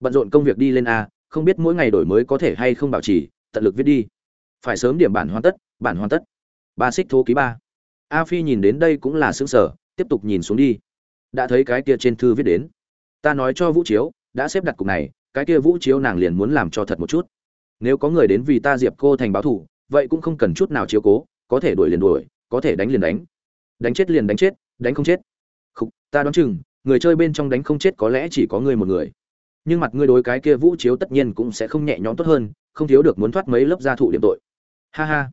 bận rộn công việc đi lên a không biết mỗi ngày đổi mới có thể hay không bảo trì tận lực viết đi. Phải sớm điểm bản hoàn tất bản hoàn tất. Ba xích thố ký ba. A phi nhìn đến đây cũng là xứng sở tiếp tục nhìn xuống đi. Đã thấy cái kia trên thư viết đến. Ta nói cho vũ chiếu đã xếp đặt cục này cái kia vũ chiếu nàng liền muốn làm cho thật một chút. Nếu có người đến vì ta diệp cô thành báo thủ vậy cũng không cần chút nào chiếu cố có thể đuổi liền đuổi có thể đánh liền đánh. Đánh chết liền đánh chết đánh không chết. Khúc, ta đoán chừng người chơi bên trong đánh không chết có lẽ chỉ có người một người nhưng mặt ngươi đối cái kia vũ chiếu tất nhiên cũng sẽ không nhẹ nhõm tốt hơn, không thiếu được muốn thoát mấy lớp gia thụ điểm tội. Ha ha.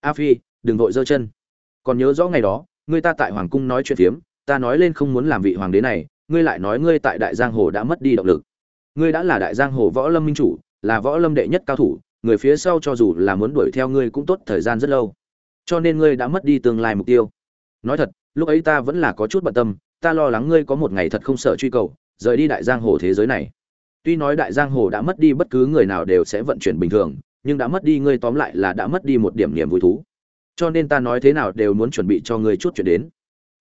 A phi, đừng vội giơ chân. Còn nhớ rõ ngày đó, ngươi ta tại hoàng cung nói chuyện phiếm, ta nói lên không muốn làm vị hoàng đế này, ngươi lại nói ngươi tại đại giang hồ đã mất đi động lực. Ngươi đã là đại giang hồ võ lâm minh chủ, là võ lâm đệ nhất cao thủ, người phía sau cho dù là muốn đuổi theo ngươi cũng tốt thời gian rất lâu. Cho nên ngươi đã mất đi tương lai mục tiêu. Nói thật, lúc ấy ta vẫn là có chút bận tâm, ta lo lắng ngươi có một ngày thật không sợ truy cầu, rời đi đại giang hồ thế giới này tuy nói đại giang hồ đã mất đi bất cứ người nào đều sẽ vận chuyển bình thường, nhưng đã mất đi ngươi tóm lại là đã mất đi một điểm niềm vui thú. Cho nên ta nói thế nào đều muốn chuẩn bị cho ngươi chút chuyện đến.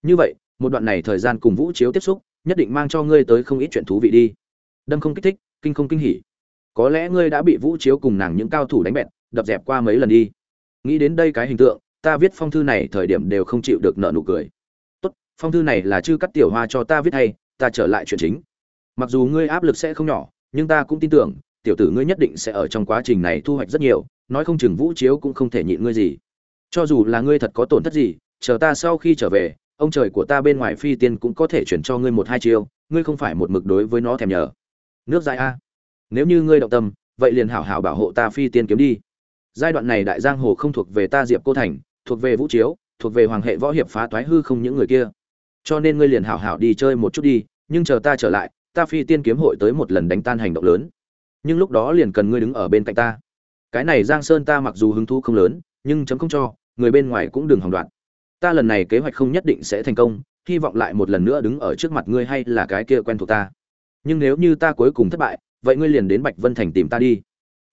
Như vậy, một đoạn này thời gian cùng vũ chiếu tiếp xúc, nhất định mang cho ngươi tới không ít chuyện thú vị đi. Đâm không kích thích, kinh không kinh hỉ. Có lẽ ngươi đã bị vũ chiếu cùng nàng những cao thủ đánh bẹn đập dẹp qua mấy lần đi. Nghĩ đến đây cái hình tượng, ta viết phong thư này thời điểm đều không chịu được nợ nụ cười. Tốt, phong thư này là chư cắt tiểu hoa cho ta viết hay, ta trở lại chuyện chính mặc dù ngươi áp lực sẽ không nhỏ, nhưng ta cũng tin tưởng, tiểu tử ngươi nhất định sẽ ở trong quá trình này thu hoạch rất nhiều, nói không chừng vũ chiếu cũng không thể nhịn ngươi gì. Cho dù là ngươi thật có tổn thất gì, chờ ta sau khi trở về, ông trời của ta bên ngoài phi tiên cũng có thể chuyển cho ngươi một hai chiêu, ngươi không phải một mực đối với nó thèm nhờ. Nước dài a. Nếu như ngươi động tâm, vậy liền hảo hảo bảo hộ ta phi tiên kiếm đi. Giai đoạn này đại giang hồ không thuộc về ta diệp cô thành, thuộc về vũ chiếu, thuộc về hoàng hệ võ hiệp phá toái hư không những người kia. Cho nên ngươi liền hảo hảo đi chơi một chút đi, nhưng chờ ta trở lại ta phi tiên kiếm hội tới một lần đánh tan hành động lớn. Nhưng lúc đó liền cần ngươi đứng ở bên cạnh ta. Cái này giang sơn ta mặc dù hứng thú không lớn, nhưng chấm không cho, người bên ngoài cũng đừng hòng đoạn. Ta lần này kế hoạch không nhất định sẽ thành công, hy vọng lại một lần nữa đứng ở trước mặt ngươi hay là cái kia quen thuộc ta. Nhưng nếu như ta cuối cùng thất bại, vậy ngươi liền đến bạch vân thành tìm ta đi.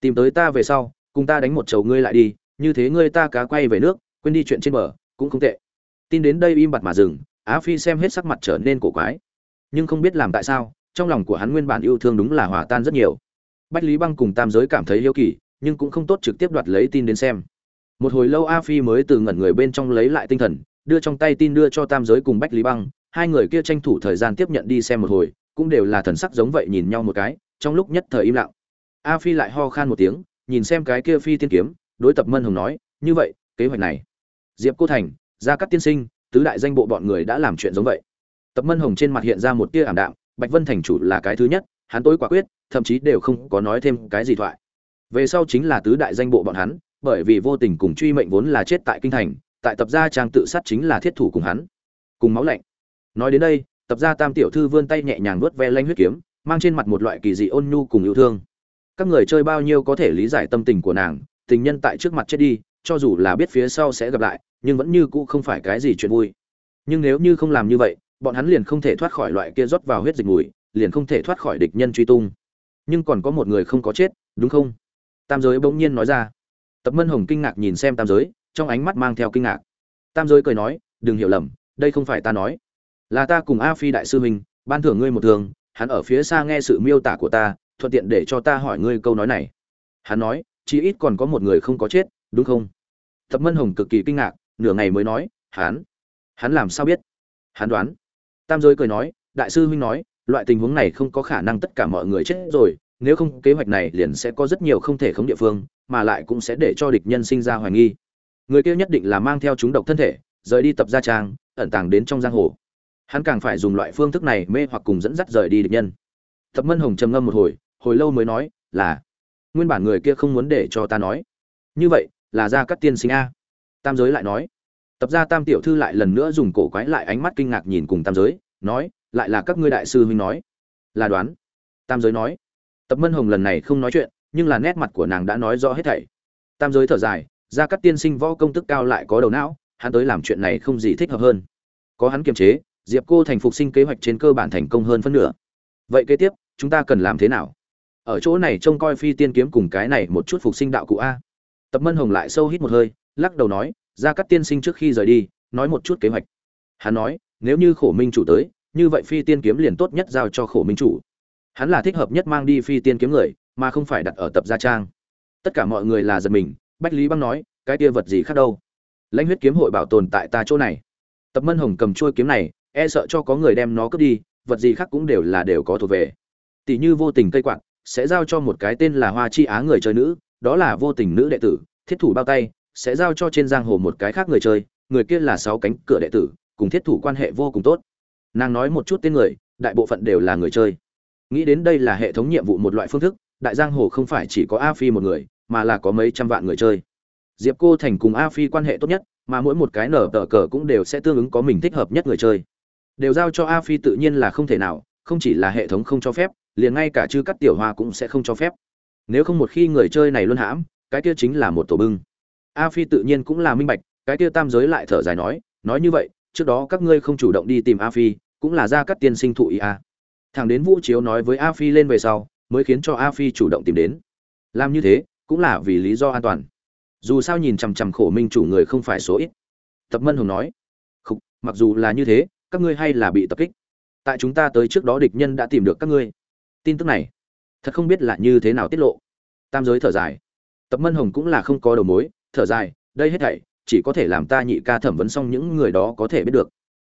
Tìm tới ta về sau, cùng ta đánh một chầu ngươi lại đi, như thế ngươi ta cá quay về nước, quên đi chuyện trên bờ, cũng không tệ. Tin đến đây im bặt mà dừng, á phi xem hết sắc mặt trở nên cổ quái. Nhưng không biết làm tại sao trong lòng của hắn nguyên bản yêu thương đúng là hòa tan rất nhiều. Bách lý băng cùng tam giới cảm thấy yêu kỳ, nhưng cũng không tốt trực tiếp đoạt lấy tin đến xem. Một hồi lâu a phi mới từ ngẩn người bên trong lấy lại tinh thần, đưa trong tay tin đưa cho tam giới cùng bách lý băng, hai người kia tranh thủ thời gian tiếp nhận đi xem một hồi, cũng đều là thần sắc giống vậy nhìn nhau một cái, trong lúc nhất thời im lặng. A phi lại ho khan một tiếng, nhìn xem cái kia phi tiên kiếm, đối tập mân hồng nói, như vậy, kế hoạch này, diệp cô thành, gia cát tiên sinh, tứ đại danh bộ bọn người đã làm chuyện giống vậy. Tập mân hồng trên mặt hiện ra một tia ảm đạm bạch vân thành chủ là cái thứ nhất, hắn tối quả quyết, thậm chí đều không có nói thêm cái gì thoại. Về sau chính là tứ đại danh bộ bọn hắn, bởi vì vô tình cùng truy mệnh vốn là chết tại kinh thành, tại tập gia trang tự sát chính là thiết thủ cùng hắn. Cùng máu lạnh. Nói đến đây, tập gia tam tiểu thư vươn tay nhẹ nhàng vuốt ve lanh huyết kiếm, mang trên mặt một loại kỳ dị ôn nhu cùng yêu thương. Các người chơi bao nhiêu có thể lý giải tâm tình của nàng, tình nhân tại trước mặt chết đi, cho dù là biết phía sau sẽ gặp lại, nhưng vẫn như cũ không phải cái gì chuyện vui. Nhưng nếu như không làm như vậy bọn hắn liền không thể thoát khỏi loại kia rót vào huyết dịch mùi, liền không thể thoát khỏi địch nhân truy tung. Nhưng còn có một người không có chết, đúng không? Tam giới bỗng nhiên nói ra. Tập mân hồng kinh ngạc nhìn xem tam giới, trong ánh mắt mang theo kinh ngạc. Tam giới cười nói, đừng hiểu lầm, đây không phải ta nói. Là ta cùng a phi đại sư huynh, ban thưởng ngươi một thường hắn ở phía xa nghe sự miêu tả của ta, thuận tiện để cho ta hỏi ngươi câu nói này. Hắn nói, chí ít còn có một người không có chết, đúng không? Tập mân hồng cực kỳ kinh ngạc, nửa ngày mới nói, hắn? Hắn làm sao biết? Hắn đoán tam giới cười nói, đại sư huynh nói, loại tình huống này không có khả năng tất cả mọi người chết rồi, nếu không kế hoạch này liền sẽ có rất nhiều không thể khống địa phương, mà lại cũng sẽ để cho địch nhân sinh ra hoài nghi. Người kia nhất định là mang theo chúng độc thân thể, rời đi tập gia trang, ẩn tàng đến trong giang hồ. Hắn càng phải dùng loại phương thức này mê hoặc cùng dẫn dắt rời đi địch nhân. Tập mân hồng trầm ngâm một hồi hồi lâu mới nói, là, nguyên bản người kia không muốn để cho ta nói. Như vậy, là ra các tiên sinh a. Tam giới lại nói tập gia tam tiểu thư lại lần nữa dùng cổ quái lại ánh mắt kinh ngạc nhìn cùng tam giới, nói, lại là các ngươi đại sư huynh nói. Là đoán. Tam giới nói. Tập mân hồng lần này không nói chuyện, nhưng là nét mặt của nàng đã nói rõ hết thảy. Tam giới thở dài ra các tiên sinh võ công tức cao lại có đầu não, hắn tới làm chuyện này không gì thích hợp hơn. Có hắn kiềm chế, diệp cô thành phục sinh kế hoạch trên cơ bản thành công hơn phân nửa. Vậy kế tiếp, chúng ta cần làm thế nào? Ở chỗ này trông coi phi tiên kiếm cùng cái này một chút phục sinh đạo cụ a. Tập mân hồng lại sâu hít một hơi, lắc đầu nói gia cát tiên sinh trước khi rời đi, nói một chút kế hoạch. Hắn nói, nếu như khổ minh chủ tới, như vậy phi tiên kiếm liền tốt nhất giao cho khổ minh chủ. Hắn là thích hợp nhất mang đi phi tiên kiếm người, mà không phải đặt ở tập gia trang. Tất cả mọi người là giật mình, bách lý băng nói, cái kia vật gì khác đâu? Lãnh huyết kiếm hội bảo tồn tại ta chỗ này. Tập mân hồng cầm trôi kiếm này e sợ cho có người đem nó cướp đi, vật gì khác cũng đều là đều có thuộc về. Tỷ như vô tình cây quạt, sẽ giao cho một cái tên là hoa chi á người chơi nữ, đó là vô tình nữ đệ tử, thiết thủ bao tay sẽ giao cho trên giang hồ một cái khác người chơi, người kia là sáu cánh cửa đệ tử, cùng thiết thủ quan hệ vô cùng tốt. Nàng nói một chút tên người, đại bộ phận đều là người chơi. Nghĩ đến đây là hệ thống nhiệm vụ một loại phương thức, đại giang hồ không phải chỉ có a phi một người, mà là có mấy trăm vạn người chơi. Diệp cô thành cùng a phi quan hệ tốt nhất, mà mỗi một cái nở tờ cờ cũng đều sẽ tương ứng có mình thích hợp nhất người chơi. Đều giao cho a phi tự nhiên là không thể nào, không chỉ là hệ thống không cho phép, liền ngay cả chư cắt tiểu hoa cũng sẽ không cho phép. Nếu không một khi người chơi này luôn hãm, cái kia chính là một tổ bưng a phi tự nhiên cũng là minh bạch cái kia tam giới lại thở dài nói nói như vậy trước đó các ngươi không chủ động đi tìm a phi cũng là ra các tiên sinh thụ ý a. Thằng đến vũ chiếu nói với a phi lên về sau mới khiến cho a phi chủ động tìm đến. Làm như thế cũng là vì lý do an toàn. Dù sao nhìn chằm chằm khổ minh chủ người không phải số ít. Tập mân hùng nói không, mặc dù là như thế các ngươi hay là bị tập kích. Tại chúng ta tới trước đó địch nhân đã tìm được các ngươi. Tin tức này thật không biết là như thế nào tiết lộ. Tam giới thở dài. Tập mân hồng cũng là không có đầu mối thở dài, đây hết thảy, chỉ có thể làm ta nhị ca thẩm vấn xong những người đó có thể biết được.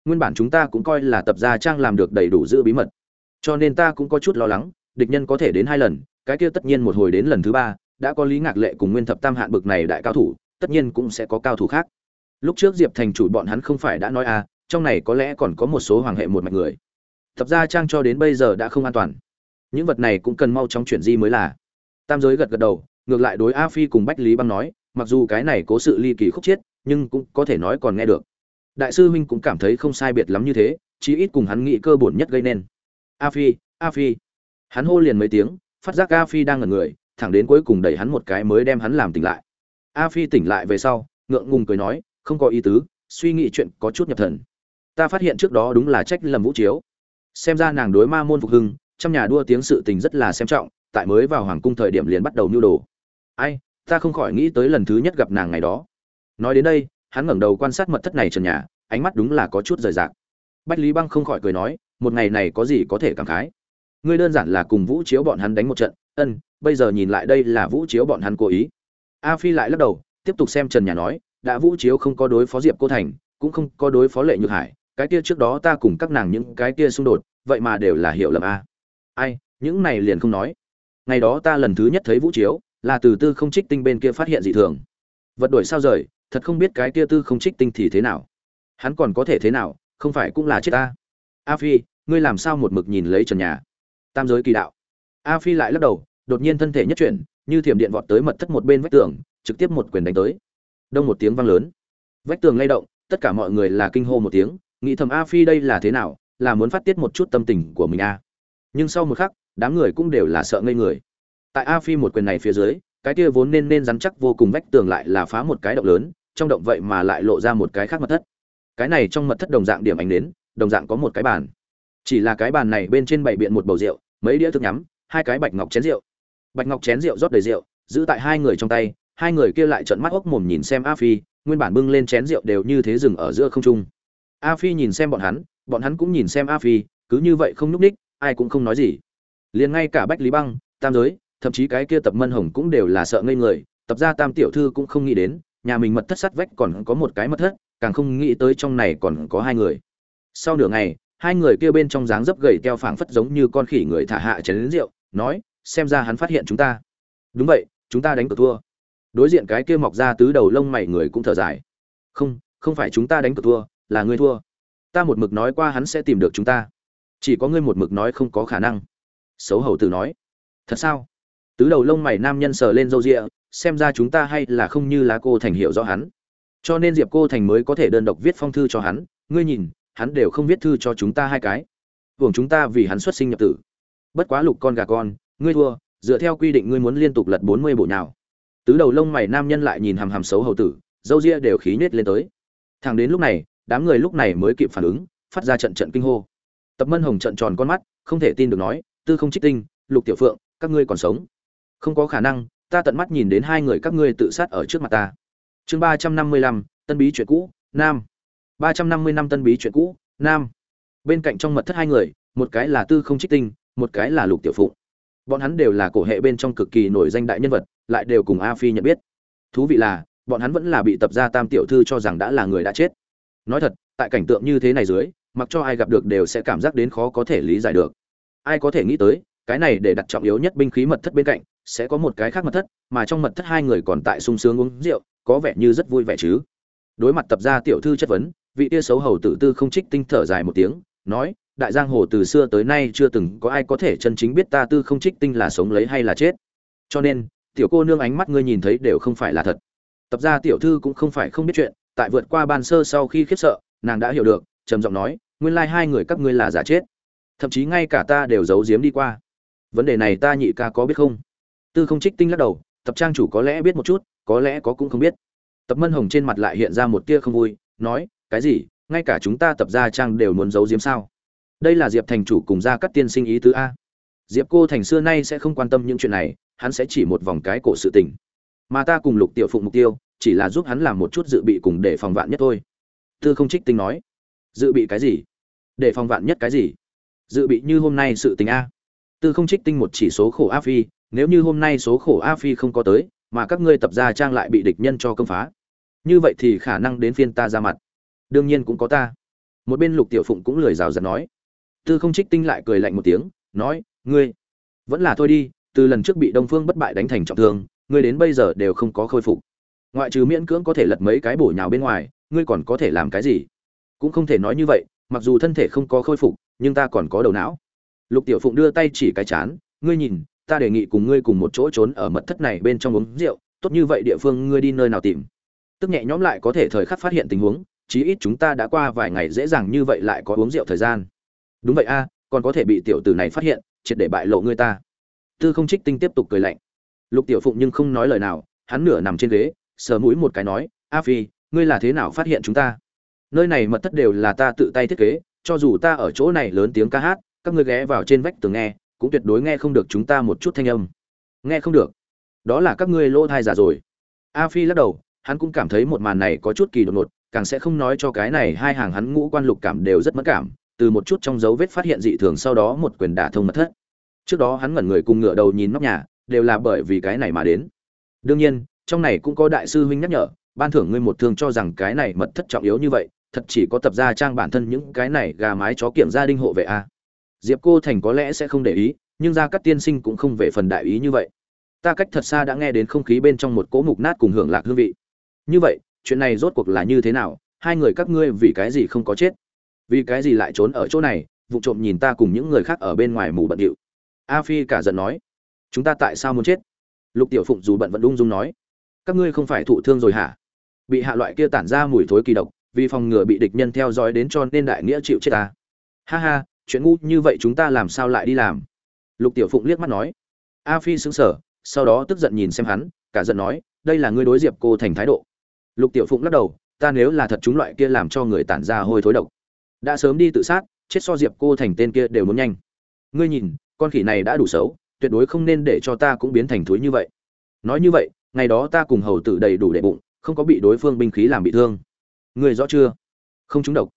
Nguyên bản chúng ta cũng coi là tập gia trang làm được đầy đủ giữ bí mật. Cho nên ta cũng có chút lo lắng, địch nhân có thể đến hai lần, cái kia tất nhiên một hồi đến lần thứ ba, đã có lý ngạc lệ cùng nguyên thập tam hạn bực này đại cao thủ, tất nhiên cũng sẽ có cao thủ khác. Lúc trước diệp thành chủ bọn hắn không phải đã nói à trong này có lẽ còn có một số hoàng hệ một mạch người. Tập gia trang cho đến bây giờ đã không an toàn. Những vật này cũng cần mau chóng chuyển di mới là. Tam giới gật gật đầu, ngược lại đối a phi cùng bách lý băng nói mặc dù cái này cố sự ly kỳ khúc chiết, nhưng cũng có thể nói còn nghe được. Đại sư huynh cũng cảm thấy không sai biệt lắm như thế, chí ít cùng hắn nghĩ cơ bổn nhất gây nên. A phi a phi. Hắn hô liền mấy tiếng, phát giác a phi đang ngẩn người, thẳng đến cuối cùng đẩy hắn một cái mới đem hắn làm tỉnh lại. A phi tỉnh lại về sau, ngượng ngùng cười nói, không có ý tứ, suy nghĩ chuyện có chút nhập thần. Ta phát hiện trước đó đúng là trách lầm vũ chiếu. Xem ra nàng đối ma môn phục hưng, trong nhà đua tiếng sự tình rất là xem trọng, tại mới vào hoàng cung thời điểm liền bắt đầu nhu đồ. Ai ta không khỏi nghĩ tới lần thứ nhất gặp nàng ngày đó. Nói đến đây, hắn ngẩng đầu quan sát mật thất này trần nhà, ánh mắt đúng là có chút rời rạc. Bách lý băng không khỏi cười nói, một ngày này có gì có thể cảm khái. Ngươi đơn giản là cùng vũ chiếu bọn hắn đánh một trận, ân, bây giờ nhìn lại đây là vũ chiếu bọn hắn cố ý. A phi lại lắc đầu, tiếp tục xem trần nhà nói, đã vũ chiếu không có đối phó diệp cô thành, cũng không có đối phó lệ nhược hải, cái kia trước đó ta cùng các nàng những cái kia xung đột, vậy mà đều là hiểu lầm a. Ai, những này liền không nói. Ngày đó ta lần thứ nhất thấy vũ chiếu là từ tư không trích tinh bên kia phát hiện dị thường. Vật đổi sao rời, thật không biết cái kia tư không trích tinh thì thế nào. Hắn còn có thể thế nào, không phải cũng là chết ta. A phi, ngươi làm sao một mực nhìn lấy trần nhà? Tam giới kỳ đạo. A phi lại lắc đầu, đột nhiên thân thể nhất chuyển, như thiểm điện vọt tới mật thất một bên vách tường, trực tiếp một quyền đánh tới. Đông một tiếng vang lớn. Vách tường lay động, tất cả mọi người là kinh hô một tiếng, nghĩ thầm a phi đây là thế nào, là muốn phát tiết một chút tâm tình của mình a à. nhưng sau một khắc, đám người cũng đều là sợ ngây người tại a phi một quyền này phía dưới, cái kia vốn nên nên rắn chắc vô cùng vách tường lại là phá một cái động lớn, trong động vậy mà lại lộ ra một cái khác mật thất. Cái này trong mật thất đồng dạng điểm ánh đến, đồng dạng có một cái bàn. Chỉ là cái bàn này bên trên bày biện một bầu rượu, mấy đĩa thức nhắm, hai cái bạch ngọc chén rượu. Bạch ngọc chén rượu rót đầy rượu, giữ tại hai người trong tay, hai người kia lại trợn mắt ốc mồm nhìn xem a phi, nguyên bản bưng lên chén rượu đều như thế dừng ở giữa không trung. A phi nhìn xem bọn hắn bọn hắn cũng nhìn xem a phi, cứ như vậy không núp ních ai cũng không nói gì. Liền ngay cả bách lý băng, tam giới thậm chí cái kia tập mân hồng cũng đều là sợ ngây người, tập ra tam tiểu thư cũng không nghĩ đến, nhà mình mật thất sắt vách còn có một cái mật thất, càng không nghĩ tới trong này còn có hai người. Sau nửa ngày, hai người kia bên trong dáng dấp gầy teo phảng phất giống như con khỉ người thả hạ chén lính rượu, nói, xem ra hắn phát hiện chúng ta. Đúng vậy, chúng ta đánh cửa thua. Đối diện cái kia mọc ra tứ đầu lông mày người cũng thở dài. Không không phải chúng ta đánh cửa thua, là ngươi thua. Ta một mực nói qua hắn sẽ tìm được chúng ta. Chỉ có ngươi một mực nói không có khả năng. Xấu hầu tử nói. Thật sao? Tứ đầu lông mày nam nhân sờ lên râu ria, xem ra chúng ta hay là không như lá cô thành hiểu rõ hắn. Cho nên diệp cô thành mới có thể đơn độc viết phong thư cho hắn ngươi nhìn hắn đều không viết thư cho chúng ta hai cái. Hưởng chúng ta vì hắn xuất sinh nhập tử. Bất quá lục con gà con ngươi thua dựa theo quy định ngươi muốn liên tục lật bốn mươi bộ nào tứ đầu lông mày nam nhân lại nhìn hàm hàm xấu hầu tử dâu ria đều khí nết lên tới. Thẳng đến lúc này đám người lúc này mới kịp phản ứng phát ra trận trận kinh hô. Tập mân hồng trận tròn con mắt không thể tin được nói tư không trích tinh lục tiểu phượng các ngươi còn sống không có khả năng, ta tận mắt nhìn đến hai người các ngươi tự sát ở trước mặt ta. Chương ba trăm năm mươi lăm, tân bí chuyện cũ, nam. ba trăm năm mươi năm tân bí chuyện cũ, nam. Bên cạnh trong mật thất hai người, một cái là tư không trích tinh, một cái là lục tiểu phụng. Bọn hắn đều là cổ hệ bên trong cực kỳ nổi danh đại nhân vật, lại đều cùng a phi nhận biết. Thú vị là, bọn hắn vẫn là bị tập gia tam tiểu thư cho rằng đã là người đã chết. Nói thật, tại cảnh tượng như thế này dưới, mặc cho ai gặp được đều sẽ cảm giác đến khó có thể lý giải được. Ai có thể nghĩ tới, cái này để đặt trọng yếu nhất binh khí mật thất bên cạnh sẽ có một cái khác mật thất, mà trong mật thất hai người còn tại sung sướng uống rượu, có vẻ như rất vui vẻ chứ. Đối mặt tập gia tiểu thư chất vấn, vị tia xấu hầu tử tư không trích tinh thở dài một tiếng, nói, đại giang hồ từ xưa tới nay chưa từng có ai có thể chân chính biết ta tư không trích tinh là sống lấy hay là chết. Cho nên, tiểu cô nương ánh mắt ngươi nhìn thấy đều không phải là thật. Tập gia tiểu thư cũng không phải không biết chuyện, tại vượt qua ban sơ sau khi khiếp sợ, nàng đã hiểu được, trầm giọng nói, nguyên lai hai người các ngươi là giả chết. Thậm chí ngay cả ta đều giấu giếm đi qua. Vấn đề này ta nhị ca có biết không? Tư không trích tinh lắc đầu, tập trang chủ có lẽ biết một chút, có lẽ có cũng không biết. Tập mân hồng trên mặt lại hiện ra một tia không vui, nói, cái gì? Ngay cả chúng ta tập gia trang đều muốn giấu giếm sao? Đây là diệp thành chủ cùng ra Cắt tiên sinh ý tứ a. Diệp cô thành xưa nay sẽ không quan tâm những chuyện này, hắn sẽ chỉ một vòng cái cổ sự tình. Mà ta cùng lục tiểu phụng mục tiêu, chỉ là giúp hắn làm một chút dự bị cùng để phòng vạn nhất thôi. Tư không trích tinh nói, dự bị cái gì? Để phòng vạn nhất cái gì? Dự bị như hôm nay sự tình a. Tư không trích tinh một chỉ số khổ a phi nếu như hôm nay số khổ a phi không có tới, mà các ngươi tập gia trang lại bị địch nhân cho công phá, như vậy thì khả năng đến phiên ta ra mặt. Đương nhiên cũng có ta. Một bên lục tiểu phụng cũng lười rào rạt nói. Tư không trích tinh lại cười lạnh một tiếng, nói, ngươi, vẫn là thôi đi, từ lần trước bị đông phương bất bại đánh thành trọng thương, ngươi đến bây giờ đều không có khôi phục. Ngoại trừ miễn cưỡng có thể lật mấy cái bổ nhào bên ngoài, ngươi còn có thể làm cái gì? Cũng không thể nói như vậy, mặc dù thân thể không có khôi phục, nhưng ta còn có đầu não. Lục tiểu phụng đưa tay chỉ cái chán, ngươi nhìn ta đề nghị cùng ngươi cùng một chỗ trốn ở mật thất này bên trong uống rượu, tốt như vậy địa phương ngươi đi nơi nào tìm. Tức nhẹ nhõm lại có thể thời khắc phát hiện tình huống, chí ít chúng ta đã qua vài ngày dễ dàng như vậy lại có uống rượu thời gian. Đúng vậy a, còn có thể bị tiểu tử này phát hiện, triệt để bại lộ ngươi ta. Tư không trích tinh tiếp tục cười lạnh. Lục tiểu phụng nhưng không nói lời nào, hắn nửa nằm trên ghế, sờ mũi một cái nói, a phi, ngươi là thế nào phát hiện chúng ta? Nơi này mật thất đều là ta tự tay thiết kế, cho dù ta ở chỗ này lớn tiếng ca hát, các ngươi ghé vào trên vách tường nghe cũng tuyệt đối nghe không được chúng ta một chút thanh âm. Nghe không được. Đó là các ngươi lỗ thai giả rồi. A phi lắc đầu, hắn cũng cảm thấy một màn này có chút kỳ đột ngột, càng sẽ không nói cho cái này hai hàng hắn ngũ quan lục cảm đều rất mất cảm, từ một chút trong dấu vết phát hiện dị thường sau đó một quyền đả thông mật thất. Trước đó hắn ngẩn người cùng ngựa đầu nhìn nóc nhà, đều là bởi vì cái này mà đến. Đương nhiên, trong này cũng có đại sư huynh nhắc nhở, ban thưởng ngươi một thương cho rằng cái này mật thất trọng yếu như vậy, thật chỉ có tập gia trang bản thân những cái này gà mái chó kiểm gia đinh hộ vệ a diệp cô thành có lẽ sẽ không để ý, nhưng gia các tiên sinh cũng không về phần đại ý như vậy. Ta cách thật xa đã nghe đến không khí bên trong một cỗ mục nát cùng hưởng lạc hương vị. Như vậy, chuyện này rốt cuộc là như thế nào? Hai người các ngươi vì cái gì không có chết? Vì cái gì lại trốn ở chỗ này? Vụ trộm nhìn ta cùng những người khác ở bên ngoài mù bận điệu. A phi cả giận nói, chúng ta tại sao muốn chết? Lục tiểu phụng dù bận vẫn ung dung nói, các ngươi không phải thụ thương rồi hả? Bị hạ loại kia tản ra mùi thối kỳ độc, vì phòng ngừa bị địch nhân theo dõi đến cho nên đại nghĩa chịu chết ta. Ha ha chuyện ngu như vậy chúng ta làm sao lại đi làm? Lục tiểu phụng liếc mắt nói. A phi sững sờ, sau đó tức giận nhìn xem hắn, cả giận nói, đây là ngươi đối diệp cô thành thái độ. Lục tiểu phụng lắc đầu, ta nếu là thật chúng loại kia làm cho người tản ra hôi thối độc. Đã sớm đi tự sát, chết so diệp cô thành tên kia đều muốn nhanh. Ngươi nhìn, con khỉ này đã đủ xấu, tuyệt đối không nên để cho ta cũng biến thành thúi như vậy. Nói như vậy, ngày đó ta cùng hầu tử đầy đủ đệ bụng, không có bị đối phương binh khí làm bị thương. Ngươi rõ chưa? Không trúng độc.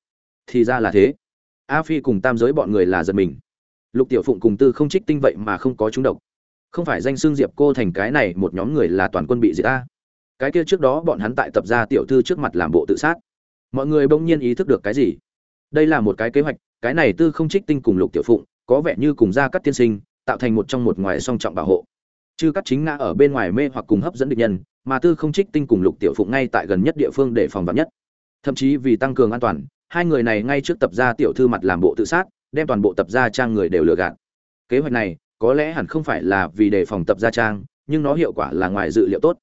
Thì ra là thế a phi cùng tam giới bọn người là giật mình. Lục tiểu phụng cùng tư không trích tinh vậy mà không có trúng độc. Không phải danh xương diệp cô thành cái này một nhóm người là toàn quân bị diệt ta cái kia trước đó bọn hắn tại tập gia tiểu thư trước mặt làm bộ tự sát. Mọi người bỗng nhiên ý thức được cái gì? Đây là một cái kế hoạch, cái này tư không trích tinh cùng lục tiểu phụng, có vẻ như cùng ra cắt tiên sinh, tạo thành một trong một ngoài song trọng bảo hộ. Chư cắt chính ngã ở bên ngoài mê hoặc cùng hấp dẫn địch nhân, mà tư không trích tinh cùng lục tiểu phụng ngay tại gần nhất địa phương để phòng vắn nhất. Thậm chí vì tăng cường an toàn hai người này ngay trước tập gia tiểu thư mặt làm bộ tự sát, đem toàn bộ tập gia trang người đều lừa gạt. Kế hoạch này, có lẽ hẳn không phải là vì đề phòng tập gia trang, nhưng nó hiệu quả là ngoài dự liệu tốt.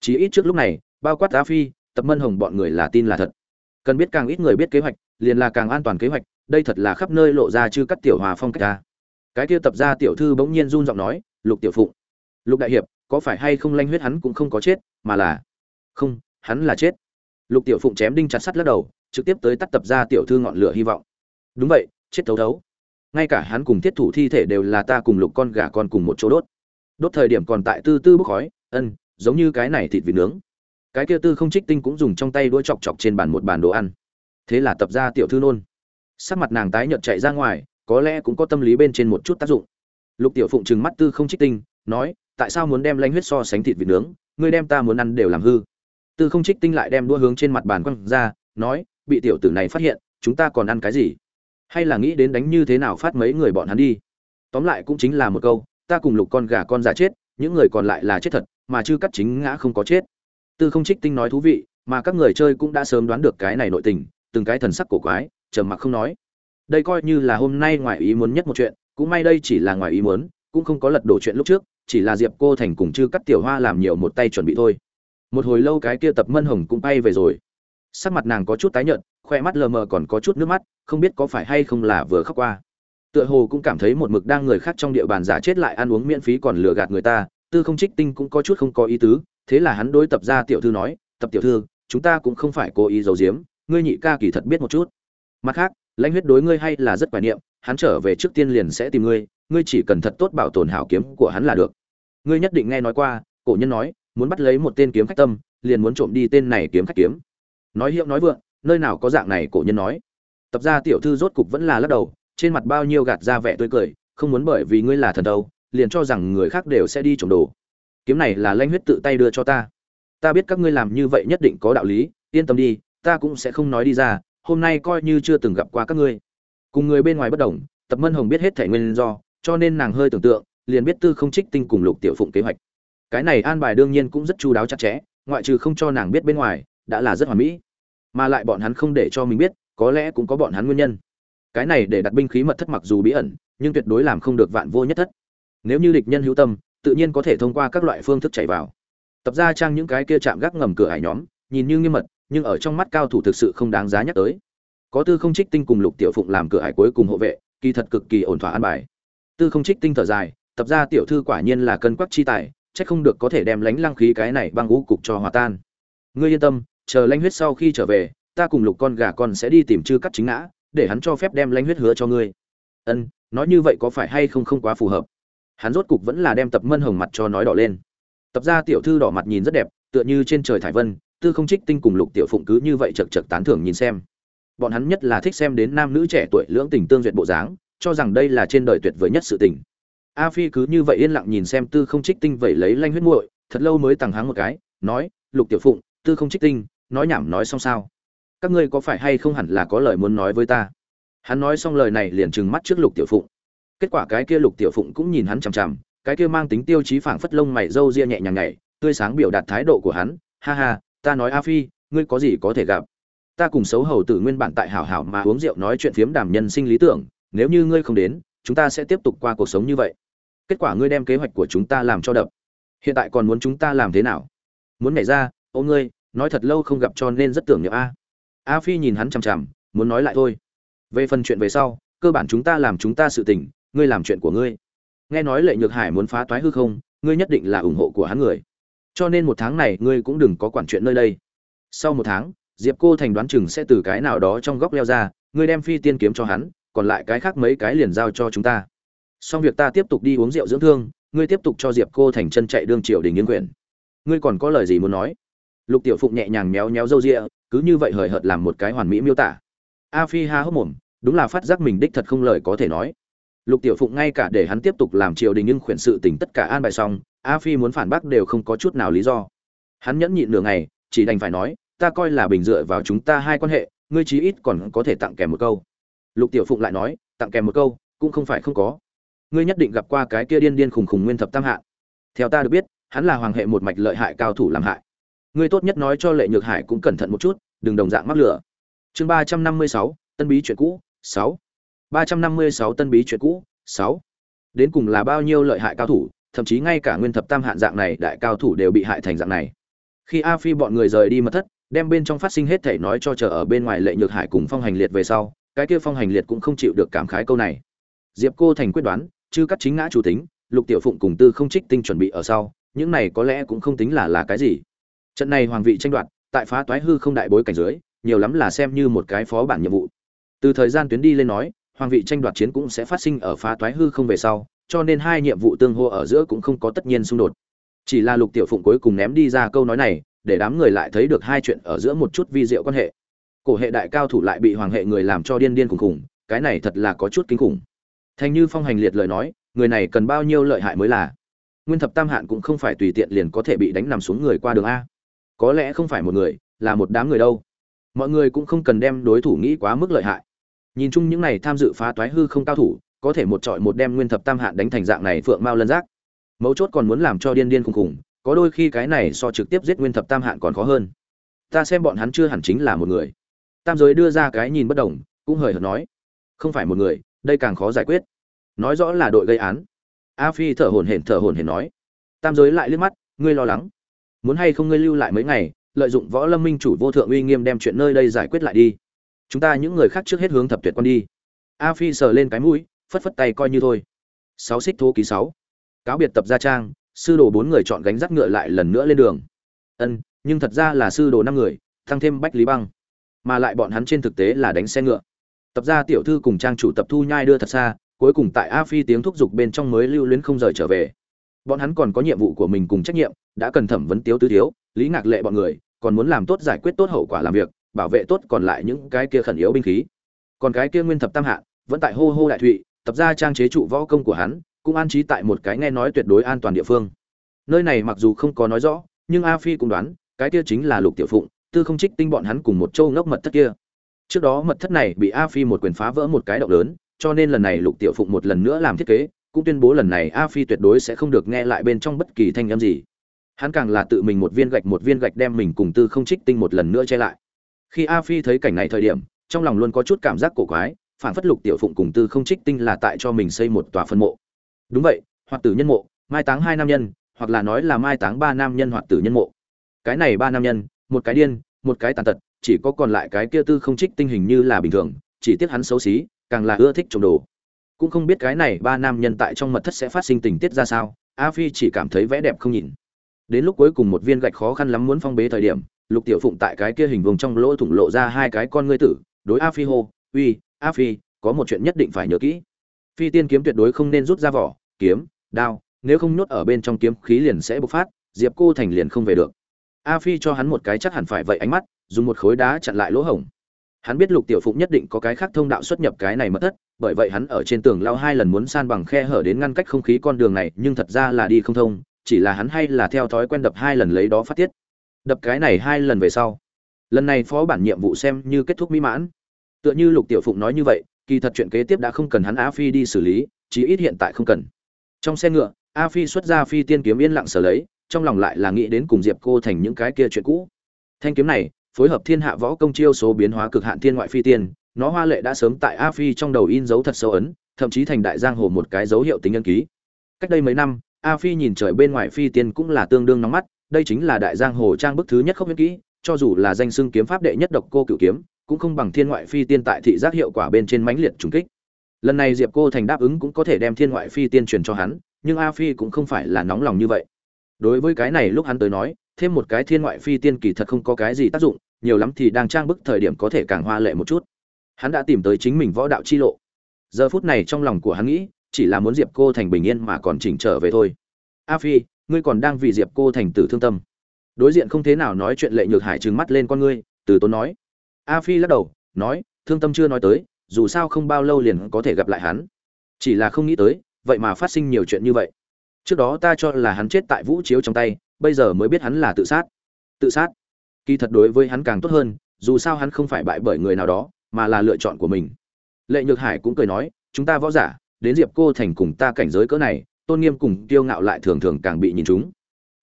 Chí ít trước lúc này, bao quát á phi, tập mân hồng bọn người là tin là thật. Cần biết càng ít người biết kế hoạch, liền là càng an toàn kế hoạch, đây thật là khắp nơi lộ ra chư cắt tiểu hòa phong cách ta. Cái kia tập gia tiểu thư bỗng nhiên run giọng nói, lục tiểu phụng, lục đại hiệp, có phải hay không lanh huyết hắn cũng không có chết, mà là không, hắn là chết. Lục tiểu phụng chém đinh chặt sắt lắc đầu trực tiếp tới tắt tập gia tiểu thư ngọn lửa hy vọng. Đúng vậy, chết thấu thấu. Ngay cả hắn cùng thiết thủ thi thể đều là ta cùng lục con gà con cùng một chỗ đốt. Đốt thời điểm còn tại tư tư bốc khói, ân, giống như cái này thịt vịt nướng. Cái kia tư không trích tinh cũng dùng trong tay đuôi chọc chọc trên bàn một bàn đồ ăn. Thế là tập ra tiểu thư nôn. Sắc mặt nàng tái nhợt chạy ra ngoài, có lẽ cũng có tâm lý bên trên một chút tác dụng. Lục tiểu phụng trừng mắt tư không trích tinh, nói, tại sao muốn đem lanh huyết so sánh thịt vịt nướng? Ngươi đem ta muốn ăn đều làm hư. Tư không trích tinh lại đem đua hướng trên mặt bàn quăng ra, nói bị tiểu tử này phát hiện, chúng ta còn ăn cái gì? Hay là nghĩ đến đánh như thế nào phát mấy người bọn hắn đi? Tóm lại cũng chính là một câu, ta cùng lục con gà con già chết, những người còn lại là chết thật, mà chư cắt chính ngã không có chết. Tư không trích tinh nói thú vị, mà các người chơi cũng đã sớm đoán được cái này nội tình, từng cái thần sắc cổ quái, trầm mặc không nói. Đây coi như là hôm nay ngoài ý muốn nhất một chuyện, cũng may đây chỉ là ngoài ý muốn, cũng không có lật đổ chuyện lúc trước, chỉ là diệp cô thành cùng chư cắt tiểu hoa làm nhiều một tay chuẩn bị thôi. Một hồi lâu cái kia tập mân hồng cũng bay về rồi sắc mặt nàng có chút tái nhợt, khoe mắt lờ mờ còn có chút nước mắt, không biết có phải hay không là vừa khóc qua. Tựa hồ cũng cảm thấy một mực đang người khác trong địa bàn giả chết lại ăn uống miễn phí còn lừa gạt người ta, tư không trích tinh cũng có chút không có ý tứ, thế là hắn đối tập ra tiểu thư nói, tập tiểu thư, chúng ta cũng không phải cố ý giấu giếm, ngươi nhị ca kỳ thật biết một chút. Mặt khác, lãnh huyết đối ngươi hay là rất quả niệm, hắn trở về trước tiên liền sẽ tìm ngươi ngươi chỉ cần thật tốt bảo tồn hảo kiếm của hắn là được. Ngươi nhất định nghe nói qua, cổ nhân nói, muốn bắt lấy một tên kiếm khách tâm, liền muốn trộm đi tên này kiếm khách kiếm nói hiệu nói vượng, nơi nào có dạng này cổ nhân nói. Tập ra tiểu thư rốt cục vẫn là lắc đầu, trên mặt bao nhiêu gạt ra vẻ tươi cười, không muốn bởi vì ngươi là thần đâu, liền cho rằng người khác đều sẽ đi trộm đồ. Kiếm này là lanh huyết tự tay đưa cho ta. Ta biết các ngươi làm như vậy nhất định có đạo lý, yên tâm đi, ta cũng sẽ không nói đi ra, hôm nay coi như chưa từng gặp qua các ngươi. Cùng người bên ngoài bất đồng, tập mân hồng biết hết thể nguyên do, cho nên nàng hơi tưởng tượng, liền biết tư không trích tinh cùng lục tiểu phụng kế hoạch. Cái này an bài đương nhiên cũng rất chu đáo chặt chẽ, ngoại trừ không cho nàng biết bên ngoài, đã là rất hoàn mỹ mà lại bọn hắn không để cho mình biết, có lẽ cũng có bọn hắn nguyên nhân. Cái này để đặt binh khí mật thất mặc dù bí ẩn, nhưng tuyệt đối làm không được vạn vô nhất thất. Nếu như địch nhân hữu tâm, tự nhiên có thể thông qua các loại phương thức chạy vào. Tập ra trang những cái kia chạm gác ngầm cửa hải nhóm, nhìn như nghiêm mật, nhưng ở trong mắt cao thủ thực sự không đáng giá nhắc tới. Có tư không trích tinh cùng lục tiểu phụng làm cửa hải cuối cùng hộ vệ, kỳ thật cực kỳ ổn thỏa an bài. Tư không trích tinh thở dài, tập ra tiểu thư quả nhiên là cân quắc chi tài, chắc không được có thể đem lánh lăng khí cái này băng ngũ cục cho hòa tan. Ngươi yên tâm chờ lanh huyết sau khi trở về, ta cùng lục con gà con sẽ đi tìm chư cắt chính ngã, để hắn cho phép đem lanh huyết hứa cho ngươi. Ân, nói như vậy có phải hay không không quá phù hợp? Hắn rốt cục vẫn là đem tập mân hồng mặt cho nói đỏ lên. Tập ra tiểu thư đỏ mặt nhìn rất đẹp, tựa như trên trời thải vân, tư không trích tinh cùng lục tiểu phụng cứ như vậy chật chật tán thưởng nhìn xem. Bọn hắn nhất là thích xem đến nam nữ trẻ tuổi lưỡng tình tương duyệt bộ dáng, cho rằng đây là trên đời tuyệt vời nhất sự tình. A phi cứ như vậy yên lặng nhìn xem tư không trích tinh vậy lấy lanh huyết muội, thật lâu mới tằng háng một cái, nói, lục tiểu phụng, tư không trích tinh nói nhảm nói xong sao? Các ngươi có phải hay không hẳn là có lời muốn nói với ta? Hắn nói xong lời này liền trừng mắt trước lục tiểu phụng. Kết quả cái kia lục tiểu phụng cũng nhìn hắn chằm chằm, cái kia mang tính tiêu chí phảng phất lông mày râu ria nhẹ nhàng nhảy, tươi sáng biểu đạt thái độ của hắn, ha ha, ta nói a phi, ngươi có gì có thể gặp? Ta cùng xấu hầu tử nguyên bản tại hảo hảo mà uống rượu nói chuyện phiếm đàm nhân sinh lý tưởng, nếu như ngươi không đến, chúng ta sẽ tiếp tục qua cuộc sống như vậy. Kết quả ngươi đem kế hoạch của chúng ta làm cho đập. Hiện tại còn muốn chúng ta làm thế nào? Muốn nhảy ra, ô ngươi nói thật lâu không gặp cho nên rất tưởng nhớ a. A phi nhìn hắn chằm chằm, muốn nói lại thôi. Về phần chuyện về sau, cơ bản chúng ta làm chúng ta sự tình, ngươi làm chuyện của ngươi. Nghe nói lệ nhược hải muốn phá toái hư không, ngươi nhất định là ủng hộ của hắn người. Cho nên một tháng này, ngươi cũng đừng có quản chuyện nơi đây. Sau một tháng, diệp cô thành đoán chừng sẽ từ cái nào đó trong góc leo ra, ngươi đem phi tiên kiếm cho hắn, còn lại cái khác mấy cái liền giao cho chúng ta. Xong việc ta tiếp tục đi uống rượu dưỡng thương, ngươi tiếp tục cho diệp cô thành chân chạy đương triều đình nghiêng quyền. Ngươi còn có lời gì muốn nói? Lục tiểu phụng nhẹ nhàng méo méo râu ria, cứ như vậy hời hợt làm một cái hoàn mỹ miêu tả. A phi ha hốc mồm, đúng là phát giác mình đích thật không lời có thể nói. Lục tiểu phụng ngay cả để hắn tiếp tục làm triều đình nhưng khuyển sự tình tất cả an bài xong, a phi muốn phản bác đều không có chút nào lý do. Hắn nhẫn nhịn nửa ngày, chỉ đành phải nói, ta coi là bình dựa vào chúng ta hai quan hệ, ngươi chí ít còn có thể tặng kèm một câu. Lục tiểu phụng lại nói, tặng kèm một câu, cũng không phải không có. Ngươi nhất định gặp qua cái kia điên điên khùng khùng nguyên thập tam hạ. Theo ta được biết, hắn là hoàng hệ một mạch lợi hại cao thủ làm hại ngươi tốt nhất nói cho lệ nhược hải cũng cẩn thận một chút, đừng đồng dạng mắc lửa chương ba trăm năm mươi sáu, tân bí chuyện cũ, sáu. Ba trăm năm mươi sáu, tân bí chuyện cũ, sáu. Đến cùng là bao nhiêu lợi hại cao thủ, thậm chí ngay cả nguyên thập tam hạn dạng này đại cao thủ đều bị hại thành dạng này. Khi a phi bọn người rời đi mật thất, đem bên trong phát sinh hết thể nói cho chờ ở bên ngoài lệ nhược hải cùng phong hành liệt về sau, cái kia phong hành liệt cũng không chịu được cảm khái câu này. Diệp cô thành quyết đoán chứ cắt chính ngã chủ tính, lục tiểu phụng cùng tư không trích tinh chuẩn bị ở sau, những này có lẽ cũng không tính là là cái gì trận này hoàng vị tranh đoạt, tại phá toái hư không đại bối cảnh dưới, nhiều lắm là xem như một cái phó bản nhiệm vụ. Từ thời gian tuyến đi lên nói, hoàng vị tranh đoạt chiến cũng sẽ phát sinh ở phá toái hư không về sau, cho nên hai nhiệm vụ tương hô ở giữa cũng không có tất nhiên xung đột. Chỉ là lục tiểu phụng cuối cùng ném đi ra câu nói này, để đám người lại thấy được hai chuyện ở giữa một chút vi diệu quan hệ. Cổ hệ đại cao thủ lại bị hoàng hệ người làm cho điên điên khùng khùng, cái này thật là có chút kinh khủng. Thành như phong hành liệt lời nói, người này cần bao nhiêu lợi hại mới là? Nguyên thập tam hạn cũng không phải tùy tiện liền có thể bị đánh nằm xuống người qua đường a có lẽ không phải một người, là một đám người đâu. Mọi người cũng không cần đem đối thủ nghĩ quá mức lợi hại. Nhìn chung những này tham dự phá toái hư không cao thủ, có thể một trọi một đem nguyên thập tam hạn đánh thành dạng này phượng mao lân giác. Mấu chốt còn muốn làm cho điên điên khùng khùng, có đôi khi cái này so trực tiếp giết nguyên thập tam hạn còn khó hơn. Ta xem bọn hắn chưa hẳn chính là một người. Tam giới đưa ra cái nhìn bất đồng, cũng hời hợt nói. Không phải một người, đây càng khó giải quyết. Nói rõ là đội gây án. A phi thở hổn hển, thở hổn hển nói. Tam giới lại liếc mắt, ngươi lo lắng muốn hay không ngươi lưu lại mấy ngày, lợi dụng võ lâm minh chủ vô thượng uy nghiêm đem chuyện nơi đây giải quyết lại đi. Chúng ta những người khác trước hết hướng thập tuyệt quan đi. A phi sờ lên cái mũi, phất phất tay coi như thôi. Sáu xích thô ký sáu. Cáo biệt tập gia trang, sư đồ bốn người chọn gánh rắc ngựa lại lần nữa lên đường. Ân, nhưng thật ra là sư đồ năm người tăng thêm bách lý băng. Mà lại bọn hắn trên thực tế là đánh xe ngựa. Tập gia tiểu thư cùng trang chủ tập thu nhai đưa thật xa, cuối cùng tại a phi tiếng thúc giục bên trong mới lưu luyến không rời trở về bọn hắn còn có nhiệm vụ của mình cùng trách nhiệm, đã cần thẩm vấn tiếu tứ thiếu, lý ngạc lệ bọn người, còn muốn làm tốt giải quyết tốt hậu quả làm việc, bảo vệ tốt còn lại những cái kia khẩn yếu binh khí. Còn cái kia nguyên thập tam hạ, vẫn tại hô hô đại thụy, tập ra trang chế trụ võ công của hắn, cũng an trí tại một cái nghe nói tuyệt đối an toàn địa phương. Nơi này mặc dù không có nói rõ, nhưng a phi cũng đoán, cái kia chính là lục tiểu phụng, tư không trích tinh bọn hắn cùng một châu ngốc mật thất kia. Trước đó mật thất này bị a phi một quyền phá vỡ một cái động lớn, cho nên lần này lục tiểu phụng một lần nữa làm thiết kế cũng tuyên bố lần này a phi tuyệt đối sẽ không được nghe lại bên trong bất kỳ thanh âm gì. Hắn càng là tự mình một viên gạch một viên gạch đem mình cùng tư không trích tinh một lần nữa che lại. Khi a phi thấy cảnh này thời điểm, trong lòng luôn có chút cảm giác cổ quái, phản phất lục tiểu phụng cùng tư không trích tinh là tại cho mình xây một tòa phân mộ. Đúng vậy hoặc tử nhân mộ, mai táng hai nam nhân, hoặc là nói là mai táng ba nam nhân hoặc tử nhân mộ. Cái này ba nam nhân, một cái điên, một cái tàn tật, chỉ có còn lại cái kia tư không trích tinh hình như là bình thường, chỉ tiếc hắn xấu xí, càng là ưa thích trồng đồ cũng không biết cái này ba nam nhân tại trong mật thất sẽ phát sinh tình tiết ra sao, a phi chỉ cảm thấy vẽ đẹp không nhìn đến lúc cuối cùng một viên gạch khó khăn lắm muốn phong bế thời điểm, lục tiểu phụng tại cái kia hình vùng trong lỗ thủng lộ ra hai cái con ngươi tử, đối a phi hô, uy, a phi, có một chuyện nhất định phải nhớ kỹ. Phi tiên kiếm tuyệt đối không nên rút ra vỏ, kiếm, đao, nếu không nhốt ở bên trong kiếm khí liền sẽ bộc phát, diệp cô thành liền không về được. A phi cho hắn một cái chắc hẳn phải vậy ánh mắt, dùng một khối đá chặn lại lỗ hổng. Hắn biết lục tiểu phụng nhất định có cái khác thông đạo xuất nhập cái này mất thất bởi vậy hắn ở trên tường lao hai lần muốn san bằng khe hở đến ngăn cách không khí con đường này, nhưng thật ra là đi không thông, chỉ là hắn hay là theo thói quen đập hai lần lấy đó phát tiết. Đập cái này hai lần về sau, lần này phó bản nhiệm vụ xem như kết thúc mỹ mãn. Tựa như lục tiểu phụng nói như vậy, kỳ thật chuyện kế tiếp đã không cần hắn a phi đi xử lý, chí ít hiện tại không cần. Trong xe ngựa a phi xuất ra phi tiên kiếm yên lặng sở lấy, trong lòng lại là nghĩ đến cùng diệp cô thành những cái kia chuyện cũ. Thanh kiếm này, phối hợp thiên hạ võ công chiêu số biến hóa cực hạn thiên ngoại phi tiên nó hoa lệ đã sớm tại a phi trong đầu in dấu thật sâu ấn, thậm chí thành đại giang hồ một cái dấu hiệu tính nhân ký. Cách đây mấy năm, a phi nhìn trời bên ngoài phi tiên cũng là tương đương nóng mắt, đây chính là đại giang hồ trang bức thứ nhất không nhân kỹ, cho dù là danh xưng kiếm pháp đệ nhất độc cô cửu kiếm, cũng không bằng thiên ngoại phi tiên tại thị giác hiệu quả bên trên mãnh liệt trùng kích. Lần này diệp cô thành đáp ứng cũng có thể đem thiên ngoại phi tiên truyền cho hắn, nhưng a phi cũng không phải là nóng lòng như vậy. Đối với cái này lúc hắn tới nói, thêm một cái thiên ngoại phi tiên kỳ thật không có cái gì tác dụng, nhiều lắm thì đang trang bức thời điểm có thể càng hoa lệ một chút hắn đã tìm tới chính mình võ đạo chi lộ. Giờ phút này trong lòng của hắn nghĩ, chỉ là muốn diệp cô thành bình yên mà còn chỉnh trở về thôi. A phi, ngươi còn đang vì diệp cô thành tử thương tâm. Đối diện không thế nào nói chuyện lệ nhược hải trừng mắt lên con ngươi, từ tốn nói. A phi lắc đầu, nói, thương tâm chưa nói tới, dù sao không bao lâu liền có thể gặp lại hắn. Chỉ là không nghĩ tới, vậy mà phát sinh nhiều chuyện như vậy. Trước đó ta cho là hắn chết tại vũ chiếu trong tay, bây giờ mới biết hắn là tự sát. Tự sát? Kỳ thật đối với hắn càng tốt hơn, dù sao hắn không phải bại bởi người nào đó mà là lựa chọn của mình. Lệ nhược hải cũng cười nói, chúng ta võ giả, đến diệp cô thành cùng ta cảnh giới cỡ này, tôn nghiêm cùng kiêu ngạo lại thường thường càng bị nhìn chúng.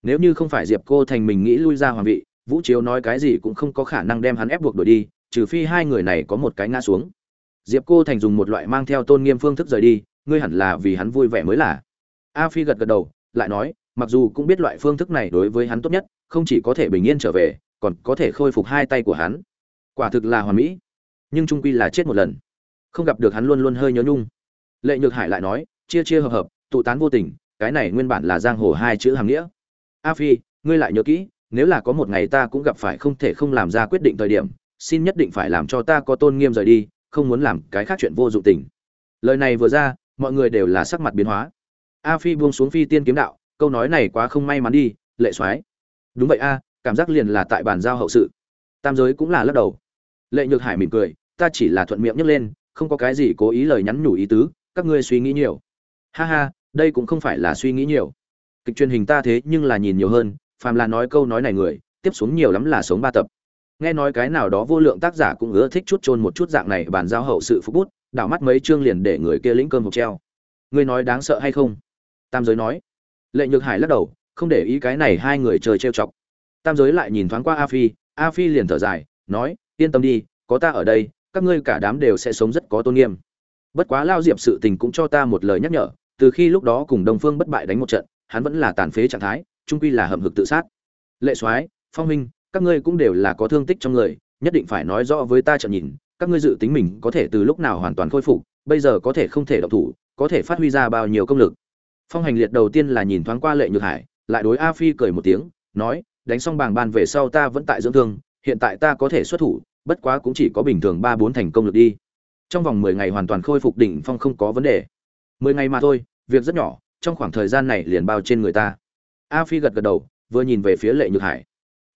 Nếu như không phải diệp cô thành mình nghĩ lui ra hoàng vị, vũ chiếu nói cái gì cũng không có khả năng đem hắn ép buộc đuổi đi, trừ phi hai người này có một cái ngã xuống. Diệp cô thành dùng một loại mang theo tôn nghiêm phương thức rời đi, ngươi hẳn là vì hắn vui vẻ mới là. A phi gật gật đầu, lại nói, mặc dù cũng biết loại phương thức này đối với hắn tốt nhất, không chỉ có thể bình yên trở về, còn có thể khôi phục hai tay của hắn. Quả thực là hoàn mỹ nhưng trung quy là chết một lần. Không gặp được hắn luôn luôn hơi nhớ nhung. Lệ nhược hải lại nói, chia chia hợp hợp, tụ tán vô tình, cái này nguyên bản là giang hồ hai chữ hàng nghĩa. A phi, ngươi lại nhớ kỹ, nếu là có một ngày ta cũng gặp phải không thể không làm ra quyết định thời điểm, xin nhất định phải làm cho ta có tôn nghiêm rời đi, không muốn làm cái khác chuyện vô dụng tình. Lời này vừa ra, mọi người đều là sắc mặt biến hóa. A phi buông xuống phi tiên kiếm đạo, câu nói này quá không may mắn đi, lệ soái. Đúng vậy a, cảm giác liền là tại bàn giao hậu sự. Tam giới cũng là lắc đầu. Lệ nhược hải mỉm cười ta chỉ là thuận miệng nhấc lên, không có cái gì cố ý lời nhắn nhủ ý tứ, các ngươi suy nghĩ nhiều. Ha ha, đây cũng không phải là suy nghĩ nhiều. Kịch truyền hình ta thế nhưng là nhìn nhiều hơn, phàm là nói câu nói này người, tiếp xuống nhiều lắm là sống ba tập. Nghe nói cái nào đó vô lượng tác giả cũng ưa thích chút chôn một chút dạng này bàn giao hậu sự phúc bút, đảo mắt mấy chương liền để người kia lĩnh cơm hộp treo. Ngươi nói đáng sợ hay không? Tam giới nói. Lệ nhược hải lắc đầu, không để ý cái này hai người chơi trêu chọc. Tam giới lại nhìn thoáng qua a phi a phi liền thở dài, nói, yên tâm đi, có ta ở đây các ngươi cả đám đều sẽ sống rất có tôn nghiêm. Bất quá lao diệp sự tình cũng cho ta một lời nhắc nhở, từ khi lúc đó cùng đồng phương bất bại đánh một trận, hắn vẫn là tàn phế trạng thái trung quy là hầm hực tự sát. Lệ soái, phong minh, các ngươi cũng đều là có thương tích trong người, nhất định phải nói rõ với ta trận nhìn, các ngươi dự tính mình có thể từ lúc nào hoàn toàn khôi phục, bây giờ có thể không thể động thủ, có thể phát huy ra bao nhiêu công lực. Phong hành liệt đầu tiên là nhìn thoáng qua lệ nhược hải, lại đối a phi cười một tiếng, nói, đánh xong bảng ban về sau ta vẫn tại dưỡng thương, hiện tại ta có thể xuất thủ bất quá cũng chỉ có bình thường ba bốn thành công lực đi. Trong vòng mười ngày hoàn toàn khôi phục đỉnh phong không có vấn đề. Mười ngày mà thôi, việc rất nhỏ, trong khoảng thời gian này liền bao trên người ta. A phi gật gật đầu, vừa nhìn về phía lệ nhược hải.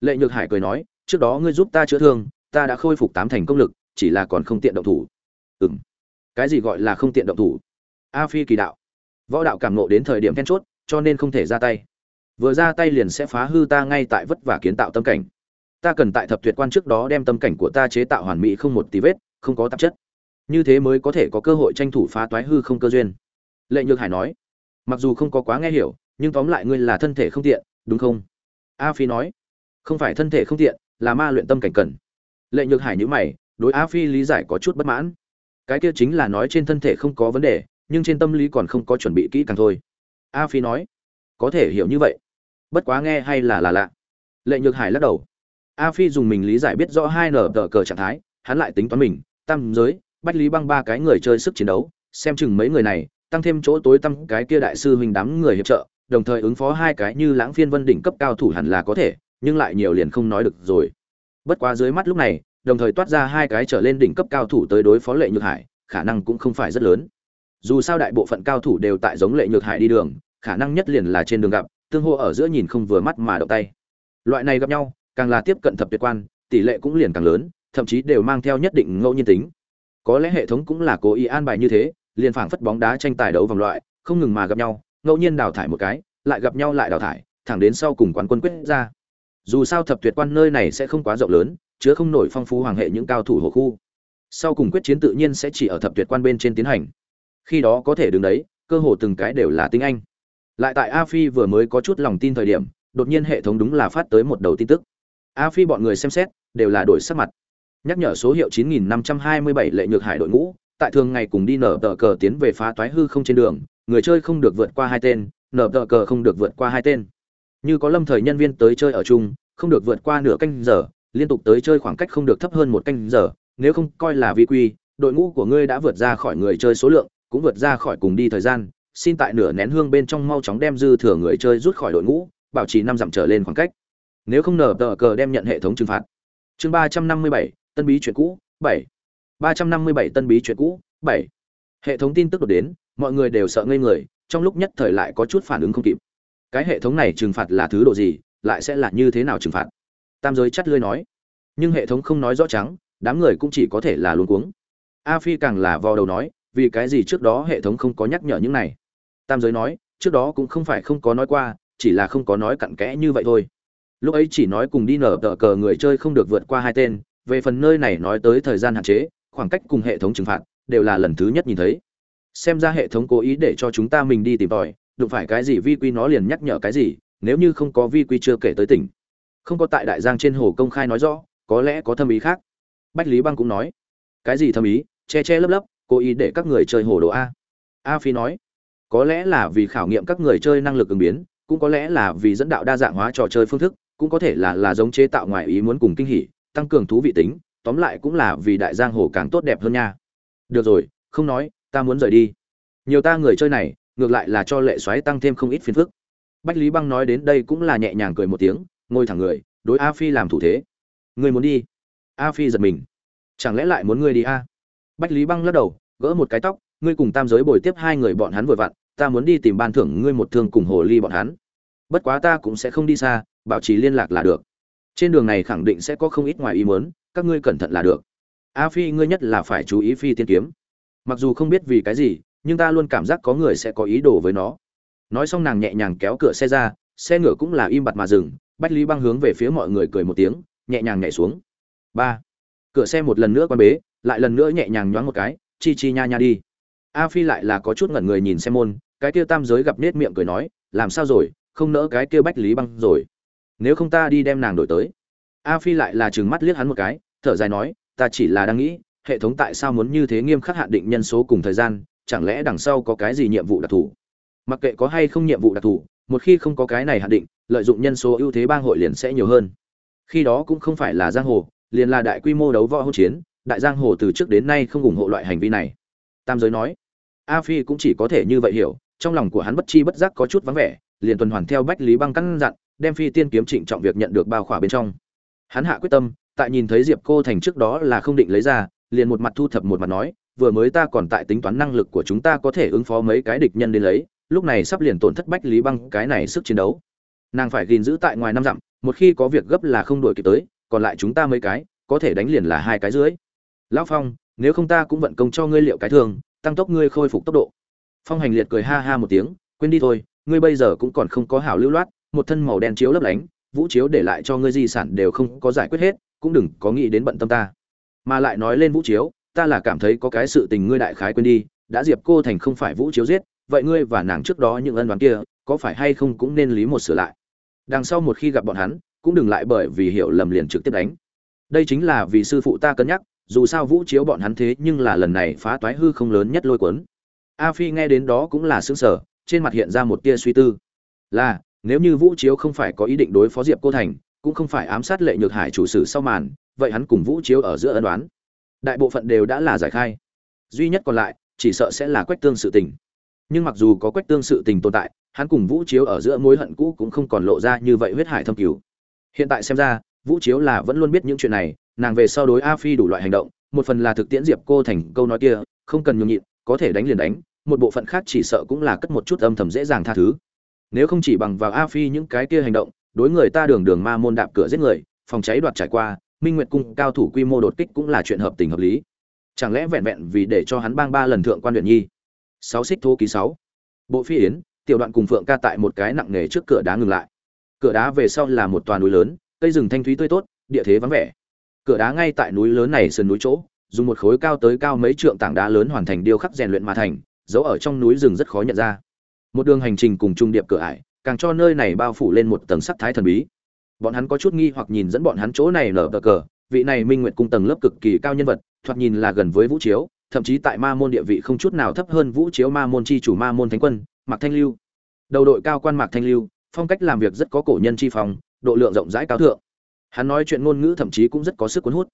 Lệ nhược hải cười nói, trước đó ngươi giúp ta chữa thương, ta đã khôi phục tám thành công lực, chỉ là còn không tiện động thủ. Ừ m cái gì gọi là không tiện động thủ? A phi kỳ đạo. Võ đạo cảm nộ đến thời điểm then chốt, cho nên không thể ra tay. Vừa ra tay liền sẽ phá hư ta ngay tại vất vả kiến tạo tâm cảnh ta cần tại thập tuyệt quan trước đó đem tâm cảnh của ta chế tạo hoàn mỹ không một tí vết, không có tạp chất. Như thế mới có thể có cơ hội tranh thủ phá toái hư không cơ duyên. Lệ nhược hải nói. Mặc dù không có quá nghe hiểu, nhưng tóm lại ngươi là thân thể không tiện, đúng không? A phi nói. Không phải thân thể không tiện, là ma luyện tâm cảnh cần. Lệ nhược hải nhữ mày, đối a phi lý giải có chút bất mãn. Cái kia chính là nói trên thân thể không có vấn đề, nhưng trên tâm lý còn không có chuẩn bị kỹ càng thôi. A phi nói. Có thể hiểu như vậy. Bất quá nghe hay là là lạ. Lệ nhược hải lắc đầu a phi dùng mình lý giải biết rõ hai nở tờ cờ trạng thái, hắn lại tính toán mình, tam giới, bách lý băng ba cái người chơi sức chiến đấu, xem chừng mấy người này, tăng thêm chỗ tối tăm cái kia đại sư huynh đám người hiệp trợ, đồng thời ứng phó hai cái như lãng phiên vân đỉnh cấp cao thủ hẳn là có thể, nhưng lại nhiều liền không nói được rồi. Bất quá dưới mắt lúc này, đồng thời toát ra hai cái trở lên đỉnh cấp cao thủ tới đối phó lệ nhược hải, khả năng cũng không phải rất lớn. Dù sao đại bộ phận cao thủ đều tại giống lệ nhược hải đi đường, khả năng nhất liền là trên đường gặp, tương hô ở giữa nhìn không vừa mắt mà động tay. Loại này gặp nhau càng là tiếp cận thập tuyệt quan, tỷ lệ cũng liền càng lớn, thậm chí đều mang theo nhất định ngẫu nhiên tính. Có lẽ hệ thống cũng là cố ý an bài như thế, liền phảng phất bóng đá tranh tài đấu vòng loại, không ngừng mà gặp nhau, ngẫu nhiên đào thải một cái, lại gặp nhau lại đào thải, thẳng đến sau cùng quán quân quyết ra. Dù sao thập tuyệt quan nơi này sẽ không quá rộng lớn, chứa không nổi phong phú hoàng hệ những cao thủ hộ khu. Sau cùng quyết chiến tự nhiên sẽ chỉ ở thập tuyệt quan bên trên tiến hành. Khi đó có thể đứng đấy, cơ hồ từng cái đều là tiếng anh. Lại tại a phi vừa mới có chút lòng tin thời điểm, đột nhiên hệ thống đúng là phát tới một đầu tin tức a phi bọn người xem xét, đều là đổi sắc mặt. Nhắc nhở số hiệu 9527 lệ nhược hải đội ngũ, tại thường ngày cùng đi nở tờ cờ tiến về phá toái hư không trên đường, người chơi không được vượt qua hai tên, nở tờ cờ không được vượt qua hai tên. Như có lâm thời nhân viên tới chơi ở chung, không được vượt qua nửa canh giờ, liên tục tới chơi khoảng cách không được thấp hơn một canh giờ, nếu không coi là vi quy, đội ngũ của ngươi đã vượt ra khỏi người chơi số lượng, cũng vượt ra khỏi cùng đi thời gian, xin tại nửa nén hương bên trong mau chóng đem dư thừa người chơi rút khỏi đội ngũ, bảo trì năm dặm trở lên khoảng cách nếu không nở tờ cờ đem nhận hệ thống trừng phạt. Chương ba trăm năm mươi bảy, tân bí chuyện cũ, bảy. Ba trăm năm mươi bảy tân bí chuyện cũ, bảy. Hệ thống tin tức đột đến, mọi người đều sợ ngây người, trong lúc nhất thời lại có chút phản ứng không kịp. Cái hệ thống này trừng phạt là thứ độ gì, lại sẽ là như thế nào trừng phạt? Tam giới chắt lươi nói. Nhưng hệ thống không nói rõ trắng đám người cũng chỉ có thể là luống cuống. A phi càng là vò đầu nói, vì cái gì trước đó hệ thống không có nhắc nhở những này? Tam giới nói, trước đó cũng không phải không có nói qua, chỉ là không có nói cặn kẽ như vậy thôi lúc ấy chỉ nói cùng đi nở tờ cờ người chơi không được vượt qua hai tên, về phần nơi này nói tới thời gian hạn chế, khoảng cách cùng hệ thống trừng phạt đều là lần thứ nhất nhìn thấy. Xem ra hệ thống cố ý để cho chúng ta mình đi tìm tòi, đụng phải cái gì vi quy nó liền nhắc nhở cái gì, nếu như không có vi quy chưa kể tới tỉnh. Không có tại đại giang trên hồ công khai nói rõ, có lẽ có thâm ý khác. Bách lý băng cũng nói, cái gì thâm ý, che che lấp lấp, cố ý để các người chơi hồ đồ a. A phi nói, có lẽ là vì khảo nghiệm các người chơi năng lực ứng biến, cũng có lẽ là vì dẫn đạo đa dạng hóa trò chơi phương thức cũng có thể là là giống chế tạo ngoài ý muốn cùng kinh hỉ, tăng cường thú vị tính, tóm lại cũng là vì đại giang hồ càng tốt đẹp hơn nha. Được rồi, không nói, ta muốn rời đi. Nhiều ta người chơi này, ngược lại là cho lệ xoáy tăng thêm không ít phiền phức. Bách lý băng nói đến đây cũng là nhẹ nhàng cười một tiếng, ngồi thẳng người, đối a phi làm thủ thế. Ngươi muốn đi. A phi giật mình. Chẳng lẽ lại muốn ngươi đi a? Bách lý băng lắc đầu, gỡ một cái tóc, ngươi cùng tam giới bồi tiếp hai người bọn hắn vừa vặn, ta muốn đi tìm ban thưởng ngươi một thương cùng hồ ly bọn hắn bất quá ta cũng sẽ không đi xa, bảo trì liên lạc là được. Trên đường này khẳng định sẽ có không ít ngoài ý muốn, các ngươi cẩn thận là được. A phi, ngươi nhất là phải chú ý phi tiên kiếm. Mặc dù không biết vì cái gì, nhưng ta luôn cảm giác có người sẽ có ý đồ với nó. Nói xong nàng nhẹ nhàng kéo cửa xe ra, xe ngựa cũng là im bặt mà dừng, bách lý băng hướng về phía mọi người cười một tiếng, nhẹ nhàng nhảy xuống. Ba. Cửa xe một lần nữa quan bế, lại lần nữa nhẹ nhàng nhoáng một cái, chi chi nha nha đi. A phi lại là có chút ngẩn người nhìn xem môn, cái kia tam giới gặp nết miệng cười nói, làm sao rồi không nỡ cái kia bách lý băng rồi. Nếu không ta đi đem nàng đổi tới. A phi lại là trừng mắt liếc hắn một cái, thở dài nói, ta chỉ là đang nghĩ, hệ thống tại sao muốn như thế nghiêm khắc hạn định nhân số cùng thời gian, chẳng lẽ đằng sau có cái gì nhiệm vụ đặc thù? Mặc kệ có hay không nhiệm vụ đặc thù, một khi không có cái này hạn định, lợi dụng nhân số ưu thế bang hội liền sẽ nhiều hơn. Khi đó cũng không phải là giang hồ, liền là đại quy mô đấu võ hỗn chiến, đại giang hồ từ trước đến nay không ủng hộ loại hành vi này. Tam giới nói, a phi cũng chỉ có thể như vậy hiểu, trong lòng của hắn bất chi bất giác có chút vắng vẻ liền tuần hoàn theo bách lý băng căn dặn, đem phi tiên kiếm trịnh trọng việc nhận được bao khỏa bên trong. Hắn hạ quyết tâm, tại nhìn thấy diệp cô thành trước đó là không định lấy ra, liền một mặt thu thập một mặt nói, vừa mới ta còn tại tính toán năng lực của chúng ta có thể ứng phó mấy cái địch nhân đến lấy, lúc này sắp liền tổn thất bách lý băng cái này sức chiến đấu. Nàng phải gìn giữ tại ngoài năm dặm, một khi có việc gấp là không đổi kịp tới, còn lại chúng ta mấy cái, có thể đánh liền là hai cái dưới. Lão phong, nếu không ta cũng vận công cho ngươi liệu cái thường, tăng tốc ngươi khôi phục tốc độ. Phong hành liệt cười ha ha một tiếng, quên đi thôi ngươi bây giờ cũng còn không có hảo lưu loát, một thân màu đen chiếu lấp lánh, vũ chiếu để lại cho ngươi di sản đều không có giải quyết hết, cũng đừng có nghĩ đến bận tâm ta. Mà lại nói lên vũ chiếu, ta là cảm thấy có cái sự tình ngươi đại khái quên đi, đã diệp cô thành không phải vũ chiếu giết, vậy ngươi và nàng trước đó những ân đoán kia, có phải hay không cũng nên lý một sửa lại. Đằng sau một khi gặp bọn hắn, cũng đừng lại bởi vì hiểu lầm liền trực tiếp đánh. Đây chính là vì sư phụ ta cân nhắc, dù sao vũ chiếu bọn hắn thế nhưng là lần này phá toái hư không lớn nhất lôi cuốn. A phi nghe đến đó cũng là xứng sở trên mặt hiện ra một tia suy tư. Là, nếu như vũ chiếu không phải có ý định đối phó diệp cô thành, cũng không phải ám sát lệ nhược hải chủ sử sau màn, vậy hắn cùng vũ chiếu ở giữa ân đoán đại bộ phận đều đã là giải khai. Duy nhất còn lại, chỉ sợ sẽ là quách tương sự tình. Nhưng mặc dù có quách tương sự tình tồn tại, hắn cùng vũ chiếu ở giữa mối hận cũ cũng không còn lộ ra như vậy huyết hải thâm cứu hiện tại xem ra, vũ chiếu là vẫn luôn biết những chuyện này, nàng về sau đối a phi đủ loại hành động, một phần là thực tiễn diệp cô thành câu nói kia, không cần nhường nhịn, có thể đánh liền đánh một bộ phận khác chỉ sợ cũng là cất một chút âm thầm dễ dàng tha thứ. Nếu không chỉ bằng vào a phi những cái kia hành động, đối người ta đường đường ma môn đạp cửa giết người, phòng cháy đoạt trải qua, minh nguyệt cung cao thủ quy mô đột kích cũng là chuyện hợp tình hợp lý. Chẳng lẽ vẹn vẹn vì để cho hắn bang ba lần thượng quan luyện nhi? Sáu xích thô ký sáu. Bộ phi yến, tiểu đoạn cùng phượng ca tại một cái nặng nề trước cửa đá ngừng lại. Cửa đá về sau là một toàn núi lớn, cây rừng thanh thúy tươi tốt, địa thế vắng vẻ. Cửa đá ngay tại núi lớn này sườn núi chỗ, dùng một khối cao tới cao mấy trượng tảng đá lớn hoàn thành điêu khắc rèn luyện mà thành giấu ở trong núi rừng rất khó nhận ra. Một đường hành trình cùng trung điệp cửa ải, càng cho nơi này bao phủ lên một tầng sắc thái thần bí. Bọn hắn có chút nghi hoặc nhìn dẫn bọn hắn chỗ này lở cờ cờ, vị này minh nguyện cung tầng lớp cực kỳ cao nhân vật, thoạt nhìn là gần với vũ chiếu, thậm chí tại ma môn địa vị không chút nào thấp hơn vũ chiếu ma môn chi chủ ma môn thánh quân, mạc thanh lưu. Đầu đội cao quan mạc thanh lưu, phong cách làm việc rất có cổ nhân chi phong, độ lượng rộng rãi cao thượng. Hắn nói chuyện ngôn ngữ thậm chí cũng rất có sức cuốn hút.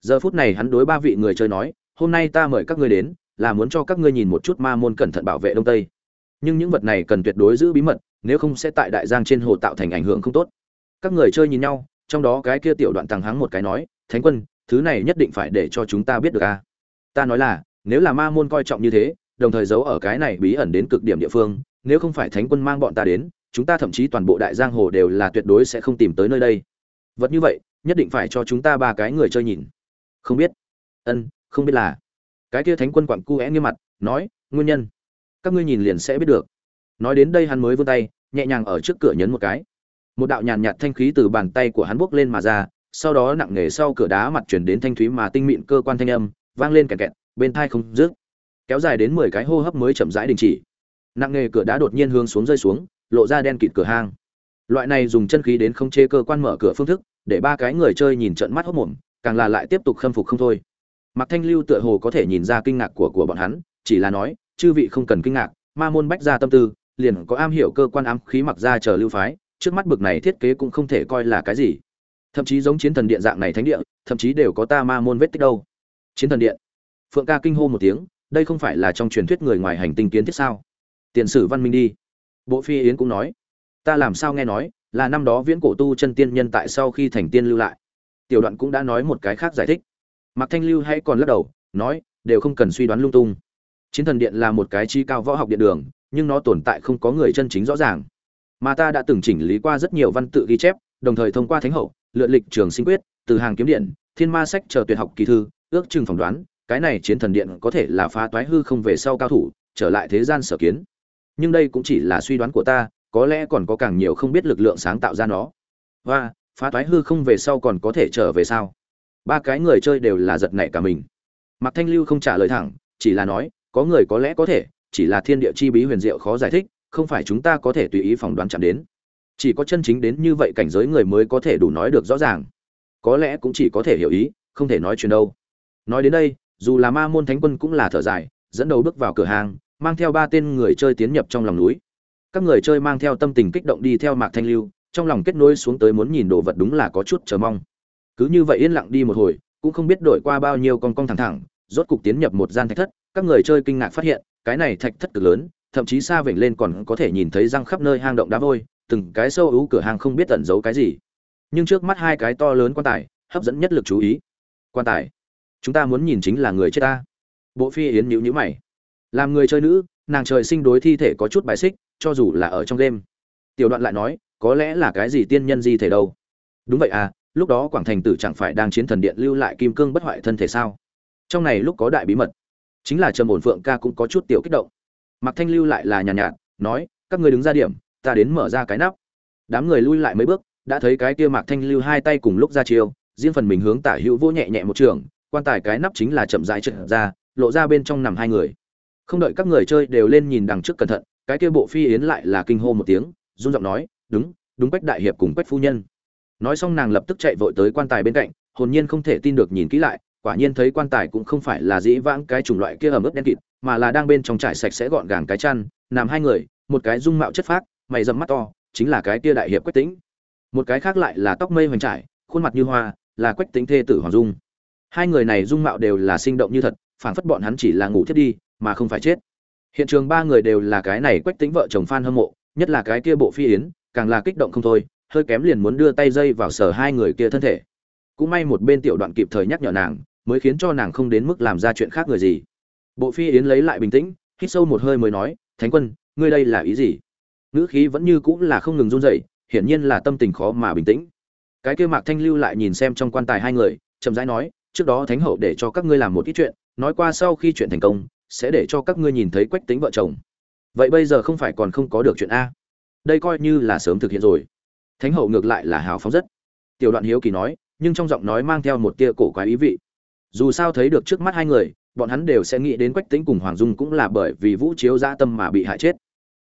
Giờ phút này hắn đối ba vị người chơi nói, hôm nay ta mời các ngươi đến là muốn cho các ngươi nhìn một chút ma môn cẩn thận bảo vệ đông tây. Nhưng những vật này cần tuyệt đối giữ bí mật, nếu không sẽ tại đại giang trên hồ tạo thành ảnh hưởng không tốt. Các người chơi nhìn nhau, trong đó cái kia tiểu đoạn tăng hắng một cái nói, thánh quân, thứ này nhất định phải để cho chúng ta biết được a ta nói là, nếu là ma môn coi trọng như thế, đồng thời giấu ở cái này bí ẩn đến cực điểm địa phương, nếu không phải thánh quân mang bọn ta đến, chúng ta thậm chí toàn bộ đại giang hồ đều là tuyệt đối sẽ không tìm tới nơi đây. Vật như vậy, nhất định phải cho chúng ta ba cái người chơi nhìn. Không biết. Ân, không biết là cái kia thánh quân quặn cu é nghiêm mặt, nói, nguyên nhân, các ngươi nhìn liền sẽ biết được. Nói đến đây hắn mới vươn tay, nhẹ nhàng ở trước cửa nhấn một cái. Một đạo nhàn nhạt thanh khí từ bàn tay của hắn buốc lên mà ra, sau đó nặng nề sau cửa đá mặt chuyển đến thanh thúy mà tinh mịn cơ quan thanh âm, vang lên kẹt kẹt, bên thai không rước kéo dài đến mười cái hô hấp mới chậm rãi đình chỉ. Nặng nề cửa đá đột nhiên hướng xuống rơi xuống, lộ ra đen kịt cửa hang. Loại này dùng chân khí đến không chế cơ quan mở cửa phương thức, để ba cái người chơi nhìn trận mắt hốc mồm, càng là lại tiếp tục khâm phục không thôi. Mạc Thanh Lưu tựa hồ có thể nhìn ra kinh ngạc của của bọn hắn, chỉ là nói, chư vị không cần kinh ngạc, ma môn bách gia tâm tư, liền có am hiểu cơ quan ám khí mặc ra chờ lưu phái, trước mắt bực này thiết kế cũng không thể coi là cái gì. Thậm chí giống chiến thần điện dạng này thánh địa, thậm chí đều có ta ma môn vết tích đâu. Chiến thần điện. Phượng ca kinh hô một tiếng, đây không phải là trong truyền thuyết người ngoài hành tinh kiến thiết sao? Tiền sử văn minh đi. Bộ Phi Yến cũng nói, ta làm sao nghe nói, là năm đó viễn cổ tu chân tiên nhân tại sau khi thành tiên lưu lại. Tiểu đoạn cũng đã nói một cái khác giải thích. Mạc Thanh Lưu hay còn lắc đầu, nói, đều không cần suy đoán lung tung. Chiến thần điện là một cái chi cao võ học điện đường, nhưng nó tồn tại không có người chân chính rõ ràng. Mà ta đã từng chỉnh lý qua rất nhiều văn tự ghi chép, đồng thời thông qua thánh hậu, luyện lịch trường sinh quyết, từ hàng kiếm điện, thiên ma sách chờ tuyệt học kỳ thư, ước chừng phỏng đoán, cái này chiến thần điện có thể là phá toái hư không về sau cao thủ, trở lại thế gian sở kiến. nhưng đây cũng chỉ là suy đoán của ta có lẽ còn có càng nhiều không biết lực lượng sáng tạo ra nó và phá toái hư không về sau còn có thể trở về sao ba cái người chơi đều là giật nảy cả mình. Mạc thanh lưu không trả lời thẳng, chỉ là nói, có người có lẽ có thể, chỉ là thiên địa chi bí huyền diệu khó giải thích, không phải chúng ta có thể tùy ý phỏng đoán chạm đến. Chỉ có chân chính đến như vậy cảnh giới người mới có thể đủ nói được rõ ràng. Có lẽ cũng chỉ có thể hiểu ý, không thể nói chuyện đâu. Nói đến đây, dù là ma môn thánh quân cũng là thở dài, dẫn đầu bước vào cửa hàng, mang theo ba tên người chơi tiến nhập trong lòng núi. Các người chơi mang theo tâm tình kích động đi theo mạc thanh lưu, trong lòng kết nối xuống tới muốn nhìn đồ vật đúng là có chút chờ mong cứ như vậy yên lặng đi một hồi, cũng không biết đổi qua bao nhiêu con con thẳng thẳng, rốt cục tiến nhập một gian thạch thất, các người chơi kinh ngạc phát hiện, cái này thạch thất cực lớn, thậm chí xa vểnh lên còn có thể nhìn thấy răng khắp nơi hang động đá vôi, từng cái sâu ú cửa hàng không biết tẩn giấu cái gì. Nhưng trước mắt hai cái to lớn quan tài, hấp dẫn nhất lực chú ý. Quan tài. Chúng ta muốn nhìn chính là người chết ta. Bộ phi yến nhữ nhữ mày. Làm người chơi nữ, nàng trời sinh đối thi thể có chút bài xích, cho dù là ở trong đêm tiểu đoạn lại nói, có lẽ là cái gì tiên nhân di thể đâu? Đúng vậy à lúc đó quảng thành tử chẳng phải đang chiến thần điện lưu lại kim cương bất hoại thân thể sao? Trong này lúc có đại bí mật chính là trầm ổn phượng ca cũng có chút tiểu kích động. Mặc thanh lưu lại là nhàn nhạt, nhạt nói các người đứng ra điểm ta đến mở ra cái nắp. Đám người lui lại mấy bước đã thấy cái kia mạc thanh lưu hai tay cùng lúc ra chiêu riêng phần mình hướng tả hữu vô nhẹ nhẹ một trường quan tài cái nắp chính là chậm rãi trượt ra lộ ra bên trong nằm hai người. Không đợi các người chơi đều lên nhìn đằng trước cẩn thận cái kia bộ phi yến lại là kinh hô một tiếng run giọng nói đúng đúng quách đại hiệp cùng quách phu nhân nói xong nàng lập tức chạy vội tới quan tài bên cạnh, hồn nhiên không thể tin được nhìn kỹ lại, quả nhiên thấy quan tài cũng không phải là dĩ vãng cái chủng loại kia ẩm ướt đen kịt, mà là đang bên trong trải sạch sẽ gọn gàng cái chăn, nằm hai người, một cái dung mạo chất phác, mày dầm mắt to, chính là cái kia đại hiệp quách tĩnh. Một cái khác lại là tóc mây hoành trải, khuôn mặt như hoa, là quách tĩnh thê tử hoàng dung. Hai người này dung mạo đều là sinh động như thật, phảng phất bọn hắn chỉ là ngủ thiết đi, mà không phải chết. Hiện trường ba người đều là cái này quách tĩnh vợ chồng phan hâm mộ, nhất là cái kia bộ phi yến, càng là kích động không thôi hơi kém liền muốn đưa tay dây vào sở hai người kia thân thể. Cũng may một bên tiểu đoạn kịp thời nhắc nhở nàng, mới khiến cho nàng không đến mức làm ra chuyện khác người gì. Bộ phi yến lấy lại bình tĩnh, hít sâu một hơi mới nói, thánh quân, ngươi đây là ý gì? Ngữ khí vẫn như cũng là không ngừng run rẩy, hiển nhiên là tâm tình khó mà bình tĩnh. Cái kia mạc thanh lưu lại nhìn xem trong quan tài hai người, chậm rãi nói, trước đó thánh hậu để cho các ngươi làm một ít chuyện, nói qua sau khi chuyện thành công, sẽ để cho các ngươi nhìn thấy quách tính vợ chồng. Vậy bây giờ không phải còn không có được chuyện a? Đây coi như là sớm thực hiện rồi thánh hậu ngược lại là hào phóng rất. Tiểu đoạn hiếu kỳ nói, nhưng trong giọng nói mang theo một tia cổ quái ý vị. Dù sao thấy được trước mắt hai người, bọn hắn đều sẽ nghĩ đến quách tính cùng hoàng dung cũng là bởi vì vũ chiếu dã tâm mà bị hại chết.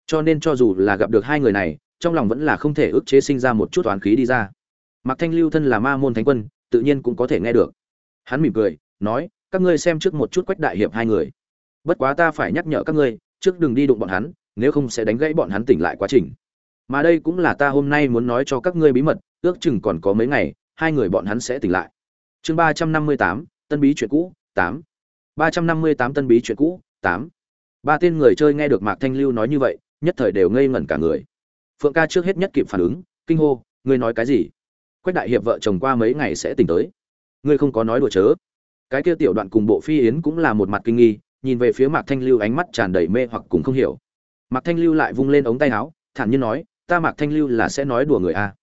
Cho nên cho dù là gặp được hai người này, trong lòng vẫn là không thể ức chế sinh ra một chút toán khí đi ra. Mặc thanh lưu thân là ma môn thánh quân, tự nhiên cũng có thể nghe được. Hắn mỉm cười, nói, các ngươi xem trước một chút quách đại hiệp hai người. Bất quá ta phải nhắc nhở các ngươi, trước đừng đi đụng bọn hắn, nếu không sẽ đánh gãy bọn hắn tỉnh lại quá trình mà đây cũng là ta hôm nay muốn nói cho các ngươi bí mật, ước chừng còn có mấy ngày, hai người bọn hắn sẽ tỉnh lại. Chương ba trăm năm mươi tám, tân bí chuyện cũ, tám. ba trăm năm mươi tám, tân bí chuyện cũ, tám. Ba tên người chơi nghe được mạc thanh lưu nói như vậy, nhất thời đều ngây ngẩn cả người. Phượng ca trước hết nhất kịp phản ứng, kinh hô, ngươi nói cái gì? Quách đại hiệp vợ chồng qua mấy ngày sẽ tỉnh tới. Ngươi không có nói đùa chớ. Cái kia tiểu đoạn cùng bộ phi yến cũng là một mặt kinh nghi, nhìn về phía mạc thanh lưu ánh mắt tràn đầy mê hoặc cùng không hiểu. Mạc thanh lưu lại vung lên ống tay áo, thản nhiên nói ta mạc thanh lưu là sẽ nói đùa người a.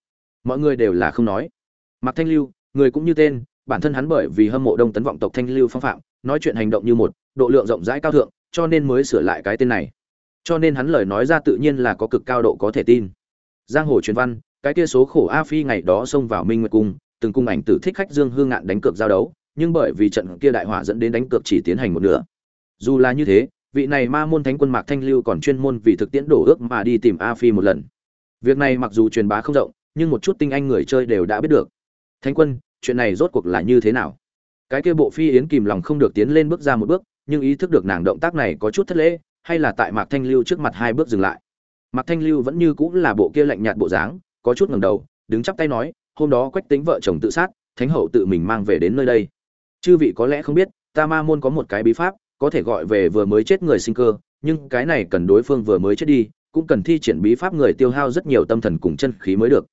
Mọi người đều là không nói. Mạc thanh lưu, người cũng như tên, bản thân hắn bởi vì hâm mộ đông tấn vọng tộc thanh lưu phong phạm, nói chuyện hành động như một, độ lượng rộng rãi cao thượng, cho nên mới sửa lại cái tên này. Cho nên hắn lời nói ra tự nhiên là có cực cao độ có thể tin. Giang hồ truyền văn, cái kia số khổ a phi ngày đó xông vào minh nguyệt cung, từng cung ảnh tử thích khách dương hương ngạn đánh cược giao đấu, nhưng bởi vì trận kia đại hỏa dẫn đến đánh cược chỉ tiến hành một nửa. Dù là như thế, vị này ma môn thánh quân mạc thanh lưu còn chuyên môn vì thực tiễn đổ ước mà đi tìm a phi một lần việc này mặc dù truyền bá không rộng, nhưng một chút tinh anh người chơi đều đã biết được. Thánh quân, chuyện này rốt cuộc là như thế nào? Cái kia bộ phi yến kìm lòng không được tiến lên bước ra một bước, nhưng ý thức được nàng động tác này có chút thất lễ, hay là tại mạc thanh lưu trước mặt hai bước dừng lại. Mạc thanh lưu vẫn như cũng là bộ kia lạnh nhạt bộ dáng, có chút ngẩng đầu, đứng chắp tay nói, hôm đó quách tính vợ chồng tự sát, thánh hậu tự mình mang về đến nơi đây. Chư vị có lẽ không biết, ta ma môn có một cái bí pháp, có thể gọi về vừa mới chết người sinh cơ, nhưng cái này cần đối phương vừa mới chết đi cũng cần thi triển bí pháp người tiêu hao rất nhiều tâm thần cùng chân khí mới được.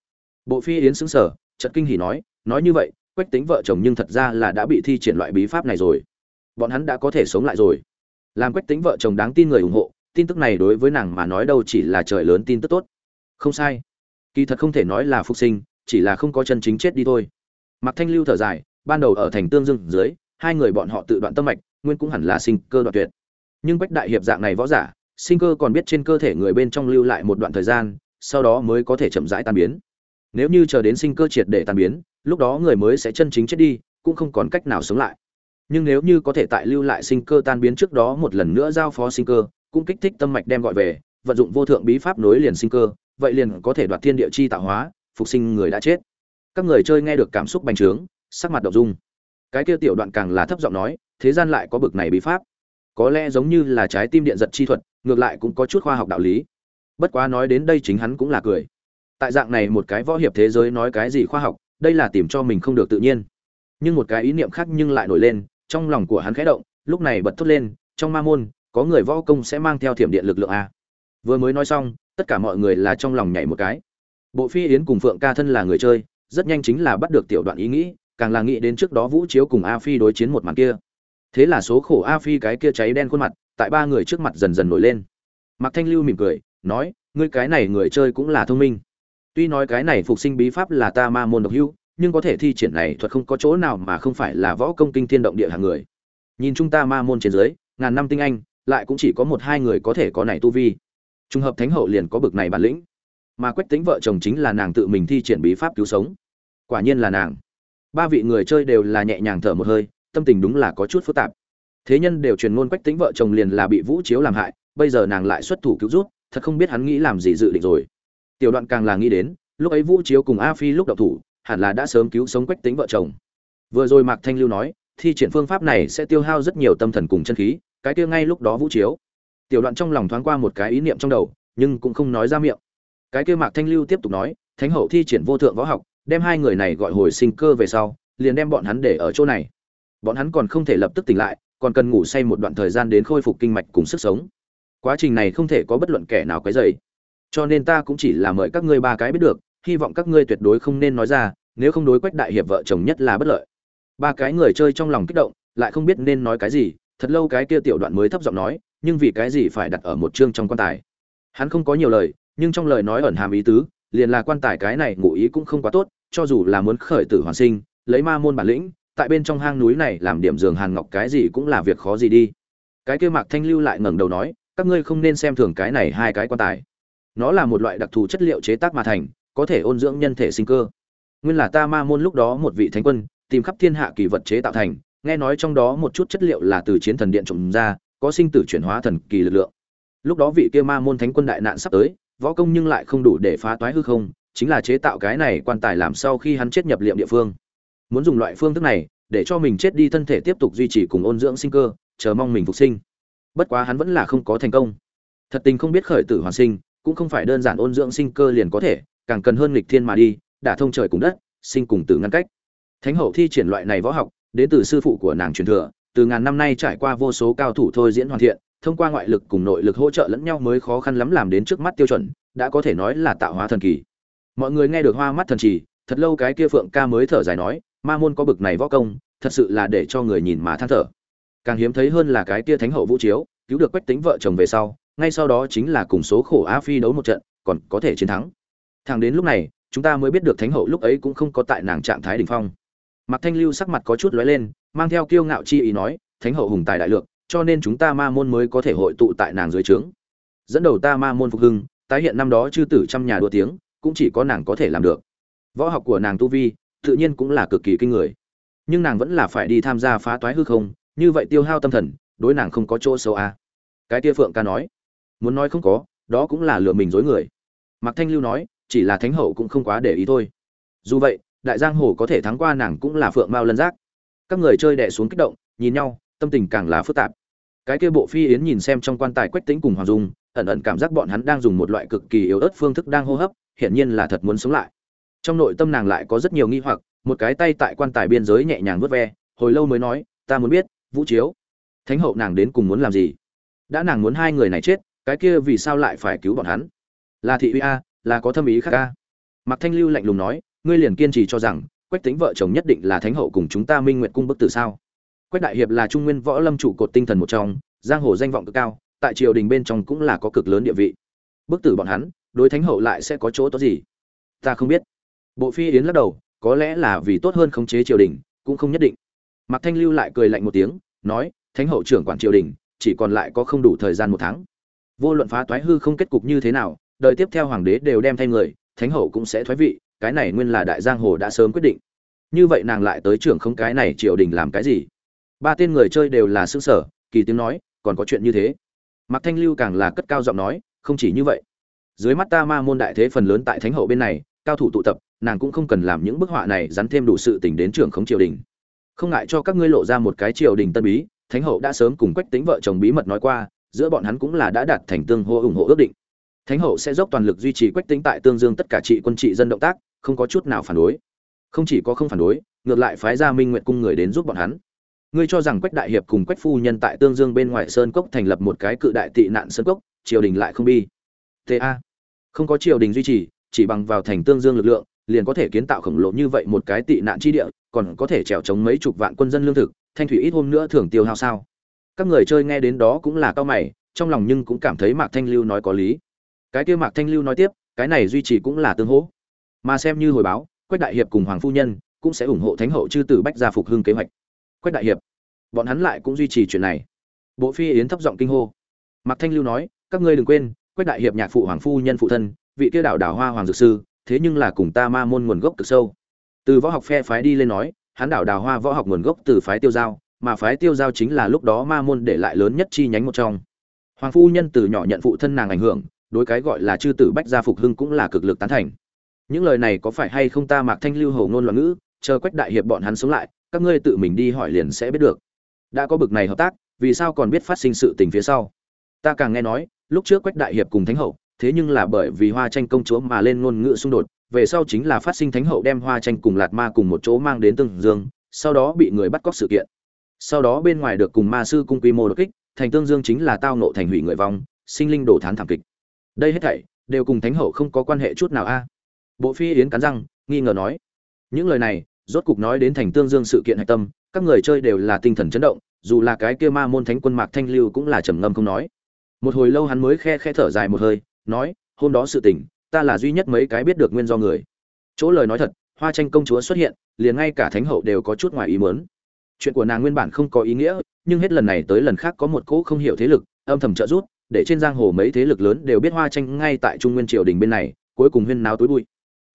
Bộ phi yến xứng sở trận kinh hỉ nói nói như vậy, quách tính vợ chồng nhưng thật ra là đã bị thi triển loại bí pháp này rồi. Bọn hắn đã có thể sống lại rồi. Làm quách tính vợ chồng đáng tin người ủng hộ, tin tức này đối với nàng mà nói đâu chỉ là trời lớn tin tức tốt. Không sai. Kỳ thật không thể nói là phục sinh, chỉ là không có chân chính chết đi thôi. Mặc thanh lưu thở dài, ban đầu ở thành tương dương dưới, hai người bọn họ tự đoạn tâm mạch, nguyên cũng hẳn là sinh cơ đoạn tuyệt. Nhưng bách đại hiệp dạng này võ giả sinh cơ còn biết trên cơ thể người bên trong lưu lại một đoạn thời gian, sau đó mới có thể chậm rãi tan biến. Nếu như chờ đến sinh cơ triệt để tan biến, lúc đó người mới sẽ chân chính chết đi, cũng không còn cách nào sống lại. Nhưng nếu như có thể tại lưu lại sinh cơ tan biến trước đó một lần nữa giao phó sinh cơ, cũng kích thích tâm mạch đem gọi về, vận dụng vô thượng bí pháp nối liền sinh cơ, vậy liền có thể đoạt thiên địa chi tạo hóa, phục sinh người đã chết. Các người chơi nghe được cảm xúc bành trướng, sắc mặt đậu dung cái kia tiểu đoạn càng là thấp giọng nói, thế gian lại có bực này bí pháp có lẽ giống như là trái tim điện giật chi thuật, ngược lại cũng có chút khoa học đạo lý. Bất quá nói đến đây chính hắn cũng là cười. Tại dạng này một cái võ hiệp thế giới nói cái gì khoa học, đây là tìm cho mình không được tự nhiên. Nhưng một cái ý niệm khác nhưng lại nổi lên, trong lòng của hắn khẽ động, lúc này bật thốt lên, trong ma môn, có người võ công sẽ mang theo thiểm điện lực lượng a. Vừa mới nói xong, tất cả mọi người là trong lòng nhảy một cái. Bộ phi yến cùng phượng ca thân là người chơi, rất nhanh chính là bắt được tiểu đoạn ý nghĩ, càng là nghĩ đến trước đó vũ chiếu cùng a phi đối chiến một màn kia thế là số khổ a phi cái kia cháy đen khuôn mặt, tại ba người trước mặt dần dần nổi lên. Mạc thanh lưu mỉm cười, nói, ngươi cái này người chơi cũng là thông minh. Tuy nói cái này phục sinh bí pháp là ta ma môn độc hữu, nhưng có thể thi triển này thuật không có chỗ nào mà không phải là võ công kinh thiên động địa hàng người. Nhìn chúng ta ma môn trên dưới, ngàn năm tinh anh, lại cũng chỉ có một hai người có thể có này tu vi. Trùng hợp thánh hậu liền có bực này bản lĩnh. Mà quách tính vợ chồng chính là nàng tự mình thi triển bí pháp cứu sống. Quả nhiên là nàng. Ba vị người chơi đều là nhẹ nhàng thở một hơi tâm tình đúng là có chút phức tạp. Thế nhân đều truyền ngôn quách tính vợ chồng liền là bị vũ chiếu làm hại, bây giờ nàng lại xuất thủ cứu rút thật không biết hắn nghĩ làm gì dự định rồi. Tiểu đoạn càng là nghĩ đến, lúc ấy vũ chiếu cùng a phi lúc đậu thủ, hẳn là đã sớm cứu sống quách tính vợ chồng. Vừa rồi mạc thanh lưu nói, thi triển phương pháp này sẽ tiêu hao rất nhiều tâm thần cùng chân khí, cái kia ngay lúc đó vũ chiếu. Tiểu đoạn trong lòng thoáng qua một cái ý niệm trong đầu, nhưng cũng không nói ra miệng. Cái kia mạc thanh lưu tiếp tục nói, thánh hậu thi triển vô thượng võ học, đem hai người này gọi hồi sinh cơ về sau, liền đem bọn hắn để ở chỗ này bọn hắn còn không thể lập tức tỉnh lại, còn cần ngủ say một đoạn thời gian đến khôi phục kinh mạch cùng sức sống. Quá trình này không thể có bất luận kẻ nào quấy dày cho nên ta cũng chỉ là mời các ngươi ba cái biết được, hy vọng các ngươi tuyệt đối không nên nói ra, nếu không đối quách đại hiệp vợ chồng nhất là bất lợi. Ba cái người chơi trong lòng kích động, lại không biết nên nói cái gì, thật lâu cái kia tiểu đoạn mới thấp giọng nói, nhưng vì cái gì phải đặt ở một chương trong quan tài? Hắn không có nhiều lời, nhưng trong lời nói ẩn hàm ý tứ, liền là quan tài cái này ngụ ý cũng không quá tốt, cho dù là muốn khởi tử hoàn sinh, lấy ma môn bản lĩnh tại bên trong hang núi này làm điểm giường hàn ngọc cái gì cũng là việc khó gì đi. Cái kia mạc thanh lưu lại ngẩng đầu nói, các ngươi không nên xem thường cái này hai cái quan tài. Nó là một loại đặc thù chất liệu chế tác mà thành, có thể ôn dưỡng nhân thể sinh cơ. Nguyên là ta ma môn lúc đó một vị thánh quân, tìm khắp thiên hạ kỳ vật chế tạo thành, nghe nói trong đó một chút chất liệu là từ chiến thần điện trộm ra, có sinh tử chuyển hóa thần kỳ lực lượng. Lúc đó vị kia ma môn thánh quân đại nạn sắp tới, võ công nhưng lại không đủ để phá toái hư không, chính là chế tạo cái này quan tài làm sau khi hắn chết nhập liệm địa phương muốn dùng loại phương thức này để cho mình chết đi, thân thể tiếp tục duy trì cùng ôn dưỡng sinh cơ, chờ mong mình phục sinh. Bất quá hắn vẫn là không có thành công. Thật tình không biết khởi tử hoàn sinh, cũng không phải đơn giản ôn dưỡng sinh cơ liền có thể, càng cần hơn nghịch thiên mà đi, đả thông trời cùng đất, sinh cùng tử ngăn cách. Thánh hậu thi triển loại này võ học, đến từ sư phụ của nàng truyền thừa, từ ngàn năm nay trải qua vô số cao thủ thôi diễn hoàn thiện, thông qua ngoại lực cùng nội lực hỗ trợ lẫn nhau mới khó khăn lắm làm đến trước mắt tiêu chuẩn, đã có thể nói là tạo hóa thần kỳ. Mọi người nghe được hoa mắt thần trì, thật lâu cái kia phượng ca mới thở dài nói ma môn có bực này võ công thật sự là để cho người nhìn mà than thở càng hiếm thấy hơn là cái kia thánh hậu vũ chiếu cứu được quách tính vợ chồng về sau ngay sau đó chính là cùng số khổ Á phi đấu một trận còn có thể chiến thắng thẳng đến lúc này chúng ta mới biết được thánh hậu lúc ấy cũng không có tại nàng trạng thái đỉnh phong Mạc Thanh Lưu sắc mặt có chút lóe lên, mang theo kiêu ngạo chi ý nói, Thánh hậu hùng tài đại lượng, cho nên chúng ta ma môn mới có thể hội tụ tại nàng dưới trướng. Dẫn đầu ta ma môn phục hưng, tái hiện năm đó chư tử trăm nhà đua tiếng, cũng chỉ có nàng có thể làm được. Võ học của nàng tu vi, tự nhiên cũng là cực kỳ kinh người. Nhưng nàng vẫn là phải đi tham gia phá toái hư không, như vậy tiêu hao tâm thần, đối nàng không có chỗ xấu a. Cái kia Phượng ca nói, muốn nói không có, đó cũng là lừa mình dối người. Mạc Thanh Lưu nói, chỉ là thánh hậu cũng không quá để ý thôi. Dù vậy, đại giang hồ có thể thắng qua nàng cũng là phượng mao lân giác các người chơi đẻ xuống kích động nhìn nhau tâm tình càng là phức tạp cái kia bộ phi yến nhìn xem trong quan tài quách tính cùng hoàng dung ẩn ẩn cảm giác bọn hắn đang dùng một loại cực kỳ yếu ớt phương thức đang hô hấp hiển nhiên là thật muốn sống lại trong nội tâm nàng lại có rất nhiều nghi hoặc, một cái tay tại quan tài biên giới nhẹ nhàng vớt ve, hồi lâu mới nói, ta muốn biết, vũ chiếu, thánh hậu nàng đến cùng muốn làm gì? Đã nàng muốn hai người này chết, cái kia vì sao lại phải cứu bọn hắn? Là thị uy a, là có thâm ý khác a? Mặc thanh lưu lạnh lùng nói, ngươi liền kiên trì cho rằng, quách tính vợ chồng nhất định là thánh hậu cùng chúng ta minh nguyện cung bức tử sao? Quách đại hiệp là trung nguyên võ lâm trụ cột tinh thần một trong, giang hồ danh vọng cực cao, tại triều đình bên trong cũng là có cực lớn địa vị. Bức tử bọn hắn, đối thánh hậu lại sẽ có chỗ tốt gì? Ta không biết bộ phi yến lắc đầu, có lẽ là vì tốt hơn khống chế triều đình, cũng không nhất định. Mạc thanh lưu lại cười lạnh một tiếng, nói, thánh hậu trưởng quản triều đình, chỉ còn lại có không đủ thời gian một tháng. Vô luận phá toái hư không kết cục như thế nào, đời tiếp theo hoàng đế đều đem thay người, thánh hậu cũng sẽ thoái vị, cái này nguyên là đại giang hồ đã sớm quyết định. Như vậy nàng lại tới trưởng không cái này triều đình làm cái gì? Ba tên người chơi đều là xương sở kỳ tiếng nói, còn có chuyện như thế? Mạc thanh lưu càng là cất cao giọng nói, không chỉ như vậy. Dưới mắt ta ma môn đại thế phần lớn tại thánh hậu bên này, cao thủ tụ tập nàng cũng không cần làm những bức họa này dắn thêm đủ sự tình đến trưởng không triều đình. Không ngại cho các ngươi lộ ra một cái triều đình tân bí, thánh hậu đã sớm cùng quách tính vợ chồng bí mật nói qua, giữa bọn hắn cũng là đã đạt thành tương hô ủng hộ ước định. Thánh hậu sẽ dốc toàn lực duy trì quách tính tại tương dương tất cả trị quân trị dân động tác, không có chút nào phản đối. Không chỉ có không phản đối, ngược lại phái ra minh nguyện cung người đến giúp bọn hắn. Ngươi cho rằng quách đại hiệp cùng quách phu nhân tại tương dương bên ngoài sơn cốc thành lập một cái cự đại tị nạn sơn cốc, triều đình lại không bi. Ta không có triều đình duy trì, chỉ bằng vào thành tương dương lực lượng liền có thể kiến tạo khổng lồ như vậy một cái tị nạn chi địa, còn có thể trèo chống mấy chục vạn quân dân lương thực, thanh thủy ít hôm nữa thường tiêu hao sao? Các người chơi nghe đến đó cũng là cao mày, trong lòng nhưng cũng cảm thấy mạc thanh lưu nói có lý. Cái kia mạc thanh lưu nói tiếp, cái này duy trì cũng là tương hỗ. Mà xem như hồi báo, quách đại hiệp cùng hoàng phu nhân cũng sẽ ủng hộ thánh hậu chư tử bách gia phục hưng kế hoạch. Quách đại hiệp, bọn hắn lại cũng duy trì chuyện này. Bộ phi yến thấp giọng kinh hô. Mạc thanh lưu nói, các ngươi đừng quên, quách đại hiệp nhạc phụ hoàng phu nhân phụ thân, vị kia đạo đảo hoa hoàng dược sư thế nhưng là cùng ta ma môn nguồn gốc cực sâu. Từ võ học phe phái đi lên nói, hắn đảo đào hoa võ học nguồn gốc từ phái tiêu giao, mà phái tiêu giao chính là lúc đó ma môn để lại lớn nhất chi nhánh một trong. Hoàng phu nhân từ nhỏ nhận phụ thân nàng ảnh hưởng, đối cái gọi là chư tử bách gia phục hưng cũng là cực lực tán thành. Những lời này có phải hay không ta mạc thanh lưu hầu ngôn loạn ngữ, chờ quách đại hiệp bọn hắn sống lại, các ngươi tự mình đi hỏi liền sẽ biết được. Đã có bực này hợp tác, vì sao còn biết phát sinh sự tình phía sau? Ta càng nghe nói, lúc trước quách đại hiệp cùng thánh hậu thế nhưng là bởi vì hoa tranh công chúa mà lên ngôn ngữ xung đột, về sau chính là phát sinh thánh hậu đem hoa tranh cùng lạt ma cùng một chỗ mang đến tương dương, sau đó bị người bắt cóc sự kiện. Sau đó bên ngoài được cùng ma sư cung quy mô đột kích, thành tương dương chính là tao nộ thành hủy người vong, sinh linh đổ thán thảm kịch. Đây hết thảy, đều cùng thánh hậu không có quan hệ chút nào a. Bộ phi yến cắn răng, nghi ngờ nói, những lời này, rốt cục nói đến thành tương dương sự kiện hạch tâm, các người chơi đều là tinh thần chấn động, dù là cái kia ma môn thánh quân mạc thanh lưu cũng là trầm ngâm không nói. Một hồi lâu hắn mới khe khe thở dài một hơi nói, hôm đó sự tình, ta là duy nhất mấy cái biết được nguyên do người. Chỗ lời nói thật, hoa tranh công chúa xuất hiện, liền ngay cả thánh hậu đều có chút ngoài ý muốn. Chuyện của nàng nguyên bản không có ý nghĩa, nhưng hết lần này tới lần khác có một cỗ không hiểu thế lực, âm thầm trợ giúp, để trên giang hồ mấy thế lực lớn đều biết hoa tranh ngay tại trung nguyên triều đình bên này, cuối cùng huyên náo tối bụi.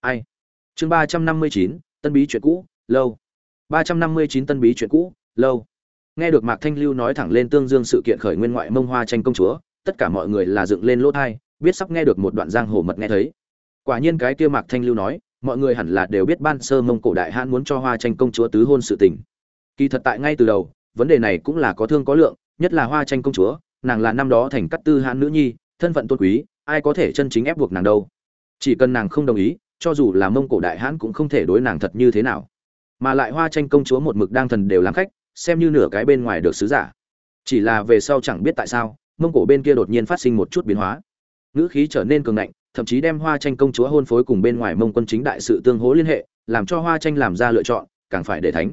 Ai? Chương ba trăm năm mươi chín, tân bí chuyện cũ, lâu. ba trăm năm mươi chín, tân bí chuyện cũ, lâu. Nghe được mạc thanh lưu nói thẳng lên tương dương sự kiện khởi nguyên ngoại mông hoa tranh công chúa, tất cả mọi người là dựng lên lỗ thai biết sắp nghe được một đoạn giang hồ mật nghe thấy. Quả nhiên cái kia mạc thanh lưu nói, mọi người hẳn là đều biết ban sơ mông cổ đại hãn muốn cho hoa tranh công chúa tứ hôn sự tình. Kỳ thật tại ngay từ đầu, vấn đề này cũng là có thương có lượng, nhất là hoa tranh công chúa, nàng là năm đó thành cắt tư hãn nữ nhi, thân phận tôn quý, ai có thể chân chính ép buộc nàng đâu. Chỉ cần nàng không đồng ý, cho dù là mông cổ đại hãn cũng không thể đối nàng thật như thế nào. Mà lại hoa tranh công chúa một mực đang thần đều làm khách, xem như nửa cái bên ngoài được sứ giả. Chỉ là về sau chẳng biết tại sao, mông cổ bên kia đột nhiên phát sinh một chút biến hóa ngữ khí trở nên cường ngạnh, thậm chí đem hoa tranh công chúa hôn phối cùng bên ngoài mông quân chính đại sự tương hố liên hệ, làm cho hoa tranh làm ra lựa chọn, càng phải để thánh.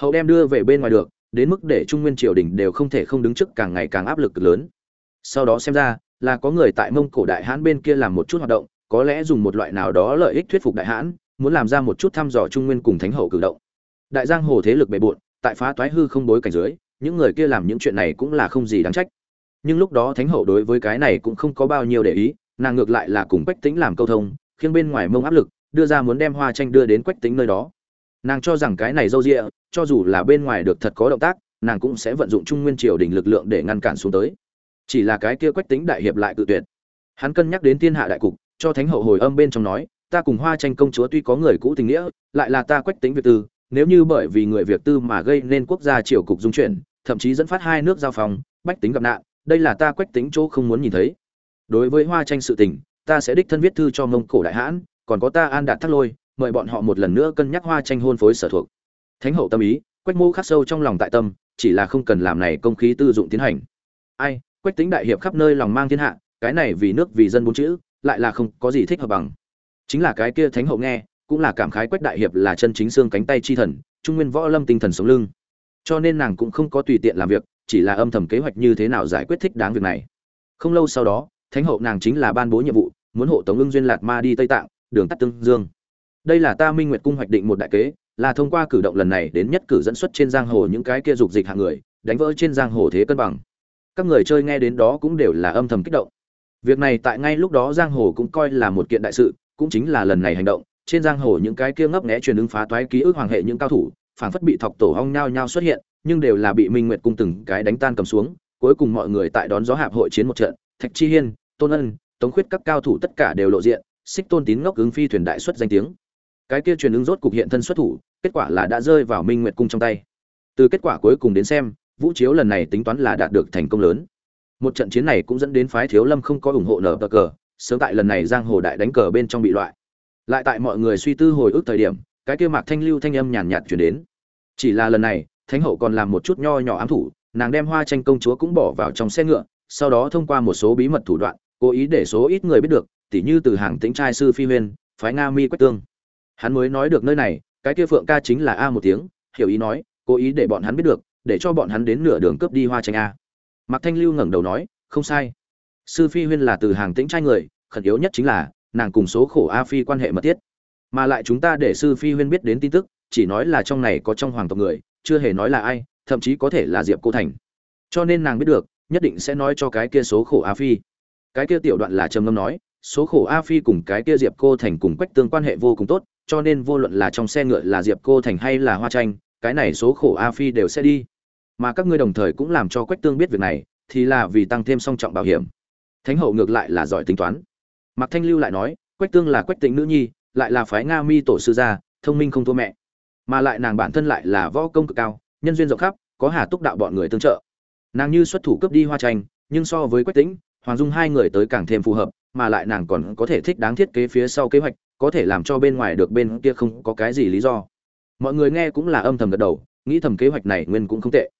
Hậu đem đưa về bên ngoài được, đến mức để trung nguyên triều đình đều không thể không đứng trước càng ngày càng áp lực lớn. Sau đó xem ra, là có người tại mông cổ đại hãn bên kia làm một chút hoạt động, có lẽ dùng một loại nào đó lợi ích thuyết phục đại hãn, muốn làm ra một chút thăm dò trung nguyên cùng thánh hậu cử động. Đại giang hồ thế lực bề bộn, tại phá toái hư không bối cảnh dưới, những người kia làm những chuyện này cũng là không gì đáng trách nhưng lúc đó thánh hậu đối với cái này cũng không có bao nhiêu để ý, nàng ngược lại là cùng quách tính làm câu thông, khiến bên ngoài mông áp lực, đưa ra muốn đem hoa tranh đưa đến quách tính nơi đó. Nàng cho rằng cái này dâu rịa cho dù là bên ngoài được thật có động tác, nàng cũng sẽ vận dụng trung nguyên triều đình lực lượng để ngăn cản xuống tới. Chỉ là cái kia quách tính đại hiệp lại tự tuyệt. Hắn cân nhắc đến thiên hạ đại cục, cho thánh hậu hồi âm bên trong nói, ta cùng hoa tranh công chúa tuy có người cũ tình nghĩa, lại là ta quách tính việt tư, nếu như bởi vì người việt tư mà gây nên quốc gia triều cục dung chuyển, thậm chí dẫn phát hai nước giao phòng bách tính gặp nạn đây là ta quách tính chỗ không muốn nhìn thấy. Đối với hoa tranh sự tình, ta sẽ đích thân viết thư cho mông cổ đại hãn, còn có ta an đạt thác lôi, mời bọn họ một lần nữa cân nhắc hoa tranh hôn phối sở thuộc. Thánh hậu tâm ý, quách mô khắc sâu trong lòng tại tâm, chỉ là không cần làm này công khí tư dụng tiến hành. Ai, quách tính đại hiệp khắp nơi lòng mang thiên hạ, cái này vì nước vì dân bốn chữ, lại là không có gì thích hợp bằng. Chính là cái kia thánh hậu nghe, cũng là cảm khái quách đại hiệp là chân chính xương cánh tay chi thần, trung nguyên võ lâm tinh thần sống lưng. Cho nên nàng cũng không có tùy tiện làm việc chỉ là âm thầm kế hoạch như thế nào giải quyết thích đáng việc này. Không lâu sau đó, thánh hậu nàng chính là ban bố nhiệm vụ, muốn hộ tống ưng duyên lạt ma đi tây tạng, đường tắt tương dương. Đây là ta minh nguyệt cung hoạch định một đại kế, là thông qua cử động lần này đến nhất cử dẫn xuất trên giang hồ những cái kia dục dịch hạng người, đánh vỡ trên giang hồ thế cân bằng. Các người chơi nghe đến đó cũng đều là âm thầm kích động. Việc này tại ngay lúc đó giang hồ cũng coi là một kiện đại sự, cũng chính là lần này hành động, trên giang hồ những cái kia ngấp nghé truyền ứng phá toái ký ức hoàng hệ những cao thủ, phảng phất bị thọc tổ hong nhao nhao xuất hiện nhưng đều là bị minh nguyệt cung từng cái đánh tan cầm xuống, cuối cùng mọi người tại đón gió hạp hội chiến một trận, thạch chi hiên, tôn ân, tống khuyết các cao thủ tất cả đều lộ diện, xích tôn tín ngốc ứng phi thuyền đại xuất danh tiếng. Cái kia truyền ứng rốt cục hiện thân xuất thủ, kết quả là đã rơi vào minh nguyệt cung trong tay. Từ kết quả cuối cùng đến xem, vũ chiếu lần này tính toán là đạt được thành công lớn. Một trận chiến này cũng dẫn đến phái thiếu lâm không có ủng hộ nở cờ, sớm tại lần này giang hồ đại đánh cờ bên trong bị loại. Lại tại mọi người suy tư hồi ức thời điểm, cái kia mạc thanh lưu thanh âm nhàn nhạt truyền đến. Chỉ là lần này thánh hậu còn làm một chút nho nhỏ ám thủ, nàng đem hoa tranh công chúa cũng bỏ vào trong xe ngựa, sau đó thông qua một số bí mật thủ đoạn, cố ý để số ít người biết được, tỉ như từ hàng tĩnh trai sư phi huyên, phái nga mi quách tương. Hắn mới nói được nơi này, cái kia phượng ca chính là a một tiếng, hiểu ý nói, cố ý để bọn hắn biết được, để cho bọn hắn đến nửa đường cướp đi hoa tranh a. Mạc thanh lưu ngẩng đầu nói, không sai. Sư phi huyên là từ hàng tĩnh trai người, khẩn yếu nhất chính là, nàng cùng số khổ a phi quan hệ mật thiết. Mà lại chúng ta để sư phi huyên biết đến tin tức, chỉ nói là trong này có trong hoàng tộc người chưa hề nói là ai, thậm chí có thể là diệp cô thành. Cho nên nàng biết được, nhất định sẽ nói cho cái kia số khổ a phi. Cái kia tiểu đoạn là trầm ngâm nói, số khổ a phi cùng cái kia diệp cô thành cùng quách tương quan hệ vô cùng tốt, cho nên vô luận là trong xe ngựa là diệp cô thành hay là hoa tranh, cái này số khổ a phi đều sẽ đi. Mà các ngươi đồng thời cũng làm cho quách tương biết việc này, thì là vì tăng thêm song trọng bảo hiểm. Thánh hậu ngược lại là giỏi tính toán. Mạc thanh lưu lại nói, quách tương là quách tĩnh nữ nhi, lại là phái nga mi tổ sư gia, thông minh không thua mẹ mà lại nàng bản thân lại là võ công cực cao, nhân duyên rộng khắp, có hà túc đạo bọn người tương trợ. Nàng như xuất thủ cướp đi hoa tranh, nhưng so với quách tĩnh, hoàng dung hai người tới càng thêm phù hợp, mà lại nàng còn có thể thích đáng thiết kế phía sau kế hoạch, có thể làm cho bên ngoài được bên kia không có cái gì lý do. Mọi người nghe cũng là âm thầm gật đầu, nghĩ thầm kế hoạch này nguyên cũng không tệ.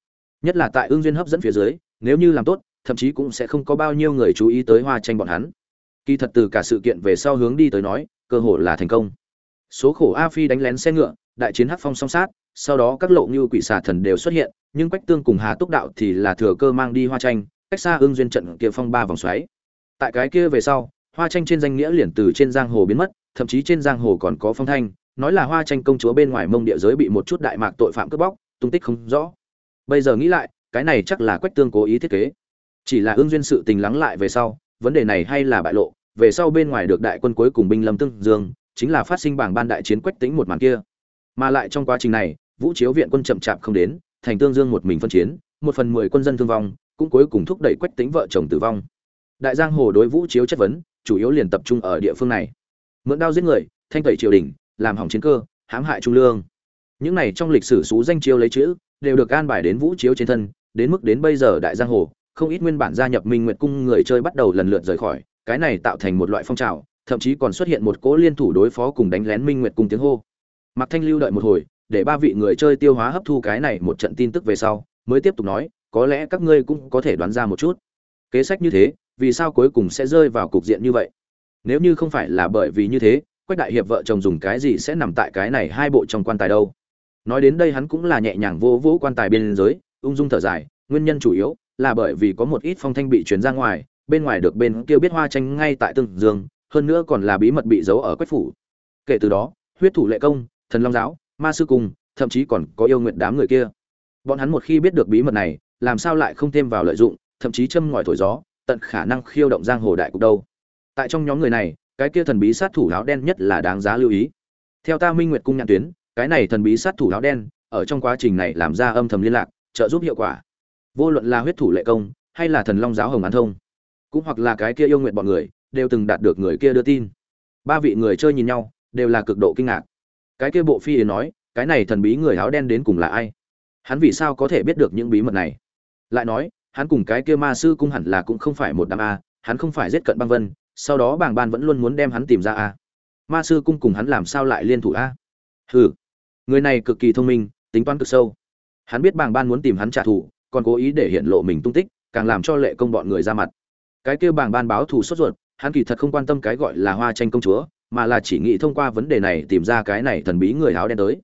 Nhất là tại ương duyên hấp dẫn phía dưới, nếu như làm tốt, thậm chí cũng sẽ không có bao nhiêu người chú ý tới hoa tranh bọn hắn. Kỳ thật từ cả sự kiện về sau hướng đi tới nói, cơ hội là thành công. Số khổ a phi đánh lén xe ngựa đại chiến hắc phong song sát, sau đó các lộ như quỷ xà thần đều xuất hiện, nhưng quách tương cùng hà túc đạo thì là thừa cơ mang đi hoa tranh, cách xa ương duyên trận kia phong ba vòng xoáy. Tại cái kia về sau, hoa tranh trên danh nghĩa liền từ trên giang hồ biến mất, thậm chí trên giang hồ còn có phong thanh, nói là hoa tranh công chúa bên ngoài mông địa giới bị một chút đại mạc tội phạm cướp bóc, tung tích không rõ. Bây giờ nghĩ lại, cái này chắc là quách tương cố ý thiết kế. Chỉ là ương duyên sự tình lắng lại về sau, vấn đề này hay là bại lộ, về sau bên ngoài được đại quân cuối cùng binh lâm tương dương, chính là phát sinh bảng ban đại chiến quách tính một màn kia mà lại trong quá trình này, vũ chiếu viện quân chậm chạp không đến, thành tương dương một mình phân chiến, một phần mười quân dân thương vong, cũng cuối cùng thúc đẩy quách tính vợ chồng tử vong. Đại giang hồ đối vũ chiếu chất vấn, chủ yếu liền tập trung ở địa phương này. Mượn đao giết người, thanh tẩy triều đình, làm hỏng chiến cơ, hãm hại trung lương. Những này trong lịch sử xú danh chiêu lấy chữ, đều được an bài đến vũ chiếu trên thân, đến mức đến bây giờ đại giang hồ, không ít nguyên bản gia nhập minh nguyệt cung người chơi bắt đầu lần lượt rời khỏi, cái này tạo thành một loại phong trào, thậm chí còn xuất hiện một cỗ liên thủ đối phó cùng đánh lén minh nguyệt cung tiếng hô. Mạc Thanh lưu đợi một hồi, để ba vị người chơi tiêu hóa hấp thu cái này một trận tin tức về sau, mới tiếp tục nói, có lẽ các ngươi cũng có thể đoán ra một chút. Kế sách như thế, vì sao cuối cùng sẽ rơi vào cục diện như vậy? Nếu như không phải là bởi vì như thế, Quách đại hiệp vợ chồng dùng cái gì sẽ nằm tại cái này hai bộ trong quan tài đâu? Nói đến đây hắn cũng là nhẹ nhàng vô vỗ quan tài bên dưới, ung dung thở dài, nguyên nhân chủ yếu là bởi vì có một ít phong thanh bị truyền ra ngoài, bên ngoài được bên kia biết hoa tranh ngay tại tương dương, hơn nữa còn là bí mật bị giấu ở quách phủ. Kể từ đó, huyết thủ lệ công, thần long giáo, ma sư cung, thậm chí còn có yêu nguyện đám người kia. Bọn hắn một khi biết được bí mật này, làm sao lại không thêm vào lợi dụng, thậm chí châm ngòi thổi gió, tận khả năng khiêu động giang hồ đại cục đâu. Tại trong nhóm người này, cái kia thần bí sát thủ áo đen nhất là đáng giá lưu ý. Theo ta minh nguyệt cung nhãn tuyến, cái này thần bí sát thủ áo đen, ở trong quá trình này làm ra âm thầm liên lạc, trợ giúp hiệu quả. Vô luận là huyết thủ lệ công, hay là thần long giáo hồng an thông, cũng hoặc là cái kia yêu nguyện bọn người, đều từng đạt được người kia đưa tin. Ba vị người chơi nhìn nhau, đều là cực độ kinh ngạc cái kia bộ phi yến nói, cái này thần bí người áo đen đến cùng là ai? Hắn vì sao có thể biết được những bí mật này? Lại nói, hắn cùng cái kia ma sư cung hẳn là cũng không phải một đám a, hắn không phải giết cận băng vân, sau đó bảng ban vẫn luôn muốn đem hắn tìm ra a. Ma sư cung cùng hắn làm sao lại liên thủ a? Hừ, người này cực kỳ thông minh, tính toán cực sâu. Hắn biết bảng ban muốn tìm hắn trả thù, còn cố ý để hiện lộ mình tung tích, càng làm cho lệ công bọn người ra mặt. Cái kia bảng ban báo thù sốt ruột, hắn kỳ thật không quan tâm cái gọi là hoa tranh công chúa mà là chỉ nghĩ thông qua vấn đề này tìm ra cái này thần bí người áo đen tới.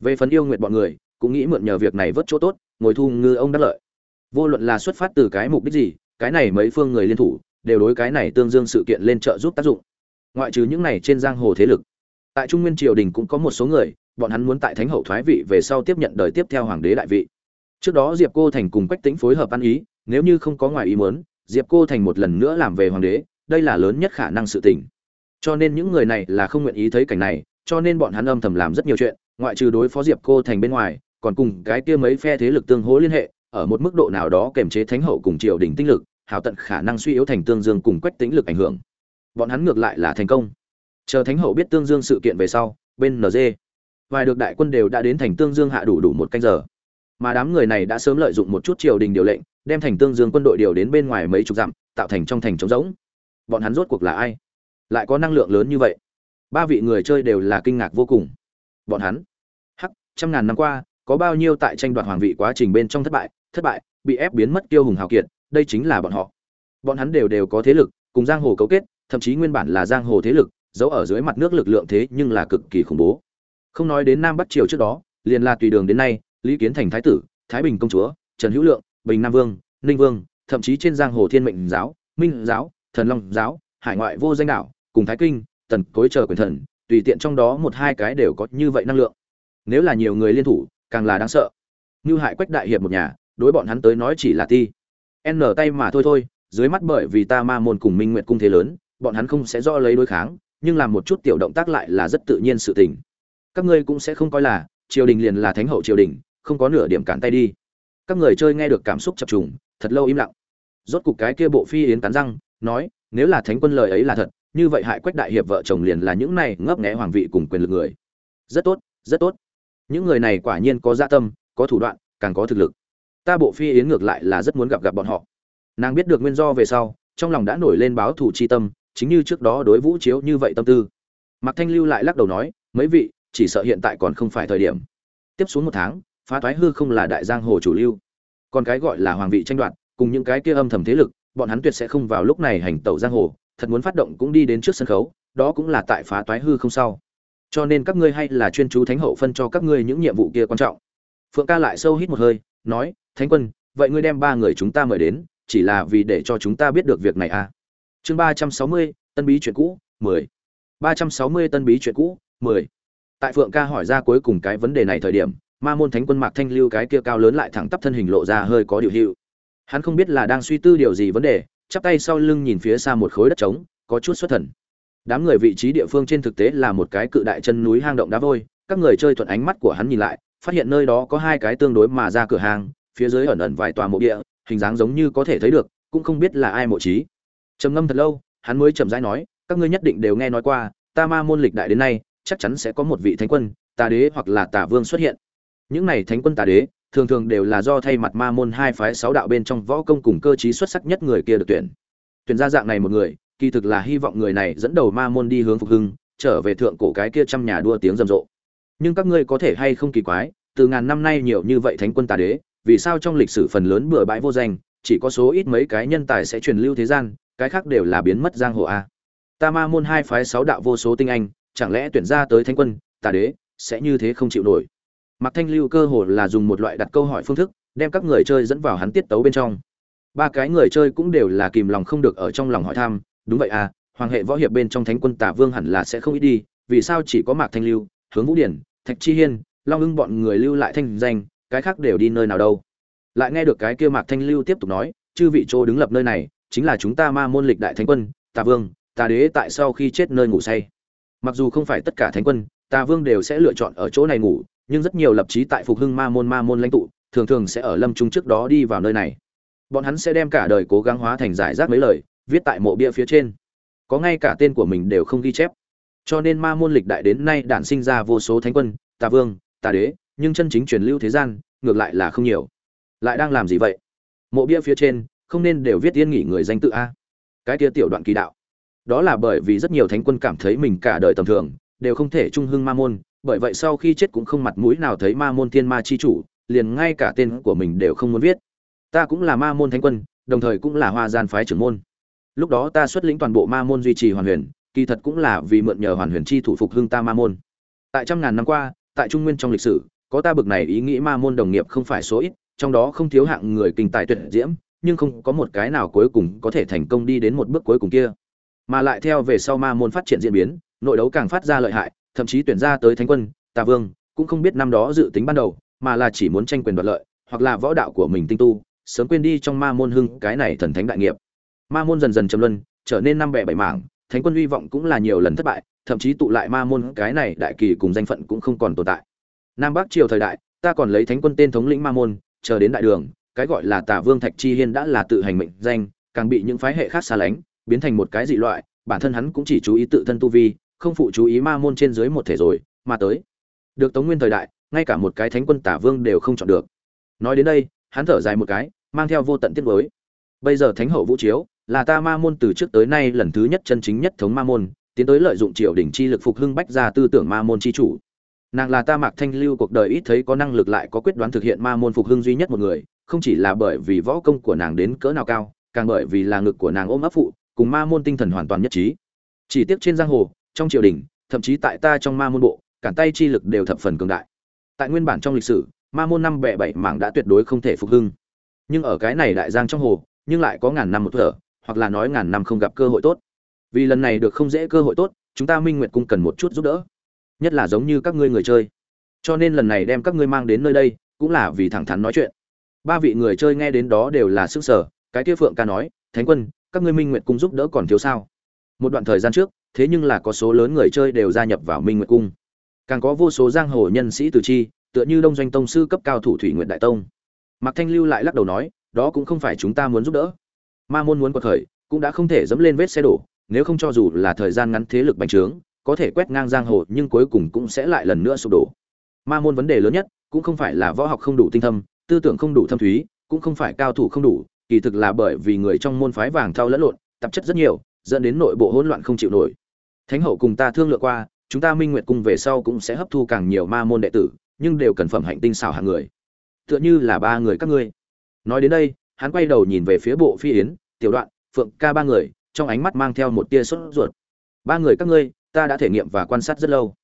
Về phần yêu nguyện bọn người, cũng nghĩ mượn nhờ việc này vớt chỗ tốt, ngồi thu ngư ông đắc lợi. Vô luận là xuất phát từ cái mục đích gì, cái này mấy phương người liên thủ, đều đối cái này tương dương sự kiện lên trợ giúp tác dụng. Ngoại trừ những này trên giang hồ thế lực. Tại trung nguyên triều đình cũng có một số người, bọn hắn muốn tại thánh hậu thoái vị về sau tiếp nhận đời tiếp theo hoàng đế đại vị. Trước đó diệp cô thành cùng quách tĩnh phối hợp ăn ý, nếu như không có ngoài ý muốn, diệp cô thành một lần nữa làm về hoàng đế, đây là lớn nhất khả năng sự tình cho nên những người này là không nguyện ý thấy cảnh này, cho nên bọn hắn âm thầm làm rất nhiều chuyện, ngoại trừ đối phó diệp cô thành bên ngoài, còn cùng cái kia mấy phe thế lực tương hỗ liên hệ, ở một mức độ nào đó kềm chế thánh hậu cùng triều đình tinh lực, hảo tận khả năng suy yếu thành tương dương cùng quách tính lực ảnh hưởng. Bọn hắn ngược lại là thành công. Chờ thánh hậu biết tương dương sự kiện về sau, bên nd vài được đại quân đều đã đến thành tương dương hạ đủ đủ một canh giờ. Mà đám người này đã sớm lợi dụng một chút triều đình điều lệnh, đem thành tương dương quân đội điều đến bên ngoài mấy chục dặm, tạo thành trong thành trống rỗng. Bọn hắn rốt cuộc là ai? Lại có năng lượng lớn như vậy. Ba vị người chơi đều là kinh ngạc vô cùng. Bọn hắn, hắc, trăm ngàn năm qua, có bao nhiêu tại tranh đoạt hoàng vị quá trình bên trong thất bại thất bại, bị ép biến mất tiêu hùng hào kiệt, đây chính là bọn họ. Bọn hắn đều đều có thế lực, cùng giang hồ cấu kết, thậm chí nguyên bản là giang hồ thế lực, giấu ở dưới mặt nước lực lượng thế nhưng là cực kỳ khủng bố. Không nói đến nam bắc triều trước đó, liền là tùy đường đến nay, lý kiến thành thái tử, thái bình công chúa, trần hữu lượng, bình nam vương, ninh vương, thậm chí trên giang hồ thiên mệnh giáo, minh giáo, thần long giáo, hải ngoại vô danh đạo cùng thái kinh, tần cối chờ quyền thần, tùy tiện trong đó một hai cái đều có như vậy năng lượng. Nếu là nhiều người liên thủ, càng là đáng sợ. Như hại quách đại hiệp một nhà, đối bọn hắn tới nói chỉ là ti. N tay mà thôi thôi, dưới mắt bởi vì ta ma môn cùng minh nguyện cung thế lớn, bọn hắn không sẽ do lấy đối kháng, nhưng làm một chút tiểu động tác lại là rất tự nhiên sự tình. Các ngươi cũng sẽ không coi là, triều đình liền là thánh hậu triều đình, không có nửa điểm cản tay đi. Các người chơi nghe được cảm xúc chập trùng, thật lâu im lặng. Rốt cục cái kia bộ phi yến cắn răng, nói, nếu là thánh quân lời ấy là thật như vậy hại quách đại hiệp vợ chồng liền là những này ngấp nghé hoàng vị cùng quyền lực người. Rất tốt rất tốt. Những người này quả nhiên có dạ tâm, có thủ đoạn, càng có thực lực. Ta bộ phi yến ngược lại là rất muốn gặp gặp bọn họ. Nàng biết được nguyên do về sau, trong lòng đã nổi lên báo thủ chi tâm, chính như trước đó đối vũ chiếu như vậy tâm tư. Mạc thanh lưu lại lắc đầu nói, mấy vị, chỉ sợ hiện tại còn không phải thời điểm. Tiếp xuống một tháng, phá thoái hư không là đại giang hồ chủ lưu. Còn cái gọi là hoàng vị tranh đoạt, cùng những cái kia âm thầm thế lực, bọn hắn tuyệt sẽ không vào lúc này hành tẩu giang hồ thật muốn phát động cũng đi đến trước sân khấu, đó cũng là tại phá toái hư không sau. Cho nên các ngươi hay là chuyên chú thánh hậu phân cho các ngươi những nhiệm vụ kia quan trọng. Phượng ca lại sâu hít một hơi, nói, thánh quân, vậy ngươi đem ba người chúng ta mời đến, chỉ là vì để cho chúng ta biết được việc này à? Chương ba trăm sáu mươi, tân bí chuyện cũ, mười. Ba trăm sáu mươi tân bí chuyện cũ, mười. Tại phượng ca hỏi ra cuối cùng cái vấn đề này thời điểm, ma môn thánh quân mạc thanh lưu cái kia cao lớn lại thẳng tắp thân hình lộ ra hơi có điều hiệu hắn không biết là đang suy tư điều gì vấn đề chắp tay sau lưng nhìn phía xa một khối đất trống, có chút xuất thần. Đám người vị trí địa phương trên thực tế là một cái cự đại chân núi hang động đá vôi, các người chơi thuận ánh mắt của hắn nhìn lại, phát hiện nơi đó có hai cái tương đối mà ra cửa hàng phía dưới ẩn ẩn vài tòa mộ địa, hình dáng giống như có thể thấy được, cũng không biết là ai mộ trí. Trầm ngâm thật lâu, hắn mới chậm rãi nói, các ngươi nhất định đều nghe nói qua, ta ma môn lịch đại đến nay, chắc chắn sẽ có một vị thánh quân, tà đế hoặc là tà vương xuất hiện. Những này thánh quân tà đế thường thường đều là do thay mặt ma môn hai phái sáu đạo bên trong võ công cùng cơ trí xuất sắc nhất người kia được tuyển. Tuyển ra dạng này một người, kỳ thực là hy vọng người này dẫn đầu ma môn đi hướng phục hưng, trở về thượng cổ cái kia trăm nhà đua tiếng rầm rộ. Nhưng các ngươi có thể hay không kỳ quái, từ ngàn năm nay nhiều như vậy thánh quân tà đế, vì sao trong lịch sử phần lớn bừa bãi vô danh, chỉ có số ít mấy cái nhân tài sẽ truyền lưu thế gian, cái khác đều là biến mất giang hồ a? Ta ma môn hai phái sáu đạo vô số tinh anh, chẳng lẽ tuyển ra tới thánh quân, tà đế, sẽ như thế không chịu nổi? Mạc Thanh Lưu cơ hồ là dùng một loại đặt câu hỏi phương thức, đem các người chơi dẫn vào hắn tiết tấu bên trong. Ba cái người chơi cũng đều là kìm lòng không được ở trong lòng hỏi thăm, đúng vậy à, hoàng hệ võ hiệp bên trong Thánh quân Tả Vương hẳn là sẽ không ít đi, vì sao chỉ có Mạc Thanh Lưu, Hướng Vũ Điển, Thạch Chi Hiên, Long Ưng bọn người lưu lại thanh danh, cái khác đều đi nơi nào đâu? Lại nghe được cái kia Mạc Thanh Lưu tiếp tục nói, chư vị chỗ đứng lập nơi này, chính là chúng ta Ma môn lịch đại thánh quân, Tả Vương, Tà Đế tại sau khi chết nơi ngủ say. Mặc dù không phải tất cả thánh quân, Tà Vương đều sẽ lựa chọn ở chỗ này ngủ, nhưng rất nhiều lập chí tại phục hưng ma môn ma môn lãnh tụ, thường thường sẽ ở lâm trung trước đó đi vào nơi này. Bọn hắn sẽ đem cả đời cố gắng hóa thành giải rác mấy lời, viết tại mộ bia phía trên. Có ngay cả tên của mình đều không ghi chép. Cho nên ma môn lịch đại đến nay đản sinh ra vô số thánh quân, tà vương, tà đế, nhưng chân chính truyền lưu thế gian, ngược lại là không nhiều. Lại đang làm gì vậy? Mộ bia phía trên, không nên đều viết yên nghỉ người danh tự a. Cái kia tiểu đoạn kỳ đạo. Đó là bởi vì rất nhiều thánh quân cảm thấy mình cả đời tầm thường, đều không thể trung hưng ma môn bởi vậy sau khi chết cũng không mặt mũi nào thấy ma môn thiên ma chi chủ, liền ngay cả tên của mình đều không muốn viết. Ta cũng là ma môn thánh quân, đồng thời cũng là hoa gian phái trưởng môn. Lúc đó ta xuất lĩnh toàn bộ ma môn duy trì hoàn huyền, kỳ thật cũng là vì mượn nhờ hoàn huyền chi thủ phục hưng ta ma môn. Tại trăm ngàn năm qua, tại trung nguyên trong lịch sử, có ta bực này ý nghĩ ma môn đồng nghiệp không phải số ít, trong đó không thiếu hạng người kinh tài tuyệt diễm, nhưng không có một cái nào cuối cùng có thể thành công đi đến một bước cuối cùng kia. Mà lại theo về sau ma môn phát triển diễn biến, nội đấu càng phát ra lợi hại thậm chí tuyển ra tới thánh quân, tà vương, cũng không biết năm đó dự tính ban đầu, mà là chỉ muốn tranh quyền đoạt lợi, hoặc là võ đạo của mình tinh tu, sớm quên đi trong ma môn hưng cái này thần thánh đại nghiệp. Ma môn dần dần châm luân, trở nên năm bẻ bảy mảng, thánh quân hy vọng cũng là nhiều lần thất bại, thậm chí tụ lại ma môn cái này đại kỳ cùng danh phận cũng không còn tồn tại. Nam bắc triều thời đại, ta còn lấy thánh quân tên thống lĩnh ma môn, chờ đến đại đường, cái gọi là tả vương thạch chi hiên đã là tự hành mệnh danh, càng bị những phái hệ khác xa lánh, biến thành một cái dị loại, bản thân hắn cũng chỉ chú ý tự thân tu vi không phụ chú ý ma môn trên dưới một thể rồi, mà tới. Được tống nguyên thời đại, ngay cả một cái thánh quân tả vương đều không chọn được. Nói đến đây, hắn thở dài một cái, mang theo vô tận tiết mới bây giờ thánh hậu vũ chiếu, là ta ma môn từ trước tới nay lần thứ nhất chân chính nhất thống ma môn, tiến tới lợi dụng triều đình chi lực phục hưng bách ra tư tưởng ma môn chi chủ. Nàng là ta mạc thanh lưu cuộc đời ít thấy có năng lực lại có quyết đoán thực hiện ma môn phục hưng duy nhất một người, không chỉ là bởi vì võ công của nàng đến cỡ nào cao, càng bởi vì là ngực của nàng ôm ấp phụ, cùng ma môn tinh thần hoàn toàn nhất trí. Chỉ tiếc trên giang hồ trong triều đình, thậm chí tại ta trong ma môn bộ, cản tay chi lực đều thập phần cường đại. Tại nguyên bản trong lịch sử, ma môn năm bẻ bảy mảng đã tuyệt đối không thể phục hưng. Nhưng ở cái này đại giang trong hồ, nhưng lại có ngàn năm một thở, hoặc là nói ngàn năm không gặp cơ hội tốt. Vì lần này được không dễ cơ hội tốt, chúng ta minh nguyệt cung cần một chút giúp đỡ. Nhất là giống như các ngươi người chơi. Cho nên lần này đem các ngươi mang đến nơi đây, cũng là vì thẳng thắn nói chuyện. Ba vị người chơi nghe đến đó đều là sức sở cái kia phượng ca nói, thánh quân, các ngươi minh nguyệt cung giúp đỡ còn thiếu sao? Một đoạn thời gian trước thế nhưng là có số lớn người chơi đều gia nhập vào minh nguyệt cung. Càng có vô số giang hồ nhân sĩ từ chi, tựa như đông doanh tông sư cấp cao thủ thủy Nguyệt đại tông. Mạc thanh lưu lại lắc đầu nói, đó cũng không phải chúng ta muốn giúp đỡ. Ma môn muốn quật khởi, cũng đã không thể dẫm lên vết xe đổ, nếu không cho dù là thời gian ngắn thế lực bành trướng, có thể quét ngang giang hồ, nhưng cuối cùng cũng sẽ lại lần nữa sụp đổ. Ma môn vấn đề lớn nhất, cũng không phải là võ học không đủ tinh thâm, tư tưởng không đủ thâm thúy, cũng không phải cao thủ không đủ, kỳ thực là bởi vì người trong môn phái vàng thao lẫn lộn, tạp chất rất nhiều, dẫn đến nội bộ hỗn loạn không chịu nổi thánh hậu cùng ta thương lượng qua, chúng ta minh nguyệt cung về sau cũng sẽ hấp thu càng nhiều ma môn đệ tử, nhưng đều cần phẩm hạnh tinh xảo hạng người. Tựa như là ba người các ngươi. Nói đến đây, hắn quay đầu nhìn về phía bộ phi yến, tiểu đoạn, phượng ca ba người, trong ánh mắt mang theo một tia sốt ruột. Ba người các ngươi, ta đã thể nghiệm và quan sát rất lâu.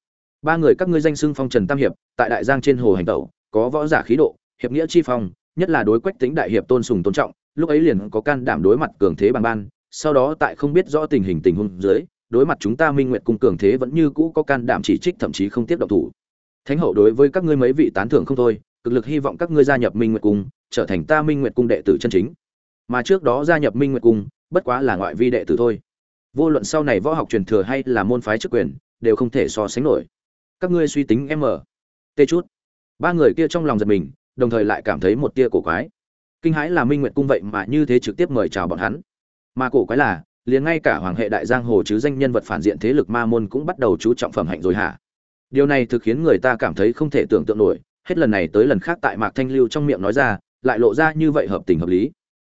Ba người các ngươi danh xưng phong trần tam hiệp, tại đại giang trên hồ hành tẩu, có võ giả khí độ, hiệp nghĩa chi phong, nhất là đối quách tính đại hiệp tôn sùng tôn trọng, lúc ấy liền có can đảm đối mặt cường thế bằng ban, sau đó tại không biết rõ tình hình tình huống dưới đối mặt chúng ta minh nguyện cung cường thế vẫn như cũ có can đảm chỉ trích thậm chí không tiếp động thủ. Thánh hậu đối với các ngươi mấy vị tán thưởng không thôi, cực lực hy vọng các ngươi gia nhập minh nguyệt cung, trở thành ta minh nguyệt cung đệ tử chân chính. Mà trước đó gia nhập minh nguyệt cung, bất quá là ngoại vi đệ tử thôi. Vô luận sau này võ học truyền thừa hay là môn phái chức quyền, đều không thể so sánh nổi. Các ngươi suy tính em ở tê chút. Ba người kia trong lòng giật mình, đồng thời lại cảm thấy một tia cổ quái. Kinh hãi là minh nguyệt cung vậy mà như thế trực tiếp mời chào bọn hắn. Mà cổ quái là liền ngay cả hoàng hệ đại giang hồ chứ danh nhân vật phản diện thế lực ma môn cũng bắt đầu chú trọng phẩm hạnh rồi hả? Điều này thực khiến người ta cảm thấy không thể tưởng tượng nổi, hết lần này tới lần khác tại mạc thanh lưu trong miệng nói ra, lại lộ ra như vậy hợp tình hợp lý.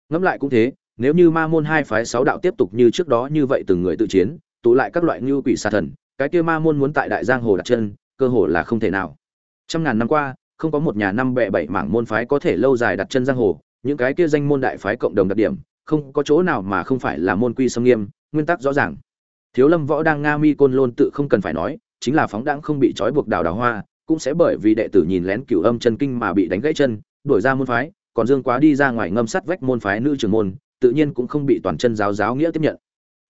Ngẫm lại cũng thế, nếu như ma môn hai phái sáu đạo tiếp tục như trước đó như vậy từng người tự chiến, tụ lại các loại ngưu quỷ xà thần, cái kia ma môn muốn tại đại giang hồ đặt chân, cơ hồ là không thể nào. Trăm ngàn năm qua, không có một nhà năm bệ bảy mảng môn phái có thể lâu dài đặt chân giang hồ, những cái kia danh môn đại phái cộng đồng đặc điểm không có chỗ nào mà không phải là môn quy sâm nghiêm, nguyên tắc rõ ràng. Thiếu lâm võ đang nga mi côn lôn tự không cần phải nói, chính là phóng đãng không bị trói buộc đào đào hoa, cũng sẽ bởi vì đệ tử nhìn lén cửu âm chân kinh mà bị đánh gãy chân, đuổi ra môn phái, còn dương quá đi ra ngoài ngâm sắt vách môn phái nữ trưởng môn, tự nhiên cũng không bị toàn chân giáo giáo nghĩa tiếp nhận.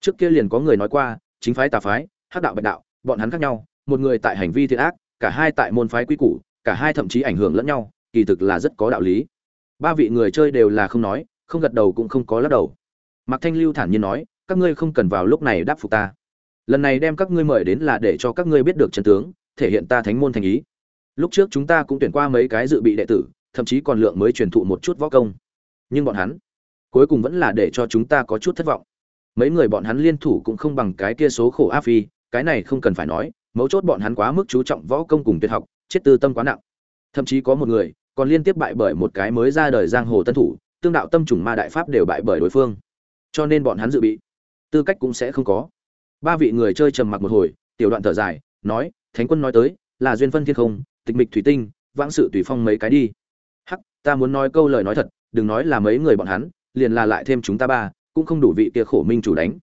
Trước kia liền có người nói qua, chính phái tà phái, hắc đạo bạch đạo, bọn hắn khác nhau, một người tại hành vi thiện ác, cả hai tại môn phái quy củ, cả hai thậm chí ảnh hưởng lẫn nhau, kỳ thực là rất có đạo lý. Ba vị người chơi đều là không nói không gật đầu cũng không có lắc đầu. Mạc thanh lưu thản nhiên nói, các ngươi không cần vào lúc này đáp phục ta. Lần này đem các ngươi mời đến là để cho các ngươi biết được chân tướng, thể hiện ta thánh môn thành ý. Lúc trước chúng ta cũng tuyển qua mấy cái dự bị đệ tử, thậm chí còn lượng mới truyền thụ một chút võ công. Nhưng bọn hắn cuối cùng vẫn là để cho chúng ta có chút thất vọng. Mấy người bọn hắn liên thủ cũng không bằng cái kia số khổ a phi, cái này không cần phải nói, mấu chốt bọn hắn quá mức chú trọng võ công cùng tuyệt học, chết tư tâm quá nặng. Thậm chí có một người còn liên tiếp bại bởi một cái mới ra đời giang hồ tân thủ tương đạo tâm trùng ma đại pháp đều bại bởi đối phương. Cho nên bọn hắn dự bị. Tư cách cũng sẽ không có. Ba vị người chơi trầm mặc một hồi, tiểu đoạn thở dài, nói, thánh quân nói tới, là duyên phân thiên không, tịch mịch thủy tinh, vãng sự tùy phong mấy cái đi. Hắc, ta muốn nói câu lời nói thật, đừng nói là mấy người bọn hắn, liền là lại thêm chúng ta ba, cũng không đủ vị kia khổ minh chủ đánh.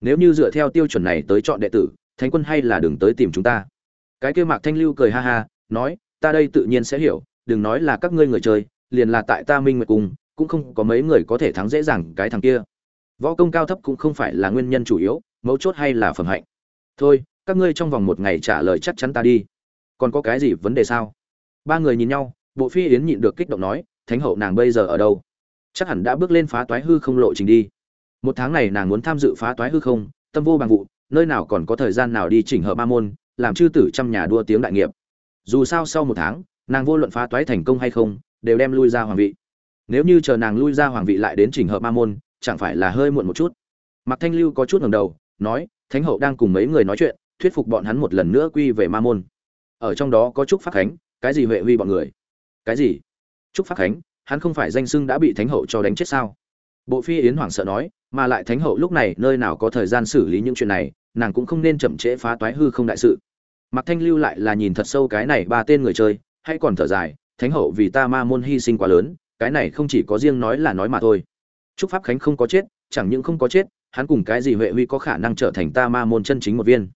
Nếu như dựa theo tiêu chuẩn này tới chọn đệ tử, thánh quân hay là đừng tới tìm chúng ta. Cái kia mạc thanh lưu cười ha ha, nói, ta đây tự nhiên sẽ hiểu, đừng nói là các ngươi người chơi, liền là tại ta minh nguyệt cùng cũng không có mấy người có thể thắng dễ dàng cái thằng kia. Võ công cao thấp cũng không phải là nguyên nhân chủ yếu, mấu chốt hay là phẩm hạnh. Thôi, các ngươi trong vòng một ngày trả lời chắc chắn ta đi. Còn có cái gì vấn đề sao? Ba người nhìn nhau, bộ phi yến nhịn được kích động nói, thánh hậu nàng bây giờ ở đâu? Chắc hẳn đã bước lên phá toái hư không lộ trình đi. Một tháng này nàng muốn tham dự phá toái hư không, tâm vô bằng vụ, nơi nào còn có thời gian nào đi chỉnh hợp ma môn, làm chư tử trăm nhà đua tiếng đại nghiệp. Dù sao sau một tháng, nàng vô luận phá toái thành công hay không, đều đem lui ra hoàng vị nếu như chờ nàng lui ra hoàng vị lại đến chỉnh hợp ma môn chẳng phải là hơi muộn một chút. Mạc thanh lưu có chút ngẩng đầu nói thánh hậu đang cùng mấy người nói chuyện thuyết phục bọn hắn một lần nữa quy về ma môn. Ở trong đó có trúc pháp khánh cái gì huệ huy bọn người? Cái gì? Trúc pháp khánh hắn không phải danh xưng đã bị thánh hậu cho đánh chết sao? Bộ phi yến hoảng sợ nói mà lại thánh hậu lúc này nơi nào có thời gian xử lý những chuyện này nàng cũng không nên chậm trễ phá toái hư không đại sự. Mạc Thanh Lưu lại là nhìn thật sâu cái này ba tên người chơi, hay còn thở dài, Thánh hậu vì ta ma môn hy sinh quá lớn, cái này không chỉ có riêng nói là nói mà thôi. Trúc Pháp Khánh không có chết, chẳng những không có chết, hắn cùng cái gì Huệ Huy có khả năng trở thành ta ma môn chân chính một viên.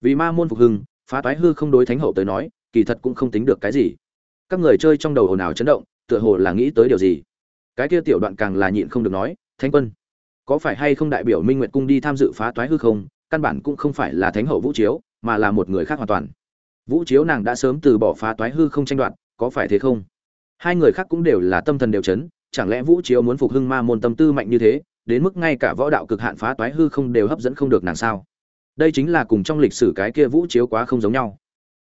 Vì ma môn phục hưng, phá toái hư không đối Thánh hậu tới nói, kỳ thật cũng không tính được cái gì. Các người chơi trong đầu hồn ào chấn động, tựa hồ là nghĩ tới điều gì. Cái kia tiểu đoạn càng là nhịn không được nói, Thánh quân, có phải hay không đại biểu Minh Nguyệt cung đi tham dự phá toái hư không, căn bản cũng không phải là Thánh hậu Vũ Chiếu, mà là một người khác hoàn toàn vũ chiếu nàng đã sớm từ bỏ phá toái hư không tranh đoạt có phải thế không hai người khác cũng đều là tâm thần đều chấn, chẳng lẽ vũ chiếu muốn phục hưng ma môn tâm tư mạnh như thế, đến mức ngay cả võ đạo cực hạn phá toái hư không đều hấp dẫn không được nàng sao? Đây chính là cùng trong lịch sử cái kia vũ chiếu quá không giống nhau.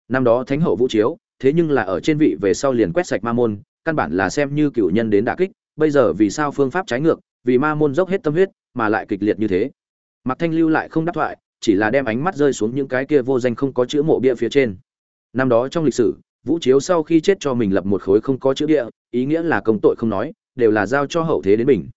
Năm đó thánh hậu vũ chiếu, thế nhưng là ở trên vị về sau liền quét sạch ma môn, căn bản là xem như cựu nhân đến đả kích, bây giờ vì sao phương pháp trái ngược, vì ma môn dốc hết tâm huyết mà lại kịch liệt như thế? Mặc thanh lưu lại không đáp thoại, chỉ là đem ánh mắt rơi xuống những cái kia vô danh không có chữ mộ bia phía trên. Năm đó trong lịch sử vũ chiếu sau khi chết cho mình lập một khối không có chữ địa ý nghĩa là công tội không nói, đều là giao cho hậu thế đến mình.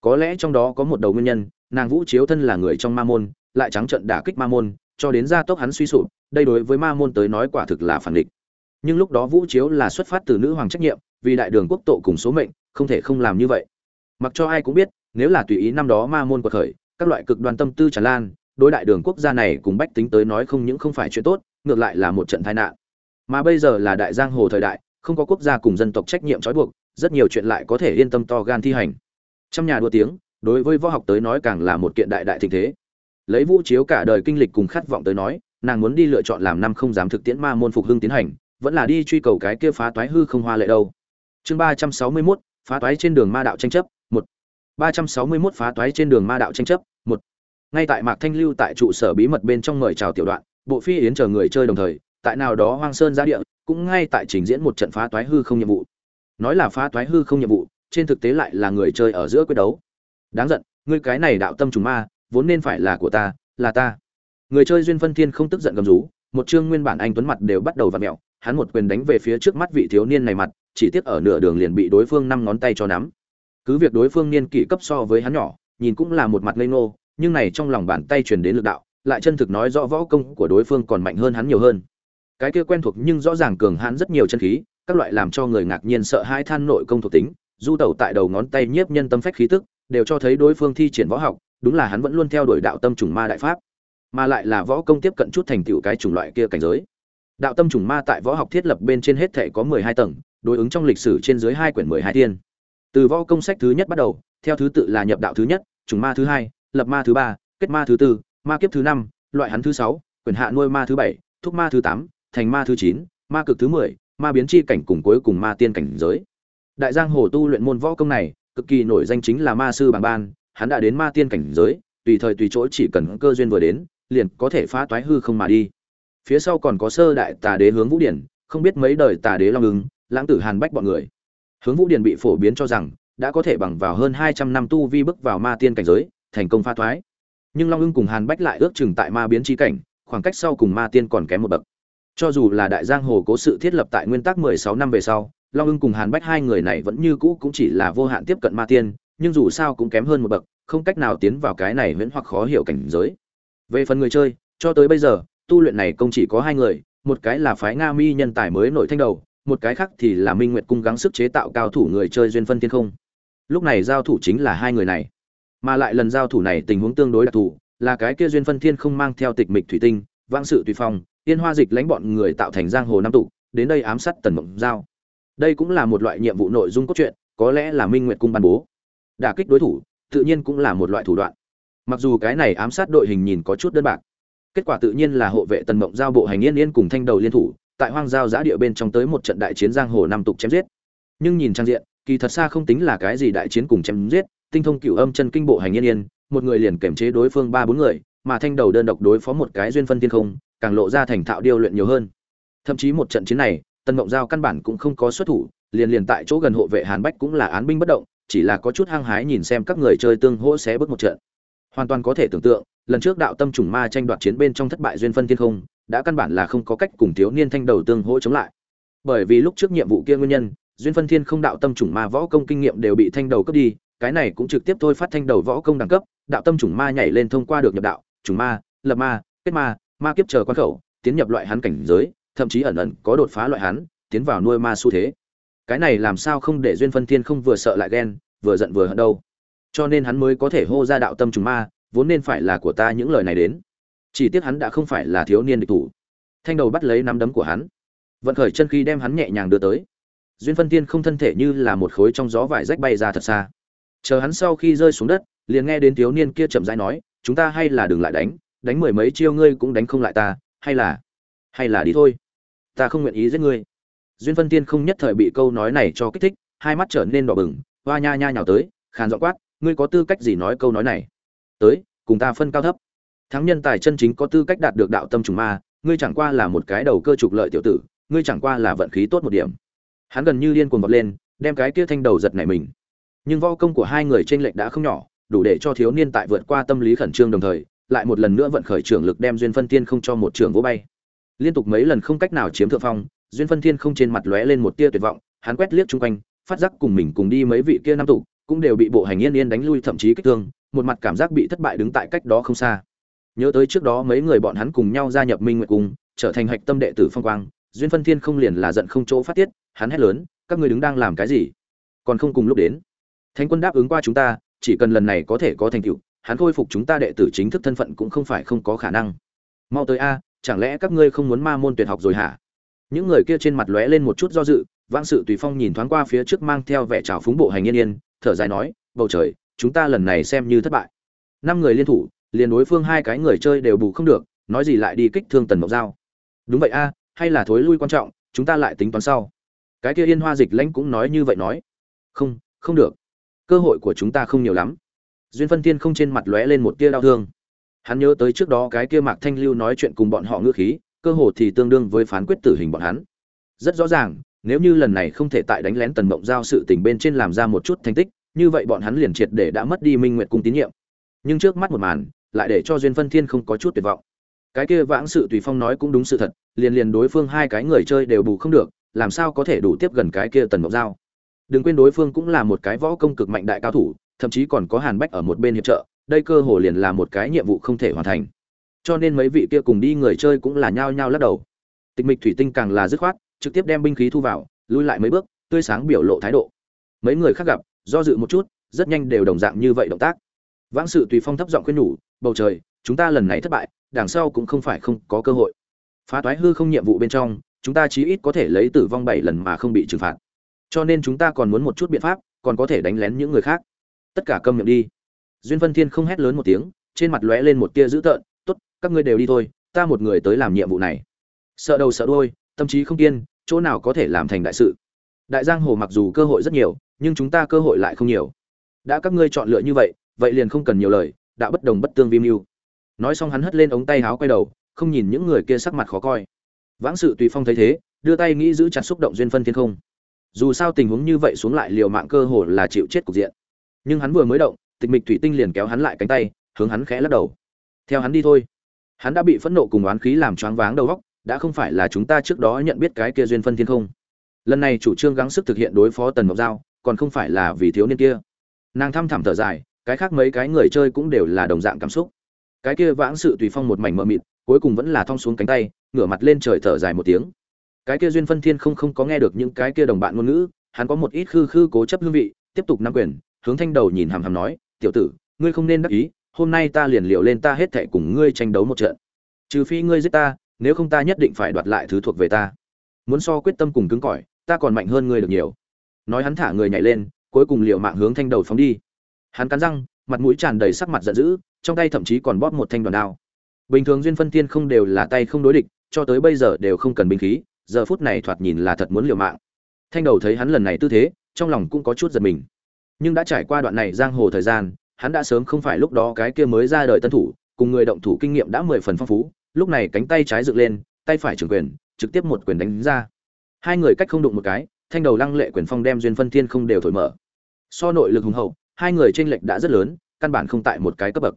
Có lẽ trong đó có một đầu nguyên nhân, nàng vũ chiếu thân là người trong ma môn, lại trắng trận đả kích ma môn, cho đến gia tốc hắn suy sụp, đây đối với ma môn tới nói quả thực là phản địch nhưng lúc đó vũ chiếu là xuất phát từ nữ hoàng trách nhiệm, vì đại đường quốc tội cùng số mệnh, không thể không làm như vậy. Mặc cho ai cũng biết, nếu là tùy ý năm đó ma môn quật khởi, các loại cực đoan tâm tư tràn lan, đối đại đường quốc gia này cùng bách tính tới nói không những không phải chuyện tốt, ngược lại là một trận tai nạn mà bây giờ là đại giang hồ thời đại, không có quốc gia cùng dân tộc trách nhiệm trói buộc, rất nhiều chuyện lại có thể yên tâm to gan thi hành. Trong nhà đua tiếng, đối với võ học tới nói càng là một kiện đại đại tình thế. Lấy vũ chiếu cả đời kinh lịch cùng khát vọng tới nói, nàng muốn đi lựa chọn làm năm không dám thực tiễn ma môn phục hưng tiến hành, vẫn là đi truy cầu cái kia phá toái hư không hoa lệ đâu. Chương ba trăm sáu mươi mốt, phá toái trên đường ma đạo tranh chấp, một. Ba trăm sáu mươi mốt phá toái trên đường ma đạo tranh chấp, một. Ngay tại mạc thanh lưu tại trụ sở bí mật bên trong mời chào tiểu đoạn, bộ phi yến chờ người chơi đồng thời tại nào đó hoang sơn giá địa, cũng ngay tại trình diễn một trận phá toái hư không nhiệm vụ. Nói là phá toái hư không nhiệm vụ, trên thực tế lại là người chơi ở giữa quyết đấu. Đáng giận, ngươi cái này đạo tâm trùng ma, vốn nên phải là của ta, là ta. Người chơi duyên phân thiên không tức giận gầm rú, một chương nguyên bản anh tuấn mặt đều bắt đầu vặn mẹo, hắn một quyền đánh về phía trước mắt vị thiếu niên này mặt, chỉ tiếc ở nửa đường liền bị đối phương năm ngón tay cho nắm. Cứ việc đối phương niên kỷ cấp so với hắn nhỏ, nhìn cũng là một mặt ngây ngô, nhưng này trong lòng bàn tay truyền đến lực đạo, lại chân thực nói rõ võ công của đối phương còn mạnh hơn hắn nhiều hơn cái kia quen thuộc nhưng rõ ràng cường hãn rất nhiều chân khí, các loại làm cho người ngạc nhiên sợ hãi than nội công thuộc tính, du tẩu tại đầu ngón tay nhiếp nhân tâm phách khí tức, đều cho thấy đối phương thi triển võ học, đúng là hắn vẫn luôn theo đuổi đạo tâm trùng ma đại pháp, mà lại là võ công tiếp cận chút thành tựu cái chủng loại kia cảnh giới. Đạo tâm trùng ma tại võ học thiết lập bên trên hết thể có mười hai tầng, đối ứng trong lịch sử trên dưới hai quyển mười hai tiên từ võ công sách thứ nhất bắt đầu, theo thứ tự là nhập đạo thứ nhất, trùng ma thứ hai, lập ma thứ ba, kết ma thứ tư, ma kiếp thứ năm, loại hắn thứ sáu, quyển hạ nuôi ma thứ bảy, thúc ma thứ tám thành ma thứ chín, ma cực thứ mười, ma biến chi cảnh cùng cuối cùng ma tiên cảnh giới. Đại giang hồ tu luyện môn võ công này, cực kỳ nổi danh chính là ma sư bàng ban, hắn đã đến ma tiên cảnh giới, tùy thời tùy chỗ chỉ cần cơ duyên vừa đến, liền có thể phá toái hư không mà đi. Phía sau còn có sơ đại tà đế hướng vũ điển, không biết mấy đời tà đế long ứng, lãng tử hàn bách bọn người. Hướng vũ điển bị phổ biến cho rằng, đã có thể bằng vào hơn hai trăm năm tu vi bước vào ma tiên cảnh giới, thành công phá toái. Nhưng long ưng cùng hàn bách lại ước chừng tại ma biến chi cảnh, khoảng cách sau cùng ma tiên còn kém một bậc cho dù là đại giang hồ cố sự thiết lập tại nguyên tắc mười sáu năm về sau, long ưng cùng hàn bách hai người này vẫn như cũ cũng chỉ là vô hạn tiếp cận ma tiên, nhưng dù sao cũng kém hơn một bậc, không cách nào tiến vào cái này miễn hoặc khó hiểu cảnh giới. Về phần người chơi, cho tới bây giờ, tu luyện này công chỉ có hai người, một cái là phái nga mi nhân tài mới nổi thanh đầu, một cái khác thì là minh nguyệt cung gắng sức chế tạo cao thủ người chơi duyên phân thiên không. Lúc này giao thủ chính là hai người này. Mà lại lần giao thủ này tình huống tương đối đặc thù, là cái kia duyên phân thiên không mang theo tịch mịch thủy tinh vang sự tùy phong tiên hoa dịch lãnh bọn người tạo thành giang hồ nam tụ đến đây ám sát tần mộng giao. Đây cũng là một loại nhiệm vụ nội dung cốt truyện có lẽ là minh nguyệt cung ban bố. Đả kích đối thủ tự nhiên cũng là một loại thủ đoạn. Mặc dù cái này ám sát đội hình nhìn có chút đơn bạc kết quả tự nhiên là hộ vệ tần mộng giao bộ hành yên yên cùng thanh đầu liên thủ tại hoang giao giã địa bên trong tới một trận đại chiến giang hồ nam tục chém giết. Nhưng nhìn trang diện kỳ thật xa không tính là cái gì đại chiến cùng chém giết tinh thông cửu âm chân kinh bộ hành yên yên, một người liền kiểm chế đối phương ba bốn người mà thanh đầu đơn độc đối phó một cái duyên phân thiên không càng lộ ra thành thạo điêu luyện nhiều hơn. Thậm chí một trận chiến này tân mộng giao căn bản cũng không có xuất thủ, liền liền tại chỗ gần hộ vệ hàn bách cũng là án binh bất động, chỉ là có chút hăng hái nhìn xem các người chơi tương hỗ xé bước một trận. Hoàn toàn có thể tưởng tượng, lần trước đạo tâm trùng ma tranh đoạt chiến bên trong thất bại duyên phân thiên không, đã căn bản là không có cách cùng thiếu niên thanh đầu tương hỗ chống lại. Bởi vì lúc trước nhiệm vụ kia nguyên nhân, duyên phân thiên không đạo tâm trùng ma võ công kinh nghiệm đều bị thanh đầu cấp đi, cái này cũng trực tiếp thôi phát thanh đầu võ công đẳng cấp, đạo tâm trùng ma nhảy lên thông qua được nhập đạo, trùng ma, lập ma, kết ma ma kiếp chờ quan khẩu, tiến nhập loại hắn cảnh giới, thậm chí ẩn ẩn có đột phá loại hắn, tiến vào nuôi ma xu thế. Cái này làm sao không để duyên phân thiên không vừa sợ lại ghen, vừa giận vừa hận đâu. Cho nên hắn mới có thể hô ra đạo tâm trùng ma, vốn nên phải là của ta những lời này đến. Chỉ tiếc hắn đã không phải là thiếu niên địch thủ. Thanh đầu bắt lấy nắm đấm của hắn. Vận khởi chân khí đem hắn nhẹ nhàng đưa tới. Duyên phân tiên không thân thể như là một khối trong gió vải rách bay ra thật xa. Chờ hắn sau khi rơi xuống đất, liền nghe đến thiếu niên kia chậm rãi nói, chúng ta hay là đừng lại đánh đánh mười mấy chiêu ngươi cũng đánh không lại ta, hay là hay là đi thôi. Ta không nguyện ý giết ngươi. Duyên phân tiên không nhất thời bị câu nói này cho kích thích, hai mắt trở nên đỏ bừng, hoa nha nha nhào tới, khàn dọ quát, ngươi có tư cách gì nói câu nói này? Tới, cùng ta phân cao thấp. Thắng nhân tài chân chính có tư cách đạt được đạo tâm trùng ma, ngươi chẳng qua là một cái đầu cơ trục lợi tiểu tử, ngươi chẳng qua là vận khí tốt một điểm. Hắn gần như điên cuồng vọt lên, đem cái kia thanh đầu giật nảy mình. Nhưng võ công của hai người trên lệch đã không nhỏ, đủ để cho thiếu niên tại vượt qua tâm lý khẩn trương đồng thời lại một lần nữa vận khởi trưởng lực đem duyên phân tiên không cho một trưởng vỗ bay. Liên tục mấy lần không cách nào chiếm thượng phong, duyên phân thiên không trên mặt lóe lên một tia tuyệt vọng, hắn quét liếc chung quanh, phát giác cùng mình cùng đi mấy vị kia năm tụ, cũng đều bị bộ hành yên yên đánh lui thậm chí kích thương, một mặt cảm giác bị thất bại đứng tại cách đó không xa. Nhớ tới trước đó mấy người bọn hắn cùng nhau gia nhập minh nguyệt cung, trở thành hạch tâm đệ tử phong quang, duyên phân thiên không liền là giận không chỗ phát tiết, hắn hét lớn, các người đứng đang làm cái gì? Còn không cùng lúc đến. Thánh quân đáp ứng qua chúng ta, chỉ cần lần này có thể có thành tựu hắn khôi phục chúng ta đệ tử chính thức thân phận cũng không phải không có khả năng. Mau tới a, chẳng lẽ các ngươi không muốn ma môn tuyệt học rồi hả? Những người kia trên mặt lóe lên một chút do dự, vãng sự tùy phong nhìn thoáng qua phía trước mang theo vẻ trào phúng bộ hành yên yên, thở dài nói, bầu trời, chúng ta lần này xem như thất bại. Năm người liên thủ, liền đối phương hai cái người chơi đều bù không được, nói gì lại đi kích thương tần mộc dao đúng vậy a, hay là thối lui quan trọng, chúng ta lại tính toán sau. Cái kia yên hoa dịch lãnh cũng nói như vậy nói. Không không được. Cơ hội của chúng ta không nhiều lắm duyên phân Thiên không trên mặt lóe lên một tia đau thương. Hắn nhớ tới trước đó cái kia mạc thanh lưu nói chuyện cùng bọn họ ngữ khí, cơ hồ thì tương đương với phán quyết tử hình bọn hắn. Rất rõ ràng, nếu như lần này không thể tại đánh lén tần mộng giao sự tình bên trên làm ra một chút thành tích, như vậy bọn hắn liền triệt để đã mất đi minh nguyệt cung tín nhiệm. Nhưng trước mắt một màn, lại để cho duyên phân thiên không có chút tuyệt vọng. Cái kia vãng sự tùy phong nói cũng đúng sự thật, liền liền đối phương hai cái người chơi đều bù không được, làm sao có thể đủ tiếp gần cái kia tần mộng giao. Đừng quên đối phương cũng là một cái võ công cực mạnh đại cao thủ thậm chí còn có hàn bách ở một bên hiệp trợ, đây cơ hồ liền là một cái nhiệm vụ không thể hoàn thành. Cho nên mấy vị kia cùng đi người chơi cũng là nhao nhao lắc đầu. Tịch mịch thủy tinh càng là dứt khoát, trực tiếp đem binh khí thu vào, lui lại mấy bước, tươi sáng biểu lộ thái độ. Mấy người khác gặp, do dự một chút, rất nhanh đều đồng dạng như vậy động tác. Vãng sự tùy phong thấp giọng khuyên nhủ, bầu trời, chúng ta lần này thất bại, đằng sau cũng không phải không có cơ hội. Phá toái hư không nhiệm vụ bên trong, chúng ta chí ít có thể lấy tử vong bảy lần mà không bị trừng phạt. Cho nên chúng ta còn muốn một chút biện pháp, còn có thể đánh lén những người khác tất cả câm miệng đi. Duyên phân thiên không hét lớn một tiếng, trên mặt lóe lên một tia dữ tợn, tốt, các ngươi đều đi thôi, ta một người tới làm nhiệm vụ này. Sợ đầu sợ đuôi, tâm trí không kiên, chỗ nào có thể làm thành đại sự? Đại giang hồ mặc dù cơ hội rất nhiều, nhưng chúng ta cơ hội lại không nhiều. Đã các ngươi chọn lựa như vậy vậy liền không cần nhiều lời, đã bất đồng bất tương vi mưu. Nói xong hắn hất lên ống tay áo quay đầu, không nhìn những người kia sắc mặt khó coi. Vãng sự tùy phong thấy thế, đưa tay nghĩ giữ chặt xúc động duyên phân thiên không. Dù sao tình huống như vậy xuống lại liều mạng cơ hồ là chịu chết cục diện nhưng hắn vừa mới động, tịch mịch thủy tinh liền kéo hắn lại cánh tay, hướng hắn khẽ lắc đầu. Theo hắn đi thôi. Hắn đã bị phẫn nộ cùng oán khí làm choáng váng đầu óc, đã không phải là chúng ta trước đó nhận biết cái kia duyên phân thiên không. Lần này chủ trương gắng sức thực hiện đối phó tần mộc giao, còn không phải là vì thiếu niên kia. Nàng thăm thẳm thở dài, cái khác mấy cái người chơi cũng đều là đồng dạng cảm xúc. Cái kia vãng sự tùy phong một mảnh mờ mịt, cuối cùng vẫn là thong xuống cánh tay, ngửa mặt lên trời thở dài một tiếng. Cái kia duyên phân thiên không không có nghe được những cái kia đồng bạn ngôn ngữ, hắn có một ít khư khư cố chấp hương vị, tiếp tục nắm quyền hướng thanh đầu nhìn hàm hàm nói, tiểu tử, ngươi không nên đắc ý, hôm nay ta liền liệu lên ta hết thệ cùng ngươi tranh đấu một trận. Trừ phi ngươi giết ta, nếu không ta nhất định phải đoạt lại thứ thuộc về ta. Muốn so quyết tâm cùng cứng cỏi, ta còn mạnh hơn ngươi được nhiều. Nói hắn thả người nhảy lên, cuối cùng liệu mạng hướng thanh đầu phóng đi. Hắn cắn răng, mặt mũi tràn đầy sắc mặt giận dữ, trong tay thậm chí còn bóp một thanh đoàn đao. Bình thường duyên phân tiên không đều là tay không đối địch, cho tới bây giờ đều không cần binh khí, giờ phút này thoạt nhìn là thật muốn liều mạng. Thanh đầu thấy hắn lần này tư thế, trong lòng cũng có chút giật mình nhưng đã trải qua đoạn này giang hồ thời gian, hắn đã sớm không phải lúc đó cái kia mới ra đời tân thủ, cùng người động thủ kinh nghiệm đã mười phần phong phú, lúc này cánh tay trái dựng lên, tay phải trường quyền, trực tiếp một quyền đánh ra. Hai người cách không đụng một cái, thanh đầu lăng lệ quyền phong đem duyên phân thiên không đều thổi mở. So nội lực hùng hậu, hai người tranh lệch đã rất lớn, căn bản không tại một cái cấp bậc.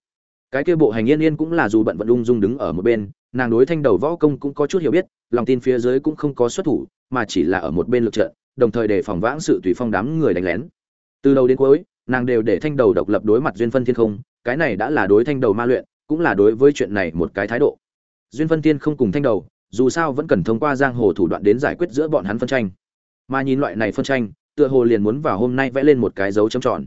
Cái kia bộ hành yên yên cũng là dù bận vận ung dung đứng ở một bên, nàng đối thanh đầu võ công cũng có chút hiểu biết, lòng tin phía dưới cũng không có xuất thủ, mà chỉ là ở một bên lực trận đồng thời để phòng vãng sự tùy phong đám người đánh lén từ đầu đến cuối, nàng đều để thanh đầu độc lập đối mặt duyên phân thiên không, cái này đã là đối thanh đầu ma luyện, cũng là đối với chuyện này một cái thái độ. Duyên phân thiên không cùng thanh đầu, dù sao vẫn cần thông qua giang hồ thủ đoạn đến giải quyết giữa bọn hắn phân tranh. Mà nhìn loại này phân tranh, tựa hồ liền muốn vào hôm nay vẽ lên một cái dấu chấm tròn.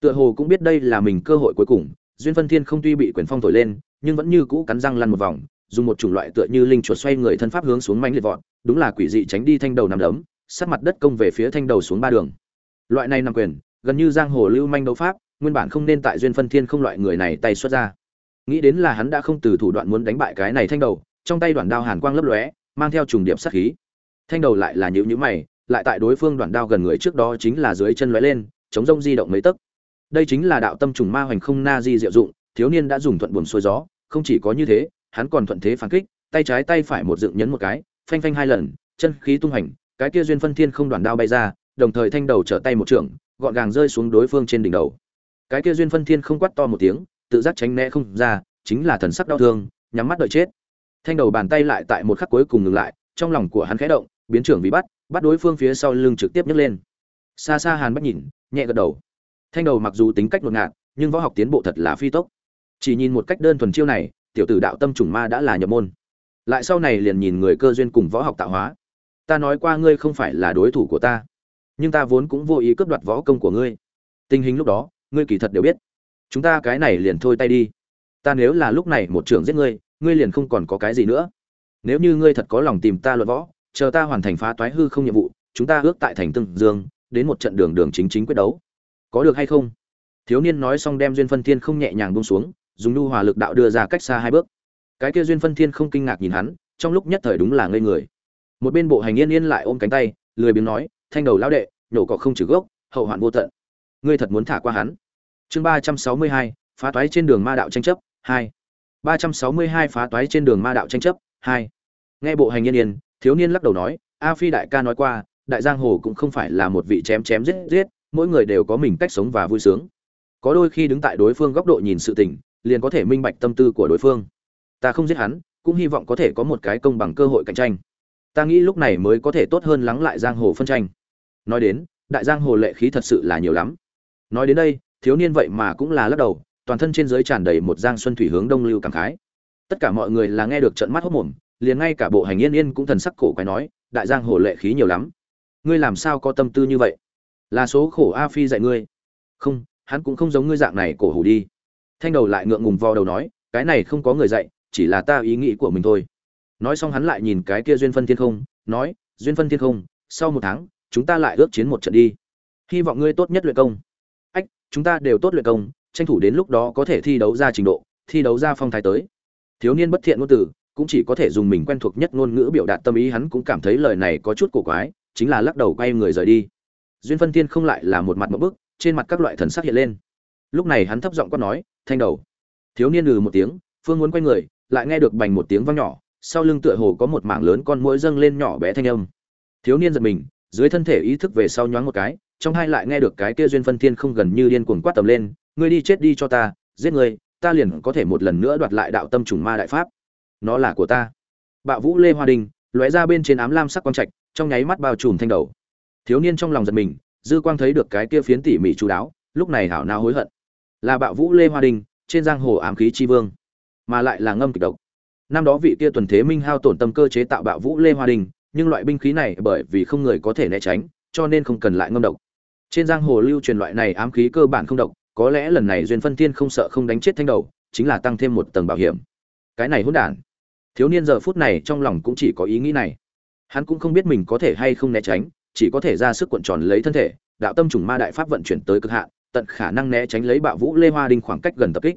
Tựa hồ cũng biết đây là mình cơ hội cuối cùng, duyên phân thiên không tuy bị quyền phong thổi lên, nhưng vẫn như cũ cắn răng lăn một vòng, dùng một chủng loại tựa như linh chuột xoay người thân pháp hướng xuống mánh liệt vọt, đúng là quỷ dị tránh đi thanh đầu nằm đấm, sát mặt đất công về phía thanh đầu xuống ba đường. Loại này nằm quyền gần như giang hồ lưu manh đấu pháp, nguyên bản không nên tại duyên phân thiên không loại người này tay xuất ra. Nghĩ đến là hắn đã không từ thủ đoạn muốn đánh bại cái này thanh đầu, trong tay đoạn đao hàn quang lấp lóe, mang theo trùng điểm sát khí. Thanh đầu lại là nhữ nhữ mày, lại tại đối phương đoạn đao gần người trước đó chính là dưới chân lóe lên, chống rông di động mấy tấc. Đây chính là đạo tâm trùng ma hoành không na di diệu dụng, thiếu niên đã dùng thuận buồm xuôi gió, không chỉ có như thế, hắn còn thuận thế phản kích, tay trái tay phải một dựng nhấn một cái, phanh phanh hai lần, chân khí tung hành cái kia duyên phân thiên không đoàn đao bay ra, đồng thời thanh đầu trở tay một trường gọn gàng rơi xuống đối phương trên đỉnh đầu. Cái kia duyên phân thiên không quát to một tiếng, tự giác tránh né không ra, chính là thần sắc đau thương, nhắm mắt đợi chết. Thanh đầu bàn tay lại tại một khắc cuối cùng ngừng lại, trong lòng của hắn khẽ động, biến trưởng vì bắt bắt đối phương phía sau lưng trực tiếp nhấc lên. Xa xa hàn bắt nhìn, nhẹ gật đầu. Thanh đầu mặc dù tính cách ngột ngạt, nhưng võ học tiến bộ thật là phi tốc. Chỉ nhìn một cách đơn thuần chiêu này, tiểu tử đạo tâm trùng ma đã là nhập môn. Lại sau này liền nhìn người cơ duyên cùng võ học tạo hóa. Ta nói qua ngươi không phải là đối thủ của ta nhưng ta vốn cũng vô ý cướp đoạt võ công của ngươi. Tình hình lúc đó, ngươi kỳ thật đều biết. Chúng ta cái này liền thôi tay đi. Ta nếu là lúc này một trưởng giết ngươi ngươi liền không còn có cái gì nữa. Nếu như ngươi thật có lòng tìm ta luận võ, chờ ta hoàn thành phá toái hư không nhiệm vụ, chúng ta ước tại thành tương dương, đến một trận đường đường chính chính quyết đấu. Có được hay không? Thiếu niên nói xong đem duyên phân thiên không nhẹ nhàng buông xuống, dùng nhu hòa lực đạo đưa ra cách xa hai bước. Cái kia duyên phân thiên không kinh ngạc nhìn hắn, trong lúc nhất thời đúng là ngây người. Một bên bộ hành yên yên lại ôm cánh tay, lười biếng nói thanh đầu lão đệ, nhổ cỏ không trừ gốc, hậu hoạn vô tận. Ngươi thật muốn thả qua hắn. Chương ba trăm sáu mươi hai, phá toái trên đường ma đạo tranh chấp, hai. ba trăm sáu mươi hai, phá toái trên đường ma đạo tranh chấp, hai. Nghe bộ hành yên yên, thiếu niên lắc đầu nói, a phi đại ca nói qua, đại giang hồ cũng không phải là một vị chém chém giết giết, mỗi người đều có mình cách sống và vui sướng. Có đôi khi đứng tại đối phương góc độ nhìn sự tình, liền có thể minh bạch tâm tư của đối phương. Ta không giết hắn, cũng hy vọng có thể có một cái công bằng cơ hội cạnh tranh. Ta nghĩ lúc này mới có thể tốt hơn lắng lại giang hồ phân tranh nói đến, đại giang hồ lệ khí thật sự là nhiều lắm. Nói đến đây, thiếu niên vậy mà cũng là lắc đầu, toàn thân trên dưới tràn đầy một giang xuân thủy hướng đông lưu cảm khái. Tất cả mọi người là nghe được trận mắt hốc mồm, liền ngay cả bộ hành yên yên cũng thần sắc cổ quái nói, đại giang hồ lệ khí nhiều lắm. Ngươi làm sao có tâm tư như vậy? Là số khổ a phi dạy ngươi. Không, hắn cũng không giống ngươi dạng này cổ hủ đi. Thanh đầu lại ngượng ngùng vò đầu nói, cái này không có người dạy, chỉ là ta ý nghĩ của mình thôi. Nói xong hắn lại nhìn cái kia duyên phân thiên không, nói, duyên phân thiên không, sau một tháng chúng ta lại ước chiến một trận đi. Hy vọng ngươi tốt nhất luyện công. Ách, chúng ta đều tốt luyện công, tranh thủ đến lúc đó có thể thi đấu ra trình độ, thi đấu ra phong thái tới. Thiếu niên bất thiện ngôn từ, cũng chỉ có thể dùng mình quen thuộc nhất ngôn ngữ biểu đạt tâm ý, hắn cũng cảm thấy lời này có chút cổ quái, chính là lắc đầu quay người rời đi. Duyên phân thiên không lại là một mặt một bức, trên mặt các loại thần sắc hiện lên. Lúc này hắn thấp giọng quát nói, thanh đầu. Thiếu niên lừ một tiếng, phương muốn quay người, lại nghe được bành một tiếng vang nhỏ, sau lưng tựa hồ có một mảng lớn con muỗi dâng lên nhỏ bé thanh âm. Thiếu niên giật mình dưới thân thể ý thức về sau nhoáng một cái, trong hai lại nghe được cái kia duyên phân thiên không gần như điên cuồng quát tầm lên, ngươi đi chết đi cho ta, giết ngươi, ta liền có thể một lần nữa đoạt lại đạo tâm trùng ma đại pháp. Nó là của ta. Bạo vũ lê hoa đình, lóe ra bên trên ám lam sắc quang trạch, trong nháy mắt bao trùm thanh đầu. Thiếu niên trong lòng giật mình, dư quang thấy được cái kia phiến tỉ mỉ chú đáo, lúc này hảo nào hối hận. Là bạo vũ lê hoa đình, trên giang hồ ám khí tri vương, mà lại là ngâm kịch độc. Năm đó vị kia tuần thế minh hao tổn tâm cơ chế tạo bạo vũ lê hoa đình nhưng loại binh khí này bởi vì không người có thể né tránh, cho nên không cần lại ngâm độc. Trên giang hồ lưu truyền loại này ám khí cơ bản không độc, có lẽ lần này duyên phân thiên không sợ không đánh chết thanh đầu, chính là tăng thêm một tầng bảo hiểm. Cái này hỗn đản. Thiếu niên giờ phút này trong lòng cũng chỉ có ý nghĩ này. Hắn cũng không biết mình có thể hay không né tránh, chỉ có thể ra sức cuộn tròn lấy thân thể, đạo tâm trùng ma đại pháp vận chuyển tới cực hạn, tận khả năng né tránh lấy bạo vũ lê hoa đinh khoảng cách gần tập kích.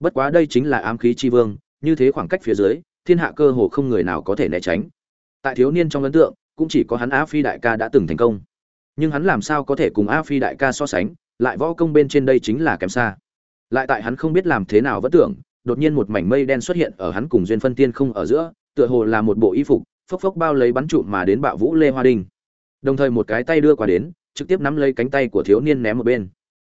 Bất quá đây chính là ám khí chi vương, như thế khoảng cách phía dưới, thiên hạ cơ hồ không người nào có thể né tránh tại thiếu niên trong ấn tượng, cũng chỉ có hắn a phi đại ca đã từng thành công. Nhưng hắn làm sao có thể cùng a phi đại ca so sánh, lại võ công bên trên đây chính là kém xa. Lại tại hắn không biết làm thế nào vẫn tưởng, đột nhiên một mảnh mây đen xuất hiện ở hắn cùng duyên phân tiên không ở giữa, tựa hồ là một bộ y phục, phốc phốc bao lấy bắn trụ mà đến bạo vũ lê hoa đinh đồng thời một cái tay đưa qua đến, trực tiếp nắm lấy cánh tay của thiếu niên ném một bên.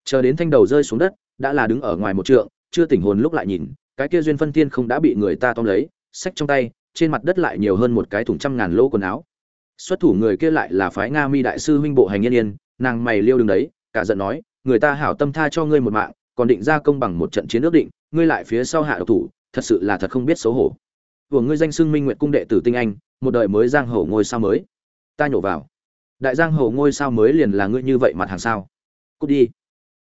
Chờ đến thanh đầu rơi xuống đất, đã là đứng ở ngoài một trượng, chưa tỉnh hồn lúc lại nhìn, cái kia duyên phân tiên không đã bị người ta tóm lấy, xách trong tay trên mặt đất lại nhiều hơn một cái thùng trăm ngàn lỗ quần áo. Xuất thủ người kia lại là phái nga mi đại sư huynh bộ hành yên yên, nàng mày liêu đứng đấy, cả giận nói, người ta hảo tâm tha cho ngươi một mạng, còn định ra công bằng một trận chiến ước định, ngươi lại phía sau hạ độc thủ, thật sự là thật không biết xấu hổ. Của ngươi danh xưng minh nguyện cung đệ tử tinh anh, một đời mới giang hồ ngôi sao mới. Ta nhổ vào. Đại giang hồ ngôi sao mới liền là ngươi như vậy mặt hàng sao? Cút đi.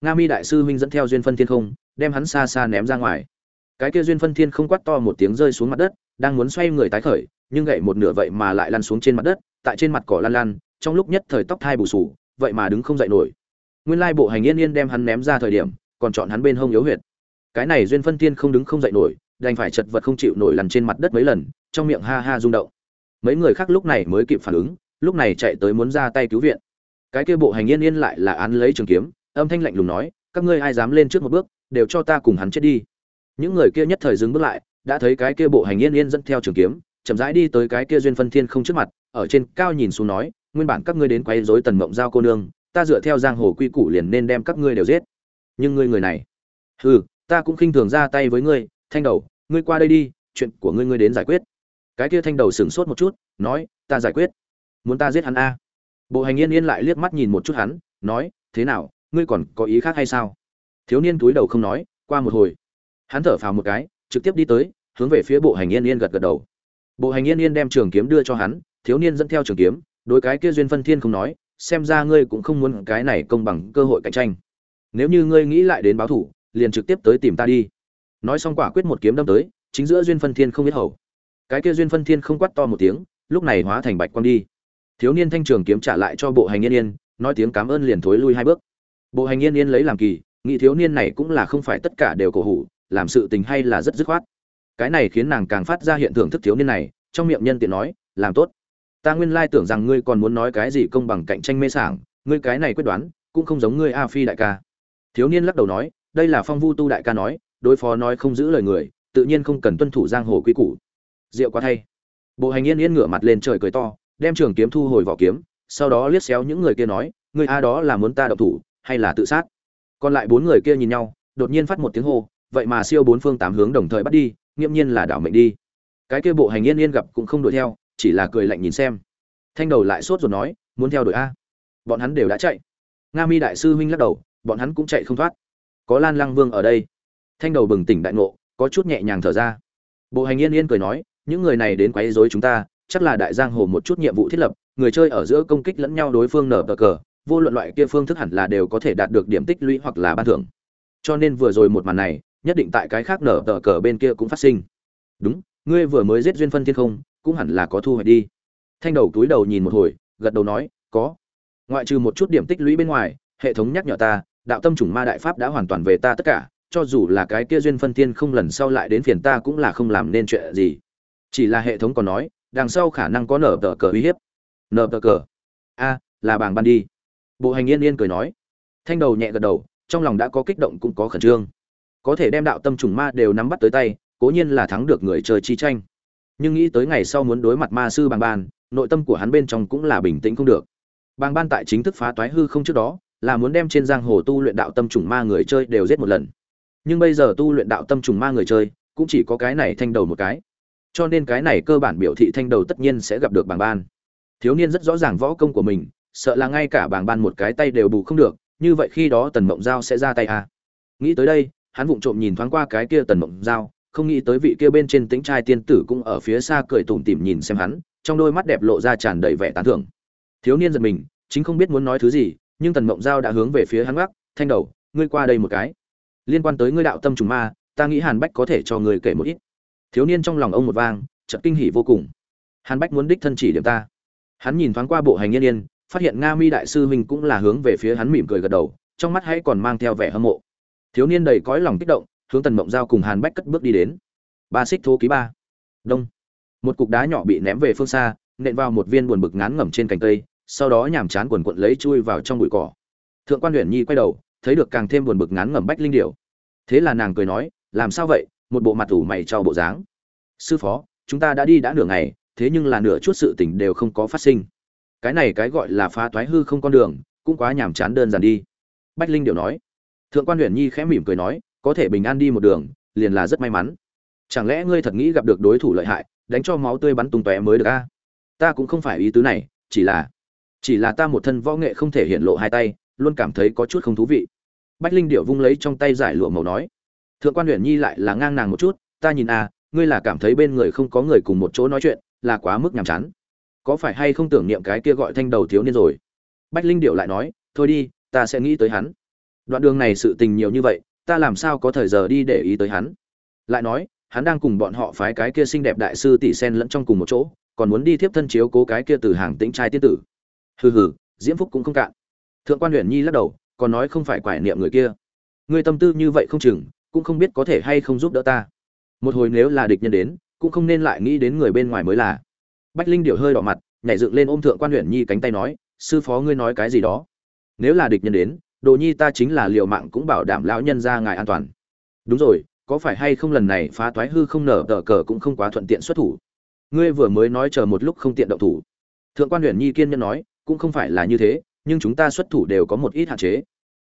Nga mi đại sư huynh dẫn theo duyên phân thiên không, đem hắn xa xa ném ra ngoài. Cái kia duyên phân thiên không quát to một tiếng rơi xuống mặt đất đang muốn xoay người tái khởi, nhưng gậy một nửa vậy mà lại lăn xuống trên mặt đất, tại trên mặt cỏ lăn lăn, trong lúc nhất thời tóc thai bù sù vậy mà đứng không dậy nổi. Nguyên lai bộ hành yên yên đem hắn ném ra thời điểm, còn chọn hắn bên hông yếu huyệt. Cái này duyên phân tiên không đứng không dậy nổi, đành phải chật vật không chịu nổi lăn trên mặt đất mấy lần, trong miệng ha ha rung động. Mấy người khác lúc này mới kịp phản ứng, lúc này chạy tới muốn ra tay cứu viện. Cái kia bộ hành yên yên lại là án lấy trường kiếm, âm thanh lạnh lùng nói, các ngươi ai dám lên trước một bước, đều cho ta cùng hắn chết đi. Những người kia nhất thời dừng bước lại đã thấy cái kia bộ hành yên yên dẫn theo trường kiếm, chậm rãi đi tới cái kia duyên phân thiên không trước mặt, ở trên cao nhìn xuống nói, nguyên bản các ngươi đến quấy rối tần mộng giao cô nương, ta dựa theo giang hồ quy củ liền nên đem các ngươi đều giết. Nhưng ngươi người này, hừ, ta cũng khinh thường ra tay với ngươi, thanh đầu, ngươi qua đây đi, chuyện của ngươi ngươi đến giải quyết. Cái kia thanh đầu sửng sốt một chút, nói, ta giải quyết. Muốn ta giết hắn a? Bộ hành yên yên lại liếc mắt nhìn một chút hắn, nói, thế nào, ngươi còn có ý khác hay sao? Thiếu niên túi đầu không nói, qua một hồi. Hắn thở phào một cái, trực tiếp đi tới hướng về phía bộ hành yên yên gật gật đầu. Bộ hành yên yên đem trường kiếm đưa cho hắn, thiếu niên dẫn theo trường kiếm, đối cái kia duyên phân thiên không nói, xem ra ngươi cũng không muốn cái này công bằng cơ hội cạnh tranh. Nếu như ngươi nghĩ lại đến báo thủ, liền trực tiếp tới tìm ta đi. Nói xong quả quyết một kiếm đâm tới, chính giữa duyên phân thiên không biết hầu. Cái kia duyên phân thiên không quát to một tiếng, lúc này hóa thành bạch quang đi. Thiếu niên thanh trường kiếm trả lại cho bộ hành yên yên, nói tiếng cảm ơn liền thối lui hai bước. Bộ hành yên yên lấy làm kỳ, nghĩ thiếu niên này cũng là không phải tất cả đều cổ hủ, làm sự tình hay là rất dứt khoát cái này khiến nàng càng phát ra hiện tượng thức thiếu niên này, trong miệng nhân tiện nói, làm tốt. Ta nguyên lai tưởng rằng ngươi còn muốn nói cái gì công bằng cạnh tranh mê sảng, ngươi cái này quyết đoán, cũng không giống ngươi a phi đại ca. Thiếu niên lắc đầu nói, đây là phong vu tu đại ca nói, đối phó nói không giữ lời người, tự nhiên không cần tuân thủ giang hồ quy củ. Rượu quá thay. Bộ hành yên yên ngửa mặt lên trời cười to, đem trường kiếm thu hồi vỏ kiếm, sau đó liếc xéo những người kia nói người a đó là muốn ta đậu thủ, hay là tự sát? Còn lại bốn người kia nhìn nhau, đột nhiên phát một tiếng hô, vậy mà siêu bốn phương tám hướng đồng thời bắt đi nghiêm nhiên là đảo mệnh đi. Cái kia bộ hành yên yên gặp cũng không đuổi theo, chỉ là cười lạnh nhìn xem. Thanh đầu lại sốt rồi nói, muốn theo đuổi a? Bọn hắn đều đã chạy. Nga mi đại sư huynh lắc đầu, bọn hắn cũng chạy không thoát. Có lan lăng vương ở đây. Thanh đầu bừng tỉnh đại ngộ, có chút nhẹ nhàng thở ra. Bộ hành yên yên cười nói, những người này đến quấy rối chúng ta, chắc là đại giang hồ một chút nhiệm vụ thiết lập, người chơi ở giữa công kích lẫn nhau đối phương nở cờ cờ, vô luận loại kia phương thức hẳn là đều có thể đạt được điểm tích lũy hoặc là ban thưởng. Cho nên vừa rồi một màn này nhất định tại cái khác nở tờ cờ bên kia cũng phát sinh. Đúng, ngươi vừa mới giết duyên phân thiên không, cũng hẳn là có thu hoạch đi. Thanh đầu túi đầu nhìn một hồi, gật đầu nói, có. Ngoại trừ một chút điểm tích lũy bên ngoài, hệ thống nhắc nhở ta, đạo tâm chủng ma đại pháp đã hoàn toàn về ta tất cả, cho dù là cái kia duyên phân thiên không lần sau lại đến phiền ta cũng là không làm nên chuyện gì. Chỉ là hệ thống còn nói, đằng sau khả năng có nở tờ cờ uy hiếp. Nở tờ cờ? A, là bảng ban đi. Bộ hành yên yên cười nói. Thanh đầu nhẹ gật đầu, trong lòng đã có kích động cũng có khẩn trương có thể đem đạo tâm trùng ma đều nắm bắt tới tay, cố nhiên là thắng được người chơi chi tranh. Nhưng nghĩ tới ngày sau muốn đối mặt ma sư bàng ban, nội tâm của hắn bên trong cũng là bình tĩnh không được. Bàng ban tại chính thức phá toái hư không trước đó, là muốn đem trên giang hồ tu luyện đạo tâm trùng ma người chơi đều giết một lần. Nhưng bây giờ tu luyện đạo tâm trùng ma người chơi, cũng chỉ có cái này thanh đầu một cái. Cho nên cái này cơ bản biểu thị thanh đầu tất nhiên sẽ gặp được bàng ban. Thiếu niên rất rõ ràng võ công của mình, sợ là ngay cả bàng ban một cái tay đều bù không được, như vậy khi đó tần mộng giao sẽ ra tay à. nghĩ tới đây hắn vụng trộm nhìn thoáng qua cái kia tần mộng giao, không nghĩ tới vị kia bên trên tính trai tiên tử cũng ở phía xa cười tủm tỉm nhìn xem hắn, trong đôi mắt đẹp lộ ra tràn đầy vẻ tán thưởng. Thiếu niên giật mình, chính không biết muốn nói thứ gì, nhưng tần mộng giao đã hướng về phía hắn gác, thanh đầu, ngươi qua đây một cái. Liên quan tới ngươi đạo tâm trùng ma, ta nghĩ hàn bách có thể cho người kể một ít. Thiếu niên trong lòng ông một vang, chợt kinh hỉ vô cùng. Hàn bách muốn đích thân chỉ điểm ta. Hắn nhìn thoáng qua bộ hành yên yên, phát hiện nga mi đại sư huynh cũng là hướng về phía hắn mỉm cười gật đầu, trong mắt hãy còn mang theo vẻ hâm mộ thiếu niên đầy cõi lòng kích động, hướng tần mộng giao cùng hàn bách cất bước đi đến. Ba xích thố ký ba. Đông. Một cục đá nhỏ bị ném về phương xa, nện vào một viên buồn bực ngán ngẩm trên cành cây, sau đó nhàm chán quần quận lấy chui vào trong bụi cỏ. Thượng quan huyện nhi quay đầu, thấy được càng thêm buồn bực ngán ngẩm bách linh điểu. Thế là nàng cười nói, làm sao vậy? Một bộ mặt ủ mày cho bộ dáng. Sư phó, chúng ta đã đi đã nửa ngày, thế nhưng là nửa chút sự tình đều không có phát sinh. Cái này cái gọi là phá toái hư không con đường, cũng quá nhàm chán đơn giản đi. Bách linh điểu nói thượng quan huyền nhi khẽ mỉm cười nói, có thể bình an đi một đường, liền là rất may mắn. Chẳng lẽ ngươi thật nghĩ gặp được đối thủ lợi hại, đánh cho máu tươi bắn tung tóe mới được a? Ta cũng không phải ý tứ này, chỉ là chỉ là ta một thân võ nghệ không thể hiện lộ hai tay, luôn cảm thấy có chút không thú vị. Bách linh điệu vung lấy trong tay giải lụa màu nói, thượng quan huyền nhi lại là ngang nàng một chút, ta nhìn a, ngươi là cảm thấy bên người không có người cùng một chỗ nói chuyện, là quá mức nhàm chán. Có phải hay không tưởng niệm cái kia gọi thanh đầu thiếu niên rồi? Bách linh điệu lại nói, thôi đi, ta sẽ nghĩ tới hắn đoạn đường này sự tình nhiều như vậy, ta làm sao có thời giờ đi để ý tới hắn? Lại nói, hắn đang cùng bọn họ phái cái kia xinh đẹp đại sư tỷ sen lẫn trong cùng một chỗ, còn muốn đi tiếp thân chiếu cố cái kia từ hàng tĩnh trai tiên tử. Hừ hừ, diễm phúc cũng không cạn. Thượng quan huyện nhi lắc đầu, còn nói không phải quải niệm người kia. Người tâm tư như vậy không chừng, cũng không biết có thể hay không giúp đỡ ta. Một hồi nếu là địch nhân đến, cũng không nên lại nghĩ đến người bên ngoài mới là. Bách linh điệu hơi đỏ mặt, nhảy dựng lên ôm thượng quan huyện nhi cánh tay nói, sư phó ngươi nói cái gì đó? Nếu là địch nhân đến đồ nhi ta chính là liều mạng cũng bảo đảm lão nhân ra ngài an toàn. Đúng rồi, có phải hay không lần này phá toái hư không nở tờ cờ cũng không quá thuận tiện xuất thủ? Ngươi vừa mới nói chờ một lúc không tiện động thủ. Thượng quan huyện nhi kiên nhân nói, cũng không phải là như thế, nhưng chúng ta xuất thủ đều có một ít hạn chế.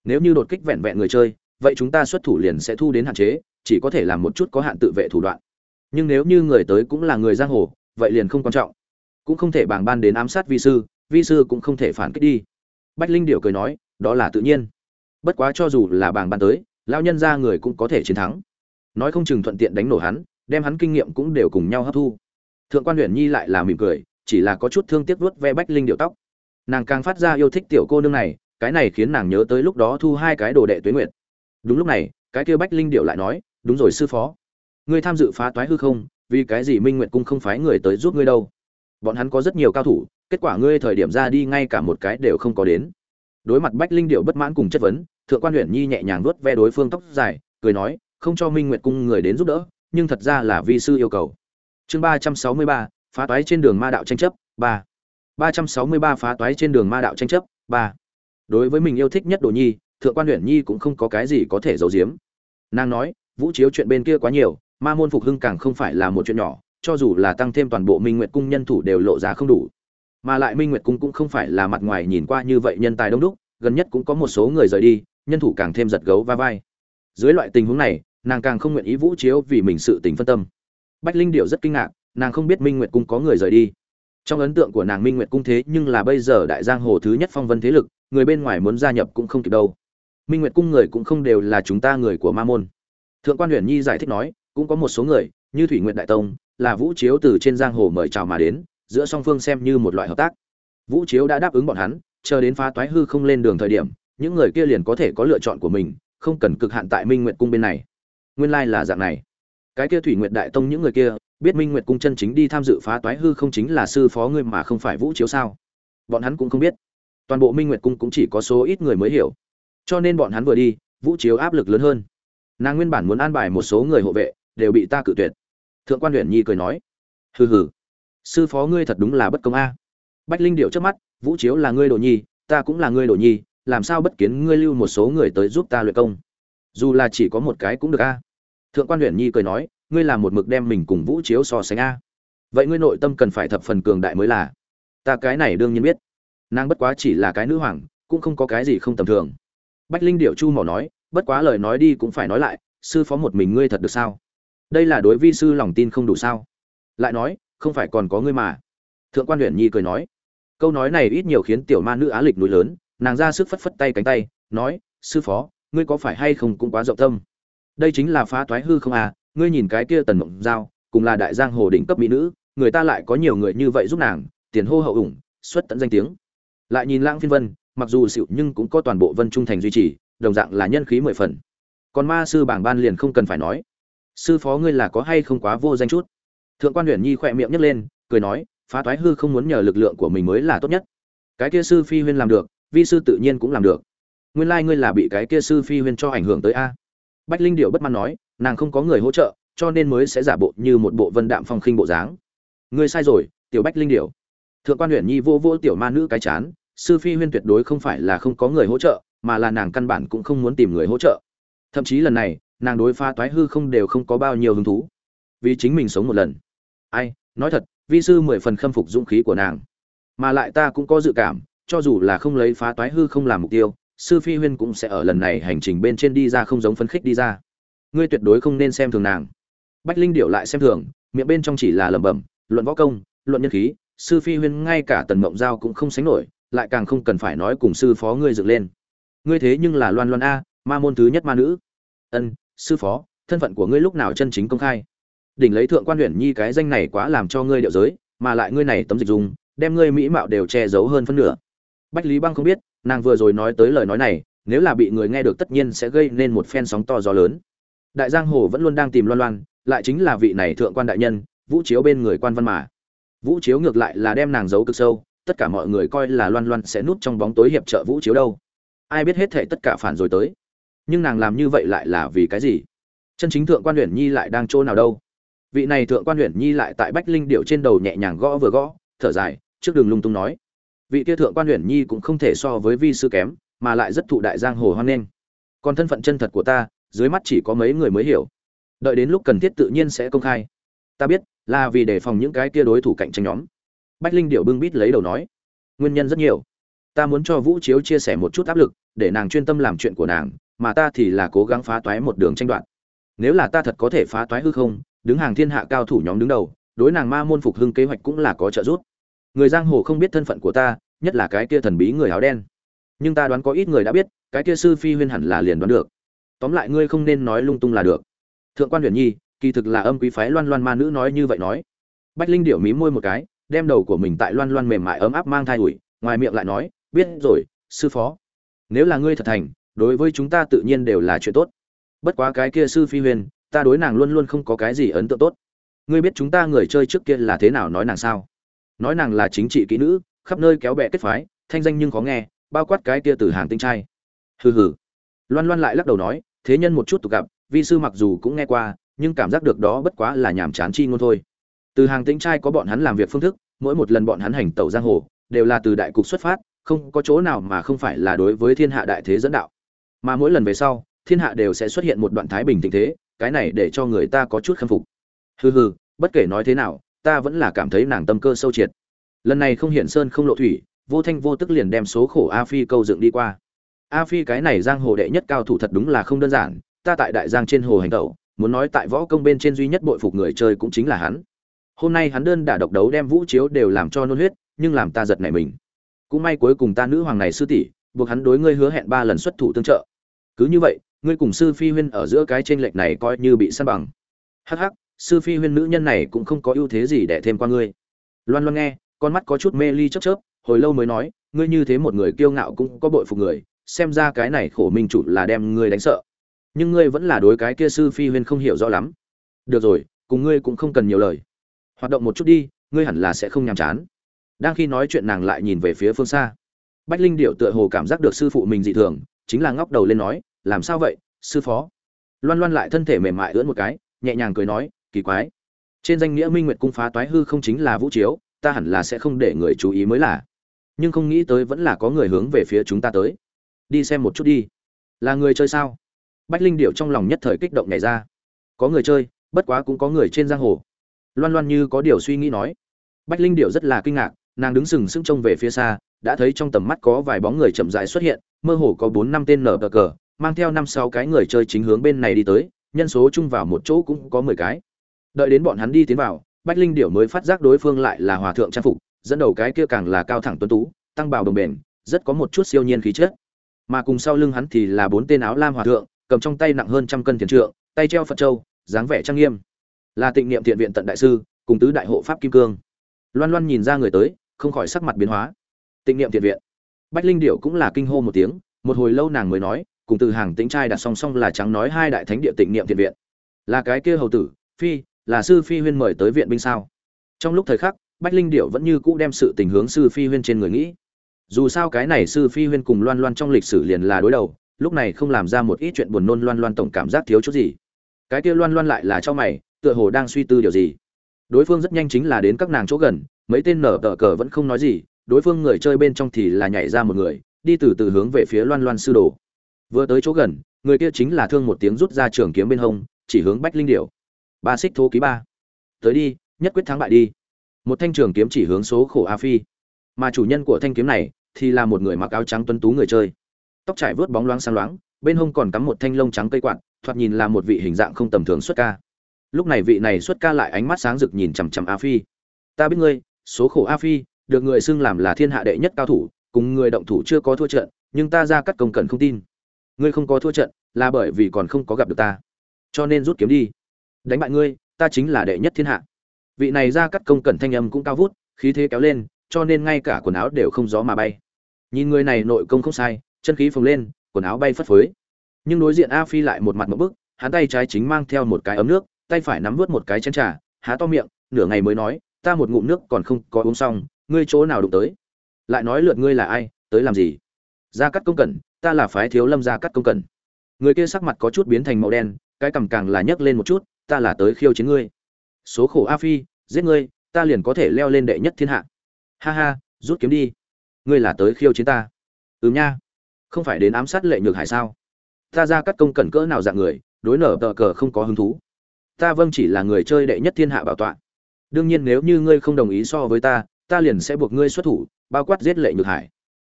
Nếu như đột kích vẹn vẹn người chơi, vậy chúng ta xuất thủ liền sẽ thu đến hạn chế, chỉ có thể làm một chút có hạn tự vệ thủ đoạn. Nhưng nếu như người tới cũng là người giang hồ, vậy liền không quan trọng. Cũng không thể bảng ban đến ám sát vi sư vi sư cũng không thể phản kích đi. Bách linh điệu cười nói đó là tự nhiên. Bất quá cho dù là bảng ban tới lao nhân ra người cũng có thể chiến thắng. Nói không chừng thuận tiện đánh nổ hắn, đem hắn kinh nghiệm cũng đều cùng nhau hấp thu. Thượng quan uyển nhi lại là mỉm cười, chỉ là có chút thương tiếc vuốt ve bách linh điệu tóc. Nàng càng phát ra yêu thích tiểu cô nương này, cái này khiến nàng nhớ tới lúc đó thu hai cái đồ đệ tuế nguyệt. Đúng lúc này, cái kia bách linh điệu lại nói, đúng rồi sư phó. Ngươi tham dự phá toái hư không, vì cái gì minh nguyện cung không phái người tới giúp ngươi đâu? Bọn hắn có rất nhiều cao thủ, kết quả ngươi thời điểm ra đi ngay cả một cái đều không có đến đối mặt bách linh điệu bất mãn cùng chất vấn, thượng quan huyện nhi nhẹ nhàng vuốt ve đối phương tóc dài, cười nói, không cho minh nguyệt cung người đến giúp đỡ, nhưng thật ra là vi sư yêu cầu. Chương ba trăm sáu mươi ba, phá toái trên đường ma đạo tranh chấp, ba. Ba trăm sáu mươi ba phá toái trên đường ma đạo tranh chấp, ba. Đối với mình yêu thích nhất đồ nhi, thượng quan huyện nhi cũng không có cái gì có thể giấu giếm. Nàng nói, vũ chiếu chuyện bên kia quá nhiều, ma môn phục hưng càng không phải là một chuyện nhỏ, cho dù là tăng thêm toàn bộ minh nguyệt cung nhân thủ đều lộ ra không đủ mà lại minh nguyệt cung cũng không phải là mặt ngoài nhìn qua như vậy nhân tài đông đúc, gần nhất cũng có một số người rời đi, nhân thủ càng thêm giật gấu va vai. Dưới loại tình huống này, nàng càng không nguyện ý vũ chiếu vì mình sự tình phân tâm. Bách linh điệu rất kinh ngạc, nàng không biết minh nguyệt cung có người rời đi. Trong ấn tượng của nàng minh nguyệt cung thế nhưng là bây giờ đại giang hồ thứ nhất phong vân thế lực, người bên ngoài muốn gia nhập cũng không kịp đâu. Minh nguyệt cung người cũng không đều là chúng ta người của ma môn. Thượng quan huyền nhi giải thích nói, cũng có một số người, như thủy nguyện đại tông, là vũ chiếu từ trên giang hồ mời chào mà đến giữa song phương xem như một loại hợp tác. Vũ chiếu đã đáp ứng bọn hắn, chờ đến phá toái hư không lên đường thời điểm, những người kia liền có thể có lựa chọn của mình, không cần cực hạn tại minh nguyệt cung bên này. Nguyên lai là dạng này. Cái kia thủy nguyệt đại tông những người kia, biết minh nguyệt cung chân chính đi tham dự phá toái hư không chính là sư phó ngươi mà không phải vũ chiếu sao? Bọn hắn cũng không biết. Toàn bộ minh nguyệt cung cũng chỉ có số ít người mới hiểu. Cho nên bọn hắn vừa đi, vũ chiếu áp lực lớn hơn. Nàng nguyên bản muốn an bài một số người hộ vệ, đều bị ta cự tuyệt. Thượng quan huyện nhi cười nói, hừ hừ sư phó ngươi thật đúng là bất công a. Bách linh điệu trước mắt, vũ chiếu là ngươi đồ nhi, ta cũng là ngươi đồ nhi, làm sao bất kiến ngươi lưu một số người tới giúp ta luyện công? Dù là chỉ có một cái cũng được a. Thượng quan huyện nhi cười nói, ngươi làm một mực đem mình cùng vũ chiếu so sánh a. Vậy ngươi nội tâm cần phải thập phần cường đại mới là. Ta cái này đương nhiên biết. Nàng bất quá chỉ là cái nữ hoàng, cũng không có cái gì không tầm thường. Bách linh điệu chu mỏ nói, bất quá lời nói đi cũng phải nói lại, sư phó một mình ngươi thật được sao? Đây là đối vi sư lòng tin không đủ sao? Lại nói không phải còn có ngươi mà. Thượng quan huyện nhi cười nói. Câu nói này ít nhiều khiến tiểu ma nữ á lịch núi lớn, nàng ra sức phất phất tay cánh tay, nói, sư phó, ngươi có phải hay không cũng quá rộng tâm? Đây chính là phá toái hư không à ngươi nhìn cái kia tần mộng giao, cùng là đại giang hồ đỉnh cấp mỹ nữ, người ta lại có nhiều người như vậy giúp nàng, tiền hô hậu ủng, xuất tận danh tiếng. Lại nhìn lãng phiên vân, mặc dù xịu nhưng cũng có toàn bộ vân trung thành duy trì, đồng dạng là nhân khí mười phần. Còn ma sư bảng ban liền không cần phải nói. Sư phó ngươi là có hay không quá vô danh chút? Thượng quan huyền nhi khỏe miệng nhấc lên, cười nói, phá toái hư không muốn nhờ lực lượng của mình mới là tốt nhất. Cái kia sư phi huyên làm được, vi sư tự nhiên cũng làm được. Nguyên lai ngươi là bị cái kia sư phi huyên cho ảnh hưởng tới a. Bách linh điệu bất mãn nói, nàng không có người hỗ trợ, cho nên mới sẽ giả bộ như một bộ vân đạm phong khinh bộ dáng. Ngươi sai rồi, tiểu bách linh điệu thượng quan huyện nhi vô vô tiểu ma nữ cái chán, sư phi huyên tuyệt đối không phải là không có người hỗ trợ, mà là nàng căn bản cũng không muốn tìm người hỗ trợ. Thậm chí lần này, nàng đối pha toái hư không đều không có bao nhiêu hứng thú. Vì chính mình sống một lần ai, nói thật, vi sư mười phần khâm phục dũng khí của nàng. Mà lại ta cũng có dự cảm, cho dù là không lấy phá toái hư không làm mục tiêu, sư phi huyên cũng sẽ ở lần này hành trình bên trên đi ra không giống phấn khích đi ra. Ngươi tuyệt đối không nên xem thường nàng. Bách linh điệu lại xem thường, miệng bên trong chỉ là lẩm bẩm, luận võ công, luận nhân khí, sư phi huyên ngay cả tần mộng giao cũng không sánh nổi, lại càng không cần phải nói cùng sư phó ngươi dựng lên. Ngươi thế nhưng là loan loan a, ma môn thứ nhất ma nữ. Ân, sư phó, thân phận của ngươi lúc nào chân chính công khai? Đỉnh lấy thượng quan huyện nhi cái danh này quá làm cho ngươi điệu giới, mà lại ngươi này tấm dịch dùng đem ngươi mỹ mạo đều che giấu hơn phân nửa. Bách lý băng không biết, nàng vừa rồi nói tới lời nói này, nếu là bị người nghe được tất nhiên sẽ gây nên một phen sóng to gió lớn. Đại giang hồ vẫn luôn đang tìm loan loan, lại chính là vị này thượng quan đại nhân, vũ chiếu bên người quan văn mà. Vũ chiếu ngược lại là đem nàng giấu cực sâu, tất cả mọi người coi là loan loan sẽ núp trong bóng tối hiệp trợ vũ chiếu đâu. Ai biết hết thệ tất cả phản rồi tới. Nhưng nàng làm như vậy lại là vì cái gì? Chân chính thượng quan huyện nhi lại đang chỗ nào đâu? Vị này thượng quan huyện nhi lại tại bách linh điệu trên đầu nhẹ nhàng gõ vừa gõ, thở dài, trước đường lung tung nói. Vị kia thượng quan huyện nhi cũng không thể so với vi sư kém, mà lại rất thụ đại giang hồ hoan nghênh. Còn thân phận chân thật của ta, dưới mắt chỉ có mấy người mới hiểu. Đợi đến lúc cần thiết tự nhiên sẽ công khai. Ta biết, là vì đề phòng những cái kia đối thủ cạnh tranh nhóm. Bách linh điệu bưng bít lấy đầu nói. Nguyên nhân rất nhiều. Ta muốn cho vũ chiếu chia sẻ một chút áp lực, để nàng chuyên tâm làm chuyện của nàng, mà ta thì là cố gắng phá toái một đường tranh đoạn nếu là ta thật có thể phá toái hư không đứng hàng thiên hạ cao thủ nhóm đứng đầu, đối nàng ma môn phục hưng kế hoạch cũng là có trợ giúp. Người giang hồ không biết thân phận của ta, nhất là cái kia thần bí người áo đen. Nhưng ta đoán có ít người đã biết, cái kia sư phi huyên hẳn là liền đoán được. Tóm lại ngươi không nên nói lung tung là được. Thượng quan huyền nhi, kỳ thực là âm quý phái loan loan ma nữ nói như vậy nói. Bách linh điểu mí môi một cái, đem đầu của mình tại loan loan mềm mại ấm áp mang thai ủi, ngoài miệng lại nói, biết rồi, sư phó. Nếu là ngươi thật thành, đối với chúng ta tự nhiên đều là chuyện tốt. Bất quá cái kia sư phi huyền ta đối nàng luôn luôn không có cái gì ấn tượng tốt. Ngươi biết chúng ta người chơi trước kia là thế nào nói nàng sao? Nói nàng là chính trị kỹ nữ, khắp nơi kéo bè kết phái, thanh danh nhưng khó nghe, bao quát cái kia từ hàng tinh trai. Hừ hừ. Loan loan lại lắc đầu nói, thế nhân một chút tục gặp, vi sư mặc dù cũng nghe qua, nhưng cảm giác được đó bất quá là nhàm chán chi ngôn thôi. Từ hàng tinh trai có bọn hắn làm việc phương thức, mỗi một lần bọn hắn hành tẩu giang hồ, đều là từ đại cục xuất phát, không có chỗ nào mà không phải là đối với thiên hạ đại thế dẫn đạo. Mà mỗi lần về sau, thiên hạ đều sẽ xuất hiện một đoạn thái bình tình thế cái này để cho người ta có chút khâm phục. Hừ hừ, bất kể nói thế nào, ta vẫn là cảm thấy nàng tâm cơ sâu triệt. Lần này không hiển sơn không lộ thủy, vô thanh vô tức liền đem số khổ a phi câu dựng đi qua. A phi cái này giang hồ đệ nhất cao thủ thật đúng là không đơn giản, ta tại đại giang trên hồ hành tẩu, muốn nói tại võ công bên trên duy nhất bội phục người chơi cũng chính là hắn. Hôm nay hắn đơn đả độc đấu đem vũ chiếu đều làm cho nôn huyết, nhưng làm ta giật nảy mình. Cũng may cuối cùng ta nữ hoàng này sư tỷ, buộc hắn đối ngươi hứa hẹn ba lần xuất thủ tương trợ. Cứ như vậy ngươi cùng sư phi huyên ở giữa cái tranh lệch này coi như bị săn bằng. Hắc hắc, sư phi huyên nữ nhân này cũng không có ưu thế gì để thêm qua ngươi. Loan loan nghe, con mắt có chút mê ly chớp chớp, hồi lâu mới nói, ngươi như thế một người kiêu ngạo cũng có bội phục người, xem ra cái này khổ minh chủ là đem ngươi đánh sợ. Nhưng ngươi vẫn là đối cái kia sư phi huyên không hiểu rõ lắm. Được rồi, cùng ngươi cũng không cần nhiều lời. Hoạt động một chút đi, ngươi hẳn là sẽ không nhàm chán. Đang khi nói chuyện nàng lại nhìn về phía phương xa. Bách linh điệu tựa hồ cảm giác được sư phụ mình dị thường, chính là ngóc đầu lên nói làm sao vậy, sư phó? Loan loan lại thân thể mềm mại ưỡn một cái, nhẹ nhàng cười nói, kỳ quái. Trên danh nghĩa minh nguyệt cung phá toái hư không chính là vũ chiếu, ta hẳn là sẽ không để người chú ý mới là. Nhưng không nghĩ tới vẫn là có người hướng về phía chúng ta tới. Đi xem một chút đi. Là người chơi sao? Bách linh điệu trong lòng nhất thời kích động nhảy ra. Có người chơi, bất quá cũng có người trên giang hồ. Loan loan như có điều suy nghĩ nói. Bách linh điệu rất là kinh ngạc, nàng đứng sừng sững trông về phía xa, đã thấy trong tầm mắt có vài bóng người chậm rãi xuất hiện, mơ hồ có bốn năm tên nở cờ cờ mang theo năm sáu cái người chơi chính hướng bên này đi tới, nhân số chung vào một chỗ cũng có mười cái. Đợi đến bọn hắn đi tiến vào, bách linh điểu mới phát giác đối phương lại là hòa thượng trang phục, dẫn đầu cái kia càng là cao thẳng tuấn tú, tăng bào đồng bền, rất có một chút siêu nhiên khí chất. Mà cùng sau lưng hắn thì là bốn tên áo lam hòa thượng, cầm trong tay nặng hơn trăm cân tiền trượng, tay treo phật châu, dáng vẻ trang nghiêm. Là tịnh niệm thiện viện tận đại sư, cùng tứ đại hộ pháp kim cương. Loan loan nhìn ra người tới, không khỏi sắc mặt biến hóa. Tịnh niệm thiện viện. Bách linh điệu cũng là kinh hô một tiếng, một hồi lâu nàng mới nói cùng từ hàng tĩnh trai đặt song song là trắng nói hai đại thánh địa tịnh niệm thiện viện. Là cái kia hầu tử, phi, là sư phi huyên mời tới viện binh sao? Trong lúc thời khắc, bách linh điệu vẫn như cũ đem sự tình hướng sư phi huyên trên người nghĩ. Dù sao cái này sư phi huyên cùng loan loan trong lịch sử liền là đối đầu, lúc này không làm ra một ít chuyện buồn nôn loan loan tổng cảm giác thiếu chút gì. Cái kia loan loan lại là cho mày, tựa hồ đang suy tư điều gì. Đối phương rất nhanh chính là đến các nàng chỗ gần, mấy tên nở tờ cờ vẫn không nói gì, đối phương người chơi bên trong thì là nhảy ra một người, đi từ từ hướng về phía loan loan sư đồ vừa tới chỗ gần, người kia chính là thương một tiếng rút ra trường kiếm bên hông, chỉ hướng bách linh điểu. Ba xích thố ký ba. Tới đi, nhất quyết thắng bại đi. Một thanh trường kiếm chỉ hướng số khổ a phi. Mà chủ nhân của thanh kiếm này thì là một người mặc áo trắng tuấn tú người chơi. Tóc trải vớt bóng loáng sáng loáng, bên hông còn cắm một thanh lông trắng cây quạt, thoạt nhìn là một vị hình dạng không tầm thường xuất ca. Lúc này vị này xuất ca lại ánh mắt sáng rực nhìn chằm chằm a phi. Ta biết ngươi, số khổ a phi, được người xưng làm là thiên hạ đệ nhất cao thủ, cùng người động thủ chưa có thua trận, nhưng ta ra cắt công cần không tin ngươi không có thua trận, là bởi vì còn không có gặp được ta. Cho nên rút kiếm đi. Đánh bại ngươi, ta chính là đệ nhất thiên hạ. Vị này ra cắt công cẩn thanh âm cũng cao vút, khí thế kéo lên, cho nên ngay cả quần áo đều không gió mà bay. Nhìn người này nội công không sai, chân khí phồng lên, quần áo bay phất phới. Nhưng đối diện a phi lại một mặt một bức, hắn tay trái chính mang theo một cái ấm nước, tay phải nắm vớt một cái chén trà, há to miệng, nửa ngày mới nói, ta một ngụm nước còn không có uống xong, ngươi chỗ nào đụng tới? Lại nói lượt ngươi là ai, tới làm gì? Ra cắt công cẩn ta là phái thiếu lâm gia cắt công cẩn người kia sắc mặt có chút biến thành màu đen, cái cằm càng là nhấc lên một chút, ta là tới khiêu chiến ngươi. Số khổ a phi, giết ngươi, ta liền có thể leo lên đệ nhất thiên hạ. Ha ha, rút kiếm đi. Ngươi là tới khiêu chiến ta. Ừm nha. Không phải đến ám sát lệ nhược hải sao? Ta ra cắt công cẩn cỡ nào dạng người, đối nở tờ cờ không có hứng thú. Ta vâng chỉ là người chơi đệ nhất thiên hạ bảo tọa. Đương nhiên nếu như ngươi không đồng ý so với ta ta liền sẽ buộc ngươi xuất thủ, bao quát giết lệ nhược hải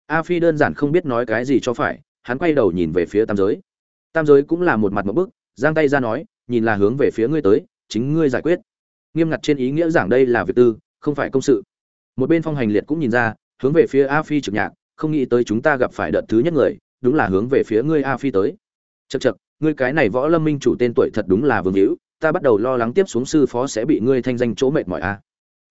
a phi đơn giản không biết nói cái gì cho phải, hắn quay đầu nhìn về phía tam giới. Tam giới cũng là một mặt một bức, giang tay ra nói, nhìn là hướng về phía ngươi tới, chính ngươi giải quyết. Nghiêm ngặt trên ý nghĩa giảng đây là việc tư, không phải công sự. Một bên phong hành liệt cũng nhìn ra, hướng về phía a phi trực nhạc, không nghĩ tới chúng ta gặp phải đợt thứ nhất người, đúng là hướng về phía ngươi a phi tới. Chật chật ngươi cái này võ lâm minh chủ tên tuổi thật đúng là vương hữu, ta bắt đầu lo lắng tiếp xuống sư phó sẽ bị ngươi thanh danh chỗ mệt mỏi a.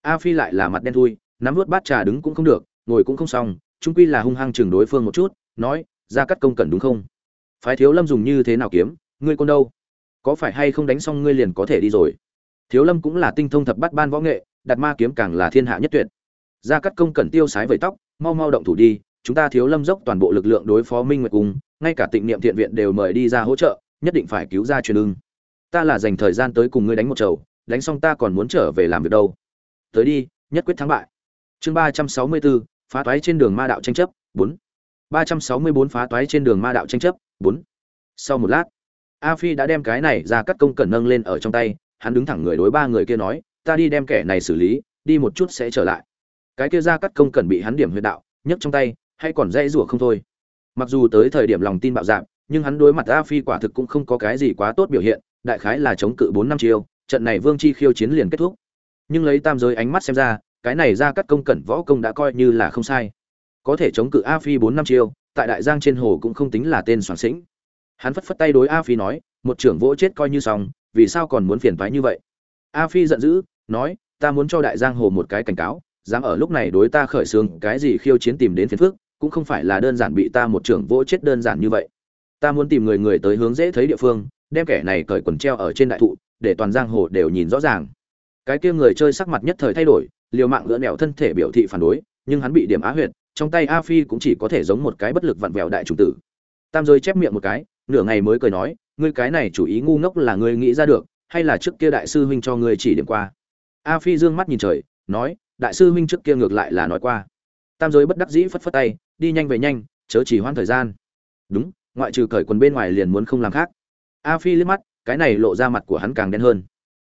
A phi lại là mặt đen thui, nắm vút bát trà đứng cũng không được, ngồi cũng không xong trung quy là hung hăng chừng đối phương một chút, nói, ra cắt công cần đúng không? Phái thiếu lâm dùng như thế nào kiếm? Ngươi con đâu? Có phải hay không đánh xong ngươi liền có thể đi rồi? Thiếu lâm cũng là tinh thông thập bát ban võ nghệ, đặt ma kiếm càng là thiên hạ nhất tuyệt. Ra cắt công cần tiêu sái vẩy tóc, mau mau động thủ đi, chúng ta thiếu lâm dốc toàn bộ lực lượng đối phó minh nguyệt cung, ngay cả tịnh niệm thiện viện đều mời đi ra hỗ trợ, nhất định phải cứu ra truyền ưng. Ta là dành thời gian tới cùng ngươi đánh một chầu, đánh xong ta còn muốn trở về làm việc đâu. Tới đi, nhất quyết thắng bại. Chương ba trăm sáu mươi bốn phá toái trên đường ma đạo tranh chấp, bốn. ba trăm sáu mươi bốn phá toái trên đường ma đạo tranh chấp, bốn. Sau một lát, a phi đã đem cái này ra cắt công cẩn nâng lên ở trong tay, hắn đứng thẳng người đối ba người kia nói, ta đi đem kẻ này xử lý, đi một chút sẽ trở lại. Cái kia ra cắt công cẩn bị hắn điểm huyệt đạo, nhấc trong tay, hay còn dây rủa không thôi. Mặc dù tới thời điểm lòng tin bạo dạn, nhưng hắn đối mặt a phi quả thực cũng không có cái gì quá tốt biểu hiện, đại khái là chống cự bốn năm chiêu, trận này vương chi khiêu chiến liền kết thúc. Nhưng lấy tam giới ánh mắt xem ra cái này ra cắt công cẩn võ công đã coi như là không sai. Có thể chống cự a phi bốn năm chiêu, tại đại giang trên hồ cũng không tính là tên soạn sĩnh. Hắn phất phất tay đối a phi nói, một trưởng vỗ chết coi như xong, vì sao còn muốn phiền toái như vậy? A phi giận dữ, nói, ta muốn cho đại giang hồ một cái cảnh cáo, dám ở lúc này đối ta khởi xướng cái gì khiêu chiến tìm đến phiền phước cũng không phải là đơn giản bị ta một trưởng vỗ chết đơn giản như vậy. Ta muốn tìm người người tới hướng dễ thấy địa phương, đem kẻ này cởi quần treo ở trên đại thụ, để toàn giang hồ đều nhìn rõ ràng. Cái kia người chơi sắc mặt nhất thời thay đổi liều mạng gỡ nẻo thân thể biểu thị phản đối, nhưng hắn bị điểm á huyệt, trong tay a phi cũng chỉ có thể giống một cái bất lực vặn vẹo đại trùng tử. Tam rơi chép miệng một cái, nửa ngày mới cười nói, ngươi cái này chủ ý ngu ngốc là ngươi nghĩ ra được, hay là trước kia đại sư huynh cho ngươi chỉ điểm qua? A phi dương mắt nhìn trời, nói, đại sư huynh trước kia ngược lại là nói qua. Tam giới bất đắc dĩ phất phất tay, đi nhanh về nhanh, chớ chỉ hoãn thời gian. Đúng, ngoại trừ cởi quần bên ngoài liền muốn không làm khác. A phi liếc mắt, cái này lộ ra mặt của hắn càng đen hơn.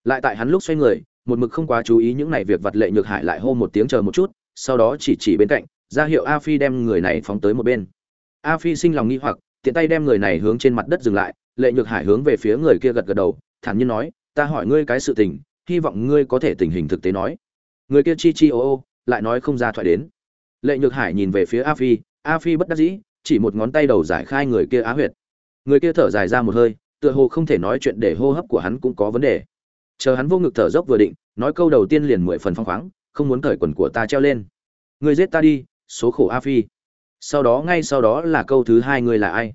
Lại tại hắn lúc xoay người một mực không quá chú ý những này việc vật lệ nhược hải lại hô một tiếng chờ một chút, sau đó chỉ chỉ bên cạnh, ra hiệu a phi đem người này phóng tới một bên. A phi sinh lòng nghi hoặc, tiện tay đem người này hướng trên mặt đất dừng lại, lệ nhược hải hướng về phía người kia gật gật đầu, thản nhiên nói, ta hỏi ngươi cái sự tình, hy vọng ngươi có thể tình hình thực tế nói. Người kia chi chi ô ô, lại nói không ra thoại đến. Lệ nhược hải nhìn về phía a phi a phi bất đắc dĩ, chỉ một ngón tay đầu giải khai người kia á huyệt. Người kia thở dài ra một hơi, tựa hồ không thể nói chuyện để hô hấp của hắn cũng có vấn đề chờ hắn vô ngực thở dốc vừa định, nói câu đầu tiên liền mười phần phong khoáng, không muốn cởi quần của ta treo lên. Người giết ta đi, số khổ a phi. Sau đó, ngay sau đó là câu thứ hai người là ai?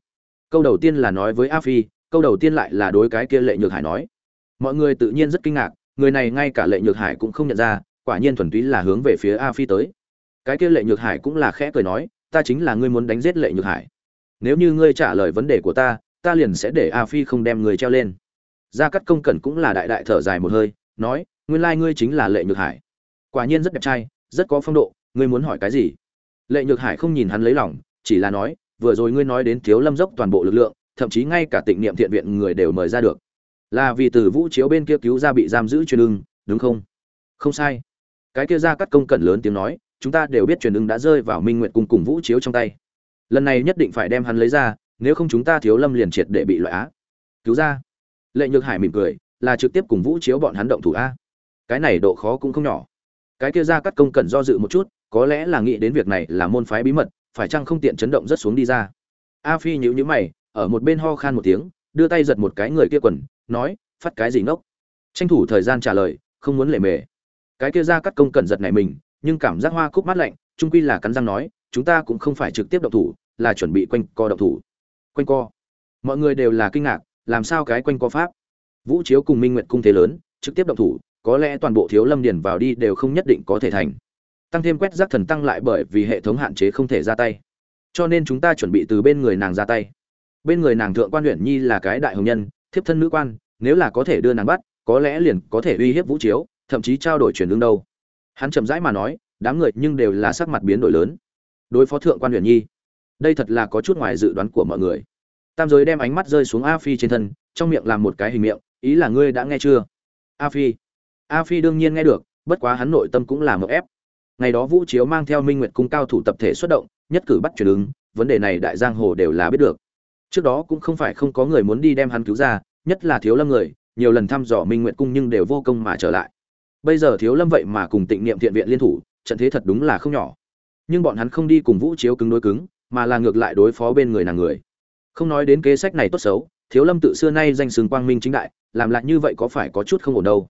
Câu đầu tiên là nói với a phi, câu đầu tiên lại là đối cái kia lệ nhược hải nói. Mọi người tự nhiên rất kinh ngạc, người này ngay cả lệ nhược hải cũng không nhận ra, quả nhiên thuần túy là hướng về phía a phi tới. Cái kia lệ nhược hải cũng là khẽ cười nói, ta chính là ngươi muốn đánh giết lệ nhược hải. Nếu như ngươi trả lời vấn đề của ta ta liền sẽ để a phi không đem người treo lên gia cắt công cẩn cũng là đại đại thở dài một hơi, nói, nguyên lai ngươi chính là lệ nhược hải. Quả nhiên rất đẹp trai, rất có phong độ, ngươi muốn hỏi cái gì? Lệ nhược hải không nhìn hắn lấy lòng, chỉ là nói, vừa rồi ngươi nói đến thiếu lâm dốc toàn bộ lực lượng, thậm chí ngay cả tịnh niệm thiện viện người đều mời ra được. Là vì từ vũ chiếu bên kia cứu ra bị giam giữ truyền ưng, đúng không? Không sai. Cái kia ra cắt công cẩn lớn tiếng nói, chúng ta đều biết truyền ưng đã rơi vào minh nguyện cung cùng vũ chiếu trong tay. Lần này nhất định phải đem hắn lấy ra, nếu không chúng ta thiếu lâm liền triệt để bị loại á. Cứu ra lệ nhược hải mỉm cười, là trực tiếp cùng vũ chiếu bọn hắn động thủ a. Cái này độ khó cũng không nhỏ. Cái kia ra cắt công cần do dự một chút, có lẽ là nghĩ đến việc này là môn phái bí mật, phải chăng không tiện chấn động rất xuống đi ra. A phi nhíu nhíu mày, ở một bên ho khan một tiếng, đưa tay giật một cái người kia quần, nói, phát cái gì ngốc? Tranh thủ thời gian trả lời, không muốn lệ mề. Cái kia ra cắt công cần giật này mình, nhưng cảm giác hoa cúc mát lạnh, trung quy là cắn răng nói, chúng ta cũng không phải trực tiếp động thủ, là chuẩn bị quanh co động thủ. Quanh co. Mọi người đều là kinh ngạc làm sao cái quanh co pháp? Vũ chiếu cùng minh nguyện cung thế lớn, trực tiếp động thủ, có lẽ toàn bộ thiếu lâm điền vào đi đều không nhất định có thể thành. Tăng thêm quét rác thần tăng lại bởi vì hệ thống hạn chế không thể ra tay. Cho nên chúng ta chuẩn bị từ bên người nàng ra tay. Bên người nàng thượng quan huyện nhi là cái đại hồng nhân, thiếp thân nữ quan, nếu là có thể đưa nàng bắt, có lẽ liền có thể uy hiếp vũ chiếu, thậm chí trao đổi chuyển lương đâu. Hắn chậm rãi mà nói, đám người nhưng đều là sắc mặt biến đổi lớn. Đối phó thượng quan huyện nhi, đây thật là có chút ngoài dự đoán của mọi người tam giới đem ánh mắt rơi xuống a phi trên thân, trong miệng làm một cái hình miệng, ý là ngươi đã nghe chưa? A phi. A phi đương nhiên nghe được, bất quá hắn nội tâm cũng là một ép. Ngày đó vũ chiếu mang theo minh nguyệt cung cao thủ tập thể xuất động, nhất cử bắt chuyển ứng, vấn đề này đại giang hồ đều là biết được. Trước đó cũng không phải không có người muốn đi đem hắn cứu ra, nhất là thiếu lâm người, nhiều lần thăm dò minh nguyệt cung nhưng đều vô công mà trở lại. Bây giờ thiếu lâm vậy mà cùng tịnh niệm thiện viện liên thủ, trận thế thật đúng là không nhỏ. Nhưng bọn hắn không đi cùng vũ chiếu cứng đối cứng, mà là ngược lại đối phó bên người nàng người không nói đến kế sách này tốt xấu, thiếu lâm tự xưa nay danh sừng quang minh chính đại, làm lại như vậy có phải có chút không ổn đâu.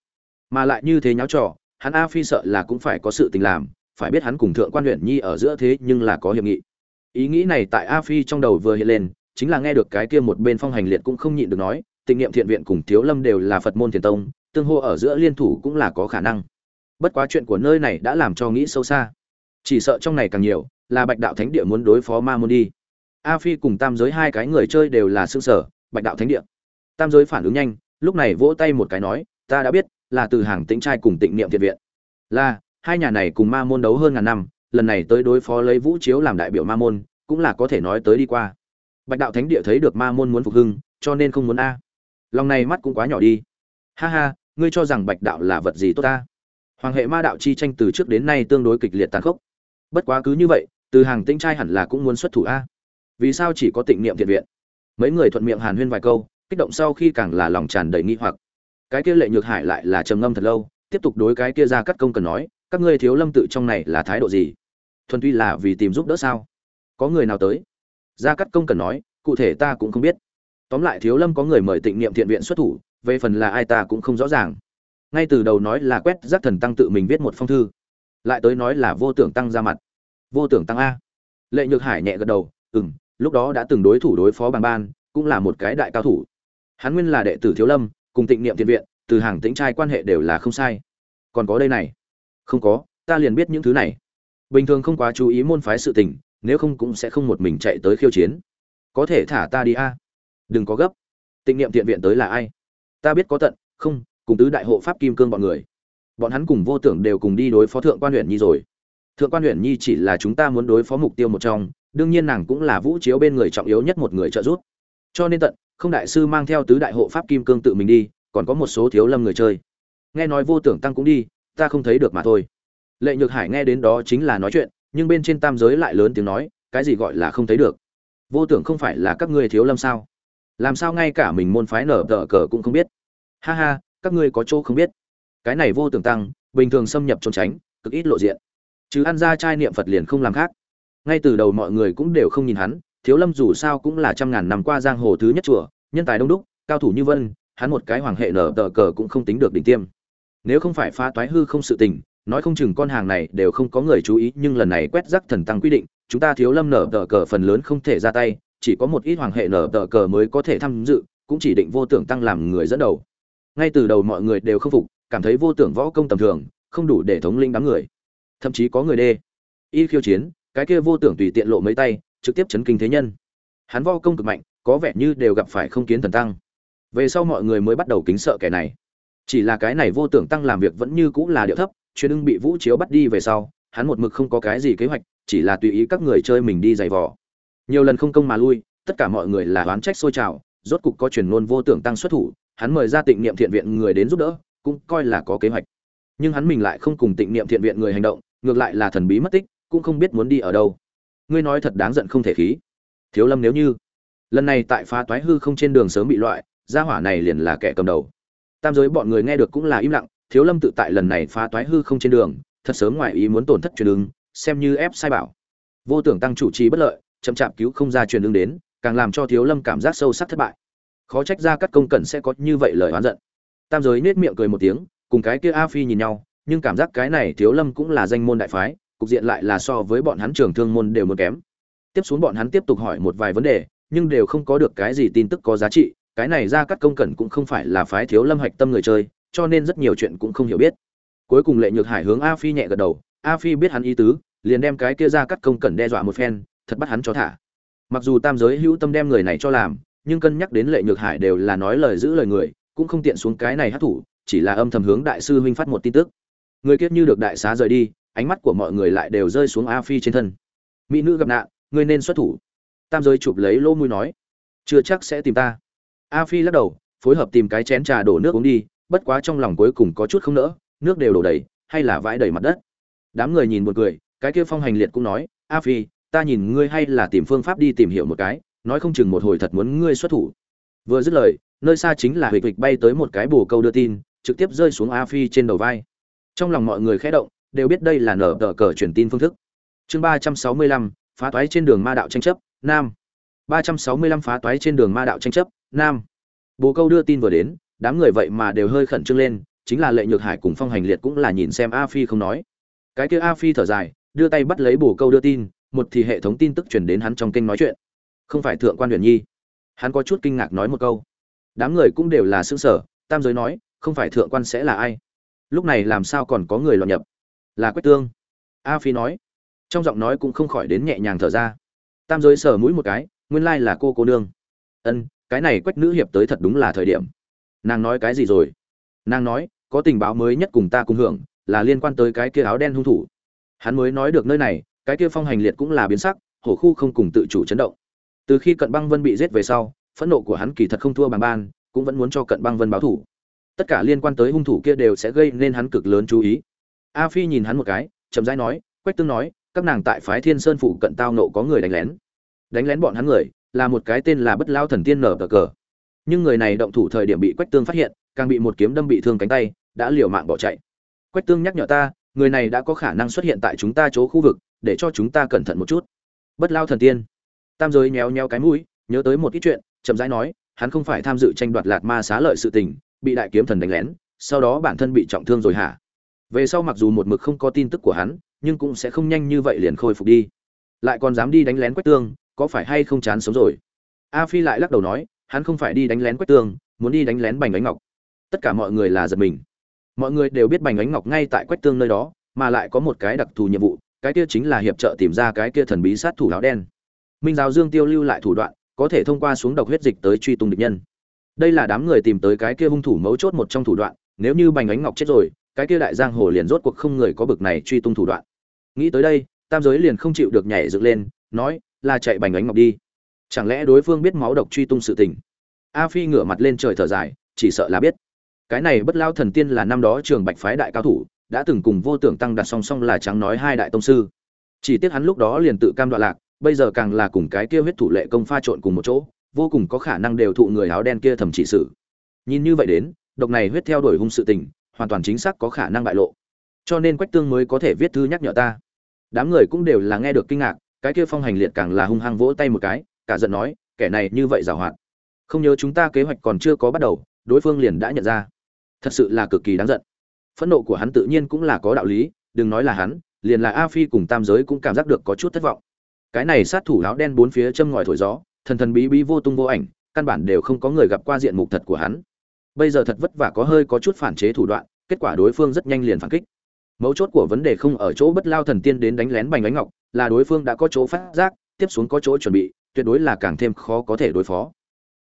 Mà lại như thế nháo trò, hắn a phi sợ là cũng phải có sự tình làm, phải biết hắn cùng thượng quan huyện nhi ở giữa thế nhưng là có hiệp nghị. Ý nghĩ này tại a phi trong đầu vừa hiện lên, chính là nghe được cái kia một bên phong hành liệt cũng không nhịn được nói tình niệm thiện viện cùng thiếu lâm đều là phật môn thiền tông, tương hô ở giữa liên thủ cũng là có khả năng. Bất quá chuyện của nơi này đã làm cho nghĩ sâu xa. Chỉ sợ trong này càng nhiều, là bạch đạo thánh địa muốn đối phó ma môn đi a phi cùng tam giới hai cái người chơi đều là xương sở, bạch đạo thánh địa. Tam giới phản ứng nhanh, lúc này vỗ tay một cái nói, ta đã biết, là từ hàng tĩnh trai cùng tịnh niệm thiện viện. Là, hai nhà này cùng ma môn đấu hơn ngàn năm, lần này tới đối phó lấy vũ chiếu làm đại biểu ma môn, cũng là có thể nói tới đi qua. Bạch đạo thánh địa thấy được ma môn muốn phục hưng, cho nên không muốn a. Lòng này mắt cũng quá nhỏ đi. Ha ha, ngươi cho rằng bạch đạo là vật gì tốt ta? Hoàng hệ ma đạo chi tranh từ trước đến nay tương đối kịch liệt tàn khốc. Bất quá cứ như vậy, từ hàng tĩnh trai hẳn là cũng muốn xuất thủ a vì sao chỉ có tịnh niệm thiện viện? Mấy người thuận miệng hàn huyên vài câu, kích động sau khi càng là lòng tràn đầy nghi hoặc. Cái kia lệ nhược hải lại là trầm ngâm thật lâu, tiếp tục đối cái kia ra cắt công cần nói, các ngươi thiếu lâm tự trong này là thái độ gì? Thuần tuy là vì tìm giúp đỡ sao? Có người nào tới? Gia cắt công cần nói, cụ thể ta cũng không biết. Tóm lại thiếu lâm có người mời tịnh niệm thiện viện xuất thủ, về phần là ai ta cũng không rõ ràng. Ngay từ đầu nói là quét giác thần tăng tự mình viết một phong thư, lại tới nói là vô tưởng tăng ra mặt. Vô tưởng tăng a. Lệ nhược hải nhẹ gật đầu ừ m lúc đó đã từng đối thủ đối phó bằng ban, cũng là một cái đại cao thủ. Hắn nguyên là đệ tử thiếu lâm, cùng tịnh niệm thiện viện, từ hàng tĩnh trai quan hệ đều là không sai. Còn có đây này. Không có, ta liền biết những thứ này. Bình thường không quá chú ý môn phái sự tình, nếu không cũng sẽ không một mình chạy tới khiêu chiến. Có thể thả ta đi a. Đừng có gấp. Tịnh niệm thiện viện tới là ai? Ta biết có tận, không, cùng tứ đại hộ pháp kim cương bọn người. Bọn hắn cùng vô tưởng đều cùng đi đối phó thượng quan huyện nhi rồi. Thượng quan huyện nhi chỉ là chúng ta muốn đối phó mục tiêu một trong đương nhiên nàng cũng là vũ chiếu bên người trọng yếu nhất một người trợ giúp. Cho nên tận, không đại sư mang theo tứ đại hộ pháp kim cương tự mình đi, còn có một số thiếu lâm người chơi. Nghe nói vô tưởng tăng cũng đi, ta không thấy được mà thôi. Lệ nhược hải nghe đến đó chính là nói chuyện, nhưng bên trên tam giới lại lớn tiếng nói, cái gì gọi là không thấy được? Vô tưởng không phải là các ngươi thiếu lâm sao? Làm sao ngay cả mình môn phái nở tờ cờ cũng không biết? Ha ha, các ngươi có chỗ không biết. Cái này vô tưởng tăng, bình thường xâm nhập trốn tránh, cực ít lộ diện. Chứ ăn ra trai niệm phật liền không làm khác ngay từ đầu mọi người cũng đều không nhìn hắn, thiếu lâm dù sao cũng là trăm ngàn năm qua giang hồ thứ nhất chùa, nhân tài đông đúc, cao thủ như vân, hắn một cái hoàng hệ nở tờ cờ cũng không tính được đỉnh tiêm. Nếu không phải phá toái hư không sự tình, nói không chừng con hàng này đều không có người chú ý, nhưng lần này quét rắc thần tăng quy định, chúng ta thiếu lâm nở tờ cờ phần lớn không thể ra tay, chỉ có một ít hoàng hệ nở tờ cờ mới có thể tham dự, cũng chỉ định vô tưởng tăng làm người dẫn đầu. Ngay từ đầu mọi người đều không phục, cảm thấy vô tưởng võ công tầm thường, không đủ để thống linh đám người. Thậm chí có người đê. Y khiêu chiến cái kia vô tưởng tùy tiện lộ mấy tay, trực tiếp chấn kinh thế nhân. Hắn võ công cực mạnh, có vẻ như đều gặp phải không kiến thần tăng. Về sau mọi người mới bắt đầu kính sợ kẻ này. Chỉ là cái này vô tưởng tăng làm việc vẫn như cũng là điệu thấp, chuyên ưng bị vũ chiếu bắt đi về sau, hắn một mực không có cái gì kế hoạch, chỉ là tùy ý các người chơi mình đi giày vò. Nhiều lần không công mà lui, tất cả mọi người là oán trách xôi trào, rốt cục có truyền ngôn vô tưởng tăng xuất thủ, hắn mời ra tịnh niệm thiện viện người đến giúp đỡ, cũng coi là có kế hoạch. Nhưng hắn mình lại không cùng tịnh niệm thiện viện người hành động, ngược lại là thần bí mất tích cũng không biết muốn đi ở đâu. Ngươi nói thật đáng giận không thể khí. Thiếu lâm nếu như, lần này tại phá toái hư không trên đường sớm bị loại, gia hỏa này liền là kẻ cầm đầu. Tam giới bọn người nghe được cũng là im lặng, thiếu lâm tự tại lần này phá toái hư không trên đường, thật sớm ngoài ý muốn tổn thất truyền ứng, xem như ép sai bảo. Vô tưởng tăng chủ trì bất lợi, chậm chạp cứu không ra truyền ứng đến, càng làm cho thiếu lâm cảm giác sâu sắc thất bại. Khó trách ra các công cẩn sẽ có như vậy lời oán giận. Tam giới nết miệng cười một tiếng, cùng cái kia a phi nhìn nhau, nhưng cảm giác cái này thiếu lâm cũng là danh môn đại phái cục diện lại là so với bọn hắn trường thương môn đều muốn kém. Tiếp xuống bọn hắn tiếp tục hỏi một vài vấn đề, nhưng đều không có được cái gì tin tức có giá trị, cái này ra các công cẩn cũng không phải là phái thiếu lâm hạch tâm người chơi, cho nên rất nhiều chuyện cũng không hiểu biết. Cuối cùng lệ nhược hải hướng a phi nhẹ gật đầu, a phi biết hắn ý tứ, liền đem cái kia ra cắt công cẩn đe dọa một phen, thật bắt hắn cho thả. Mặc dù tam giới hữu tâm đem người này cho làm, nhưng cân nhắc đến lệ nhược hải đều là nói lời giữ lời người, cũng không tiện xuống cái này hát thủ, chỉ là âm thầm hướng đại sư huynh phát một tin tức. Người kiếp như được đại xá rời đi ánh mắt của mọi người lại đều rơi xuống a phi trên thân. Mỹ nữ gặp nạn, ngươi nên xuất thủ. Tam giới chụp lấy lỗ mũi nói, chưa chắc sẽ tìm ta. A phi lắc đầu, phối hợp tìm cái chén trà đổ nước uống đi, bất quá trong lòng cuối cùng có chút không nỡ, nước đều đổ đầy, hay là vãi đầy mặt đất. Đám người nhìn một người, cái kia phong hành liệt cũng nói, a phi, ta nhìn ngươi hay là tìm phương pháp đi tìm hiểu một cái, nói không chừng một hồi thật muốn ngươi xuất thủ. Vừa dứt lời, nơi xa chính là hịch hịch bay tới một cái bồ câu đưa tin, trực tiếp rơi xuống a phi trên đầu vai. Trong lòng mọi người khẽ động đều biết đây là nở tờ cờ truyền tin phương thức. Chương ba trăm sáu mươi lăm, phá toái trên đường ma đạo tranh chấp, nam. ba trăm sáu mươi lăm, phá toái trên đường ma đạo tranh chấp, nam. Bồ câu đưa tin vừa đến, đám người vậy mà đều hơi khẩn trương lên, chính là lệ nhược hải cùng phong hành liệt cũng là nhìn xem a phi không nói. Cái kia a phi thở dài, đưa tay bắt lấy bồ câu đưa tin, một thì hệ thống tin tức truyền đến hắn trong kênh nói chuyện. Không phải thượng quan huyền nhi. Hắn có chút kinh ngạc nói một câu. Đám người cũng đều là xương sở tam giới nói, không phải thượng quan sẽ là ai? Lúc này làm sao còn có người lọt nhập? Là quách tương. A phi nói. Trong giọng nói cũng không khỏi đến nhẹ nhàng thở ra. Tam giới sờ mũi một cái, nguyên lai là cô cô nương. Ân, cái này quách nữ hiệp tới thật đúng là thời điểm. Nàng nói cái gì rồi? Nàng nói, có tình báo mới nhất cùng ta cùng hưởng, là liên quan tới cái kia áo đen hung thủ. Hắn mới nói được nơi này, cái kia phong hành liệt cũng là biến sắc, hổ khu không cùng tự chủ chấn động. Từ khi cận băng vân bị giết về sau, phẫn nộ của hắn kỳ thật không thua bằng ban, cũng vẫn muốn cho cận băng vân báo thủ. Tất cả liên quan tới hung thủ kia đều sẽ gây nên hắn cực lớn chú ý a phi nhìn hắn một cái, chậm rãi nói, quách tương nói, các nàng tại phái thiên sơn phụ cận tao nộ có người đánh lén. Đánh lén bọn hắn người, là một cái tên là bất lao thần tiên nở cờ cờ. Nhưng người này động thủ thời điểm bị quách tương phát hiện, càng bị một kiếm đâm bị thương cánh tay, đã liều mạng bỏ chạy. Quách tương nhắc nhở ta, người này đã có khả năng xuất hiện tại chúng ta chỗ khu vực, để cho chúng ta cẩn thận một chút. Bất lao thần tiên. Tam giới nhéo nhéo cái mũi, nhớ tới một ít chuyện, chậm rãi nói, hắn không phải tham dự tranh đoạt lạt ma xá lợi sự tình, bị đại kiếm thần đánh lén, sau đó bản thân bị trọng thương rồi hả? Về sau mặc dù một mực không có tin tức của hắn, nhưng cũng sẽ không nhanh như vậy liền khôi phục đi. Lại còn dám đi đánh lén quách tương, có phải hay không chán sống rồi? A phi lại lắc đầu nói, hắn không phải đi đánh lén quách tương, muốn đi đánh lén bành ánh ngọc. Tất cả mọi người là giật mình. Mọi người đều biết bành ánh ngọc ngay tại quách tương nơi đó, mà lại có một cái đặc thù nhiệm vụ, cái kia chính là hiệp trợ tìm ra cái kia thần bí sát thủ áo đen. Minh giáo dương tiêu lưu lại thủ đoạn, có thể thông qua xuống độc huyết dịch tới truy tung địch nhân. Đây là đám người tìm tới cái kia hung thủ mấu chốt một trong thủ đoạn, nếu như bành ánh ngọc chết rồi cái kia đại giang hồ liền rốt cuộc không người có bực này truy tung thủ đoạn. Nghĩ tới đây, tam giới liền không chịu được nhảy dựng lên, nói, là chạy bành ánh ngọc đi. Chẳng lẽ đối phương biết máu độc truy tung sự tình? A phi ngửa mặt lên trời thở dài, chỉ sợ là biết. Cái này bất lao thần tiên là năm đó trường bạch phái đại cao thủ, đã từng cùng vô tưởng tăng đặt song song là trắng nói hai đại tông sư. Chỉ tiếc hắn lúc đó liền tự cam đoạn lạc, bây giờ càng là cùng cái kia huyết thủ lệ công pha trộn cùng một chỗ, vô cùng có khả năng đều thụ người áo đen kia thầm chỉ sự nhìn như vậy đến, độc này huyết theo đuổi hung sự tình hoàn toàn chính xác có khả năng bại lộ. Cho nên quách tương mới có thể viết thư nhắc nhở ta. Đám người cũng đều là nghe được kinh ngạc, cái kia phong hành liệt càng là hung hăng vỗ tay một cái, cả giận nói, kẻ này như vậy giàu hoạt không nhớ chúng ta kế hoạch còn chưa có bắt đầu, đối phương liền đã nhận ra. Thật sự là cực kỳ đáng giận. Phẫn nộ của hắn tự nhiên cũng là có đạo lý, đừng nói là hắn, liền là a phi cùng tam giới cũng cảm giác được có chút thất vọng. Cái này sát thủ áo đen bốn phía châm ngòi thổi gió, thần thần bí bí vô tung vô ảnh, căn bản đều không có người gặp qua diện mục thật của hắn bây giờ thật vất vả có hơi có chút phản chế thủ đoạn, kết quả đối phương rất nhanh liền phản kích. Mấu chốt của vấn đề không ở chỗ bất lao thần tiên đến đánh lén bành ánh ngọc, là đối phương đã có chỗ phát giác, tiếp xuống có chỗ chuẩn bị, tuyệt đối là càng thêm khó có thể đối phó.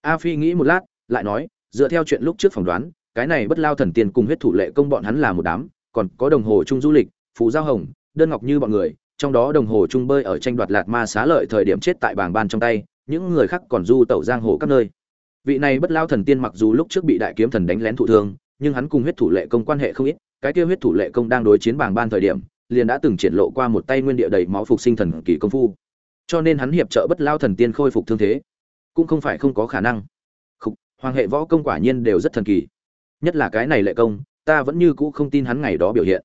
A phi nghĩ một lát, lại nói, dựa theo chuyện lúc trước phỏng đoán, cái này bất lao thần tiên cùng huyết thủ lệ công bọn hắn là một đám, còn có đồng hồ chung du lịch, phù giao hồng, đơn ngọc như bọn người, trong đó đồng hồ chung bơi ở tranh đoạt lạt ma xá lợi thời điểm chết tại bảng ban trong tay, những người khác còn du tẩu giang hồ các nơi vị này bất lao thần tiên mặc dù lúc trước bị đại kiếm thần đánh lén thụ thương nhưng hắn cùng huyết thủ lệ công quan hệ không ít cái kia huyết thủ lệ công đang đối chiến bảng ban thời điểm liền đã từng triển lộ qua một tay nguyên địa đầy máu phục sinh thần kỳ công phu. Cho nên hắn hiệp trợ bất lao thần tiên khôi phục thương thế cũng không phải không có khả năng. Khúc, hoàng hệ võ công quả nhiên đều rất thần kỳ. Nhất là cái này lệ công ta vẫn như cũ không tin hắn ngày đó biểu hiện.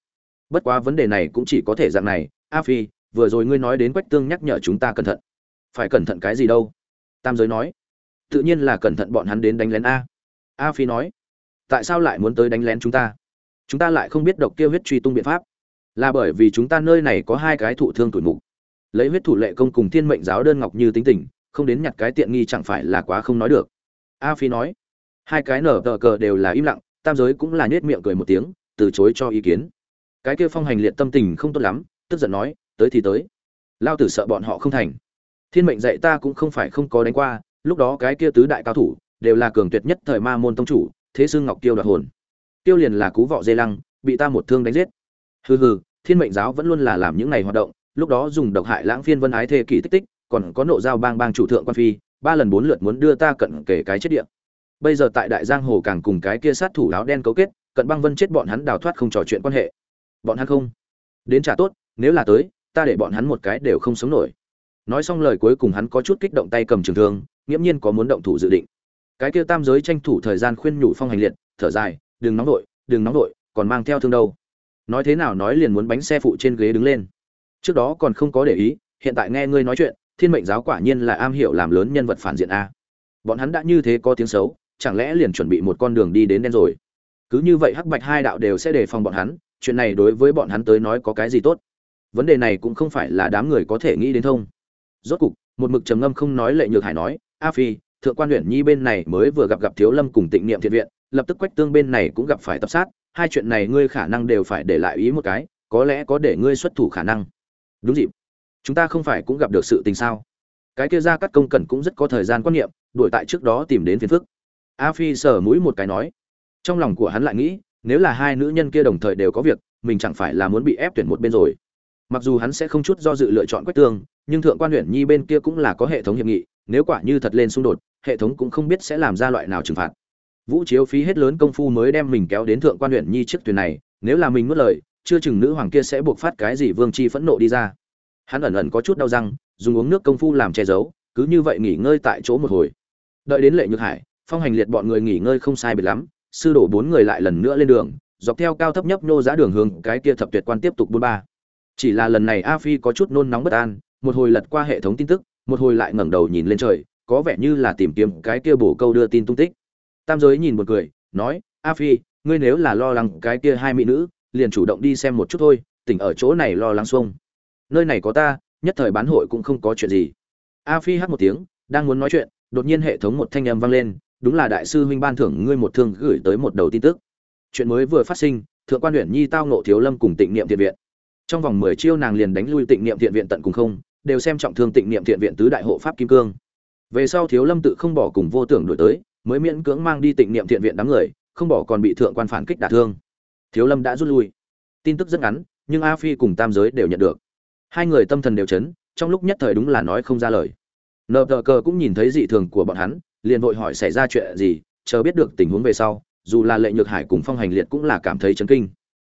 Bất quá vấn đề này cũng chỉ có thể dạng này a phi vừa rồi ngươi nói đến quách tương nhắc nhở chúng ta cẩn thận. Phải cẩn thận cái gì đâu? Tam giới nói tự nhiên là cẩn thận bọn hắn đến đánh lén a. A phi nói, tại sao lại muốn tới đánh lén chúng ta? Chúng ta lại không biết độc kia huyết truy tung biện pháp. Là bởi vì chúng ta nơi này có hai cái thụ thương tuổi mục. Lấy huyết thủ lệ công cùng thiên mệnh giáo đơn ngọc như tính tình, không đến nhặt cái tiện nghi chẳng phải là quá không nói được. A phi nói, hai cái nở tờ cờ đều là im lặng, tam giới cũng là nhếch miệng cười một tiếng, từ chối cho ý kiến. Cái kia phong hành liệt tâm tình không tốt lắm, tức giận nói, tới thì tới. Lao tử sợ bọn họ không thành. Thiên mệnh dạy ta cũng không phải không có đánh qua lúc đó cái kia tứ đại cao thủ đều là cường tuyệt nhất thời ma môn tông chủ, thế sư ngọc tiêu đoạt hồn. Tiêu liền là cú vọ dây lăng, bị ta một thương đánh giết. Hừ hừ, thiên mệnh giáo vẫn luôn là làm những này hoạt động, lúc đó dùng độc hại lãng phiên vân ái thê kỷ tích tích, còn có nộ giao bang bang chủ thượng quan phi, ba lần bốn lượt muốn đưa ta cận kể cái chết địa. Bây giờ tại đại giang hồ càng cùng cái kia sát thủ áo đen cấu kết, cận băng vân chết bọn hắn đào thoát không trò chuyện quan hệ. Bọn hắn không? Đến trả tốt, nếu là tới, ta để bọn hắn một cái đều không sống nổi. Nói xong lời cuối cùng hắn có chút kích động tay cầm trường thương nghiễm nhiên có muốn động thủ dự định. Cái kia tam giới tranh thủ thời gian khuyên nhủ phong hành liệt, thở dài, đừng nóng vội, đừng nóng vội, còn mang theo thương đâu? Nói thế nào nói liền muốn bánh xe phụ trên ghế đứng lên. Trước đó còn không có để ý, hiện tại nghe ngươi nói chuyện, thiên mệnh giáo quả nhiên là am hiểu làm lớn nhân vật phản diện a. Bọn hắn đã như thế có tiếng xấu, chẳng lẽ liền chuẩn bị một con đường đi đến đen rồi? Cứ như vậy hắc bạch hai đạo đều sẽ đề phòng bọn hắn, chuyện này đối với bọn hắn tới nói có cái gì tốt? Vấn đề này cũng không phải là đám người có thể nghĩ đến thông. Rốt cục, một mực trầm ngâm không nói lệ nhược hải nói a phi, thượng quan huyện nhi bên này mới vừa gặp gặp thiếu lâm cùng tịnh niệm thiện viện, lập tức quách tương bên này cũng gặp phải tập sát, hai chuyện này ngươi khả năng đều phải để lại ý một cái, có lẽ có để ngươi xuất thủ khả năng. Đúng dịp. Chúng ta không phải cũng gặp được sự tình sao? Cái kia ra cắt công cần cũng rất có thời gian quan niệm, đuổi tại trước đó tìm đến phiền phức. A phi sờ mũi một cái nói. Trong lòng của hắn lại nghĩ, nếu là hai nữ nhân kia đồng thời đều có việc, mình chẳng phải là muốn bị ép tuyển một bên rồi. Mặc dù hắn sẽ không chút do dự lựa chọn quách tương, nhưng thượng quan huyện nhi bên kia cũng là có hệ thống hiệp nghị nếu quả như thật lên xung đột, hệ thống cũng không biết sẽ làm ra loại nào trừng phạt. Vũ chiếu phí hết lớn công phu mới đem mình kéo đến thượng quan huyện nhi chiếc thuyền này, nếu là mình mất lời, chưa chừng nữ hoàng kia sẽ buộc phát cái gì vương chi phẫn nộ đi ra. Hắn ẩn ẩn có chút đau răng, dùng uống nước công phu làm che giấu, cứ như vậy nghỉ ngơi tại chỗ một hồi. Đợi đến lệ nhược hải, phong hành liệt bọn người nghỉ ngơi không sai biệt lắm, sư đổ bốn người lại lần nữa lên đường, dọc theo cao thấp nhấp nô giá đường hướng cái kia thập tuyệt quan tiếp tục buôn ba. Chỉ là lần này a phi có chút nôn nóng bất an, một hồi lật qua hệ thống tin tức một hồi lại ngẩng đầu nhìn lên trời, có vẻ như là tìm kiếm cái kia bổ câu đưa tin tung tích. Tam giới nhìn một người, nói, a phi, ngươi nếu là lo lắng cái kia hai mỹ nữ, liền chủ động đi xem một chút thôi, tỉnh ở chỗ này lo lắng xuông. Nơi này có ta, nhất thời bán hội cũng không có chuyện gì. A phi hát một tiếng, đang muốn nói chuyện, đột nhiên hệ thống một thanh âm vang lên, đúng là đại sư huynh ban thưởng ngươi một thương gửi tới một đầu tin tức. Chuyện mới vừa phát sinh, thượng quan huyện nhi tao nộ thiếu lâm cùng tịnh niệm thiện viện. Trong vòng mười chiêu nàng liền đánh lui tịnh niệm thiện viện tận cùng không đều xem trọng thương tịnh niệm thiện viện tứ đại hộ pháp kim cương. Về sau thiếu lâm tự không bỏ cùng vô tưởng đổi tới, mới miễn cưỡng mang đi tịnh niệm thiện viện đám người, không bỏ còn bị thượng quan phản kích đả thương. Thiếu lâm đã rút lui. Tin tức rất ngắn, nhưng a phi cùng tam giới đều nhận được. Hai người tâm thần đều chấn, trong lúc nhất thời đúng là nói không ra lời. Nợ tờ cờ cũng nhìn thấy dị thường của bọn hắn, liền vội hỏi xảy ra chuyện gì, chờ biết được tình huống về sau, dù là lệ nhược hải cùng phong hành liệt cũng là cảm thấy chấn kinh.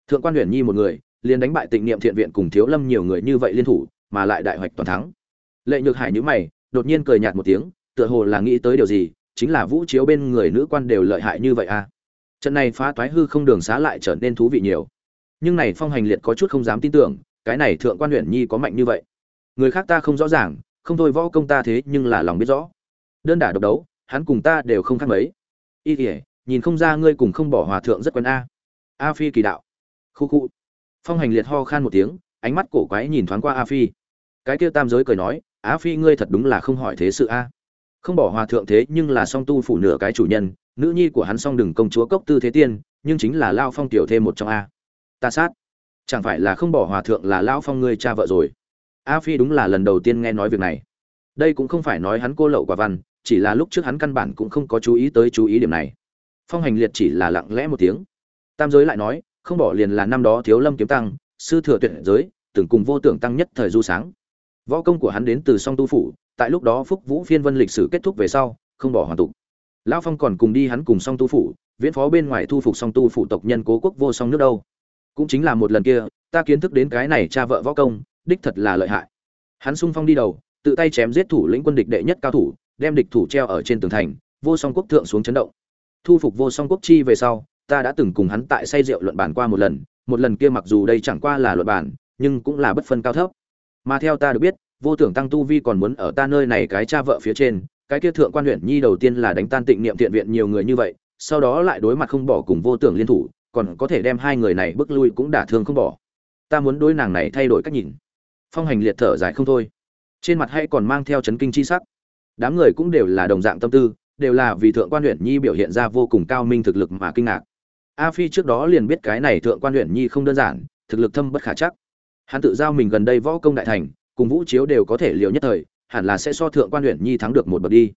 Thượng quan huyền nhi một người, liền đánh bại tịnh niệm thiện viện cùng thiếu lâm nhiều người như vậy liên thủ mà lại đại hoạch toàn thắng. Lệ nhược hải nhữ mày, đột nhiên cười nhạt một tiếng, tựa hồ là nghĩ tới điều gì, chính là vũ chiếu bên người nữ quan đều lợi hại như vậy à. Trận này phá toái hư không đường xá lại trở nên thú vị nhiều. Nhưng này phong hành liệt có chút không dám tin tưởng, cái này thượng quan huyện nhi có mạnh như vậy. Người khác ta không rõ ràng, không thôi võ công ta thế nhưng là lòng biết rõ. Đơn đả độc đấu, hắn cùng ta đều không khác mấy. Y tỉa nhìn không ra ngươi cùng không bỏ hòa thượng rất quen a. A phi kỳ đạo. Khu khu. Phong hành liệt ho khan một tiếng, ánh mắt cổ quái nhìn thoáng qua a phi cái kia tam giới cười nói, á phi, ngươi thật đúng là không hỏi thế sự a. Không bỏ hòa thượng thế, nhưng là song tu phủ nửa cái chủ nhân, nữ nhi của hắn song đừng công chúa cốc tư thế tiên, nhưng chính là lao phong tiểu thêm một trong a. Ta sát. Chẳng phải là không bỏ hòa thượng là lao phong ngươi cha vợ rồi? A phi đúng là lần đầu tiên nghe nói việc này. Đây cũng không phải nói hắn cô lậu quả văn, chỉ là lúc trước hắn căn bản cũng không có chú ý tới chú ý điểm này. Phong hành liệt chỉ là lặng lẽ một tiếng. Tam giới lại nói, không bỏ liền là năm đó thiếu lâm kiếm tăng, sư thừa tuyệt giới, từng cùng vô tưởng tăng nhất thời du sáng võ công của hắn đến từ song tu phủ, tại lúc đó phúc vũ phiên vân lịch sử kết thúc về sau, không bỏ hoàn tục. Lão phong còn cùng đi hắn cùng song tu phủ, viễn phó bên ngoài thu phục song tu phủ tộc nhân cố quốc vô song nước đâu. Cũng chính là một lần kia, ta kiến thức đến cái này cha vợ võ công, đích thật là lợi hại. Hắn sung phong đi đầu, tự tay chém giết thủ lĩnh quân địch đệ nhất cao thủ, đem địch thủ treo ở trên tường thành, vô song quốc thượng xuống chấn động. Thu phục vô song quốc chi về sau, ta đã từng cùng hắn tại say rượu luận bàn qua một lần một lần kia mặc dù đây chẳng qua là luận bàn, nhưng cũng là bất phân cao thấp mà theo ta được biết, vô tưởng tăng tu vi còn muốn ở ta nơi này cái cha vợ phía trên, cái kia thượng quan huyện nhi đầu tiên là đánh tan tịnh niệm thiện viện nhiều người như vậy, sau đó lại đối mặt không bỏ cùng vô tưởng liên thủ, còn có thể đem hai người này bước lui cũng đả thương không bỏ. Ta muốn đối nàng này thay đổi cách nhìn. Phong hành liệt thở dài không thôi. Trên mặt hay còn mang theo chấn kinh chi sắc. Đám người cũng đều là đồng dạng tâm tư, đều là vì thượng quan huyện nhi biểu hiện ra vô cùng cao minh thực lực mà kinh ngạc. A phi trước đó liền biết cái này thượng quan huyện nhi không đơn giản, thực lực thâm bất khả chắc hắn tự giao mình gần đây võ công đại thành, cùng vũ chiếu đều có thể liều nhất thời, hẳn là sẽ so thượng quan huyện nhi thắng được một bậc đi.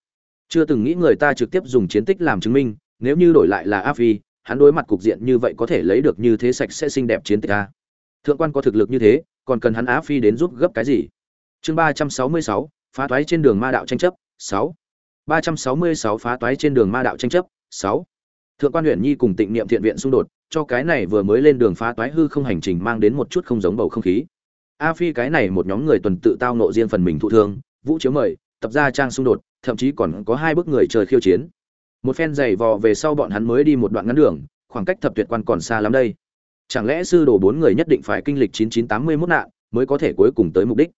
Chưa từng nghĩ người ta trực tiếp dùng chiến tích làm chứng minh, nếu như đổi lại là a phi, hắn đối mặt cục diện như vậy có thể lấy được như thế sạch sẽ xinh đẹp chiến tích a. Thượng quan có thực lực như thế, còn cần hắn á phi đến giúp gấp cái gì? Chương ba trăm sáu mươi sáu, phá toái trên đường ma đạo tranh chấp, sáu. Ba trăm sáu mươi sáu, phá toái trên đường ma đạo tranh chấp, sáu. Thượng quan huyện nhi cùng tịnh niệm thiện viện xung đột cho cái này vừa mới lên đường phá toái hư không hành trình mang đến một chút không giống bầu không khí. A phi cái này một nhóm người tuần tự tao nộ riêng phần mình thụ thương, vũ chiếu mời, tập ra trang xung đột, thậm chí còn có hai bước người trời khiêu chiến. Một phen giày vò về sau bọn hắn mới đi một đoạn ngắn đường, khoảng cách thập tuyệt quan còn xa lắm đây. Chẳng lẽ sư đồ bốn người nhất định phải kinh lịch 9981 nạn, mới có thể cuối cùng tới mục đích?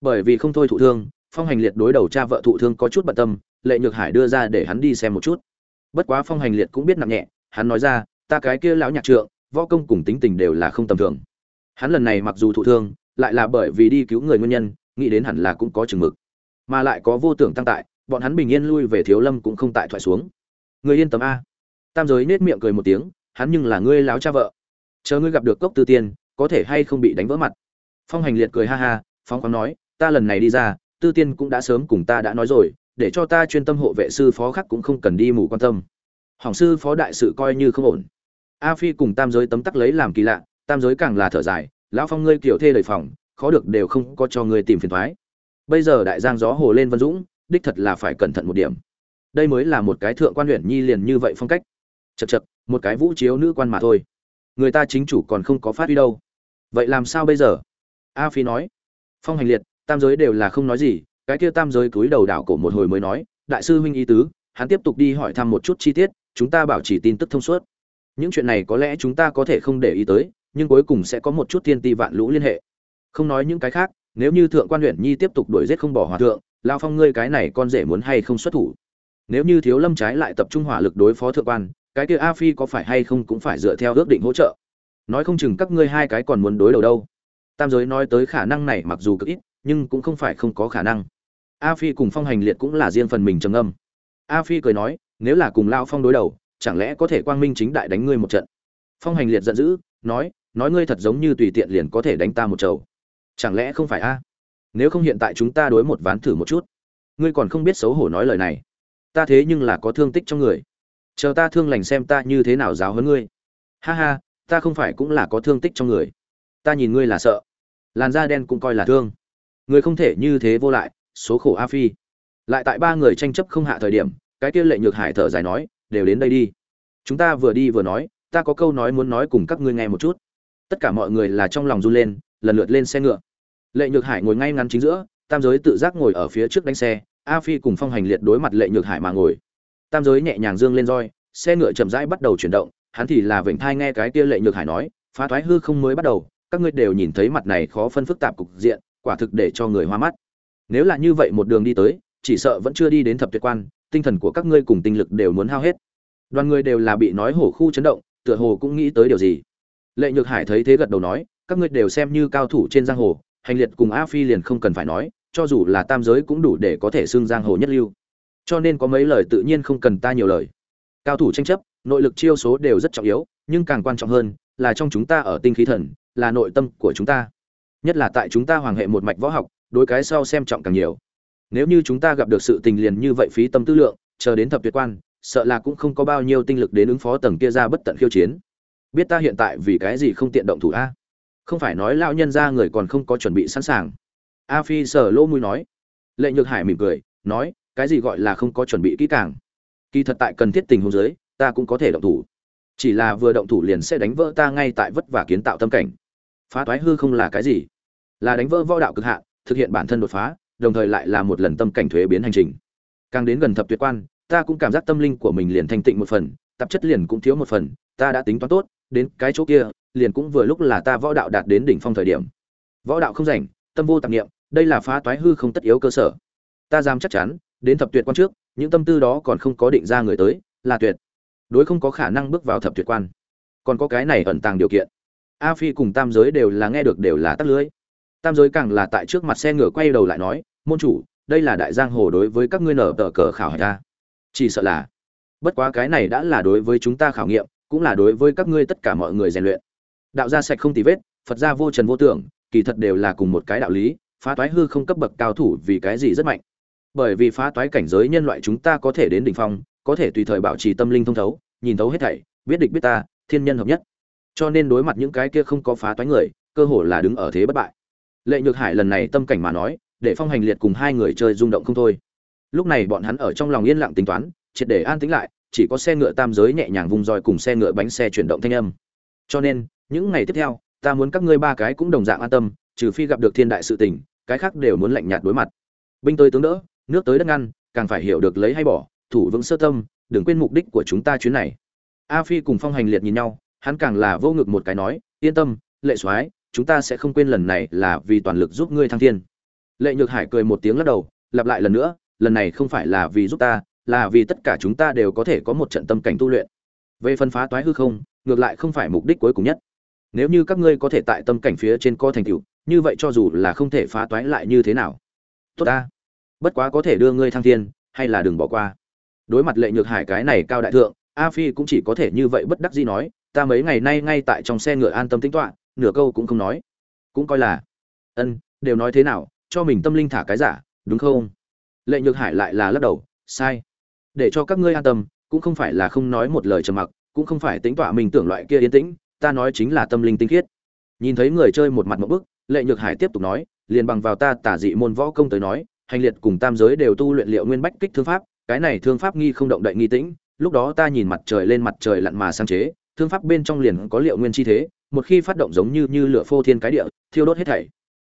Bởi vì không thôi thụ thương, phong hành liệt đối đầu cha vợ thụ thương có chút bận tâm, lệ nhược hải đưa ra để hắn đi xem một chút. Bất quá phong hành liệt cũng biết nặng nhẹ, hắn nói ra ta cái kia lão nhạc trượng, võ công cùng tính tình đều là không tầm thường. Hắn lần này mặc dù thụ thương, lại là bởi vì đi cứu người nguyên nhân, nghĩ đến hẳn là cũng có chừng mực. Mà lại có vô tưởng tăng tại, bọn hắn bình yên lui về thiếu lâm cũng không tại thoại xuống. Người yên tâm a. Tam giới nết miệng cười một tiếng, hắn nhưng là ngươi láo cha vợ. Chờ ngươi gặp được cốc tư tiên, có thể hay không bị đánh vỡ mặt. Phong hành liệt cười ha ha phong khoáng nói, ta lần này đi ra, tư tiên cũng đã sớm cùng ta đã nói rồi, để cho ta chuyên tâm hộ vệ sư phó khác cũng không cần đi mù quan tâm. Hỏng sư phó đại sự coi như không ổn a phi cùng tam giới tấm tắc lấy làm kỳ lạ, tam giới càng là thở dài, lão phong ngươi kiểu thê lời phòng, khó được đều không có cho ngươi tìm phiền thoái. Bây giờ đại giang gió hồ lên vân dũng, đích thật là phải cẩn thận một điểm. Đây mới là một cái thượng quan huyện nhi liền như vậy phong cách. Chật chật một cái vũ chiếu nữ quan mà thôi. Người ta chính chủ còn không có phát huy đâu. Vậy làm sao bây giờ? A phi nói. Phong hành liệt, tam giới đều là không nói gì, cái kia tam giới cúi đầu đảo cổ một hồi mới nói, đại sư huynh ý tứ, hắn tiếp tục đi hỏi thăm một chút chi tiết, chúng ta bảo trì tin tức thông suốt những chuyện này có lẽ chúng ta có thể không để ý tới, nhưng cuối cùng sẽ có một chút thiên ti vạn lũ liên hệ. Không nói những cái khác, nếu như thượng quan huyện nhi tiếp tục đuổi giết không bỏ hòa thượng lao phong ngươi cái này con rể muốn hay không xuất thủ? Nếu như thiếu lâm trái lại tập trung hỏa lực đối phó thượng quan, cái kia a phi có phải hay không cũng phải dựa theo ước định hỗ trợ? Nói không chừng các ngươi hai cái còn muốn đối đầu đâu. Tam giới nói tới khả năng này mặc dù cực ít, nhưng cũng không phải không có khả năng. A phi cùng phong hành liệt cũng là riêng phần mình trầm âm a phi cười nói, nếu là cùng lao phong đối đầu chẳng lẽ có thể quang minh chính đại đánh ngươi một trận? Phong hành liệt giận dữ, nói nói ngươi thật giống như tùy tiện liền có thể đánh ta một chầu. Chẳng lẽ không phải a? Nếu không hiện tại chúng ta đối một ván thử một chút. Ngươi còn không biết xấu hổ nói lời này. Ta thế nhưng là có thương tích trong người. Chờ ta thương lành xem ta như thế nào giáo hơn ngươi. Ha ha, ta không phải cũng là có thương tích trong người. Ta nhìn ngươi là sợ. Làn da đen cũng coi là thương. Người không thể như thế vô lại, số khổ a phi. Lại tại ba người tranh chấp không hạ thời điểm, cái kia lệ nhược hải thở dài nói đều đến đây đi. Chúng ta vừa đi vừa nói, ta có câu nói muốn nói cùng các ngươi nghe một chút. Tất cả mọi người là trong lòng run lên, lần lượt lên xe ngựa. Lệ nhược hải ngồi ngay ngắn chính giữa, tam giới tự giác ngồi ở phía trước đánh xe, a phi cùng phong hành liệt đối mặt lệ nhược hải mà ngồi. Tam giới nhẹ nhàng dương lên roi, xe ngựa chậm rãi bắt đầu chuyển động, hắn thì là vểnh thai nghe cái kia lệ nhược hải nói, phá thoái hư không mới bắt đầu, các ngươi đều nhìn thấy mặt này khó phân phức tạp cục diện, quả thực để cho người hoa mắt. Nếu là như vậy một đường đi tới, chỉ sợ vẫn chưa đi đến thập tuyệt quan tinh thần của các ngươi cùng tinh lực đều muốn hao hết. Đoàn người đều là bị nói hổ khu chấn động, tựa hồ cũng nghĩ tới điều gì. Lệ nhược hải thấy thế gật đầu nói, các ngươi đều xem như cao thủ trên giang hồ, hành liệt cùng a phi liền không cần phải nói, cho dù là tam giới cũng đủ để có thể xưng giang hồ nhất lưu. Cho nên có mấy lời tự nhiên không cần ta nhiều lời. Cao thủ tranh chấp, nội lực chiêu số đều rất trọng yếu, nhưng càng quan trọng hơn là trong chúng ta ở tinh khí thần, là nội tâm của chúng ta. Nhất là tại chúng ta hoàng hệ một mạch võ học, đối cái sau xem trọng càng nhiều nếu như chúng ta gặp được sự tình liền như vậy phí tâm tư lượng, chờ đến thập tuyệt quan, sợ là cũng không có bao nhiêu tinh lực đến ứng phó tầng kia ra bất tận khiêu chiến. Biết ta hiện tại vì cái gì không tiện động thủ a? Không phải nói lão nhân ra người còn không có chuẩn bị sẵn sàng. A phi sở lỗ mũi nói. Lệ nhược hải mỉm cười, nói, cái gì gọi là không có chuẩn bị kỹ càng? Kỳ thật tại cần thiết tình huống giới ta cũng có thể động thủ. Chỉ là vừa động thủ liền sẽ đánh vỡ ta ngay tại vất vả kiến tạo tâm cảnh. Phá toái hư không là cái gì? Là đánh vỡ võ đạo cực hạn thực hiện bản thân đột phá đồng thời lại là một lần tâm cảnh thuế biến hành trình. Càng đến gần thập tuyệt quan, ta cũng cảm giác tâm linh của mình liền thanh tịnh một phần, tạp chất liền cũng thiếu một phần, ta đã tính toán tốt, đến cái chỗ kia, liền cũng vừa lúc là ta võ đạo đạt đến đỉnh phong thời điểm. Võ đạo không rảnh, tâm vô tạp niệm, đây là phá toái hư không tất yếu cơ sở. Ta dám chắc chắn, đến thập tuyệt quan trước, những tâm tư đó còn không có định ra người tới, là tuyệt. Đối không có khả năng bước vào thập tuyệt quan. Còn có cái này ẩn tàng điều kiện. A phi cùng tam giới đều là nghe được đều là tắt lưới tam giới càng là tại trước mặt xe ngựa quay đầu lại nói, môn chủ, đây là đại giang hồ đối với các ngươi nở tờ cờ khảo hạch ta. Chỉ sợ là, bất quá cái này đã là đối với chúng ta khảo nghiệm, cũng là đối với các ngươi tất cả mọi người rèn luyện. Đạo gia sạch không tì vết, phật gia vô trần vô tưởng, kỳ thật đều là cùng một cái đạo lý, phá toái hư không cấp bậc cao thủ vì cái gì rất mạnh. Bởi vì phá toái cảnh giới nhân loại chúng ta có thể đến đỉnh phong, có thể tùy thời bảo trì tâm linh thông thấu, nhìn thấu hết thảy, biết địch biết ta, thiên nhân hợp nhất. Cho nên đối mặt những cái kia không có phá toái người, cơ hồ là đứng ở thế bất bại lệ nhược hải lần này tâm cảnh mà nói, để phong hành liệt cùng hai người chơi rung động không thôi. Lúc này bọn hắn ở trong lòng yên lặng tính toán, triệt để an tĩnh lại, chỉ có xe ngựa tam giới nhẹ nhàng vùng roi cùng xe ngựa bánh xe chuyển động thanh âm. Cho nên, những ngày tiếp theo, ta muốn các ngươi ba cái cũng đồng dạng an tâm, trừ phi gặp được thiên đại sự tình, cái khác đều muốn lạnh nhạt đối mặt. Binh tới tướng đỡ, nước tới đất ngăn, càng phải hiểu được lấy hay bỏ, thủ vững sơ tâm, đừng quên mục đích của chúng ta chuyến này. A phi cùng phong hành liệt nhìn nhau, hắn càng là vô ngực một cái nói, yên tâm, lệ soái chúng ta sẽ không quên lần này là vì toàn lực giúp ngươi thăng thiên. Lệ nhược hải cười một tiếng lắc đầu, lặp lại lần nữa, lần này không phải là vì giúp ta, là vì tất cả chúng ta đều có thể có một trận tâm cảnh tu luyện. Về phân phá toái hư không, ngược lại không phải mục đích cuối cùng nhất. Nếu như các ngươi có thể tại tâm cảnh phía trên co thành tựu, như vậy cho dù là không thể phá toái lại như thế nào? Tốt ta. Bất quá có thể đưa ngươi thăng thiên, hay là đừng bỏ qua. Đối mặt lệ nhược hải cái này cao đại thượng, a phi cũng chỉ có thể như vậy bất đắc dĩ nói, ta mấy ngày nay ngay tại trong xe ngựa an tâm tính toán nửa câu cũng không nói. Cũng coi là, ân, đều nói thế nào, cho mình tâm linh thả cái giả, đúng không? Lệ nhược hải lại là lắc đầu, sai. Để cho các ngươi an tâm, cũng không phải là không nói một lời trầm mặc, cũng không phải tính tỏa mình tưởng loại kia yên tĩnh, ta nói chính là tâm linh tinh khiết. Nhìn thấy người chơi một mặt một bức, lệ nhược hải tiếp tục nói, liền bằng vào ta tả dị môn võ công tới nói, hành liệt cùng tam giới đều tu luyện liệu nguyên bách kích thương pháp, cái này thương pháp nghi không động đậy nghi tĩnh, lúc đó ta nhìn mặt trời lên mặt trời lặn mà sang chế, thương pháp bên trong liền có liệu nguyên chi thế một khi phát động giống như như lửa phô thiên cái địa, thiêu đốt hết thảy.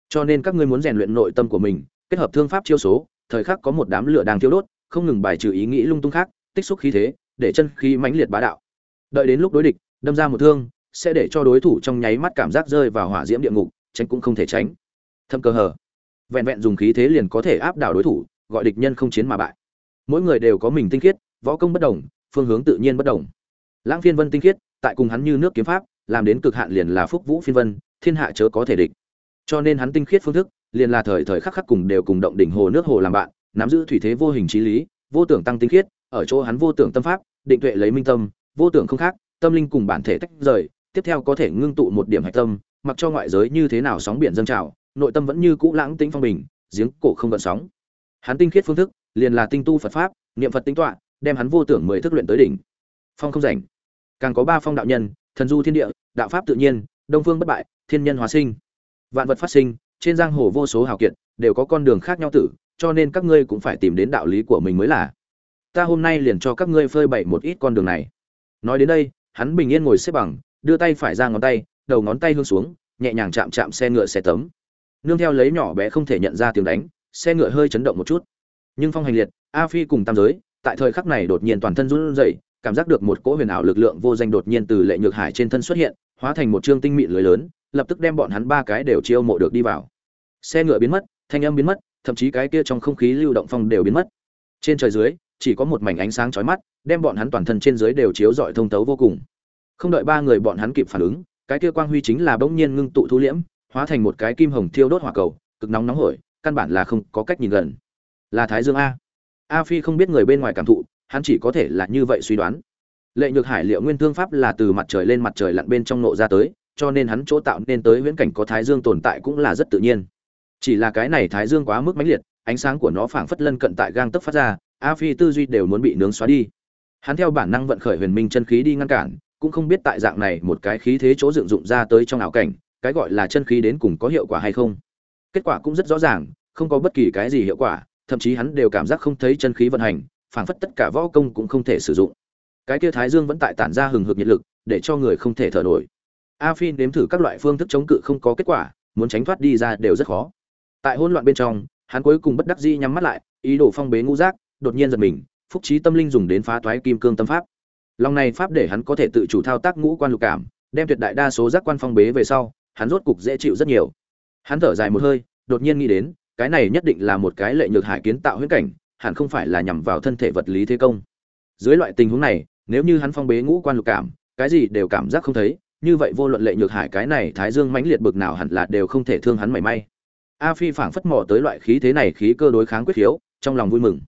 Cho nên các ngươi muốn rèn luyện nội tâm của mình, kết hợp thương pháp chiêu số, thời khắc có một đám lửa đang thiêu đốt, không ngừng bài trừ ý nghĩ lung tung khác, tích xúc khí thế, để chân khí mãnh liệt bá đạo. Đợi đến lúc đối địch, đâm ra một thương, sẽ để cho đối thủ trong nháy mắt cảm giác rơi vào hỏa diễm địa ngục, tránh cũng không thể tránh. Thâm cơ hở. Vẹn vẹn dùng khí thế liền có thể áp đảo đối thủ, gọi địch nhân không chiến mà bại. Mỗi người đều có mình tinh khiết, võ công bất đồng, phương hướng tự nhiên bất đồng. Lãng phiên vân tinh khiết, tại cùng hắn như nước kiếm pháp làm đến cực hạn liền là phúc vũ phiên vân, thiên hạ chớ có thể địch. Cho nên hắn tinh khiết phương thức, liền là thời thời khắc khắc cùng đều cùng động đỉnh hồ nước hồ làm bạn, nắm giữ thủy thế vô hình trí lý, vô tưởng tăng tinh khiết, ở chỗ hắn vô tưởng tâm pháp, định tuệ lấy minh tâm, vô tưởng không khác, tâm linh cùng bản thể tách rời, tiếp theo có thể ngưng tụ một điểm hạch tâm, mặc cho ngoại giới như thế nào sóng biển dâng trào, nội tâm vẫn như cũ lãng tĩnh phong bình, giếng cổ không gợn sóng. Hắn tinh khiết phương thức, liền là tinh tu phật pháp, niệm phật tính toán đem hắn vô tưởng mười thức luyện tới đỉnh. Phong không rảnh. Càng có ba phong đạo nhân thần du thiên địa, đạo pháp tự nhiên, đông phương bất bại, thiên nhân hóa sinh. Vạn vật phát sinh, trên giang hồ vô số hào kiệt, đều có con đường khác nhau tử, cho nên các ngươi cũng phải tìm đến đạo lý của mình mới là. Ta hôm nay liền cho các ngươi phơi bày một ít con đường này. Nói đến đây, hắn bình yên ngồi xếp bằng, đưa tay phải ra ngón tay, đầu ngón tay hương xuống, nhẹ nhàng chạm chạm xe ngựa xe tấm. Nương theo lấy nhỏ bé không thể nhận ra tiếng đánh, xe ngựa hơi chấn động một chút. Nhưng phong hành liệt, a phi cùng tam giới, tại thời khắc này đột nhiên toàn thân run rẩy cảm giác được một cỗ huyền ảo lực lượng vô danh đột nhiên từ lệ nhược hải trên thân xuất hiện, hóa thành một trương tinh mịn lưới lớn, lập tức đem bọn hắn ba cái đều chiêu mộ được đi vào. Xe ngựa biến mất, thanh âm biến mất, thậm chí cái kia trong không khí lưu động phong đều biến mất. Trên trời dưới, chỉ có một mảnh ánh sáng chói mắt, đem bọn hắn toàn thân trên dưới đều chiếu rọi thông tấu vô cùng. Không đợi ba người bọn hắn kịp phản ứng, cái kia quang huy chính là bỗng nhiên ngưng tụ thu liễm, hóa thành một cái kim hồng thiêu đốt hỏa cầu, cực nóng nóng hổi, căn bản là không có cách nhìn gần. Là thái dương a. A phi không biết người bên ngoài cảm thụ hắn chỉ có thể là như vậy suy đoán. Lệ nhược hải liệu nguyên thương pháp là từ mặt trời lên mặt trời lặn bên trong nộ ra tới, cho nên hắn chỗ tạo nên tới viễn cảnh có thái dương tồn tại cũng là rất tự nhiên. Chỉ là cái này thái dương quá mức mãnh liệt, ánh sáng của nó phảng phất lân cận tại gang tấc phát ra, a phi tư duy đều muốn bị nướng xóa đi. Hắn theo bản năng vận khởi huyền minh chân khí đi ngăn cản, cũng không biết tại dạng này một cái khí thế chỗ dựng dụng ra tới trong ảo cảnh, cái gọi là chân khí đến cùng có hiệu quả hay không. Kết quả cũng rất rõ ràng, không có bất kỳ cái gì hiệu quả, thậm chí hắn đều cảm giác không thấy chân khí vận hành phảng phất tất cả võ công cũng không thể sử dụng. Cái kia thái dương vẫn tại tản ra hừng hực nhiệt lực, để cho người không thể thở nổi. A phi nếm thử các loại phương thức chống cự không có kết quả, muốn tránh thoát đi ra đều rất khó. Tại hỗn loạn bên trong, hắn cuối cùng bất đắc dĩ nhắm mắt lại, ý đồ phong bế ngũ giác, đột nhiên giật mình, phúc trí tâm linh dùng đến phá toái kim cương tâm pháp. Lòng này pháp để hắn có thể tự chủ thao tác ngũ quan lục cảm, đem tuyệt đại đa số giác quan phong bế về sau, hắn rốt cục dễ chịu rất nhiều. Hắn thở dài một hơi, đột nhiên nghĩ đến, cái này nhất định là một cái lệ nhược hải kiến tạo huyễn cảnh hẳn không phải là nhằm vào thân thể vật lý thế công. Dưới loại tình huống này, nếu như hắn phong bế ngũ quan lục cảm, cái gì đều cảm giác không thấy, như vậy vô luận lệ nhược hải cái này thái dương mãnh liệt bực nào hẳn là đều không thể thương hắn mảy may. A phi phảng phất mò tới loại khí thế này khí cơ đối kháng quyết khiếu, trong lòng vui mừng.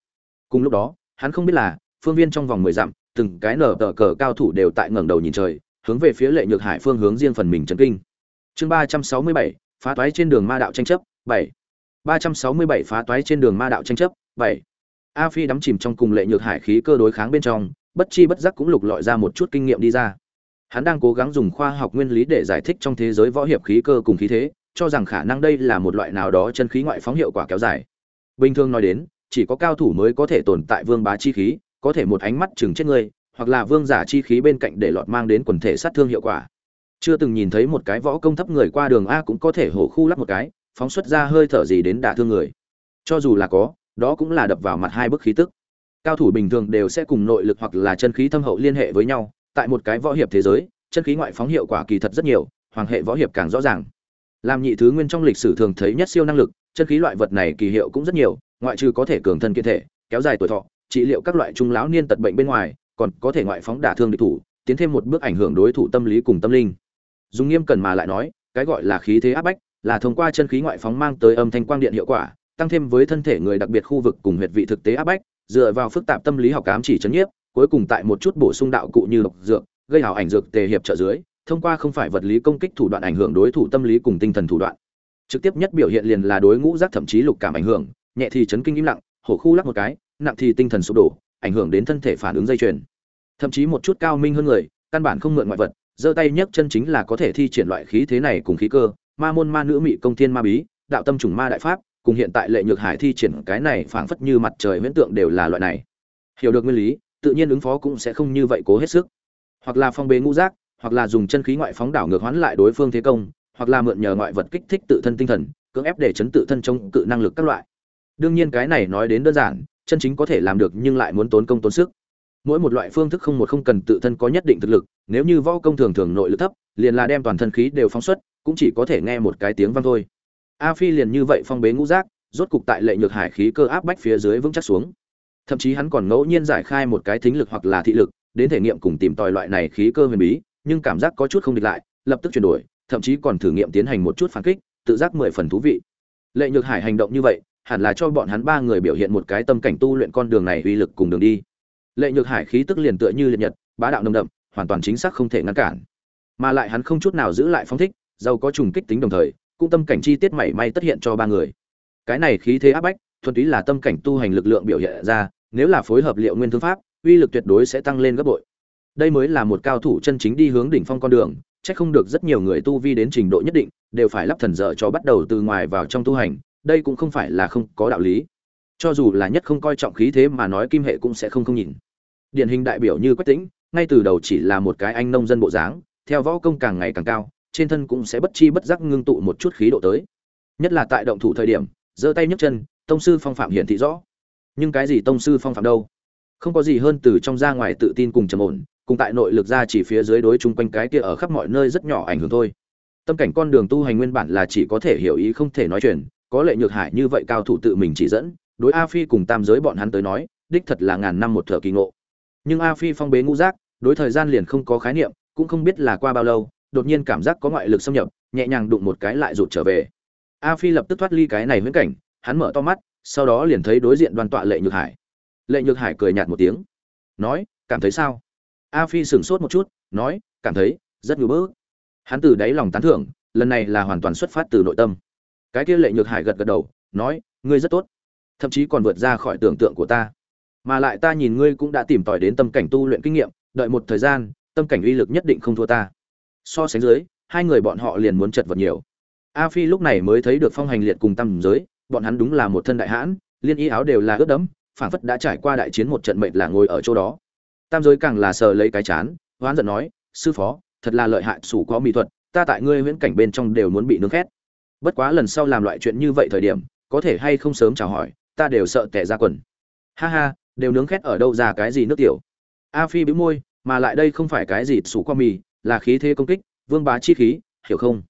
Cùng lúc đó, hắn không biết là, phương viên trong vòng mười dặm, từng cái nở tờ cờ cao thủ đều tại ngẩng đầu nhìn trời, hướng về phía lệ nhược hải phương hướng riêng phần mình chấn kinh. Chương ba trăm sáu mươi bảy, phá toái trên đường ma đạo tranh chấp, bảy. Ba trăm sáu mươi bảy, phá toái trên đường ma đạo tranh chấp, bảy a phi đắm chìm trong cùng lệ nhược hải khí cơ đối kháng bên trong, bất chi bất giác cũng lục lọi ra một chút kinh nghiệm đi ra. Hắn đang cố gắng dùng khoa học nguyên lý để giải thích trong thế giới võ hiệp khí cơ cùng khí thế, cho rằng khả năng đây là một loại nào đó chân khí ngoại phóng hiệu quả kéo dài. Bình thường nói đến, chỉ có cao thủ mới có thể tồn tại vương bá chi khí, có thể một ánh mắt chừng chết người, hoặc là vương giả chi khí bên cạnh để lọt mang đến quần thể sát thương hiệu quả. Chưa từng nhìn thấy một cái võ công thấp người qua đường a cũng có thể hổ khu lắp một cái, phóng xuất ra hơi thở gì đến đả thương người. Cho dù là có đó cũng là đập vào mặt hai bức khí tức. Cao thủ bình thường đều sẽ cùng nội lực hoặc là chân khí thâm hậu liên hệ với nhau, tại một cái võ hiệp thế giới, chân khí ngoại phóng hiệu quả kỳ thật rất nhiều, hoàng hệ võ hiệp càng rõ ràng. Làm nhị thứ nguyên trong lịch sử thường thấy nhất siêu năng lực, chân khí loại vật này kỳ hiệu cũng rất nhiều, ngoại trừ có thể cường thân kiện thể, kéo dài tuổi thọ, trị liệu các loại trung lão niên tật bệnh bên ngoài, còn có thể ngoại phóng đả thương địch thủ, tiến thêm một bước ảnh hưởng đối thủ tâm lý cùng tâm linh. Dùng nghiêm cần mà lại nói, cái gọi là khí thế áp bách, là thông qua chân khí ngoại phóng mang tới âm thanh quang điện hiệu quả tăng thêm với thân thể người đặc biệt khu vực cùng huyệt vị thực tế áp bách, dựa vào phức tạp tâm lý học ám chỉ chấn nhiếp, cuối cùng tại một chút bổ sung đạo cụ như độc dược, gây hào ảnh dược tề hiệp trợ dưới, thông qua không phải vật lý công kích thủ đoạn ảnh hưởng đối thủ tâm lý cùng tinh thần thủ đoạn. Trực tiếp nhất biểu hiện liền là đối ngũ giác thậm chí lục cảm ảnh hưởng, nhẹ thì chấn kinh im lặng, hổ khu lắc một cái, nặng thì tinh thần sụp đổ, ảnh hưởng đến thân thể phản ứng dây chuyền. Thậm chí một chút cao minh hơn người, căn bản không mượn ngoại vật, giơ tay nhấc chân chính là có thể thi triển loại khí thế này cùng khí cơ, ma môn ma nữ mị công thiên ma bí, đạo tâm trùng ma đại pháp cùng hiện tại lệ nhược hải thi triển cái này phảng phất như mặt trời huyễn tượng đều là loại này. Hiểu được nguyên lý, tự nhiên ứng phó cũng sẽ không như vậy cố hết sức. Hoặc là phong bế ngũ giác, hoặc là dùng chân khí ngoại phóng đảo ngược hoán lại đối phương thế công, hoặc là mượn nhờ ngoại vật kích thích tự thân tinh thần, cưỡng ép để chấn tự thân chống cự năng lực các loại. Đương nhiên cái này nói đến đơn giản, chân chính có thể làm được nhưng lại muốn tốn công tốn sức. Mỗi một loại phương thức không một không cần tự thân có nhất định thực lực, nếu như võ công thường thường nội lực thấp, liền là đem toàn thân khí đều phóng xuất, cũng chỉ có thể nghe một cái tiếng vang thôi a phi liền như vậy phong bế ngũ giác, rốt cục tại lệ nhược hải khí cơ áp bách phía dưới vững chắc xuống. Thậm chí hắn còn ngẫu nhiên giải khai một cái thính lực hoặc là thị lực, đến thể nghiệm cùng tìm tòi loại này khí cơ huyền bí, nhưng cảm giác có chút không địch lại, lập tức chuyển đổi, thậm chí còn thử nghiệm tiến hành một chút phản kích, tự giác mười phần thú vị. Lệ nhược hải hành động như vậy, hẳn là cho bọn hắn ba người biểu hiện một cái tâm cảnh tu luyện con đường này uy lực cùng đường đi. Lệ nhược hải khí tức liền tựa như liệt nhật, bá đạo nồng đậm, hoàn toàn chính xác không thể ngăn cản. Mà lại hắn không chút nào giữ lại phong thích, giàu có trùng kích tính đồng thời cũng tâm cảnh chi tiết mảy may tất hiện cho ba người. Cái này khí thế áp bách, thuần túy là tâm cảnh tu hành lực lượng biểu hiện ra, nếu là phối hợp liệu nguyên thương pháp, uy lực tuyệt đối sẽ tăng lên gấp bội. Đây mới là một cao thủ chân chính đi hướng đỉnh phong con đường, chắc không được rất nhiều người tu vi đến trình độ nhất định, đều phải lắp thần dở cho bắt đầu từ ngoài vào trong tu hành, đây cũng không phải là không có đạo lý. Cho dù là nhất không coi trọng khí thế mà nói kim hệ cũng sẽ không không nhìn. Điển hình đại biểu như quách tĩnh, ngay từ đầu chỉ là một cái anh nông dân bộ dáng, theo võ công càng ngày càng cao trên thân cũng sẽ bất chi bất giác ngưng tụ một chút khí độ tới. Nhất là tại động thủ thời điểm, giơ tay nhấc chân, tông sư phong phạm hiển thị rõ. Nhưng cái gì tông sư phong phạm đâu? Không có gì hơn từ trong ra ngoài tự tin cùng trầm ổn, cùng tại nội lực ra chỉ phía dưới đối chung quanh cái kia ở khắp mọi nơi rất nhỏ ảnh hưởng thôi. Tâm cảnh con đường tu hành nguyên bản là chỉ có thể hiểu ý không thể nói chuyện, có lệ nhược hải như vậy cao thủ tự mình chỉ dẫn, đối a phi cùng tam giới bọn hắn tới nói, đích thật là ngàn năm một thợ kỳ ngộ. Nhưng a phi phong bế ngũ giác, đối thời gian liền không có khái niệm, cũng không biết là qua bao lâu đột nhiên cảm giác có ngoại lực xâm nhập, nhẹ nhàng đụng một cái lại rụt trở về. A phi lập tức thoát ly cái này huyễn cảnh, hắn mở to mắt, sau đó liền thấy đối diện đoàn tọa lệ nhược hải. Lệ nhược hải cười nhạt một tiếng, nói, cảm thấy sao? A phi sửng sốt một chút, nói, cảm thấy rất ngưỡng bỡ hắn từ đáy lòng tán thưởng, lần này là hoàn toàn xuất phát từ nội tâm. Cái kia lệ nhược hải gật gật đầu, nói, ngươi rất tốt, thậm chí còn vượt ra khỏi tưởng tượng của ta. Mà lại ta nhìn ngươi cũng đã tìm tòi đến tâm cảnh tu luyện kinh nghiệm, đợi một thời gian, tâm cảnh uy lực nhất định không thua ta so sánh dưới, hai người bọn họ liền muốn chật vật nhiều. A phi lúc này mới thấy được phong hành liệt cùng Tam giới, bọn hắn đúng là một thân đại hãn, liên y áo đều là ướt đẫm, phảng phất đã trải qua đại chiến một trận mệnh là ngồi ở chỗ đó. Tam giới càng là sờ lấy cái chán, hoán giận nói, sư phó, thật là lợi hại, sủ có mỹ thuật, ta tại ngươi huyễn cảnh bên trong đều muốn bị nướng khét. Bất quá lần sau làm loại chuyện như vậy thời điểm, có thể hay không sớm chào hỏi, ta đều sợ tẻ ra quần. Ha ha, đều nướng khét ở đâu ra cái gì nước tiểu? A phi bĩu môi, mà lại đây không phải cái gì sủ qua mì là khí thế công kích, vương bá chi khí, hiểu không?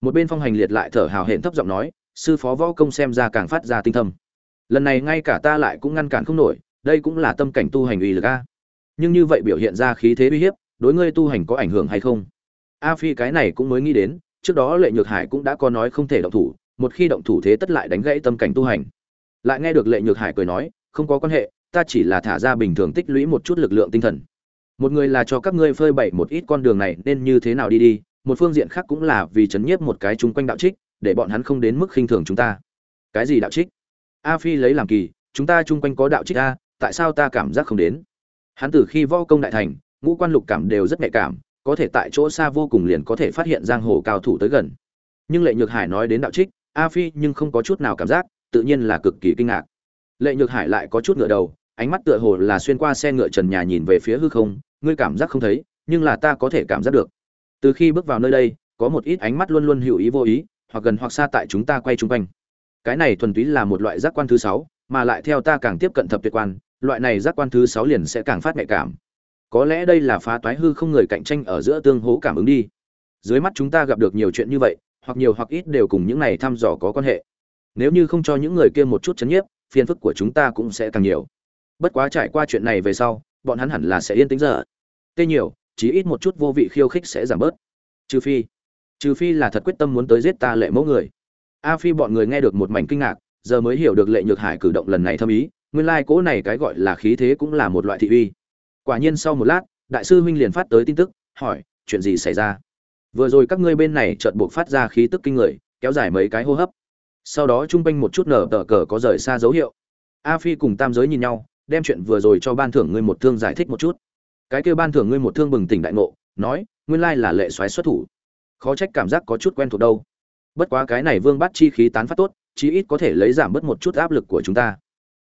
Một bên phong hành liệt lại thở hào hển thấp giọng nói, sư phó võ công xem ra càng phát ra tinh thâm. Lần này ngay cả ta lại cũng ngăn cản không nổi, đây cũng là tâm cảnh tu hành uy lực a. Nhưng như vậy biểu hiện ra khí thế uy hiếp, đối ngươi tu hành có ảnh hưởng hay không? A phi cái này cũng mới nghĩ đến, trước đó lệ nhược hải cũng đã có nói không thể động thủ, một khi động thủ thế tất lại đánh gãy tâm cảnh tu hành. Lại nghe được lệ nhược hải cười nói, không có quan hệ, ta chỉ là thả ra bình thường tích lũy một chút lực lượng tinh thần một người là cho các ngươi phơi bày một ít con đường này nên như thế nào đi đi, một phương diện khác cũng là vì chấn nhiếp một cái chung quanh đạo trích, để bọn hắn không đến mức khinh thường chúng ta. Cái gì đạo trích? A phi lấy làm kỳ, chúng ta chung quanh có đạo trích a, tại sao ta cảm giác không đến? Hắn từ khi võ công đại thành, ngũ quan lục cảm đều rất nhạy cảm, có thể tại chỗ xa vô cùng liền có thể phát hiện giang hồ cao thủ tới gần. Nhưng lệ nhược hải nói đến đạo trích, a phi nhưng không có chút nào cảm giác, tự nhiên là cực kỳ kinh ngạc. Lệ nhược hải lại có chút ngựa đầu, ánh mắt tựa hồ là xuyên qua xe ngựa trần nhà nhìn về phía hư không ngươi cảm giác không thấy, nhưng là ta có thể cảm giác được. Từ khi bước vào nơi đây, có một ít ánh mắt luôn luôn hữu ý vô ý, hoặc gần hoặc xa tại chúng ta quay chung quanh. Cái này thuần túy là một loại giác quan thứ sáu, mà lại theo ta càng tiếp cận thập tuyệt quan, loại này giác quan thứ sáu liền sẽ càng phát nhạy cảm. Có lẽ đây là phá toái hư không người cạnh tranh ở giữa tương hố cảm ứng đi. Dưới mắt chúng ta gặp được nhiều chuyện như vậy, hoặc nhiều hoặc ít đều cùng những này thăm dò có quan hệ. Nếu như không cho những người kia một chút chấn nhiếp, phiền phức của chúng ta cũng sẽ càng nhiều. Bất quá trải qua chuyện này về sau bọn hắn hẳn là sẽ yên tĩnh giờ. Tê nhiều chỉ ít một chút vô vị khiêu khích sẽ giảm bớt. Trừ phi trừ phi là thật quyết tâm muốn tới giết ta lệ mẫu người. A phi bọn người nghe được một mảnh kinh ngạc, giờ mới hiểu được lệ nhược hải cử động lần này thâm ý, nguyên lai cỗ này cái gọi là khí thế cũng là một loại thị uy. Quả nhiên sau một lát, đại sư huynh liền phát tới tin tức, hỏi, chuyện gì xảy ra? Vừa rồi các ngươi bên này chợt buộc phát ra khí tức kinh người, kéo dài mấy cái hô hấp. Sau đó trung quanh một chút nở tờ cờ có rời xa dấu hiệu. A phi cùng tam giới nhìn nhau đem chuyện vừa rồi cho ban thưởng ngươi một thương giải thích một chút. Cái kêu ban thưởng ngươi một thương bừng tỉnh đại ngộ, nói, nguyên lai là lệ xoáy xuất thủ. Khó trách cảm giác có chút quen thuộc đâu. Bất quá cái này vương bắt chi khí tán phát tốt, chí ít có thể lấy giảm bớt một chút áp lực của chúng ta.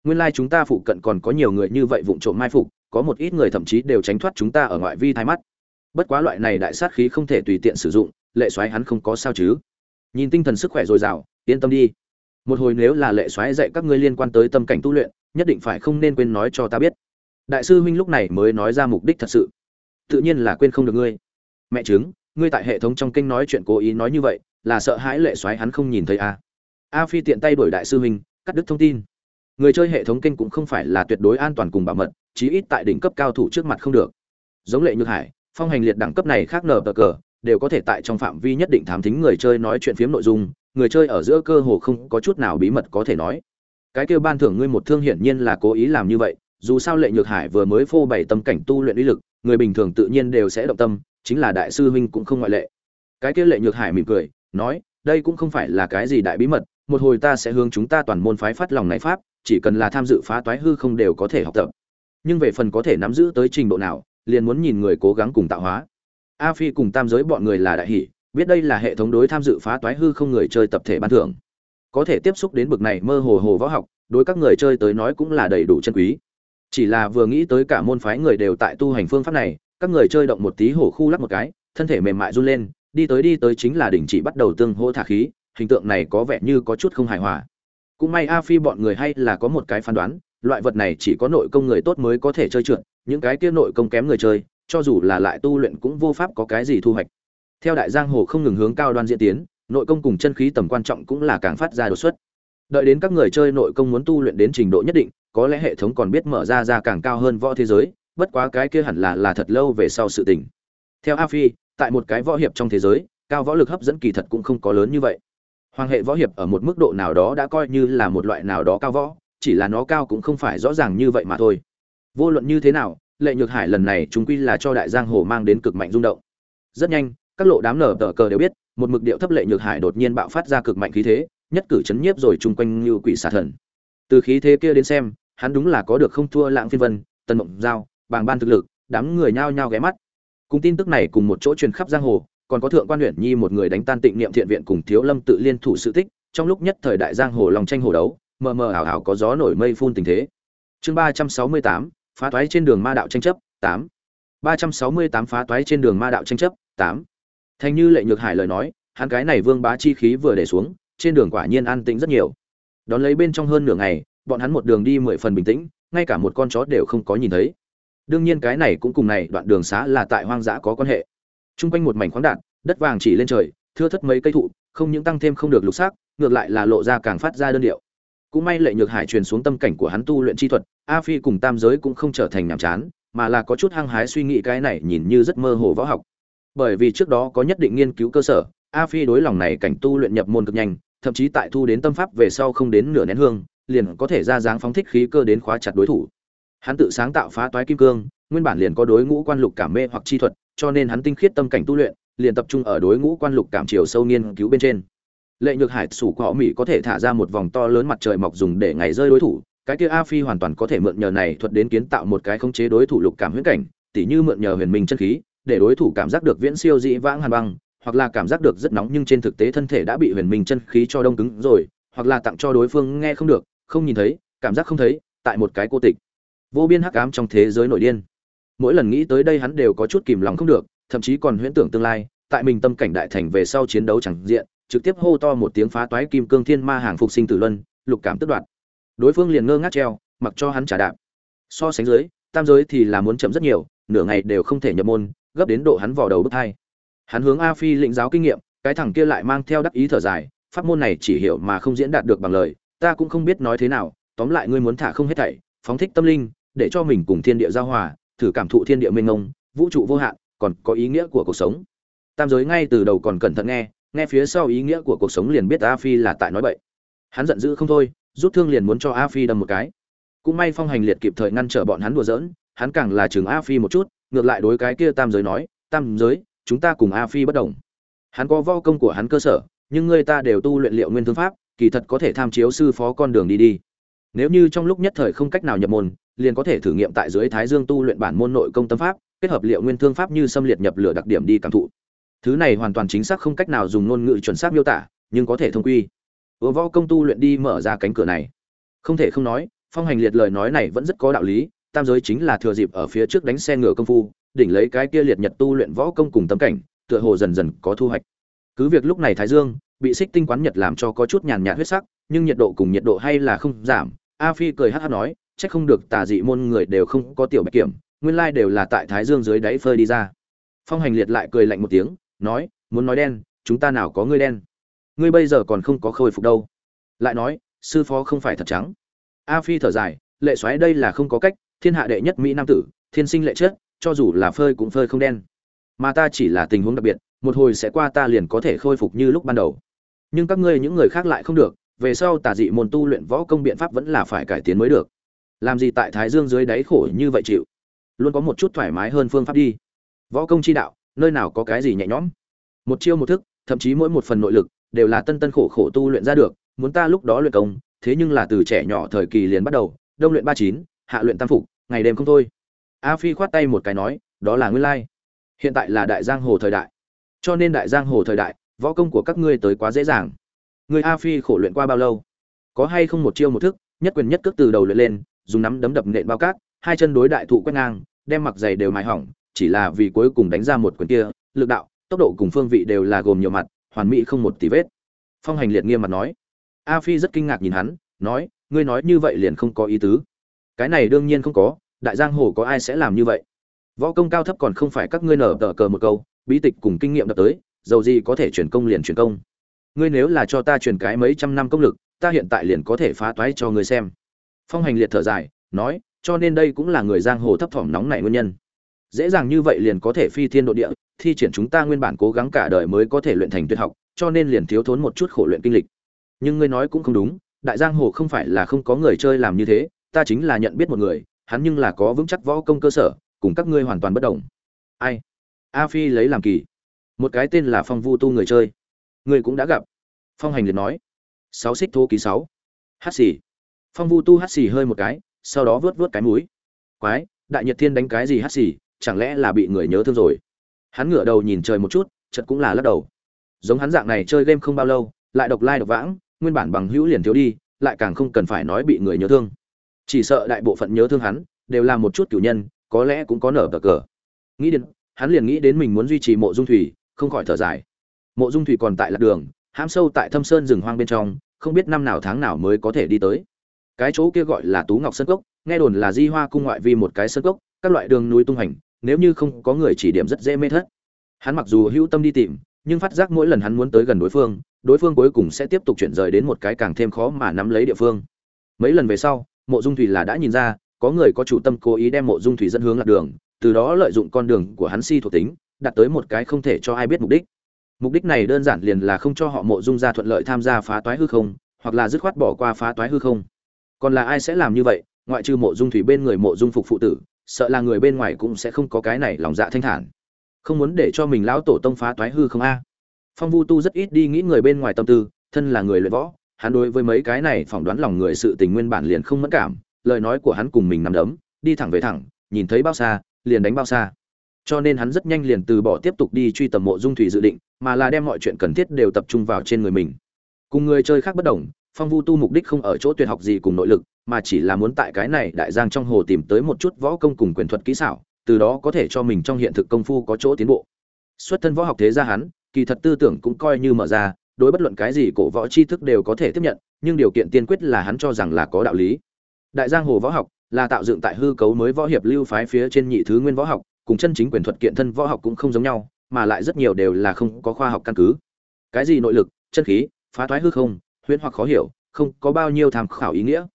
Nguyên lai chúng ta phụ cận còn có nhiều người như vậy vụng trộm mai phục, có một ít người thậm chí đều tránh thoát chúng ta ở ngoại vi thái mắt. Bất quá loại này đại sát khí không thể tùy tiện sử dụng, lệ xoáy hắn không có sao chứ. Nhìn tinh thần sức khỏe dồi dào, yên tâm đi. Một hồi nếu là lệ xoáy dạy các ngươi liên quan tới tâm cảnh tu luyện nhất định phải không nên quên nói cho ta biết. Đại sư huynh lúc này mới nói ra mục đích thật sự. Tự nhiên là quên không được ngươi. Mẹ chứng, ngươi tại hệ thống trong kênh nói chuyện cố ý nói như vậy, là sợ hãi lệ xoáy hắn không nhìn thấy a a phi tiện tay đổi đại sư huynh, cắt đứt thông tin. Người chơi hệ thống kênh cũng không phải là tuyệt đối an toàn cùng bảo mật, chí ít tại đỉnh cấp cao thủ trước mặt không được. Giống lệ nhược hải, phong hành liệt đẳng cấp này khác nở bờ cờ, đều có thể tại trong phạm vi nhất định thám thính người chơi nói chuyện phiếm nội dung, người chơi ở giữa cơ hồ không có chút nào bí mật có thể nói cái kêu ban thưởng ngươi một thương hiển nhiên là cố ý làm như vậy, dù sao lệ nhược hải vừa mới phô bày tâm cảnh tu luyện uy lực, người bình thường tự nhiên đều sẽ động tâm, chính là đại sư huynh cũng không ngoại lệ. Cái kia lệ nhược hải mỉm cười, nói, đây cũng không phải là cái gì đại bí mật, một hồi ta sẽ hướng chúng ta toàn môn phái phát lòng này pháp, chỉ cần là tham dự phá toái hư không đều có thể học tập. Nhưng về phần có thể nắm giữ tới trình độ nào, liền muốn nhìn người cố gắng cùng tạo hóa. A phi cùng tam giới bọn người là đại hỷ, biết đây là hệ thống đối tham dự phá toái hư không người chơi tập thể ban thưởng có thể tiếp xúc đến bực này mơ hồ hồ võ học, đối các người chơi tới nói cũng là đầy đủ chân quý. Chỉ là vừa nghĩ tới cả môn phái người đều tại tu hành phương pháp này, các người chơi động một tí hổ khu lắc một cái, thân thể mềm mại run lên, đi tới đi tới chính là đình chỉ bắt đầu tương hỗ thả khí, hình tượng này có vẻ như có chút không hài hòa. Cũng may a phi bọn người hay là có một cái phán đoán, loại vật này chỉ có nội công người tốt mới có thể chơi trượt, những cái kia nội công kém người chơi, cho dù là lại tu luyện cũng vô pháp có cái gì thu hoạch. Theo đại giang hồ không ngừng hướng cao đoan diễn tiến nội công cùng chân khí tầm quan trọng cũng là càng phát ra đột xuất. Đợi đến các người chơi nội công muốn tu luyện đến trình độ nhất định, có lẽ hệ thống còn biết mở ra ra càng cao hơn võ thế giới, bất quá cái kia hẳn là là thật lâu về sau sự tình. Theo a phi, tại một cái võ hiệp trong thế giới, cao võ lực hấp dẫn kỳ thật cũng không có lớn như vậy. Hoàng hệ võ hiệp ở một mức độ nào đó đã coi như là một loại nào đó cao võ, chỉ là nó cao cũng không phải rõ ràng như vậy mà thôi. Vô luận như thế nào, lệ nhược hải lần này chúng quy là cho đại giang hồ mang đến cực mạnh rung động. Rất nhanh, các lộ đám nở tờ cờ đều biết một mực điệu thấp lệ nhược hải đột nhiên bạo phát ra cực mạnh khí thế, nhất cử chấn nhiếp rồi chung quanh như quỷ xà thần. Từ khí thế kia đến xem, hắn đúng là có được không thua lãng phiên vân, tần mộng giao, bàng ban thực lực, đám người nhao nhao ghé mắt. Cùng tin tức này cùng một chỗ truyền khắp giang hồ, còn có thượng quan huyện nhi một người đánh tan tịnh niệm thiện viện cùng thiếu lâm tự liên thủ sự tích, trong lúc nhất thời đại giang hồ lòng tranh hồ đấu, mờ mờ ảo ảo có gió nổi mây phun tình thế. Chương ba trăm sáu mươi tám, phá toái trên đường ma đạo tranh chấp, tám. Ba trăm sáu mươi tám phá toái trên đường ma đạo tranh chấp, tám thành như lệ nhược hải lời nói, hắn cái này vương bá chi khí vừa để xuống, trên đường quả nhiên an tĩnh rất nhiều. Đón lấy bên trong hơn nửa ngày, bọn hắn một đường đi mười phần bình tĩnh, ngay cả một con chó đều không có nhìn thấy. Đương nhiên cái này cũng cùng này đoạn đường xá là tại hoang dã có quan hệ. Trung quanh một mảnh khoáng đạn, đất vàng chỉ lên trời, thưa thất mấy cây thụ, không những tăng thêm không được lục xác, ngược lại là lộ ra càng phát ra đơn điệu. Cũng may lệ nhược hải truyền xuống tâm cảnh của hắn tu luyện chi thuật, a phi cùng tam giới cũng không trở thành nhàm chán, mà là có chút hăng hái suy nghĩ cái này nhìn như rất mơ hồ võ học bởi vì trước đó có nhất định nghiên cứu cơ sở, a phi đối lòng này cảnh tu luyện nhập môn cực nhanh, thậm chí tại thu đến tâm pháp về sau không đến nửa nén hương, liền có thể ra dáng phóng thích khí cơ đến khóa chặt đối thủ. Hắn tự sáng tạo phá toái kim cương, nguyên bản liền có đối ngũ quan lục cảm mê hoặc chi thuật, cho nên hắn tinh khiết tâm cảnh tu luyện, liền tập trung ở đối ngũ quan lục cảm chiều sâu nghiên cứu bên trên. Lệ nhược hải sủ của họ mỹ có thể thả ra một vòng to lớn mặt trời mọc dùng để ngày rơi đối thủ, cái kia a phi hoàn toàn có thể mượn nhờ này thuật đến kiến tạo một cái khống chế đối thủ lục cảm huyễn cảnh, tỉ như mượn nhờ huyền minh chân khí để đối thủ cảm giác được viễn siêu dĩ vãng hàn băng, hoặc là cảm giác được rất nóng nhưng trên thực tế thân thể đã bị huyền minh chân khí cho đông cứng rồi, hoặc là tặng cho đối phương nghe không được, không nhìn thấy, cảm giác không thấy, tại một cái cô tịch. Vô biên hắc ám trong thế giới nội điên. Mỗi lần nghĩ tới đây hắn đều có chút kìm lòng không được, thậm chí còn huyễn tưởng tương lai, tại mình tâm cảnh đại thành về sau chiến đấu chẳng diện, trực tiếp hô to một tiếng phá toái kim cương thiên ma hàng phục sinh tử luân, lục cảm tức đoạt. Đối phương liền ngơ ngác treo, mặc cho hắn trả đạp. So sánh dưới, tam giới thì là muốn chậm rất nhiều, nửa ngày đều không thể nhập môn gấp đến độ hắn vò đầu bứt hai. Hắn hướng a phi lĩnh giáo kinh nghiệm, cái thằng kia lại mang theo đắc ý thở dài, pháp môn này chỉ hiểu mà không diễn đạt được bằng lời, ta cũng không biết nói thế nào, tóm lại ngươi muốn thả không hết thảy, phóng thích tâm linh, để cho mình cùng thiên địa giao hòa, thử cảm thụ thiên địa mênh mông, vũ trụ vô hạn, còn có ý nghĩa của cuộc sống. Tam giới ngay từ đầu còn cẩn thận nghe nghe phía sau ý nghĩa của cuộc sống liền biết a phi là tại nói bậy. Hắn giận dữ không thôi, rút thương liền muốn cho a phi đâm một cái. Cũng may phong hành liệt kịp thời ngăn trở bọn hắn đùa giỡn, hắn càng là chừng a phi một chút ngược lại đối cái kia tam giới nói, tam giới, chúng ta cùng a phi bất đồng. Hắn có vo công của hắn cơ sở, nhưng người ta đều tu luyện liệu nguyên thương pháp, kỳ thật có thể tham chiếu sư phó con đường đi đi. Nếu như trong lúc nhất thời không cách nào nhập môn, liền có thể thử nghiệm tại dưới thái dương tu luyện bản môn nội công tâm pháp, kết hợp liệu nguyên thương pháp như xâm liệt nhập lửa đặc điểm đi cảm thụ. Thứ này hoàn toàn chính xác không cách nào dùng ngôn ngữ chuẩn xác miêu tả, nhưng có thể thông quy. Ủa võ công tu luyện đi mở ra cánh cửa này. Không thể không nói, phong hành liệt lời nói này vẫn rất có đạo lý tam giới chính là thừa dịp ở phía trước đánh xe ngựa công phu, đỉnh lấy cái kia liệt nhật tu luyện võ công cùng tấm cảnh, tựa hồ dần dần có thu hoạch. Cứ việc lúc này thái dương bị xích tinh quán nhật làm cho có chút nhàn nhạt huyết sắc, nhưng nhiệt độ cùng nhiệt độ hay là không giảm. A phi cười hát hát nói, chắc không được tà dị môn người đều không có tiểu bạch kiểm, nguyên lai đều là tại thái dương dưới đáy phơi đi ra. Phong hành liệt lại cười lạnh một tiếng, nói, muốn nói đen, chúng ta nào có ngươi đen? Ngươi bây giờ còn không có khôi phục đâu. Lại nói, sư phó không phải thật trắng. A phi thở dài, lệ xoáy đây là không có cách thiên hạ đệ nhất mỹ nam tử, thiên sinh lệ chết cho dù là phơi cũng phơi không đen. Mà ta chỉ là tình huống đặc biệt, một hồi sẽ qua ta liền có thể khôi phục như lúc ban đầu. Nhưng các ngươi những người khác lại không được, về sau tà dị môn tu luyện võ công biện pháp vẫn là phải cải tiến mới được. Làm gì tại thái dương dưới đáy khổ như vậy chịu? Luôn có một chút thoải mái hơn phương pháp đi. Võ công chi đạo, nơi nào có cái gì nhẹ nhõm? Một chiêu một thức, thậm chí mỗi một phần nội lực, đều là tân tân khổ khổ tu luyện ra được, muốn ta lúc đó luyện công, thế nhưng là từ trẻ nhỏ thời kỳ liền bắt đầu, đông luyện ba chín, hạ luyện tam phục ngày đêm không thôi. A phi khoát tay một cái nói, đó là nguyên lai. Hiện tại là đại giang hồ thời đại. Cho nên đại giang hồ thời đại, võ công của các ngươi tới quá dễ dàng. Người a phi khổ luyện qua bao lâu? Có hay không một chiêu một thức, nhất quyền nhất cước từ đầu luyện lên, dùng nắm đấm đập nện bao cát, hai chân đối đại thụ quét ngang, đem mặc giày đều mài hỏng, chỉ là vì cuối cùng đánh ra một quyền kia, lực đạo, tốc độ cùng phương vị đều là gồm nhiều mặt, hoàn mỹ không một tí vết. Phong hành liệt nghiêm mặt nói. A phi rất kinh ngạc nhìn hắn, nói, ngươi nói như vậy liền không có ý tứ cái này đương nhiên không có, đại giang hồ có ai sẽ làm như vậy? Võ công cao thấp còn không phải các ngươi nở tờ cờ một câu, bí tịch cùng kinh nghiệm đập tới, dầu gì có thể chuyển công liền chuyển công. Ngươi nếu là cho ta truyền cái mấy trăm năm công lực, ta hiện tại liền có thể phá toái cho ngươi xem. Phong hành liệt thở dài, nói, cho nên đây cũng là người giang hồ thấp thỏm nóng này nguyên nhân. Dễ dàng như vậy liền có thể phi thiên độ địa, thi triển chúng ta nguyên bản cố gắng cả đời mới có thể luyện thành tuyệt học, cho nên liền thiếu thốn một chút khổ luyện kinh lịch. Nhưng ngươi nói cũng không đúng, đại giang hồ không phải là không có người chơi làm như thế ta chính là nhận biết một người, hắn nhưng là có vững chắc võ công cơ sở, cùng các ngươi hoàn toàn bất đồng. Ai? A phi lấy làm kỳ. Một cái tên là phong vu tu người chơi. Ngươi cũng đã gặp. Phong hành liệt nói. Sáu xích thô ký sáu. Hát xì. Phong vu tu hát xì hơi một cái, sau đó vớt vớt cái mũi. Quái, đại nhật thiên đánh cái gì hát xì, chẳng lẽ là bị người nhớ thương rồi? Hắn ngửa đầu nhìn trời một chút chật cũng là lắc đầu. Giống hắn dạng này chơi game không bao lâu, lại độc lai độc vãng, nguyên bản bằng hữu liền thiếu đi, lại càng không cần phải nói bị người nhớ thương chỉ sợ đại bộ phận nhớ thương hắn, đều là một chút cửu nhân, có lẽ cũng có nở bờ cờ. Nghĩ đến, hắn liền nghĩ đến mình muốn duy trì mộ dung thủy, không khỏi thở dài. Mộ dung thủy còn tại lạc đường, hãm sâu tại thâm sơn rừng hoang bên trong, không biết năm nào tháng nào mới có thể đi tới. Cái chỗ kia gọi là tú ngọc sơn cốc, nghe đồn là di hoa cung ngoại vi một cái sơn cốc, các loại đường núi tung hành, nếu như không có người chỉ điểm rất dễ mê thất. Hắn mặc dù hữu tâm đi tìm, nhưng phát giác mỗi lần hắn muốn tới gần đối phương đối phương cuối cùng sẽ tiếp tục chuyển rời đến một cái càng thêm khó mà nắm lấy địa phương. Mấy lần về sau mộ dung thủy là đã nhìn ra, có người có chủ tâm cố ý đem mộ dung thủy dẫn hướng lạc đường, từ đó lợi dụng con đường của hắn si thuộc tính, đặt tới một cái không thể cho ai biết mục đích. Mục đích này đơn giản liền là không cho họ mộ dung ra thuận lợi tham gia phá toái hư không, hoặc là dứt khoát bỏ qua phá toái hư không. Còn là ai sẽ làm như vậy, ngoại trừ mộ dung thủy bên người mộ dung phục phụ tử, sợ là người bên ngoài cũng sẽ không có cái này lòng dạ thanh thản. Không muốn để cho mình lão tổ tông phá toái hư không a. Phong vu tu rất ít đi nghĩ người bên ngoài tâm tư, thân là người luyện võ hắn đối với mấy cái này phỏng đoán lòng người sự tình nguyên bản liền không mẫn cảm, lời nói của hắn cùng mình nằm đấm, đi thẳng về thẳng, nhìn thấy bao xa, liền đánh bao xa. Cho nên hắn rất nhanh liền từ bỏ tiếp tục đi truy tầm mộ dung thủy dự định, mà là đem mọi chuyện cần thiết đều tập trung vào trên người mình. Cùng người chơi khác bất đồng, phong vu tu mục đích không ở chỗ tuyệt học gì cùng nội lực, mà chỉ là muốn tại cái này đại giang trong hồ tìm tới một chút võ công cùng quyền thuật kỹ xảo, từ đó có thể cho mình trong hiện thực công phu có chỗ tiến bộ. Xuất thân võ học thế gia hắn, kỳ thật tư tưởng cũng coi như mở ra đối bất luận cái gì cổ võ tri thức đều có thể tiếp nhận, nhưng điều kiện tiên quyết là hắn cho rằng là có đạo lý. Đại giang hồ võ học là tạo dựng tại hư cấu mới võ hiệp lưu phái phía trên nhị thứ nguyên võ học, cùng chân chính quyền thuật kiện thân võ học cũng không giống nhau, mà lại rất nhiều đều là không có khoa học căn cứ. Cái gì nội lực, chân khí, phá thoái hư không, huyễn hoặc khó hiểu, không có bao nhiêu tham khảo ý nghĩa.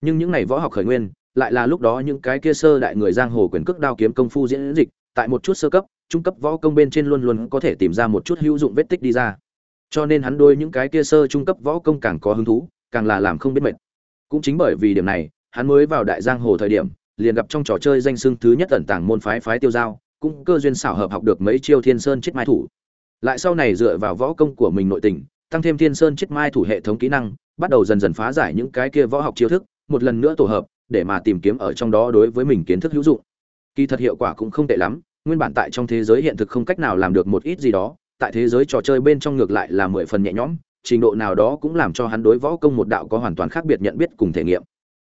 Nhưng những này võ học khởi nguyên, lại là lúc đó những cái kia sơ đại người giang hồ quyền cước đao kiếm công phu diễn dịch, tại một chút sơ cấp, trung cấp võ công bên trên luôn luôn có thể tìm ra một chút hữu dụng vết tích đi ra cho nên hắn đôi những cái kia sơ trung cấp võ công càng có hứng thú, càng là làm không biết mệt. Cũng chính bởi vì điểm này, hắn mới vào đại giang hồ thời điểm, liền gặp trong trò chơi danh xưng thứ nhất ẩn tàng môn phái phái tiêu giao, cũng cơ duyên xảo hợp học được mấy chiêu thiên sơn chết mai thủ. Lại sau này dựa vào võ công của mình nội tình, tăng thêm thiên sơn chết mai thủ hệ thống kỹ năng, bắt đầu dần dần phá giải những cái kia võ học chiêu thức, một lần nữa tổ hợp, để mà tìm kiếm ở trong đó đối với mình kiến thức hữu dụng. Kỳ thật hiệu quả cũng không tệ lắm, nguyên bản tại trong thế giới hiện thực không cách nào làm được một ít gì đó tại thế giới trò chơi bên trong ngược lại là mười phần nhẹ nhõm, trình độ nào đó cũng làm cho hắn đối võ công một đạo có hoàn toàn khác biệt nhận biết cùng thể nghiệm.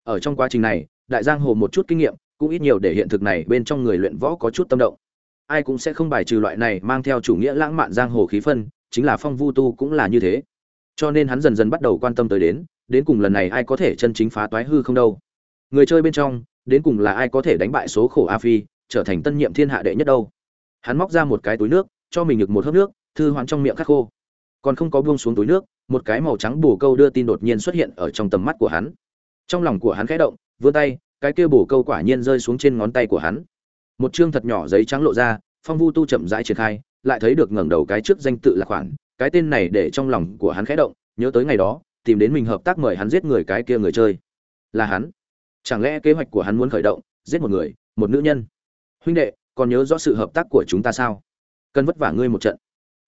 Ở trong quá trình này, đại giang hồ một chút kinh nghiệm, cũng ít nhiều để hiện thực này bên trong người luyện võ có chút tâm động. Ai cũng sẽ không bài trừ loại này mang theo chủ nghĩa lãng mạn giang hồ khí phân, chính là phong vu tu cũng là như thế. Cho nên hắn dần dần bắt đầu quan tâm tới đến đến cùng lần này ai có thể chân chính phá toái hư không đâu. Người chơi bên trong, đến cùng là ai có thể đánh bại số khổ a phi, trở thành tân nhiệm thiên hạ đệ nhất đâu. Hắn móc ra một cái túi nước, cho mình ngực một hớp nước thư hoãn trong miệng khắc khô. Còn không có buông xuống túi nước, một cái màu trắng bù câu đưa tin đột nhiên xuất hiện ở trong tầm mắt của hắn. Trong lòng của hắn khẽ động, vươn tay, cái kia bù câu quả nhiên rơi xuống trên ngón tay của hắn. Một chương thật nhỏ giấy trắng lộ ra, phong vu tu chậm rãi triển khai, lại thấy được ngẩng đầu cái trước danh tự là khoản, cái tên này để trong lòng của hắn khẽ động, nhớ tới ngày đó, tìm đến mình hợp tác mời hắn giết người cái kia người chơi. Là hắn. Chẳng lẽ kế hoạch của hắn muốn khởi động, giết một người, một nữ nhân? Huynh đệ, còn nhớ rõ sự hợp tác của chúng ta sao? Cần vất vả ngươi một trận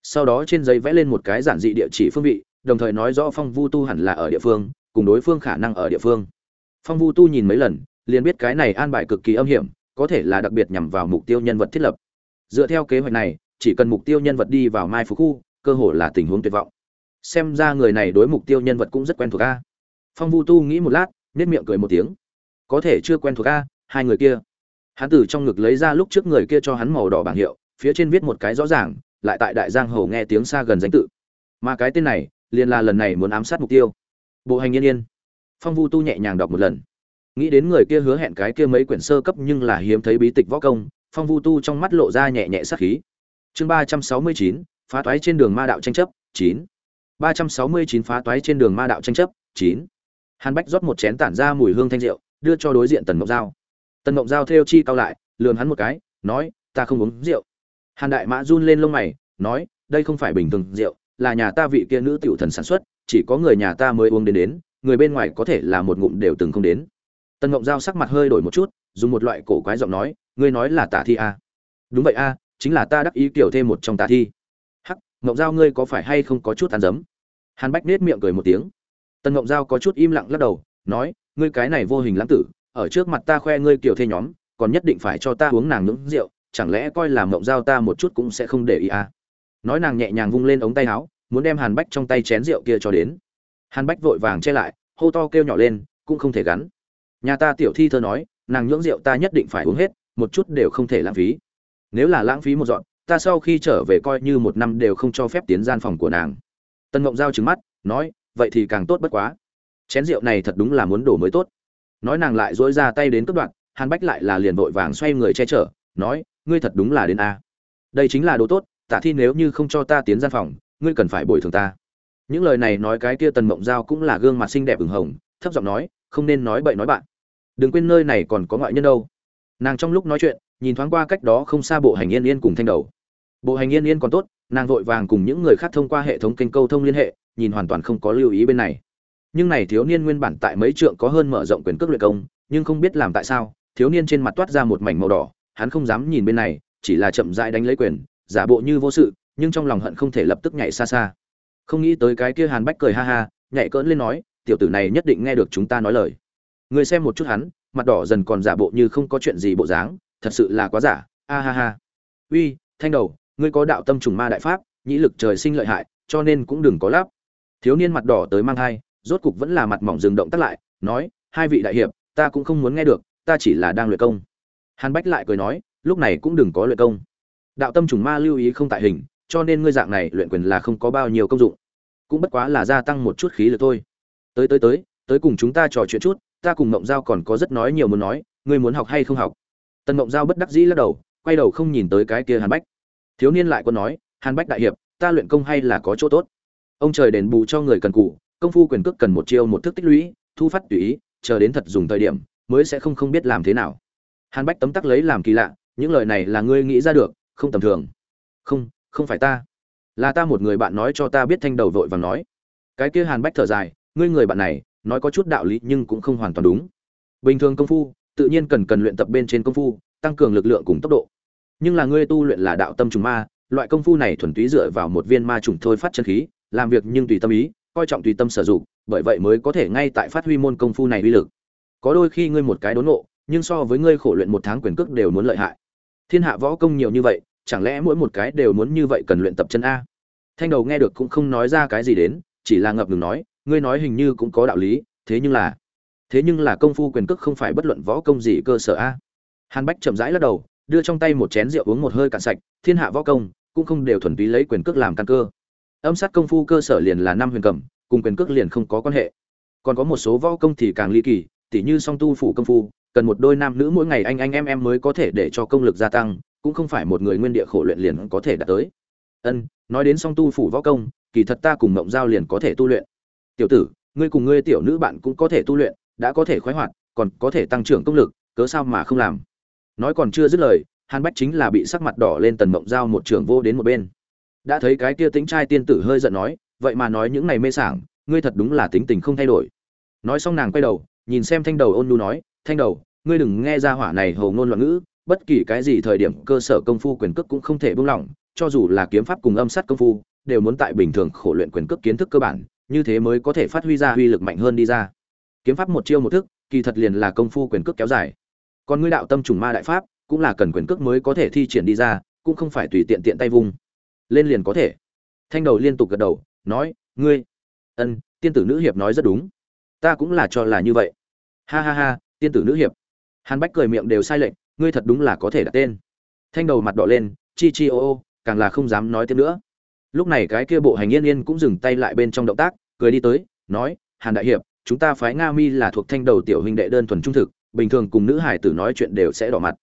sau đó trên giấy vẽ lên một cái giản dị địa chỉ phương vị, đồng thời nói rõ phong vu tu hẳn là ở địa phương, cùng đối phương khả năng ở địa phương. Phong vu tu nhìn mấy lần, liền biết cái này an bài cực kỳ âm hiểm, có thể là đặc biệt nhằm vào mục tiêu nhân vật thiết lập. Dựa theo kế hoạch này, chỉ cần mục tiêu nhân vật đi vào mai phục khu, cơ hội là tình huống tuyệt vọng. Xem ra người này đối mục tiêu nhân vật cũng rất quen thuộc a. Phong vu tu nghĩ một lát nết miệng cười một tiếng. Có thể chưa quen thuộc a, hai người kia. Hắn từ trong ngực lấy ra lúc trước người kia cho hắn màu đỏ bảng hiệu, phía trên viết một cái rõ ràng lại tại đại giang Hồ nghe tiếng xa gần danh tự. Mà cái tên này, liền là lần này muốn ám sát mục tiêu. Bộ hành yên yên. Phong vu tu nhẹ nhàng đọc một lần. Nghĩ đến người kia hứa hẹn cái kia mấy quyển sơ cấp nhưng là hiếm thấy bí tịch võ công, phong vu tu trong mắt lộ ra nhẹ nhẹ sát khí. Chương ba trăm sáu mươi chín, phá toái trên đường ma đạo tranh chấp, chín. ba trăm sáu mươi chín, phá toái trên đường ma đạo tranh chấp, chín. Hàn bách rót một chén tản ra mùi hương thanh rượu, đưa cho đối diện tần mộng giao. Tần mộng giao theo chi cao lại, lườm hắn một cái, nói, ta không uống rượu hàn đại mã run lên lông mày nói đây không phải bình thường rượu là nhà ta vị kia nữ tiểu thần sản xuất chỉ có người nhà ta mới uống đến đến người bên ngoài có thể là một ngụm đều từng không đến. Tần ngộng giao sắc mặt hơi đổi một chút dùng một loại cổ quái giọng nói ngươi nói là tả thi a à? đúng vậy a à, chính là ta đắc ý kiểu thêm một trong tả thi. Hắc ngộng giao ngươi có phải hay không có chút ăn dấm? Hàn bách nết miệng cười một tiếng. Tần ngộng giao có chút im lặng lắc đầu nói ngươi cái này vô hình lãng tử ở trước mặt ta khoe ngươi kiểu thê nhóm còn nhất định phải cho ta uống nàng những rượu chẳng lẽ coi là mộng giao ta một chút cũng sẽ không để ý à? Nói nàng nhẹ nhàng vung lên ống tay áo, muốn đem hàn bách trong tay chén rượu kia cho đến. Hàn bách vội vàng che lại, hô to kêu nhỏ lên, cũng không thể gắn. Nhà ta tiểu thi thơ nói, nàng nhưỡng rượu ta nhất định phải uống hết, một chút đều không thể lãng phí. Nếu là lãng phí một dọn, ta sau khi trở về coi như một năm đều không cho phép tiến gian phòng của nàng. Tân ngộng giao trừng mắt, nói, vậy thì càng tốt bất quá. Chén rượu này thật đúng là muốn đổ mới tốt. Nói nàng lại dối ra tay đến cướp đoạn hàn bách lại là liền vội vàng xoay người che chở, nói ngươi thật đúng là đến a. Đây chính là đồ tốt tả thi nếu như không cho ta tiến gian phòng, ngươi cần phải bồi thường ta. Những lời này nói cái kia tần mộng giao cũng là gương mặt xinh đẹp ửng hồng, thấp giọng nói, không nên nói bậy nói bạn. Đừng quên nơi này còn có ngoại nhân đâu. Nàng trong lúc nói chuyện, nhìn thoáng qua cách đó không xa bộ hành yên yên cùng thanh đầu. Bộ hành yên yên còn tốt, nàng vội vàng cùng những người khác thông qua hệ thống kênh câu thông liên hệ, nhìn hoàn toàn không có lưu ý bên này. Nhưng này thiếu niên nguyên bản tại mấy trượng có hơn mở rộng quyền cước luyện công, nhưng không biết làm tại sao, thiếu niên trên mặt toát ra một mảnh màu đỏ hắn không dám nhìn bên này, chỉ là chậm rãi đánh lấy quyền, giả bộ như vô sự, nhưng trong lòng hận không thể lập tức nhảy xa xa. Không nghĩ tới cái kia hàn bách cười ha ha, nhảy cỡn lên nói, tiểu tử này nhất định nghe được chúng ta nói lời. Người xem một chút hắn, mặt đỏ dần còn giả bộ như không có chuyện gì bộ dáng, thật sự là quá giả, a ha ha. Uy, thanh đầu, ngươi có đạo tâm trùng ma đại pháp, nhĩ lực trời sinh lợi hại, cho nên cũng đừng có lắp. Thiếu niên mặt đỏ tới mang thai, rốt cục vẫn là mặt mỏng dừng động tắt lại, nói, hai vị đại hiệp, ta cũng không muốn nghe được, ta chỉ là đang luyện công hàn bách lại cười nói, lúc này cũng đừng có luyện công. Đạo tâm trùng ma lưu ý không tại hình, cho nên ngươi dạng này luyện quyền là không có bao nhiêu công dụng. Cũng bất quá là gia tăng một chút khí lực thôi. Tới tới tới tới cùng chúng ta trò chuyện chút, ta cùng mộng giao còn có rất nói nhiều muốn nói, ngươi muốn học hay không học? Tần mộng giao bất đắc dĩ lắc đầu, quay đầu không nhìn tới cái kia hàn bách. Thiếu niên lại còn nói, hàn bách đại hiệp, ta luyện công hay là có chỗ tốt? Ông trời đền bù cho người cần cù, công phu quyền cước cần một chiêu một thức tích lũy, thu phát tùy ý, chờ đến thật dùng thời điểm, mới sẽ không không biết làm thế nào hàn bách tấm tắc lấy làm kỳ lạ, những lời này là ngươi nghĩ ra được, không tầm thường. Không không phải ta. Là ta một người bạn nói cho ta biết thanh đầu vội và nói. Cái kia hàn bách thở dài, ngươi người bạn này, nói có chút đạo lý nhưng cũng không hoàn toàn đúng. Bình thường công phu, tự nhiên cần cần luyện tập bên trên công phu, tăng cường lực lượng cùng tốc độ. Nhưng là ngươi tu luyện là đạo tâm trùng ma, loại công phu này thuần túy dựa vào một viên ma trùng thôi phát chân khí, làm việc nhưng tùy tâm ý, coi trọng tùy tâm sử dụng, bởi vậy mới có thể ngay tại phát huy môn công phu này uy lực. Có đôi khi ngươi một cái đốn ngộ nhưng so với ngươi khổ luyện một tháng quyền cước đều muốn lợi hại. Thiên hạ võ công nhiều như vậy, chẳng lẽ mỗi một cái đều muốn như vậy cần luyện tập chân a? Thanh đầu nghe được cũng không nói ra cái gì đến, chỉ là ngập ngừng nói, ngươi nói hình như cũng có đạo lý, thế nhưng là, thế nhưng là công phu quyền cước không phải bất luận võ công gì cơ sở a. Hàn bách chậm rãi lắc đầu, đưa trong tay một chén rượu uống một hơi cạn sạch, thiên hạ võ công, cũng không đều thuần túy lấy quyền cước làm căn cơ. Âm sát công phu cơ sở liền là năm huyền cầm cùng quyền cước liền không có quan hệ. Còn có một số võ công thì càng ly kỳ, tỉ như song tu phủ công phu cần một đôi nam nữ mỗi ngày anh anh em em mới có thể để cho công lực gia tăng, cũng không phải một người nguyên địa khổ luyện liền có thể đạt tới. Ân, nói đến song tu phủ võ công, kỳ thật ta cùng mộng giao liền có thể tu luyện. Tiểu tử, ngươi cùng ngươi tiểu nữ bạn cũng có thể tu luyện, đã có thể khoái hoạt, còn có thể tăng trưởng công lực, cớ sao mà không làm? Nói còn chưa dứt lời, hàn bách chính là bị sắc mặt đỏ lên tần mộng giao một trưởng vô đến một bên. Đã thấy cái kia tính trai tiên tử hơi giận nói, vậy mà nói những này mê sảng, ngươi thật đúng là tính tình không thay đổi. Nói xong nàng quay đầu, nhìn xem thanh đầu ôn nhu nói thanh đầu, ngươi đừng nghe ra hỏa này hầu ngôn loạn ngữ, bất kỳ cái gì thời điểm cơ sở công phu quyền cước cũng không thể buông lỏng, cho dù là kiếm pháp cùng âm sát công phu, đều muốn tại bình thường khổ luyện quyền cước kiến thức cơ bản, như thế mới có thể phát huy ra uy lực mạnh hơn đi ra. Kiếm pháp một chiêu một thức, kỳ thật liền là công phu quyền cước kéo dài. Còn ngươi đạo tâm trùng ma đại pháp, cũng là cần quyền cước mới có thể thi triển đi ra, cũng không phải tùy tiện tiện tay vung. Lên liền có thể. Thanh đầu liên tục gật đầu, nói, ngươi, ân, tiên tử nữ hiệp nói rất đúng. Ta cũng là cho là như vậy. Ha ha ha tiên tử nữ hiệp. Hàn bách cười miệng đều sai lệch, ngươi thật đúng là có thể đặt tên. Thanh đầu mặt đỏ lên, chi chi ô ô, càng là không dám nói tiếp nữa. Lúc này cái kia bộ hành yên yên cũng dừng tay lại bên trong động tác, cười đi tới, nói, hàn đại hiệp, chúng ta phái nga mi là thuộc thanh đầu tiểu huynh đệ đơn thuần trung thực, bình thường cùng nữ hải tử nói chuyện đều sẽ đỏ mặt.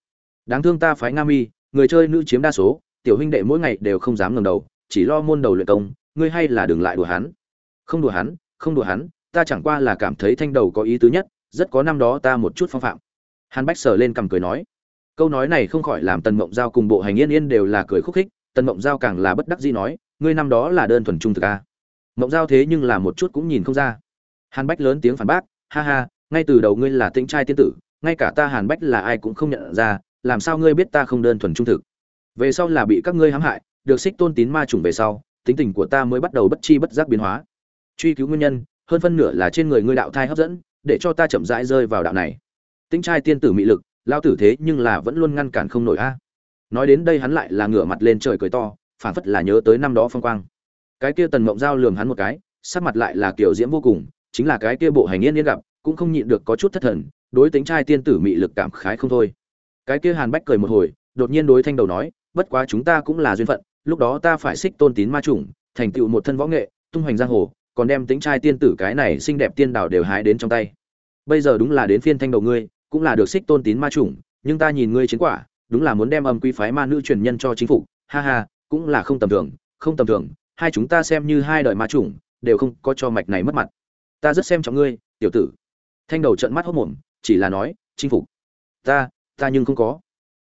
Đáng thương ta phái nga mi, người chơi nữ chiếm đa số, tiểu huynh đệ mỗi ngày đều không dám ngẩng đầu, chỉ lo môn đầu luyện công, ngươi hay là đừng lại đùa hắn. Không đùa hắn, không đùa hắn, ta chẳng qua là cảm thấy thanh đầu có ý tứ nhất rất có năm đó ta một chút phong phạm. Hàn bách sờ lên cằm cười nói, câu nói này không khỏi làm tần mộng giao cùng bộ hành yên yên đều là cười khúc khích, tần mộng giao càng là bất đắc dĩ nói, ngươi năm đó là đơn thuần trung thực a à. mộng giao thế nhưng là một chút cũng nhìn không ra. Hàn bách lớn tiếng phản bác, ha ha, ngay từ đầu ngươi là tĩnh trai tiên tử, ngay cả ta hàn bách là ai cũng không nhận ra, làm sao ngươi biết ta không đơn thuần trung thực? Về sau là bị các ngươi hãm hại, được xích tôn tín ma trùng về sau, tính tình của ta mới bắt đầu bất chi bất giác biến hóa. Truy cứu nguyên nhân, hơn phân nửa là trên người ngươi đạo thai hấp dẫn để cho ta chậm rãi rơi vào đạo này. Tinh trai tiên tử mị lực, lao tử thế nhưng là vẫn luôn ngăn cản không nổi a. Nói đến đây hắn lại là ngửa mặt lên trời cười to phản phất là nhớ tới năm đó phong quang. Cái kia tần mộng giao lườm hắn một cái, sắc mặt lại là kiểu diễm vô cùng, chính là cái kia bộ hành yên yên gặp, cũng không nhịn được có chút thất thần, đối tính trai tiên tử mị lực cảm khái không thôi. Cái kia hàn bách cười một hồi, đột nhiên đối thanh đầu nói, bất quá chúng ta cũng là duyên phận, lúc đó ta phải xích tôn tín ma chủng, thành tựu một thân võ nghệ, tung hoành giang hồ, còn đem tính trai tiên tử cái này xinh đẹp tiên đảo đều hái đến trong tay bây giờ đúng là đến phiên thanh đầu ngươi, cũng là được xích tôn tín ma chủng, nhưng ta nhìn ngươi chiến quả, đúng là muốn đem âm quy phái ma nữ truyền nhân cho chính phủ ha ha, cũng là không tầm thường, không tầm thường, hai chúng ta xem như hai đời ma chủng, đều không có cho mạch này mất mặt. Ta rất xem trọng ngươi, tiểu tử. Thanh đầu trận mắt hốt mồm, chỉ là nói, chinh phục. Ta ta nhưng không có.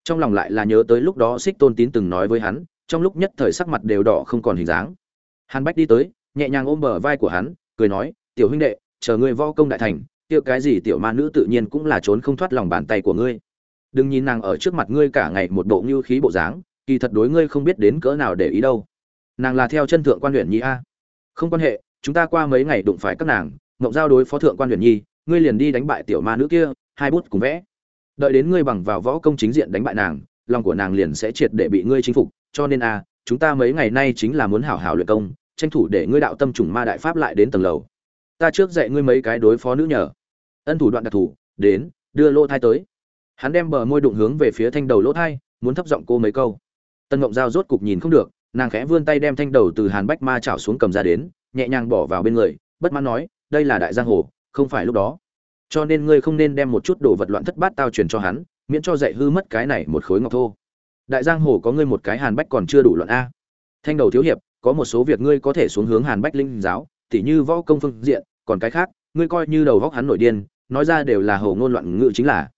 Trong lòng lại là nhớ tới lúc đó xích tôn tín từng nói với hắn, trong lúc nhất thời sắc mặt đều đỏ không còn hình dáng. Hàn bách đi tới, nhẹ nhàng ôm bờ vai của hắn, cười nói, tiểu huynh đệ, chờ ngươi vo công đại thành kia cái gì tiểu ma nữ tự nhiên cũng là trốn không thoát lòng bàn tay của ngươi. Đừng nhìn nàng ở trước mặt ngươi cả ngày một bộ như khí bộ dáng, kỳ thật đối ngươi không biết đến cỡ nào để ý đâu. Nàng là theo chân thượng quan huyện nhi a. Không quan hệ, chúng ta qua mấy ngày đụng phải các nàng mộng giao đối phó thượng quan huyện nhi, ngươi liền đi đánh bại tiểu ma nữ kia, hai bút cùng vẽ. Đợi đến ngươi bằng vào võ công chính diện đánh bại nàng, lòng của nàng liền sẽ triệt để bị ngươi chinh phục, cho nên a, chúng ta mấy ngày nay chính là muốn hảo hảo luyện công, tranh thủ để ngươi đạo tâm trùng ma đại pháp lại đến tầng lầu. Ta trước dạy ngươi mấy cái đối phó nữ nhờ ân thủ đoạn đặc thủ đến, đưa lỗ thai tới. Hắn đem bờ môi đụng hướng về phía thanh đầu lỗ thai, muốn thấp giọng cô mấy câu. Tân ngộng giao rốt cục nhìn không được, nàng khẽ vươn tay đem thanh đầu từ hàn bách ma chảo xuống cầm ra đến, nhẹ nhàng bỏ vào bên người, bất mãn nói, đây là đại giang hồ, không phải lúc đó. Cho nên ngươi không nên đem một chút đồ vật loạn thất bát tao truyền cho hắn, miễn cho dạy hư mất cái này một khối ngọc thô. Đại giang hồ có ngươi một cái hàn bách còn chưa đủ loạn a. Thanh đầu thiếu hiệp, có một số việc ngươi có thể xuống hướng hàn bách linh giáo, tỉ như võ công phương diện, còn cái khác, ngươi coi như đầu góc hắn nổi điên nói ra đều là hồ ngôn loạn ngữ chính là.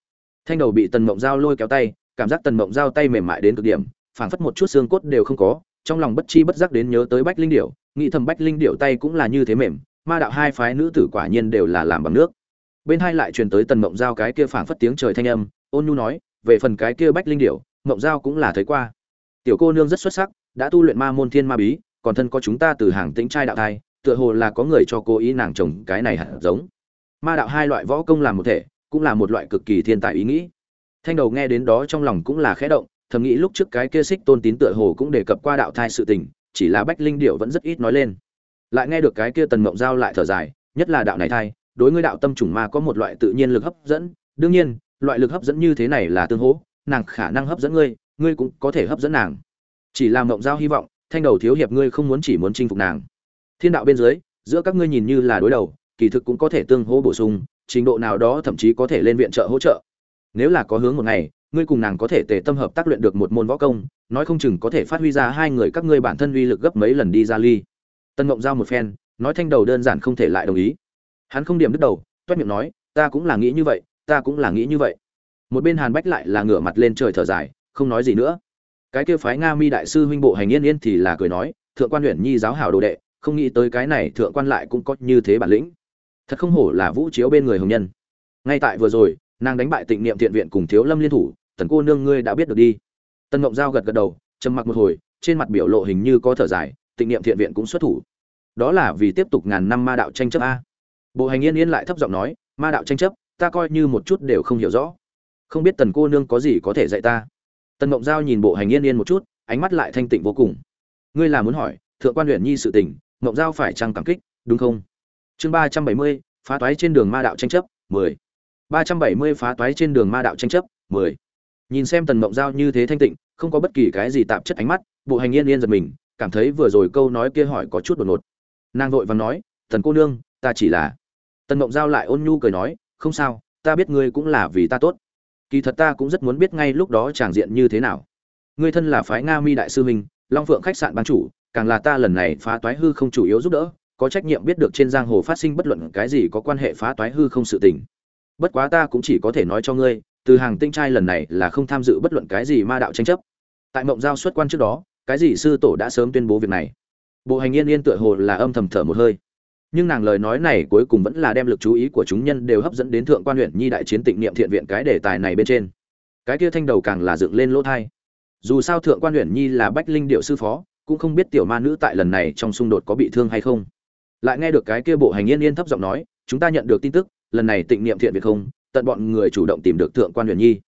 Thanh đầu bị tần mộng giao lôi kéo tay, cảm giác tần mộng giao tay mềm mại đến cực điểm, phảng phất một chút xương cốt đều không có, trong lòng bất chi bất giác đến nhớ tới bách linh điểu, nghĩ thầm bách linh điểu tay cũng là như thế mềm, ma đạo hai phái nữ tử quả nhiên đều là làm bằng nước. Bên hai lại truyền tới tần mộng giao cái kia phảng phất tiếng trời thanh âm, ôn nhu nói, về phần cái kia bách linh điểu, mộng giao cũng là thấy qua. Tiểu cô nương rất xuất sắc, đã tu luyện ma môn thiên ma bí, còn thân có chúng ta từ hàng tĩnh trai đạo thai, tựa hồ là có người cho cố ý nàng trồng cái này hẳn giống ma đạo hai loại võ công làm một thể, cũng là một loại cực kỳ thiên tài ý nghĩ. Thanh đầu nghe đến đó trong lòng cũng là khẽ động, thầm nghĩ lúc trước cái kia xích tôn tín tựa hồ cũng đề cập qua đạo thai sự tình, chỉ là bách linh điệu vẫn rất ít nói lên. Lại nghe được cái kia tần mộng giao lại thở dài, nhất là đạo này thai, đối ngươi đạo tâm trùng ma có một loại tự nhiên lực hấp dẫn. Đương nhiên, loại lực hấp dẫn như thế này là tương hỗ, nàng khả năng hấp dẫn ngươi ngươi cũng có thể hấp dẫn nàng. Chỉ là mộng giao hy vọng, thanh đầu thiếu hiệp ngươi không muốn chỉ muốn chinh phục nàng. Thiên đạo bên dưới, giữa các ngươi nhìn như là đối đầu kỳ thực cũng có thể tương hỗ bổ sung, trình độ nào đó thậm chí có thể lên viện trợ hỗ trợ. Nếu là có hướng một ngày, ngươi cùng nàng có thể tề tâm hợp tác luyện được một môn võ công, nói không chừng có thể phát huy ra hai người các ngươi bản thân uy lực gấp mấy lần đi ra ly. Tân ngộng giao một phen, nói thanh đầu đơn giản không thể lại đồng ý. Hắn không điểm đứt đầu, toét miệng nói, ta cũng là nghĩ như vậy, ta cũng là nghĩ như vậy. Một bên hàn bách lại là ngửa mặt lên trời thở dài, không nói gì nữa. Cái kia phái nga mi đại sư huynh bộ hành yên yên thì là cười nói, thượng quan huyện nhi giáo hảo đồ đệ, không nghĩ tới cái này thượng quan lại cũng có như thế bản lĩnh thật không hổ là vũ chiếu bên người hồng nhân. Ngay tại vừa rồi, nàng đánh bại tịnh niệm thiện viện cùng thiếu lâm liên thủ, tần cô nương ngươi đã biết được đi. Tân ngộng giao gật gật đầu, trầm mặc một hồi, trên mặt biểu lộ hình như có thở dài, tịnh niệm thiện viện cũng xuất thủ. Đó là vì tiếp tục ngàn năm ma đạo tranh chấp a. Bộ hành yên yên lại thấp giọng nói, ma đạo tranh chấp, ta coi như một chút đều không hiểu rõ. Không biết tần cô nương có gì có thể dạy ta. Tần ngộng giao nhìn bộ hành yên yên một chút, ánh mắt lại thanh tịnh vô cùng. Ngươi là muốn hỏi, thượng quan huyện nhi sự tình ngộng giao phải trăng cảm kích, đúng không? Chương ba trăm bảy mươi, phá toái trên đường ma đạo tranh chấp, mười. ba trăm bảy mươi, phá toái trên đường ma đạo tranh chấp, mười. Nhìn xem tần mộng giao như thế thanh tịnh, không có bất kỳ cái gì tạp chất ánh mắt, bộ hành yên yên giật mình, cảm thấy vừa rồi câu nói kia hỏi có chút đột ngột. Nàng vội vàng nói, tần cô nương, ta chỉ là tần mộng giao lại ôn nhu cười nói, không sao, ta biết ngươi cũng là vì ta tốt. Kỳ thật ta cũng rất muốn biết ngay lúc đó tràng diện như thế nào. Ngươi thân là phái nga mi đại sư minh long phượng khách sạn ban chủ, càng là ta lần này phá toái hư không chủ yếu giúp đỡ có trách nhiệm biết được trên giang hồ phát sinh bất luận cái gì có quan hệ phá toái hư không sự tình. Bất quá ta cũng chỉ có thể nói cho ngươi, từ hàng tinh trai lần này là không tham dự bất luận cái gì ma đạo tranh chấp. Tại mộng giao xuất quan trước đó, cái gì sư tổ đã sớm tuyên bố việc này. Bộ hành yên yên tựa hồ là âm thầm thở một hơi. Nhưng nàng lời nói này cuối cùng vẫn là đem lực chú ý của chúng nhân đều hấp dẫn đến thượng quan huyện nhi đại chiến tịnh niệm thiện viện cái đề tài này bên trên. Cái kia thanh đầu càng là dựng lên lỗ thai. Dù sao thượng quan huyện nhi là bách linh điệu sư phó, cũng không biết tiểu ma nữ tại lần này trong xung đột có bị thương hay không lại nghe được cái kia bộ hành yên yên thấp giọng nói, chúng ta nhận được tin tức, lần này tịnh niệm thiện việt không, tận bọn người chủ động tìm được thượng quan huyền nhi.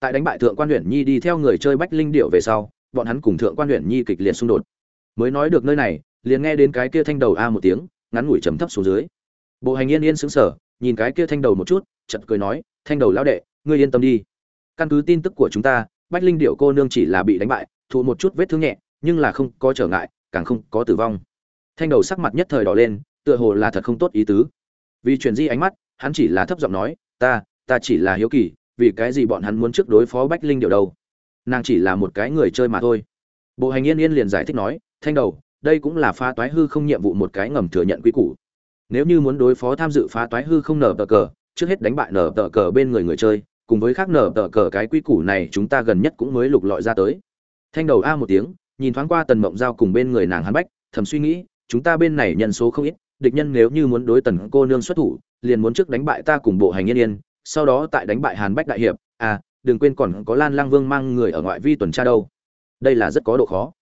Tại đánh bại thượng quan huyền nhi đi theo người chơi bách linh điệu về sau, bọn hắn cùng thượng quan huyền nhi kịch liệt xung đột. Mới nói được nơi này, liền nghe đến cái kia thanh đầu a một tiếng, ngắn ngủi chấm thấp xuống dưới. Bộ hành yên yên sững sờ, nhìn cái kia thanh đầu một chút chật cười nói, thanh đầu lão đệ, ngươi yên tâm đi. Căn cứ tin tức của chúng ta, bách linh điệu cô nương chỉ là bị đánh bại, thụ một chút vết thương nhẹ, nhưng là không có trở ngại, càng không có tử vong thanh đầu sắc mặt nhất thời đỏ lên, tựa hồ là thật không tốt ý tứ. Vì chuyển di ánh mắt, hắn chỉ là thấp giọng nói, ta ta chỉ là hiếu kỳ, vì cái gì bọn hắn muốn trước đối phó bách linh điệu đâu? Nàng chỉ là một cái người chơi mà thôi. Bộ hành yên yên liền giải thích nói, thanh đầu, đây cũng là phá toái hư không nhiệm vụ một cái ngầm thừa nhận quy củ. Nếu như muốn đối phó tham dự phá toái hư không nở tờ cờ, trước hết đánh bại nở tờ cờ bên người người chơi, cùng với khác nở tờ cờ cái quy củ này chúng ta gần nhất cũng mới lục lọi ra tới. Thanh đầu a một tiếng, nhìn thoáng qua tần mộng giao cùng bên người nàng hắn bách, thầm suy nghĩ chúng ta bên này nhân số không ít, địch nhân nếu như muốn đối tần cô nương xuất thủ, liền muốn trước đánh bại ta cùng bộ hành yên yên, sau đó tại đánh bại hàn bách đại hiệp. À đừng quên còn có lan lang vương mang người ở ngoại vi tuần tra đâu. Đây là rất có độ khó.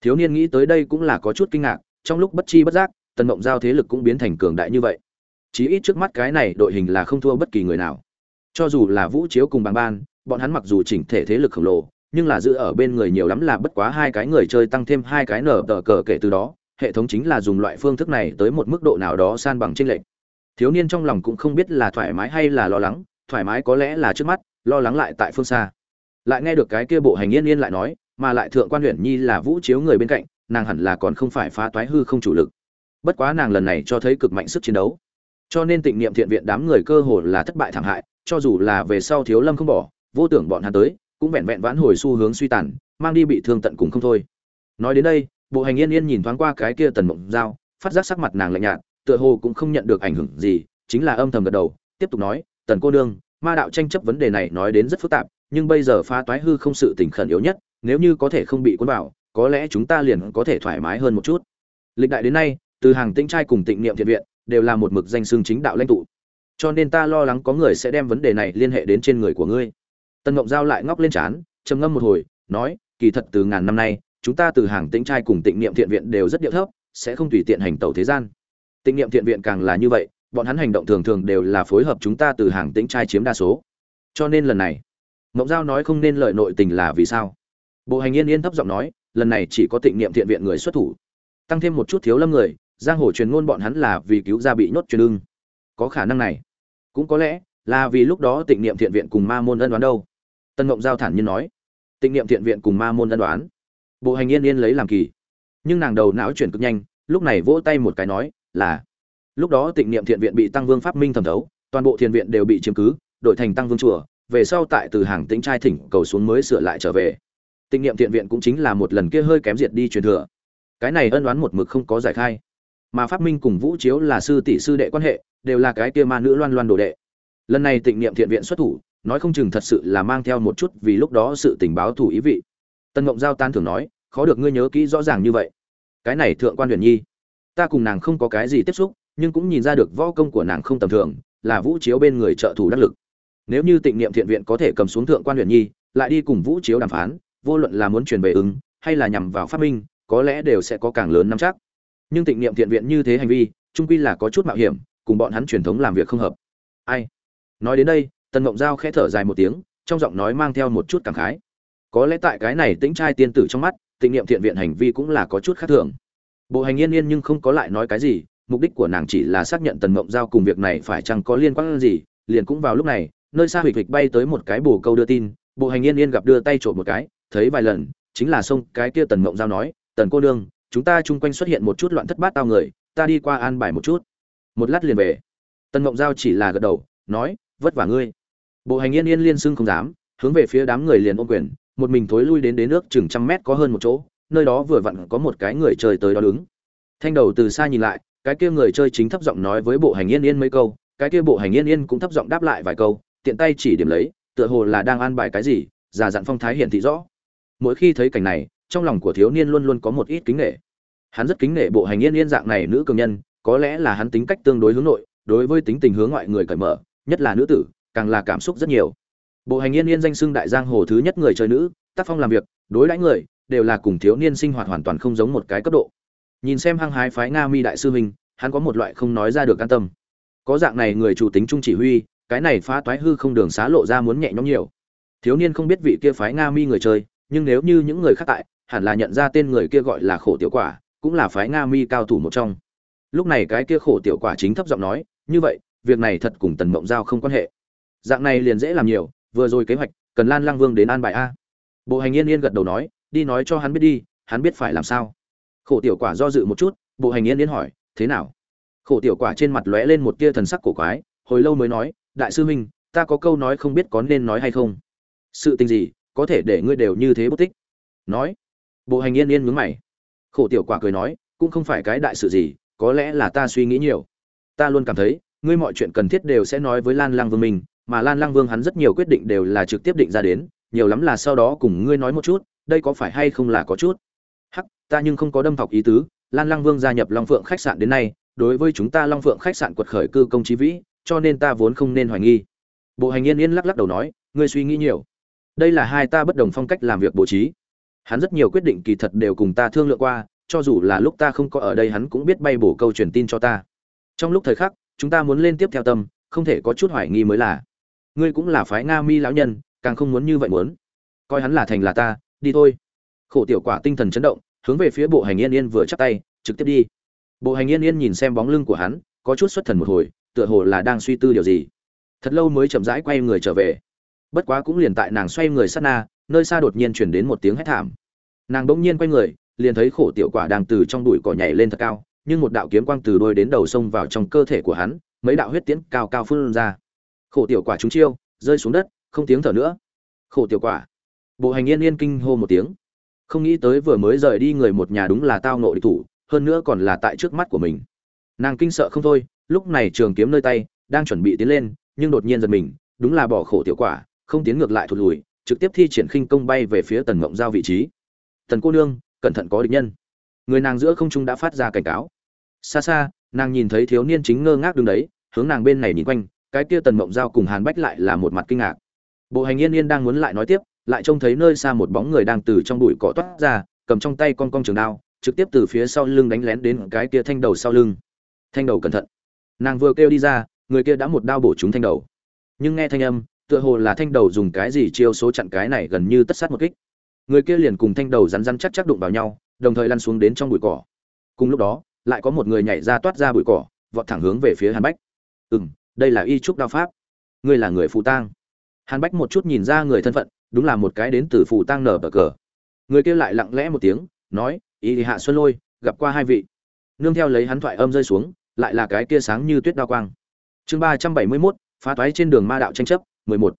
Thiếu niên nghĩ tới đây cũng là có chút kinh ngạc, trong lúc bất chi bất giác, tần mộng giao thế lực cũng biến thành cường đại như vậy. Chí ít trước mắt cái này đội hình là không thua bất kỳ người nào. Cho dù là vũ chiếu cùng bằng ban, bọn hắn mặc dù chỉnh thể thế lực khổng lồ, nhưng là giữ ở bên người nhiều lắm là bất quá hai cái người chơi tăng thêm hai cái nở tờ cờ kể từ đó hệ thống chính là dùng loại phương thức này tới một mức độ nào đó san bằng tranh lệch. Thiếu niên trong lòng cũng không biết là thoải mái hay là lo lắng, thoải mái có lẽ là trước mắt, lo lắng lại tại phương xa. Lại nghe được cái kia bộ hành yên yên lại nói, mà lại thượng quan huyền nhi là vũ chiếu người bên cạnh, nàng hẳn là còn không phải phá toái hư không chủ lực. Bất quá nàng lần này cho thấy cực mạnh sức chiến đấu. Cho nên tịnh niệm thiện viện đám người cơ hồ là thất bại thảm hại, cho dù là về sau thiếu lâm không bỏ, vô tưởng bọn hắn tới, cũng vẹn vẹn vãn hồi xu hướng suy tàn, mang đi bị thương tận cùng không thôi. Nói đến đây bộ hành yên yên nhìn thoáng qua cái kia tần mộng dao phát giác sắc mặt nàng lạnh nhạt, tựa hồ cũng không nhận được ảnh hưởng gì, chính là âm thầm gật đầu, tiếp tục nói, tần cô đương, ma đạo tranh chấp vấn đề này nói đến rất phức tạp, nhưng bây giờ phá toái hư không sự tình khẩn yếu nhất, nếu như có thể không bị cuốn vào, có lẽ chúng ta liền có thể thoải mái hơn một chút. Lịch đại đến nay, từ hàng tĩnh trai cùng tịnh niệm thiện viện, đều là một mực danh xương chính đạo lãnh tụ. Cho nên ta lo lắng có người sẽ đem vấn đề này liên hệ đến trên người của ngươi. Tần ngộng giao lại ngóc lên trán, trầm ngâm một hồi, nói, kỳ thật từ ngàn năm nay chúng ta từ hàng tĩnh trai cùng tịnh niệm thiện viện đều rất điệu thấp, sẽ không tùy tiện hành tẩu thế gian. Tịnh niệm thiện viện càng là như vậy, bọn hắn hành động thường thường đều là phối hợp chúng ta từ hàng tĩnh trai chiếm đa số. Cho nên lần này, mộng giao nói không nên lợi nội tình là vì sao? Bộ hành yên yên thấp giọng nói, lần này chỉ có tịnh niệm thiện viện người xuất thủ. Tăng thêm một chút thiếu lâm người, giang hồ truyền ngôn bọn hắn là vì cứu gia bị nhốt truyền ưng. Có khả năng này. Cũng có lẽ là vì lúc đó tịnh niệm thiện viện cùng ma môn ân đoán đâu. Tân mộng giao thản nhiên nói, tịnh niệm thiện viện cùng ma môn ân đoán bộ hành yên yên lấy làm kỳ. Nhưng nàng đầu não chuyển cực nhanh, lúc này vỗ tay một cái nói, là, lúc đó tịnh niệm thiện viện bị tăng vương pháp minh thẩm thấu, toàn bộ thiền viện đều bị chiếm cứ, đổi thành tăng vương chùa, về sau tại từ hàng tĩnh trai thỉnh cầu xuống mới sửa lại trở về. Tịnh niệm thiện viện cũng chính là một lần kia hơi kém diệt đi truyền thừa. Cái này ân oán một mực không có giải khai. Mà pháp minh cùng vũ chiếu là sư tỷ sư đệ quan hệ, đều là cái kia ma nữ loan loan đồ đệ. Lần này tịnh niệm thiện viện xuất thủ, nói không chừng thật sự là mang theo một chút vì lúc đó sự tình báo thủ ý vị tân mộng giao tan thường nói, khó được ngươi nhớ kỹ rõ ràng như vậy. Cái này thượng quan huyền nhi, ta cùng nàng không có cái gì tiếp xúc, nhưng cũng nhìn ra được võ công của nàng không tầm thường, là vũ chiếu bên người trợ thủ đắc lực. Nếu như tịnh niệm thiện viện có thể cầm xuống thượng quan huyền nhi, lại đi cùng vũ chiếu đàm phán, vô luận là muốn truyền về ứng, hay là nhằm vào phát minh, có lẽ đều sẽ có càng lớn nắm chắc. Nhưng tịnh niệm thiện viện như thế hành vi trung quy là có chút mạo hiểm, cùng bọn hắn truyền thống làm việc không hợp. Ai? Nói đến đây, tần ngộng giao khẽ thở dài một tiếng, trong giọng nói mang theo một chút cảm khái có lẽ tại cái này tĩnh trai tiên tử trong mắt, tịnh niệm thiện viện hành vi cũng là có chút khác thường. Bộ hành yên yên nhưng không có lại nói cái gì, mục đích của nàng chỉ là xác nhận tần mộng giao cùng việc này phải chăng có liên quan gì, liền cũng vào lúc này, nơi xa hịch hịch bay tới một cái bồ câu đưa tin, bộ hành yên yên gặp đưa tay trộm một cái, thấy vài lần, chính là sông cái kia tần mộng giao nói, tần cô đương chúng ta chung quanh xuất hiện một chút loạn thất bát tao người, ta đi qua an bài một chút. Một lát liền về. Tần mộng giao chỉ là gật đầu, nói, vất vả ngươi. Bộ hành yên yên liên xưng không dám, hướng về phía đám người liền ôm quyền một mình thối lui đến đến nước chừng trăm mét có hơn một chỗ, nơi đó vừa vặn có một cái người chơi tới đó đứng. Thanh đầu từ xa nhìn lại, cái kia người chơi chính thấp giọng nói với bộ hành yên yên mấy câu, cái kia bộ hành yên yên cũng thấp giọng đáp lại vài câu, tiện tay chỉ điểm lấy, tựa hồ là đang an bài cái gì, già dặn phong thái hiển thị rõ. Mỗi khi thấy cảnh này, trong lòng của thiếu niên luôn luôn có một ít kính nể. Hắn rất kính nể bộ hành yên yên dạng này nữ cường nhân, có lẽ là hắn tính cách tương đối hướng nội, đối với tính tình hướng ngoại người cởi mở, nhất là nữ tử, càng là cảm xúc rất nhiều bộ hành yên yên danh xưng đại giang hồ thứ nhất người chơi nữ, tác phong làm việc, đối đãi người, đều là cùng thiếu niên sinh hoạt hoàn toàn không giống một cái cấp độ. Nhìn xem hăng hái phái nga mi đại sư huynh, hắn có một loại không nói ra được an tâm. Có dạng này người chủ tính trung chỉ huy, cái này phá toái hư không đường xá lộ ra muốn nhẹ nhõm nhiều. Thiếu niên không biết vị kia phái nga mi người chơi, nhưng nếu như những người khác tại, hẳn là nhận ra tên người kia gọi là khổ tiểu quả, cũng là phái nga mi cao thủ một trong. Lúc này cái kia khổ tiểu quả chính thấp giọng nói, như vậy, việc này thật cùng tần mộng giao không quan hệ. Dạng này liền dễ làm nhiều vừa rồi kế hoạch, cần lan lang vương đến an bài a. Bộ hành yên yên gật đầu nói, đi nói cho hắn biết đi, hắn biết phải làm sao. Khổ tiểu quả do dự một chút, bộ hành yên yên hỏi, thế nào? Khổ tiểu quả trên mặt lóe lên một tia thần sắc cổ quái, hồi lâu mới nói, đại sư huynh, ta có câu nói không biết có nên nói hay không. Sự tình gì, có thể để ngươi đều như thế bất tích. Nói. Bộ hành yên yên mướn mày. Khổ tiểu quả cười nói, cũng không phải cái đại sự gì, có lẽ là ta suy nghĩ nhiều. Ta luôn cảm thấy, ngươi mọi chuyện cần thiết đều sẽ nói với lan Lang vương mình mà lan lăng vương hắn rất nhiều quyết định đều là trực tiếp định ra đến, nhiều lắm là sau đó cùng ngươi nói một chút, đây có phải hay không là có chút? Hắc, ta nhưng không có đâm thọc ý tứ, lan lăng vương gia nhập long phượng khách sạn đến nay, đối với chúng ta long phượng khách sạn quật khởi cư công trí vĩ, cho nên ta vốn không nên hoài nghi. Bộ hành yên yên lắc lắc đầu nói, ngươi suy nghĩ nhiều. Đây là hai ta bất đồng phong cách làm việc bố trí. Hắn rất nhiều quyết định kỳ thật đều cùng ta thương lượng qua, cho dù là lúc ta không có ở đây hắn cũng biết bay bổ câu truyền tin cho ta. Trong lúc thời khắc, chúng ta muốn lên tiếp theo tâm, không thể có chút hoài nghi mới là ngươi cũng là phái nga mi lão nhân, càng không muốn như vậy muốn. Coi hắn là thành là ta, đi thôi. Khổ tiểu quả tinh thần chấn động, hướng về phía bộ hành yên yên vừa chắp tay, trực tiếp đi. Bộ hành yên yên nhìn xem bóng lưng của hắn, có chút xuất thần một hồi, tựa hồ là đang suy tư điều gì. Thật lâu mới chậm rãi quay người trở về. Bất quá cũng liền tại nàng xoay người sát na, nơi xa đột nhiên chuyển đến một tiếng hét thảm. Nàng bỗng nhiên quay người, liền thấy khổ tiểu quả đang từ trong bụi cỏ nhảy lên thật cao, nhưng một đạo kiếm quang từ đôi đến đầu xông vào trong cơ thể của hắn, mấy đạo huyết tiễn cao cao phun ra khổ tiểu quả trúng chiêu, rơi xuống đất, không tiếng thở nữa. Khổ tiểu quả. Bộ hành yên yên kinh hô một tiếng. Không nghĩ tới vừa mới rời đi người một nhà đúng là tao nộ địch thủ, hơn nữa còn là tại trước mắt của mình. Nàng kinh sợ không thôi, lúc này trường kiếm nơi tay, đang chuẩn bị tiến lên, nhưng đột nhiên giật mình, đúng là bỏ khổ tiểu quả, không tiến ngược lại thụt lùi, trực tiếp thi triển khinh công bay về phía tần mộng giao vị trí. Tần cô nương, cẩn thận có địch nhân. Người nàng giữa không trung đã phát ra cảnh cáo. Xa xa, nàng nhìn thấy thiếu niên chính ngơ ngác đứng đấy, hướng nàng bên này nhìn quanh cái kia tần mộng giao cùng hàn bách lại là một mặt kinh ngạc. Bộ hành yên yên đang muốn lại nói tiếp, lại trông thấy nơi xa một bóng người đang từ trong bụi cỏ toát ra, cầm trong tay con con trường đao, trực tiếp từ phía sau lưng đánh lén đến cái kia thanh đầu sau lưng. Thanh đầu cẩn thận. Nàng vừa kêu đi ra, người kia đã một đao bổ trúng thanh đầu. Nhưng nghe thanh âm, tựa hồ là thanh đầu dùng cái gì chiêu số chặn cái này gần như tất sát một kích. Người kia liền cùng thanh đầu rắn rắn chắc chắc đụng vào nhau, đồng thời lăn xuống đến trong bụi cỏ. Cùng lúc đó, lại có một người nhảy ra toát ra bụi cỏ, vọt thẳng hướng về phía hàn bách. Ừ m đây là y trúc đao pháp. Ngươi là người phù tang. Hàn bách một chút nhìn ra người thân phận, đúng là một cái đến từ phù tang nở bờ cờ. Người kia lại lặng lẽ một tiếng, nói y hạ xuân lôi, gặp qua hai vị. Nương theo lấy hắn thoại âm rơi xuống, lại là cái kia sáng như tuyết đao quang. Chương ba trăm bảy mươi mốt, phá toái trên đường ma đạo tranh chấp, mười một.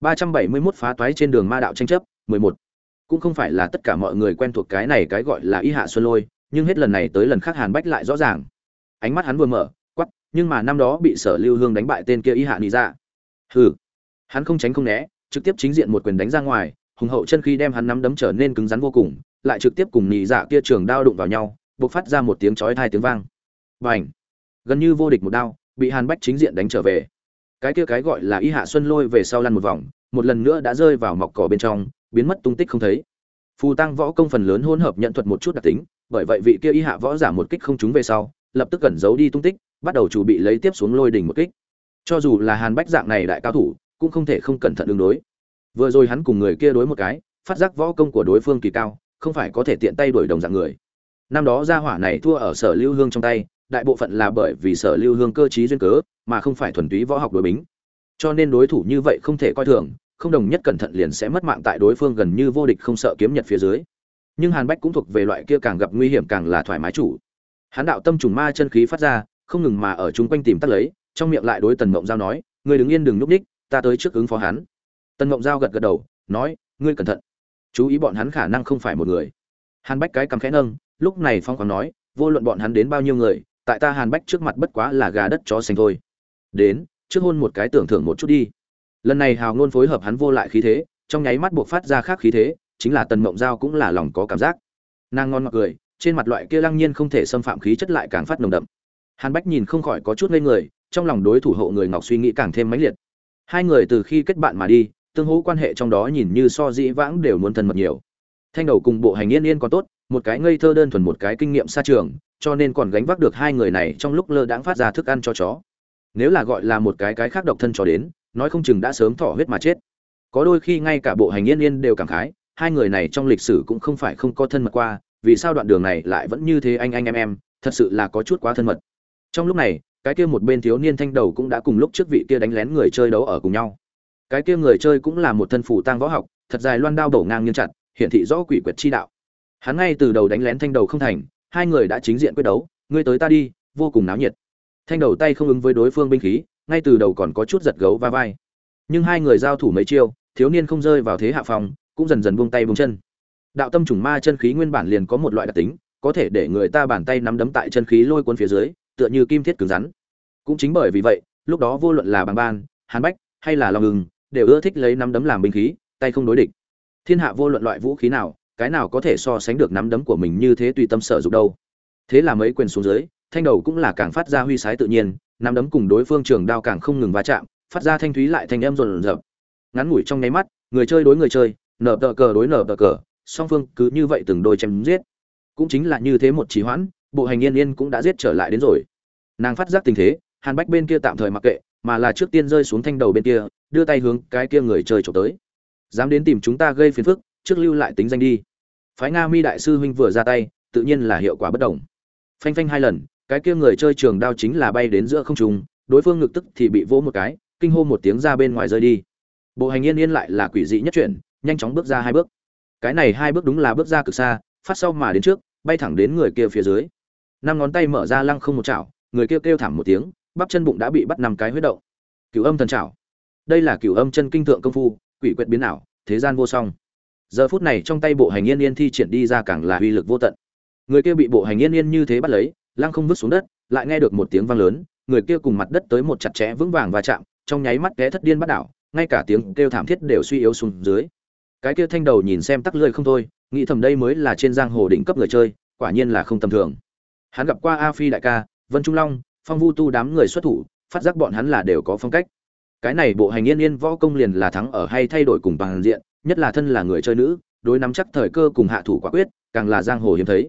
Ba trăm bảy mươi mốt, phá toái trên đường ma đạo tranh chấp, mười một. Cũng không phải là tất cả mọi người quen thuộc cái này cái gọi là y hạ xuân lôi, nhưng hết lần này tới lần khác hàn bách lại rõ ràng. Ánh mắt hắn vừa mở nhưng mà năm đó bị sở lưu hương đánh bại tên kia y hạ nị dạ. hừ, hắn không tránh không né, trực tiếp chính diện một quyền đánh ra ngoài, hùng hậu chân khi đem hắn nắm đấm trở nên cứng rắn vô cùng, lại trực tiếp cùng nị dạ kia trường đao đụng vào nhau buộc phát ra một tiếng chói thai tiếng vang. Và ảnh gần như vô địch một đao, bị hàn bách chính diện đánh trở về. Cái kia cái gọi là y hạ xuân lôi về sau lăn một vòng, một lần nữa đã rơi vào mọc cỏ bên trong, biến mất tung tích không thấy. Phù tăng võ công phần lớn hỗn hợp nhận thuật một chút đặc tính, bởi vậy vị kia y hạ võ giả một kích không trúng về sau, lập tức cẩn giấu đi tung tích bắt đầu chuẩn bị lấy tiếp xuống lôi đỉnh một kích. Cho dù là hàn bách dạng này đại cao thủ, cũng không thể không cẩn thận ứng đối. Vừa rồi hắn cùng người kia đối một cái, phát giác võ công của đối phương kỳ cao, không phải có thể tiện tay đuổi đồng dạng người. Năm đó gia hỏa này thua ở sở lưu hương trong tay, đại bộ phận là bởi vì sở lưu hương cơ trí duyên cớ, mà không phải thuần túy võ học đối bính. Cho nên đối thủ như vậy không thể coi thường, không đồng nhất cẩn thận liền sẽ mất mạng tại đối phương gần như vô địch không sợ kiếm nhật phía dưới. Nhưng hàn bách cũng thuộc về loại kia càng gặp nguy hiểm càng là thoải mái chủ. Hắn đạo tâm trùng ma chân khí phát ra không ngừng mà ở chúng quanh tìm tắt lấy, trong miệng lại đối tần mộng giao nói người đứng yên đừng núp ních ta tới trước ứng phó hắn. Tần mộng giao gật gật đầu, nói, ngươi cẩn thận, chú ý bọn hắn khả năng không phải một người. Hàn bách cái cầm khẽ nâng, lúc này phong còn nói, vô luận bọn hắn đến bao nhiêu người, tại ta hàn bách trước mặt bất quá là gà đất chó xanh thôi. Đến, trước hôn một cái tưởng thưởng một chút đi. Lần này hào ngôn phối hợp hắn vô lại khí thế, trong nháy mắt buộc phát ra khác khí thế, chính là tần mộng giao cũng là lòng có cảm giác. Nàng ngon ngọt cười, trên mặt loại kia lăng nhiên không thể xâm phạm khí chất lại càng phát nồng đậm hàn bách nhìn không khỏi có chút ngây người, trong lòng đối thủ hộ người ngọc suy nghĩ càng thêm mãnh liệt. Hai người từ khi kết bạn mà đi, tương hỗ quan hệ trong đó nhìn như so dĩ vãng đều muốn thân mật nhiều. Thanh đầu cùng bộ hành yên yên còn tốt, một cái ngây thơ đơn thuần một cái kinh nghiệm xa trường, cho nên còn gánh vác được hai người này trong lúc lơ đãng phát ra thức ăn cho chó. Nếu là gọi là một cái cái khác độc thân chó đến, nói không chừng đã sớm thỏ huyết mà chết. Có đôi khi ngay cả bộ hành yên yên đều cảm khái, hai người này trong lịch sử cũng không phải không có thân mật qua, vì sao đoạn đường này lại vẫn như thế anh anh em em, thật sự là có chút quá thân mật trong lúc này, cái kia một bên thiếu niên thanh đầu cũng đã cùng lúc trước vị kia đánh lén người chơi đấu ở cùng nhau. Cái kia người chơi cũng là một thân phủ tăng võ học, thật dài loan đao đổ ngang nghiêng chặt hiện thị rõ quỷ quyệt chi đạo. Hắn ngay từ đầu đánh lén thanh đầu không thành, hai người đã chính diện quyết đấu, ngươi tới ta đi, vô cùng náo nhiệt. Thanh đầu tay không ứng với đối phương binh khí, ngay từ đầu còn có chút giật gấu va vai. Nhưng hai người giao thủ mấy chiêu, thiếu niên không rơi vào thế hạ phòng, cũng dần dần buông tay buông chân. Đạo tâm trùng ma chân khí nguyên bản liền có một loại đặc tính, có thể để người ta bàn tay nắm đấm tại chân khí lôi cuốn phía dưới tựa như kim thiết cứng rắn. Cũng chính bởi vì vậy, lúc đó vô luận là bằng ban, hàn bách, hay là lòng ngừng đều ưa thích lấy nắm đấm làm binh khí, tay không đối địch. Thiên hạ vô luận loại vũ khí nào, cái nào có thể so sánh được nắm đấm của mình như thế tùy tâm sở dụng đâu. Thế là mấy quyền xuống dưới, thanh đầu cũng là càng phát ra huy sái tự nhiên, nắm đấm cùng đối phương trường đao càng không ngừng va chạm, phát ra thanh thúy lại thanh âm rộn rập. Ngắn ngủi trong nháy mắt, người chơi đối người chơi, nở tờ cờ đối nở tờ cờ, song phương cứ như vậy từng đôi chém giết. Cũng chính là như thế một trì hoãn, bộ hành yên yên cũng đã giết trở lại đến rồi nàng phát giác tình thế, hàn bách bên kia tạm thời mặc kệ, mà là trước tiên rơi xuống thanh đầu bên kia, đưa tay hướng cái kia người chơi trộm tới. Dám đến tìm chúng ta gây phiền phức, trước lưu lại tính danh đi. Phái nga mi đại sư huynh vừa ra tay, tự nhiên là hiệu quả bất đồng. Phanh phanh hai lần, cái kia người chơi trường đao chính là bay đến giữa không trung, đối phương ngực tức thì bị vỗ một cái, kinh hô một tiếng ra bên ngoài rơi đi. Bộ hành yên yên lại là quỷ dị nhất chuyển, nhanh chóng bước ra hai bước. Cái này hai bước đúng là bước ra cực xa, phát sau mà đến trước, bay thẳng đến người kia phía dưới. Năm ngón tay mở ra lăng không một chảo người kia kêu thảm một tiếng, bắp chân bụng đã bị bắt năm cái huyết động. Cửu âm thần trảo. Đây là cửu âm chân kinh thượng công phu, quỷ quyệt biến ảo, thế gian vô song. Giờ phút này trong tay bộ hành yên yên thi triển đi ra càng là uy lực vô tận. Người kia bị bộ hành yên yên như thế bắt lấy, lăng không vứt xuống đất, lại nghe được một tiếng vang lớn, người kia cùng mặt đất tới một chặt chẽ vững vàng và chạm, trong nháy mắt té thất điên bắt đảo, ngay cả tiếng kêu thảm thiết đều suy yếu xuống dưới. Cái kia thanh đầu nhìn xem tắc lơi không thôi, nghĩ thầm đây mới là trên giang hồ đỉnh cấp người chơi, quả nhiên là không tầm thường. Hắn gặp qua a phi đại ca vân trung long, phong vu tu đám người xuất thủ, phát giác bọn hắn là đều có phong cách. Cái này bộ hành yên yên võ công liền là thắng ở hay thay đổi cùng bằng diện, nhất là thân là người chơi nữ, đối nắm chắc thời cơ cùng hạ thủ quả quyết, càng là giang hồ hiếm thấy.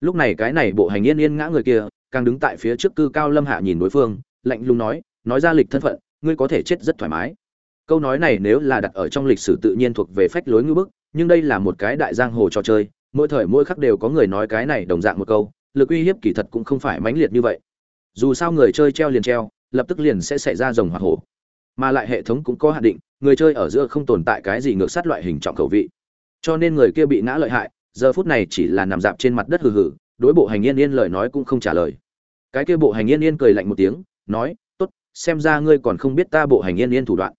Lúc này cái này bộ hành yên yên ngã người kia, càng đứng tại phía trước cư cao lâm hạ nhìn đối phương, lạnh lùng nói nói ra lịch thân phận, ngươi có thể chết rất thoải mái. Câu nói này nếu là đặt ở trong lịch sử tự nhiên thuộc về phách lối ngữ bức, nhưng đây là một cái đại giang hồ trò chơi, mỗi thời mỗi khắc đều có người nói cái này đồng dạng một câu lực uy hiếp kỳ thật cũng không phải mãnh liệt như vậy. Dù sao người chơi treo liền treo, lập tức liền sẽ xảy ra rồng hoặc hổ. Mà lại hệ thống cũng có hạn định, người chơi ở giữa không tồn tại cái gì ngược sát loại hình trọng khẩu vị. Cho nên người kia bị ngã lợi hại, giờ phút này chỉ là nằm dạp trên mặt đất hừ hừ, đối bộ hành yên yên lời nói cũng không trả lời. Cái kia bộ hành yên yên cười lạnh một tiếng, nói, tốt, xem ra ngươi còn không biết ta bộ hành yên yên thủ đoạn.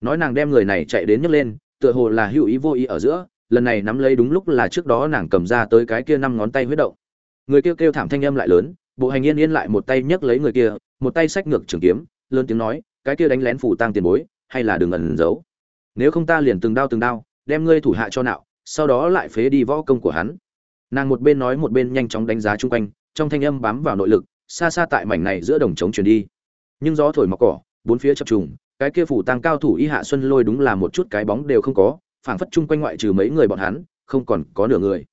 Nói nàng đem người này chạy đến nhấc lên, tựa hồ là hữu ý vô ý ở giữa, lần này nắm lấy đúng lúc là trước đó nàng cầm ra tới cái kia năm ngón tay huyết động người kia kêu, kêu thảm thanh âm lại lớn bộ hành yên yên lại một tay nhấc lấy người kia một tay xách ngược trường kiếm lớn tiếng nói cái kia đánh lén phủ tang tiền bối hay là đừng ẩn giấu. Nếu không ta liền từng đao từng đao đem ngươi thủ hạ cho nạo sau đó lại phế đi võ công của hắn. Nàng một bên nói một bên nhanh chóng đánh giá chung quanh trong thanh âm bám vào nội lực xa xa tại mảnh này giữa đồng trống truyền đi. Nhưng gió thổi mọc cỏ bốn phía chập trùng cái kia phủ tăng cao thủ y hạ xuân lôi đúng là một chút cái bóng đều không có phảng phất chung quanh ngoại trừ mấy người bọn hắn không còn có nửa người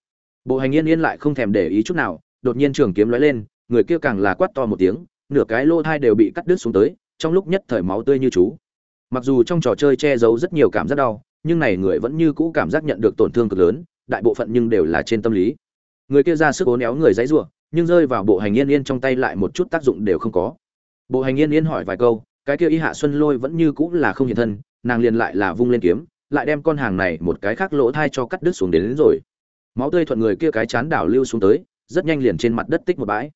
bộ hành yên yên lại không thèm để ý chút nào đột nhiên trường kiếm lóe lên người kia càng là quát to một tiếng nửa cái lô thai đều bị cắt đứt xuống tới trong lúc nhất thời máu tươi như chú. Mặc dù trong trò chơi che giấu rất nhiều cảm giác đau nhưng này người vẫn như cũ cảm giác nhận được tổn thương cực lớn đại bộ phận nhưng đều là trên tâm lý. Người kia ra sức ố néo người dãy rủa nhưng rơi vào bộ hành yên yên trong tay lại một chút tác dụng đều không có. Bộ hành yên yên hỏi vài câu cái kia y hạ xuân lôi vẫn như cũ là không hiện thân nàng liền lại là vung lên kiếm lại đem con hàng này một cái khác lỗ thai cho cắt đứt xuống đến, đến rồi máu tươi thuận người kia cái chán đảo lưu xuống tới, rất nhanh liền trên mặt đất tích một bãi.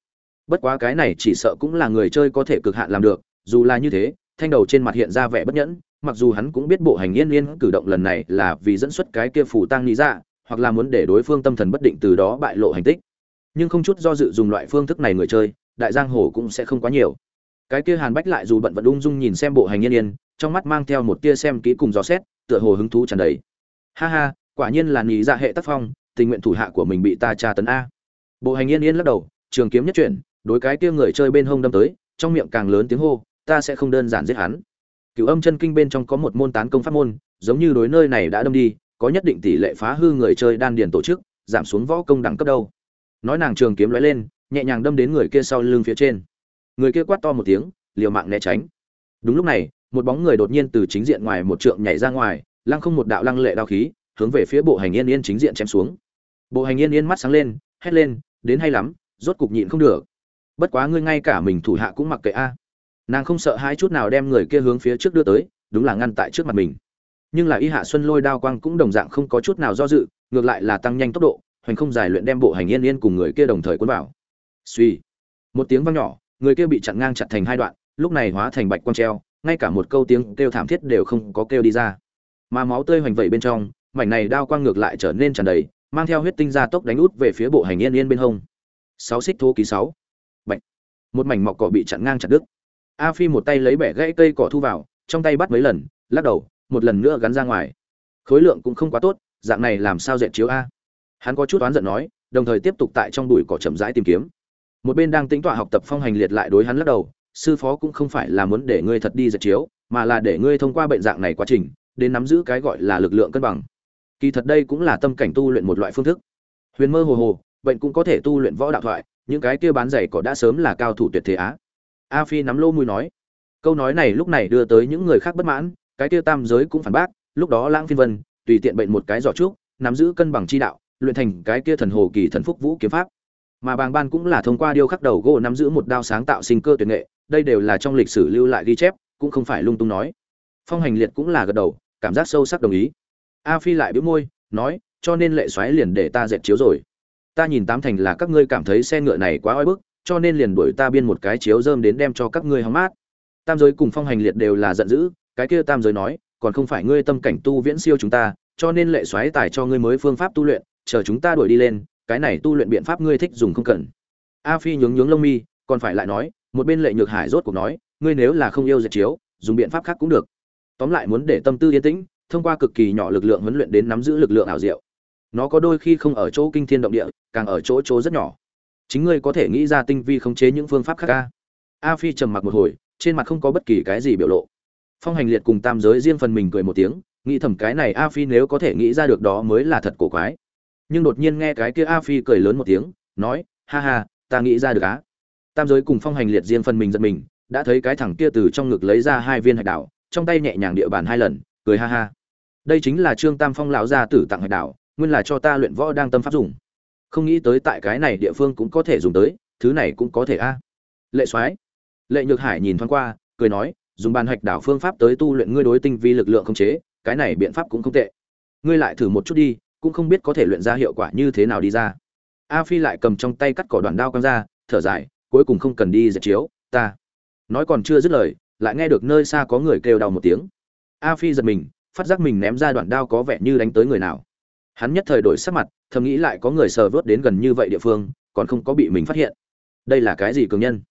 Bất quá cái này chỉ sợ cũng là người chơi có thể cực hạn làm được, dù là như thế, thanh đầu trên mặt hiện ra vẻ bất nhẫn, mặc dù hắn cũng biết bộ hành yên yên cử động lần này là vì dẫn xuất cái kia phủ tăng nghĩ ra, hoặc là muốn để đối phương tâm thần bất định từ đó bại lộ hành tích. Nhưng không chút do dự dùng loại phương thức này người chơi, đại giang hồ cũng sẽ không quá nhiều. Cái kia hàn bách lại dù bận vận ung dung nhìn xem bộ hành yên yên, trong mắt mang theo một tia xem kỹ cùng gió xét, tựa hồ hứng thú tràn đầy. Ha ha, quả nhiên là nghĩ ra hệ tác phong tình nguyện thủ hạ của mình bị ta tra tấn a. Bộ hành yên yên lắc đầu, trường kiếm nhất chuyển, đối cái kia người chơi bên hông đâm tới, trong miệng càng lớn tiếng hô, ta sẽ không đơn giản giết hắn. Cửu âm chân kinh bên trong có một môn tán công pháp môn, giống như đối nơi này đã đâm đi, có nhất định tỷ lệ phá hư người chơi đan điền tổ chức, giảm xuống võ công đẳng cấp đâu. Nói nàng trường kiếm lóe lên, nhẹ nhàng đâm đến người kia sau lưng phía trên. Người kia quát to một tiếng, liều mạng né tránh. Đúng lúc này, một bóng người đột nhiên từ chính diện ngoài một trượng nhảy ra ngoài, lăng không một đạo lăng lệ đao khí, hướng về phía bộ hành yên yên chính diện chém xuống bộ hành yên yên mắt sáng lên, hét lên, đến hay lắm, rốt cục nhịn không được. Bất quá ngươi ngay cả mình thủ hạ cũng mặc kệ a. Nàng không sợ hai chút nào đem người kia hướng phía trước đưa tới, đúng là ngăn tại trước mặt mình. Nhưng là y hạ xuân lôi đao quang cũng đồng dạng không có chút nào do dự, ngược lại là tăng nhanh tốc độ, hoành không giải luyện đem bộ hành yên yên cùng người kia đồng thời cuốn vào. Suy một tiếng vang nhỏ, người kia bị chặn ngang chặt thành hai đoạn, lúc này hóa thành bạch quang treo, ngay cả một câu tiếng kêu thảm thiết đều không có kêu đi ra. Mà máu tươi hoành vẩy bên trong, mảnh này đao quang ngược lại trở nên tràn đầy mang theo huyết tinh ra tốc đánh út về phía bộ hành yên yên bên hông. Sáu xích thô ký sáu. Bạch. Một mảnh mọc cỏ bị chặn ngang chặt đứt. A phi một tay lấy bẻ gãy cây cỏ thu vào, trong tay bắt mấy lần, lắc đầu, một lần nữa gắn ra ngoài. Khối lượng cũng không quá tốt, dạng này làm sao dệt chiếu a? Hắn có chút oán giận nói, đồng thời tiếp tục tại trong bụi cỏ chậm rãi tìm kiếm. Một bên đang tính tọa học tập phong hành liệt lại đối hắn lắc đầu, sư phó cũng không phải là muốn để ngươi thật đi dệt chiếu, mà là để ngươi thông qua bệnh dạng này quá trình, đến nắm giữ cái gọi là lực lượng cân bằng kỳ thật đây cũng là tâm cảnh tu luyện một loại phương thức. Huyền mơ hồ hồ, bệnh cũng có thể tu luyện võ đạo thoại, những cái kia bán giày cỏ đã sớm là cao thủ tuyệt thế á. A phi nắm lô mùi nói. Câu nói này lúc này đưa tới những người khác bất mãn, cái kia tam giới cũng phản bác, lúc đó lãng phiên vân, tùy tiện bệnh một cái giỏ trúc, nắm giữ cân bằng chi đạo, luyện thành cái kia thần hồ kỳ thần phúc vũ kiếm pháp. Mà bàng ban cũng là thông qua điêu khắc đầu gỗ nắm giữ một đao sáng tạo sinh cơ tuyệt nghệ, đây đều là trong lịch sử lưu lại ghi chép, cũng không phải lung tung nói. Phong hành liệt cũng là gật đầu, cảm giác sâu sắc đồng ý a phi lại bĩu môi, nói, cho nên lệ xoáy liền để ta dệt chiếu rồi. Ta nhìn tám thành là các ngươi cảm thấy xe ngựa này quá oi bức, cho nên liền đuổi ta biên một cái chiếu dơm đến đem cho các ngươi hóng mát. Tam giới cùng phong hành liệt đều là giận dữ, cái kia tam giới nói, còn không phải ngươi tâm cảnh tu viễn siêu chúng ta, cho nên lệ xoáy tài cho ngươi mới phương pháp tu luyện, chờ chúng ta đuổi đi lên, cái này tu luyện biện pháp ngươi thích dùng không cần. A phi nhướng nhướng lông mi, còn phải lại nói, một bên lệ nhược hải rốt cuộc nói, ngươi nếu là không yêu dệt chiếu, dùng biện pháp khác cũng được. Tóm lại muốn để tâm tư yên tĩnh thông qua cực kỳ nhỏ lực lượng huấn luyện đến nắm giữ lực lượng ảo diệu. Nó có đôi khi không ở chỗ kinh thiên động địa, càng ở chỗ chỗ rất nhỏ. Chính ngươi có thể nghĩ ra tinh vi khống chế những phương pháp khác a a phi trầm mặc một hồi, trên mặt không có bất kỳ cái gì biểu lộ. Phong hành liệt cùng tam giới riêng phần mình cười một tiếng, nghĩ thầm cái này a phi nếu có thể nghĩ ra được đó mới là thật cổ quái. Nhưng đột nhiên nghe cái kia a phi cười lớn một tiếng, nói, ha ha, ta nghĩ ra được á. Tam giới cùng phong hành liệt riêng phần mình giật mình, đã thấy cái thằng kia từ trong ngực lấy ra hai viên hạch đảo, trong tay nhẹ nhàng địa bàn hai lần, cười ha ha đây chính là trương tam phong lão gia tử tặng hạch đảo nguyên là cho ta luyện võ đang tâm pháp dùng. Không nghĩ tới tại cái này địa phương cũng có thể dùng tới, thứ này cũng có thể a. Lệ soái, lệ nhược hải nhìn thoáng qua, cười nói, dùng bàn hạch đảo phương pháp tới tu luyện ngươi đối tinh vi lực lượng không chế, cái này biện pháp cũng không tệ. Ngươi lại thử một chút đi, cũng không biết có thể luyện ra hiệu quả như thế nào đi ra. A phi lại cầm trong tay cắt cỏ đoàn đao quăng ra, thở dài, cuối cùng không cần đi dệt chiếu, ta. Nói còn chưa dứt lời, lại nghe được nơi xa có người kêu đau một tiếng. A phi giật mình phát giác mình ném ra đoạn đao có vẻ như đánh tới người nào. Hắn nhất thời đổi sắc mặt, thầm nghĩ lại có người sờ vớt đến gần như vậy địa phương, còn không có bị mình phát hiện. Đây là cái gì cường nhân?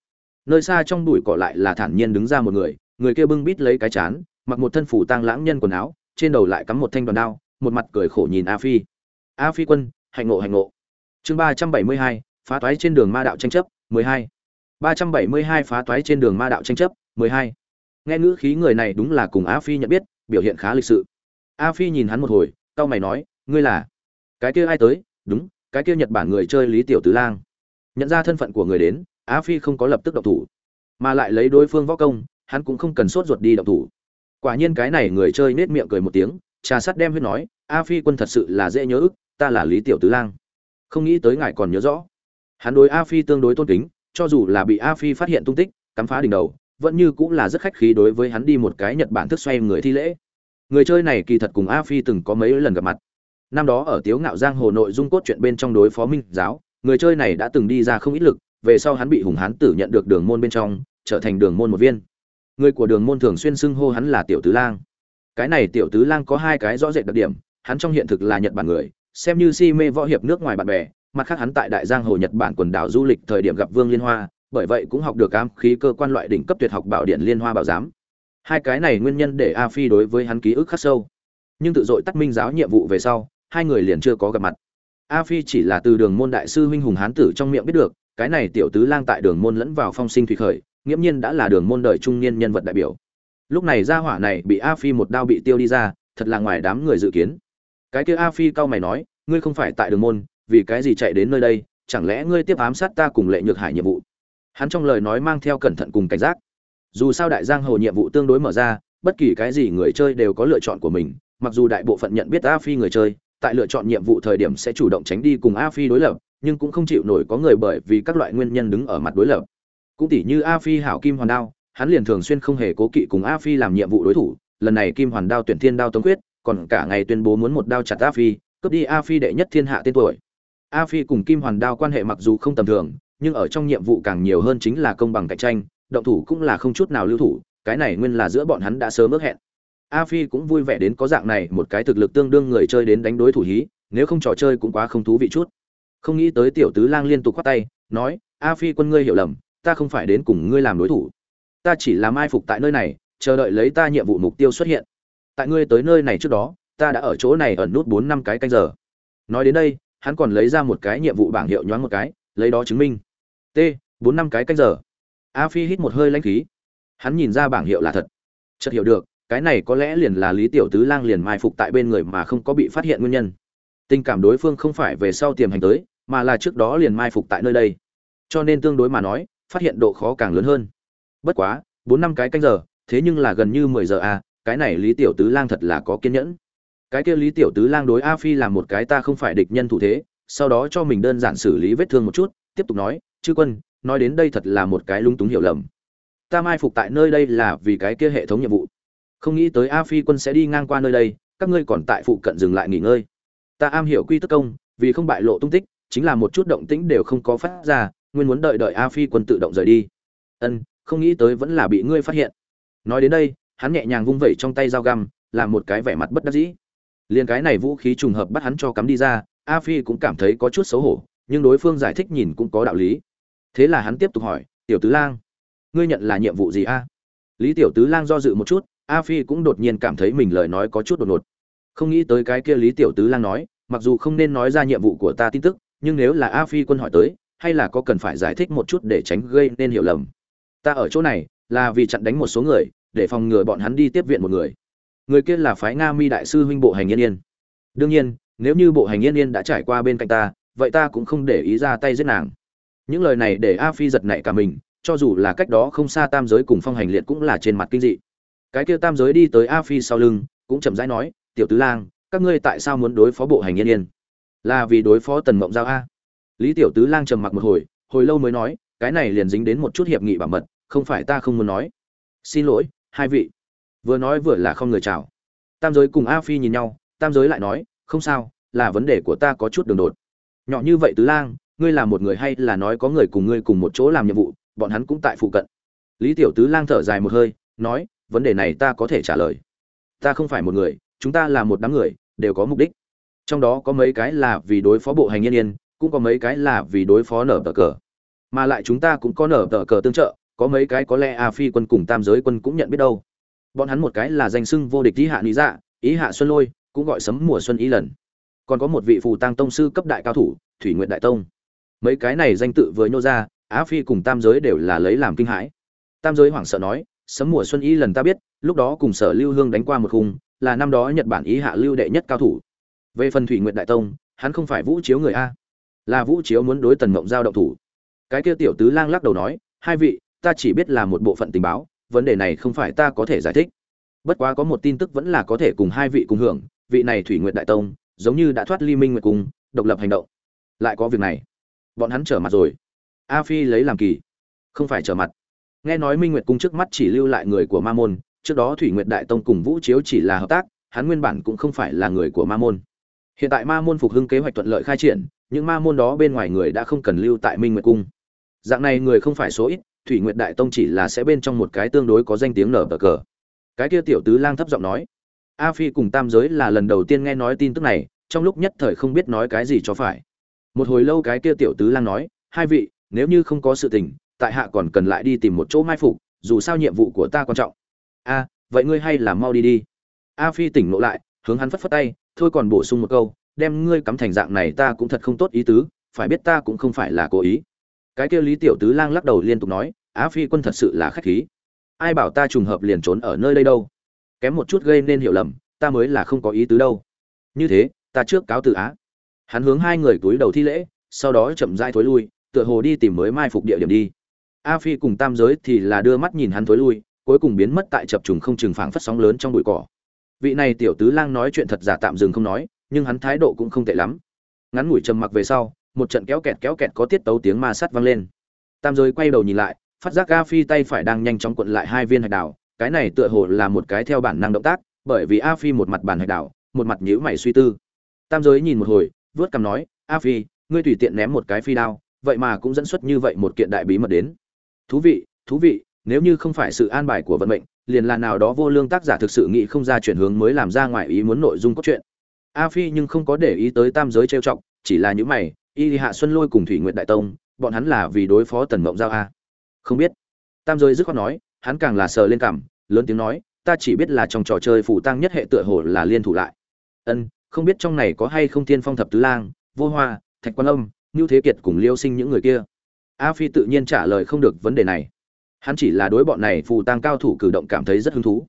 Nơi xa trong bụi cỏ lại là thản nhiên đứng ra một người người kia bưng bít lấy cái chán, mặc một thân phủ tang lãng nhân quần áo, trên đầu lại cắm một thanh đoàn đao, một mặt cười khổ nhìn a phi. A phi quân, hạnh ngộ hạnh ngộ. Chương ba trăm bảy mươi hai, phá toái trên đường ma đạo tranh chấp, mười hai. Ba trăm bảy mươi hai, phá toái trên đường ma đạo tranh chấp, mười hai. Nghe ngữ khí người này đúng là cùng a phi nhận biết biểu hiện khá lịch sự. A phi nhìn hắn một hồi, cau mày nói, ngươi là? Cái kia ai tới? Đúng, cái kia nhật bản người chơi lý tiểu tứ lang. Nhận ra thân phận của người đến, a phi không có lập tức động thủ, mà lại lấy đối phương võ công, hắn cũng không cần sốt ruột đi động thủ. Quả nhiên cái này người chơi nết miệng cười một tiếng, trà sắt đem huyết nói, a phi quân thật sự là dễ nhớ ức, ta là lý tiểu tứ lang. Không nghĩ tới ngài còn nhớ rõ. Hắn đối a phi tương đối tôn kính, cho dù là bị a phi phát hiện tung tích, cắm phá đỉnh đầu, vẫn như cũng là rất khách khí đối với hắn đi một cái nhật bản thức xoay người thi lễ người chơi này kỳ thật cùng a phi từng có mấy lần gặp mặt. Năm đó ở tiếu ngạo giang hồ nội dung cốt chuyện bên trong đối phó minh giáo, người chơi này đã từng đi ra không ít lực, về sau hắn bị hùng hán tử nhận được đường môn bên trong, trở thành đường môn một viên. Người của đường môn thường xuyên xưng hô hắn là tiểu tứ lang. Cái này tiểu tứ lang có hai cái rõ rệt đặc điểm, hắn trong hiện thực là nhật bản người, xem như si mê võ hiệp nước ngoài bạn bè, mặt khác hắn tại đại giang hồ nhật bản quần đảo du lịch thời điểm gặp vương liên hoa, bởi vậy cũng học được am khí cơ quan loại đỉnh cấp tuyệt học bảo điện liên hoa bảo giám hai cái này nguyên nhân để a phi đối với hắn ký ức khắc sâu. Nhưng tự dội tắt minh giáo nhiệm vụ về sau, hai người liền chưa có gặp mặt. A phi chỉ là từ đường môn đại sư huynh hùng hán tử trong miệng biết được, cái này tiểu tứ lang tại đường môn lẫn vào phong sinh thủy khởi, nghiễm nhiên đã là đường môn đời trung niên nhân vật đại biểu. Lúc này gia hỏa này bị a phi một đao bị tiêu đi ra, thật là ngoài đám người dự kiến. Cái kia a phi cao mày nói, ngươi không phải tại đường môn, vì cái gì chạy đến nơi đây? Chẳng lẽ ngươi tiếp ám sát ta cùng lệ nhược hải nhiệm vụ? Hắn trong lời nói mang theo cẩn thận cùng cảnh giác dù sao đại giang hồ nhiệm vụ tương đối mở ra, bất kỳ cái gì người chơi đều có lựa chọn của mình, mặc dù đại bộ phận nhận biết a phi người chơi, tại lựa chọn nhiệm vụ thời điểm sẽ chủ động tránh đi cùng a phi đối lập, nhưng cũng không chịu nổi có người bởi vì các loại nguyên nhân đứng ở mặt đối lập. Cũng tỷ như a phi hảo kim hoàn đao, hắn liền thường xuyên không hề cố kỵ cùng a phi làm nhiệm vụ đối thủ, lần này kim hoàn đao tuyển thiên đao tống quyết còn cả ngày tuyên bố muốn một đao chặt a phi, cướp đi a phi đệ nhất thiên hạ tên tuổi. A phi cùng kim hoàn đao quan hệ mặc dù không tầm thường, nhưng ở trong nhiệm vụ càng nhiều hơn chính là công bằng cạnh tranh động thủ cũng là không chút nào lưu thủ, cái này nguyên là giữa bọn hắn đã sớm ước hẹn. A phi cũng vui vẻ đến có dạng này, một cái thực lực tương đương người chơi đến đánh đối thủ hí, nếu không trò chơi cũng quá không thú vị chút. Không nghĩ tới tiểu tứ lang liên tục khoát tay, nói, a phi quân ngươi hiểu lầm, ta không phải đến cùng ngươi làm đối thủ. Ta chỉ làm ai phục tại nơi này, chờ đợi lấy ta nhiệm vụ mục tiêu xuất hiện. Tại ngươi tới nơi này trước đó, ta đã ở chỗ này ẩn nút bốn năm cái canh giờ. Nói đến đây, hắn còn lấy ra một cái nhiệm vụ bảng hiệu nhoáng một cái, lấy đó chứng minh. T, bốn năm cái canh giờ a phi hít một hơi lãnh khí. Hắn nhìn ra bảng hiệu là thật. Chợt hiểu được, cái này có lẽ liền là lý tiểu tứ lang liền mai phục tại bên người mà không có bị phát hiện nguyên nhân. Tình cảm đối phương không phải về sau tiềm hành tới, mà là trước đó liền mai phục tại nơi đây. Cho nên tương đối mà nói, phát hiện độ khó càng lớn hơn. Bất quá, bốn năm cái canh giờ, thế nhưng là gần như mười giờ à cái này lý tiểu tứ lang thật là có kiên nhẫn. Cái kia lý tiểu tứ lang đối a phi làm một cái ta không phải địch nhân thủ thế, sau đó cho mình đơn giản xử lý vết thương một chút, tiếp tục nói, chư quân nói đến đây thật là một cái lung túng hiểu lầm. Ta mai phục tại nơi đây là vì cái kia hệ thống nhiệm vụ. Không nghĩ tới a phi quân sẽ đi ngang qua nơi đây, các ngươi còn tại phụ cận dừng lại nghỉ ngơi. Ta am hiểu quy tức công, vì không bại lộ tung tích, chính là một chút động tĩnh đều không có phát ra, nguyên muốn đợi đợi a phi quân tự động rời đi. Ân, không nghĩ tới vẫn là bị ngươi phát hiện. Nói đến đây, hắn nhẹ nhàng vung vẩy trong tay dao găm, làm một cái vẻ mặt bất đắc dĩ. Liền cái này vũ khí trùng hợp bắt hắn cho cắm đi ra, a phi cũng cảm thấy có chút xấu hổ, nhưng đối phương giải thích nhìn cũng có đạo lý thế là hắn tiếp tục hỏi, tiểu tứ lang, ngươi nhận là nhiệm vụ gì a? Lý tiểu tứ lang do dự một chút, a phi cũng đột nhiên cảm thấy mình lời nói có chút đột ngột. Không nghĩ tới cái kia lý tiểu tứ lang nói, mặc dù không nên nói ra nhiệm vụ của ta tin tức, nhưng nếu là a phi quân hỏi tới, hay là có cần phải giải thích một chút để tránh gây nên hiểu lầm. Ta ở chỗ này, là vì chặn đánh một số người, để phòng ngừa bọn hắn đi tiếp viện một người. Người kia là phái nga mi đại sư huynh bộ hành yên yên. Đương nhiên, nếu như bộ hành yên yên đã trải qua bên cạnh ta, vậy ta cũng không để ý ra tay giết nàng những lời này để a phi giật nảy cả mình, cho dù là cách đó không xa tam giới cùng phong hành liệt cũng là trên mặt kinh dị. Cái kia tam giới đi tới a phi sau lưng, cũng chậm rãi nói, tiểu tứ lang, các ngươi tại sao muốn đối phó bộ hành yên yên? Là vì đối phó tần mộng giao a. Lý tiểu tứ lang trầm mặc một hồi hồi lâu mới nói, cái này liền dính đến một chút hiệp nghị bảo mật, không phải ta không muốn nói. Xin lỗi, hai vị. Vừa nói vừa là không người chào. Tam giới cùng a phi nhìn nhau, tam giới lại nói, không sao, là vấn đề của ta có chút đường đột. Nhỏ như vậy tứ lang ngươi là một người hay là nói có người cùng ngươi cùng một chỗ làm nhiệm vụ, bọn hắn cũng tại phụ cận. Lý tiểu tứ lang thở dài một hơi, nói, vấn đề này ta có thể trả lời. Ta không phải một người, chúng ta là một đám người, đều có mục đích. Trong đó có mấy cái là vì đối phó bộ hành yên yên, cũng có mấy cái là vì đối phó nở tờ cờ. Mà lại chúng ta cũng có nở tờ cờ tương trợ, có mấy cái có lẽ a phi quân cùng tam giới quân cũng nhận biết đâu. Bọn hắn một cái là danh sưng vô địch ý hạ lý dạ ý hạ xuân lôi, cũng gọi sấm mùa xuân ý lần. Còn có một vị phù tăng tông sư cấp đại cao thủ, thủy nguyện đại tông mấy cái này danh tự với nhô ra, á phi cùng tam giới đều là lấy làm kinh hãi. Tam giới hoảng sợ nói, sấm mùa xuân ý lần ta biết, lúc đó cùng sở lưu hương đánh qua một khung, là năm đó nhật bản ý hạ lưu đệ nhất cao thủ. Về phần thủy nguyện đại tông, hắn không phải vũ chiếu người a. Là vũ chiếu muốn đối tần mộng giao động thủ. Cái kia tiểu tứ lang lắc đầu nói, hai vị, ta chỉ biết là một bộ phận tình báo, vấn đề này không phải ta có thể giải thích. Bất quá có một tin tức vẫn là có thể cùng hai vị cùng hưởng, vị này thủy nguyện đại tông, giống như đã thoát ly minh nguyệt cung, độc lập hành động. Lại có việc này bọn hắn trở mặt rồi. A phi lấy làm kỳ. Không phải trở mặt. Nghe nói minh nguyệt cung trước mắt chỉ lưu lại người của ma môn, trước đó thủy nguyệt đại tông cùng vũ chiếu chỉ là hợp tác, hắn nguyên bản cũng không phải là người của ma môn. Hiện tại ma môn phục hưng kế hoạch thuận lợi khai triển, những ma môn đó bên ngoài người đã không cần lưu tại minh nguyệt cung. Dạng này người không phải số ít, thủy nguyệt đại tông chỉ là sẽ bên trong một cái tương đối có danh tiếng nở bờ cờ. Cái kia tiểu tứ lang thấp giọng nói, a phi cùng tam giới là lần đầu tiên nghe nói tin tức này, trong lúc nhất thời không biết nói cái gì cho phải một hồi lâu cái kia tiểu tứ lang nói, hai vị, nếu như không có sự tình, tại hạ còn cần lại đi tìm một chỗ mai phục, dù sao nhiệm vụ của ta quan trọng. A, vậy ngươi hay là mau đi đi. A phi tỉnh ngộ lại, hướng hắn phất phất tay, thôi còn bổ sung một câu, đem ngươi cắm thành dạng này ta cũng thật không tốt ý tứ, phải biết ta cũng không phải là cố ý. Cái kia lý tiểu tứ lang lắc đầu liên tục nói, á phi quân thật sự là khách khí. Ai bảo ta trùng hợp liền trốn ở nơi đây đâu? Kém một chút gây nên hiểu lầm, ta mới là không có ý tứ đâu. Như thế, ta trước cáo từ á hắn hướng hai người túi đầu thi lễ, sau đó chậm rãi thối lui, tựa hồ đi tìm mới mai phục địa điểm đi. A phi cùng tam giới thì là đưa mắt nhìn hắn thối lui, cuối cùng biến mất tại chập trùng không chừng phảng phất sóng lớn trong bụi cỏ. Vị này tiểu tứ lang nói chuyện thật giả tạm dừng không nói, nhưng hắn thái độ cũng không tệ lắm. Ngắn ngủi trầm mặc về sau, một trận kéo kẹt kéo kẹt có tiết tấu tiếng ma sắt vang lên. Tam giới quay đầu nhìn lại, phát giác a phi tay phải đang nhanh chóng cuộn lại hai viên hạch đào, cái này tựa hồ là một cái theo bản năng động tác, bởi vì a phi một mặt bàn hạch đào, một mặt nhíu mày suy tư. Tam giới nhìn một hồi vớt cằm nói, a phi, ngươi tùy tiện ném một cái phi đao, vậy mà cũng dẫn xuất như vậy một kiện đại bí mật đến. Thú vị thú vị, nếu như không phải sự an bài của vận mệnh, liền là nào đó vô lương tác giả thực sự nghĩ không ra chuyển hướng mới làm ra ngoài ý muốn nội dung cốt truyện. A phi nhưng không có để ý tới tam giới trêu chọc, chỉ là những mày, y hạ xuân lôi cùng thủy nguyện đại tông, bọn hắn là vì đối phó tần mộng giao a không biết. Tam giới dứt khoát nói, hắn càng là sờ lên cảm lớn tiếng nói, ta chỉ biết là trong trò chơi phủ tăng nhất hệ tựa hồ là liên thủ lại. Ân không biết trong này có hay không tiên phong thập tứ lang, vô hoa, thạch quan âm, ngưu thế kiệt cùng liêu sinh những người kia. A phi tự nhiên trả lời không được vấn đề này. Hắn chỉ là đối bọn này phù tăng cao thủ cử động cảm thấy rất hứng thú.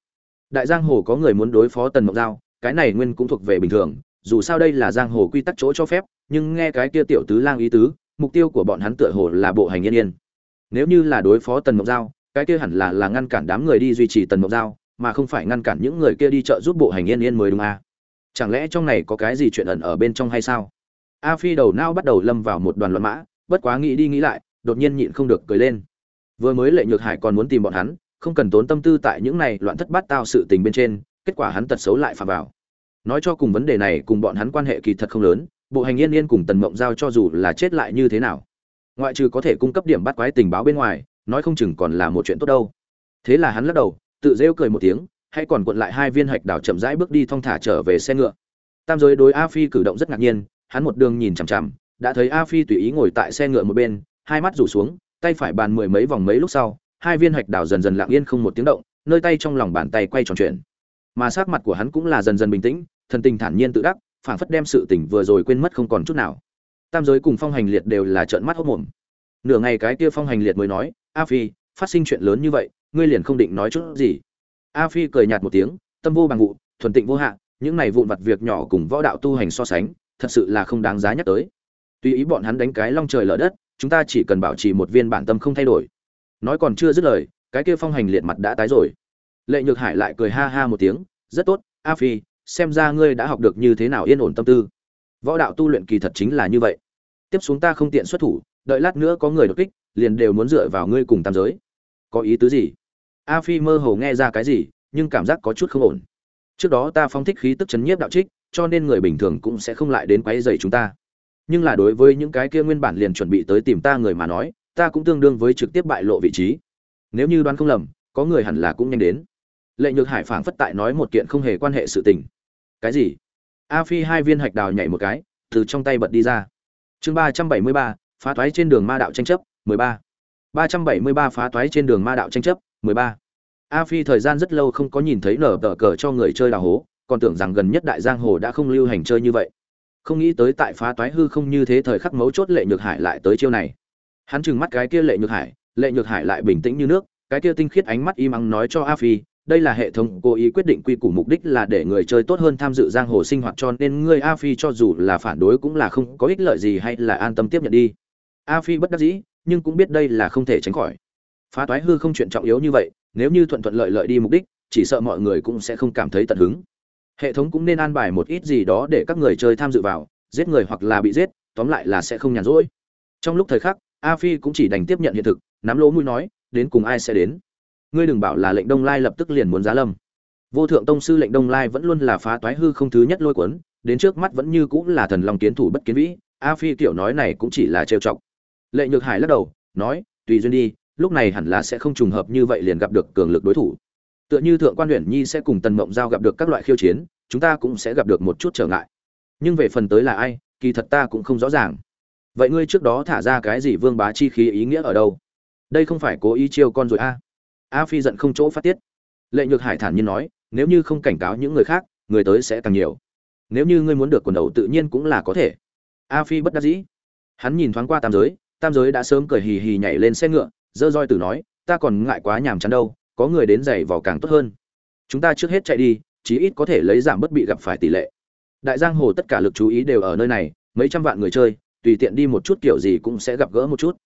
Đại giang hồ có người muốn đối phó tần mộng giao, cái này nguyên cũng thuộc về bình thường, dù sao đây là giang hồ quy tắc chỗ cho phép, nhưng nghe cái kia tiểu tứ lang ý tứ, mục tiêu của bọn hắn tựa hồ là bộ hành yên yên. Nếu như là đối phó tần mộng giao, cái kia hẳn là là ngăn cản đám người đi duy trì tần mộng giao, mà không phải ngăn cản những người kia đi chợ giúp bộ hành yên yên mới đúng à chẳng lẽ trong này có cái gì chuyện ẩn ở bên trong hay sao? A phi đầu não bắt đầu lâm vào một đoàn loạn mã, bất quá nghĩ đi nghĩ lại, đột nhiên nhịn không được cười lên. Vừa mới lệ nhược hải còn muốn tìm bọn hắn, không cần tốn tâm tư tại những này loạn thất bát tao sự tình bên trên, kết quả hắn tật xấu lại phạm vào. Nói cho cùng vấn đề này cùng bọn hắn quan hệ kỳ thật không lớn, bộ hành yên yên cùng tần mộng giao cho dù là chết lại như thế nào, ngoại trừ có thể cung cấp điểm bắt quái tình báo bên ngoài, nói không chừng còn là một chuyện tốt đâu. Thế là hắn lắc đầu, tự rêu cười một tiếng hay còn cuộn lại hai viên hạch đảo chậm rãi bước đi thong thả trở về xe ngựa. Tam giới đối a phi cử động rất ngạc nhiên, hắn một đường nhìn chằm chằm, đã thấy a phi tùy ý ngồi tại xe ngựa một bên, hai mắt rủ xuống, tay phải bàn mười mấy vòng mấy lúc sau, hai viên hạch đảo dần dần lặng yên không một tiếng động, nơi tay trong lòng bàn tay quay tròn chuyện mà sắc mặt của hắn cũng là dần dần bình tĩnh, thần tình thản nhiên tự đắc, phảng phất đem sự tỉnh vừa rồi quên mất không còn chút nào. Tam giới cùng phong hành liệt đều là trợn mắt hốc mồm nửa ngày cái kia phong hành liệt mới nói, a phi, phát sinh chuyện lớn như vậy, ngươi liền không định nói chút gì a phi cười nhạt một tiếng, tâm vô bằng vụ, thuần tịnh vô hạn những này vụn vặt việc nhỏ cùng võ đạo tu hành so sánh, thật sự là không đáng giá nhắc tới. Tùy ý bọn hắn đánh cái long trời lở đất, chúng ta chỉ cần bảo trì một viên bản tâm không thay đổi. Nói còn chưa dứt lời, cái kia phong hành liệt mặt đã tái rồi. Lệ nhược hải lại cười ha ha một tiếng, rất tốt, a phi, xem ra ngươi đã học được như thế nào yên ổn tâm tư. Võ đạo tu luyện kỳ thật chính là như vậy. Tiếp xuống ta không tiện xuất thủ, đợi lát nữa có người đột kích, liền đều muốn dựa vào ngươi cùng tam giới. Có ý tứ gì? A phi mơ hồ nghe ra cái gì, nhưng cảm giác có chút không ổn. Trước đó ta phong thích khí tức chấn nhiếp đạo trích, cho nên người bình thường cũng sẽ không lại đến quấy rầy chúng ta. Nhưng là đối với những cái kia nguyên bản liền chuẩn bị tới tìm ta người mà nói, ta cũng tương đương với trực tiếp bại lộ vị trí. Nếu như đoán không lầm, có người hẳn là cũng nhanh đến. Lệ nhược hải phảng phất tại nói một kiện không hề quan hệ sự tình. Cái gì? A phi hai viên hạch đào nhảy một cái, từ trong tay bật đi ra. Chương ba trăm bảy mươi ba, phá toái trên đường ma đạo tranh chấp, mười ba. Ba trăm bảy mươi ba phá toái trên đường ma đạo tranh chấp mười ba. A phi thời gian rất lâu không có nhìn thấy nở tờ cờ cho người chơi đào hố, còn tưởng rằng gần nhất đại giang hồ đã không lưu hành chơi như vậy. Không nghĩ tới tại phá toái hư không như thế thời khắc mấu chốt lệ nhược hải lại tới chiêu này. Hắn trừng mắt cái kia lệ nhược hải, lệ nhược hải lại bình tĩnh như nước, cái kia tinh khiết ánh mắt im ắng nói cho a phi, đây là hệ thống, cố ý quyết định quy củ mục đích là để người chơi tốt hơn tham dự giang hồ sinh hoạt cho nên ngươi a phi cho dù là phản đối cũng là không có ích lợi gì hay là an tâm tiếp nhận đi. A phi bất đắc dĩ, nhưng cũng biết đây là không thể tránh khỏi phá toái hư không chuyện trọng yếu như vậy, nếu như thuận thuận lợi lợi đi mục đích, chỉ sợ mọi người cũng sẽ không cảm thấy tận hứng. Hệ thống cũng nên an bài một ít gì đó để các người chơi tham dự vào, giết người hoặc là bị giết, tóm lại là sẽ không nhàn rỗi. Trong lúc thời khắc, a phi cũng chỉ đành tiếp nhận hiện thực, nắm lỗ mũi nói, đến cùng ai sẽ đến? Ngươi đừng bảo là lệnh đông lai lập tức liền muốn giá lâm. Vô thượng tông sư lệnh đông lai vẫn luôn là phá toái hư không thứ nhất lôi cuốn, đến trước mắt vẫn như cũng là thần long kiến thủ bất kiến vĩ, a phi tiểu nói này cũng chỉ là trêu chọc. Lệ nhược hải lắc đầu, nói, tùy duyên đi lúc này hẳn là sẽ không trùng hợp như vậy liền gặp được cường lực đối thủ. Tựa như thượng quan huyện nhi sẽ cùng tần mộng giao gặp được các loại khiêu chiến, chúng ta cũng sẽ gặp được một chút trở ngại. Nhưng về phần tới là ai, kỳ thật ta cũng không rõ ràng. Vậy ngươi trước đó thả ra cái gì vương bá chi khí ý nghĩa ở đâu? Đây không phải cố ý chiêu con rồi a? A phi giận không chỗ phát tiết. Lệ nhược hải thản nhiên nói, nếu như không cảnh cáo những người khác, người tới sẽ càng nhiều. Nếu như ngươi muốn được quần đầu tự nhiên cũng là có thể. A phi bất đắc dĩ. Hắn nhìn thoáng qua tam giới tam giới đã sớm cười hì hì nhảy lên xe ngựa dơ roi tử nói, ta còn ngại quá nhàm chán đâu, có người đến giày vào càng tốt hơn. Chúng ta trước hết chạy đi, chí ít có thể lấy giảm bất bị gặp phải tỷ lệ. Đại giang hồ tất cả lực chú ý đều ở nơi này, mấy trăm vạn người chơi, tùy tiện đi một chút kiểu gì cũng sẽ gặp gỡ một chút.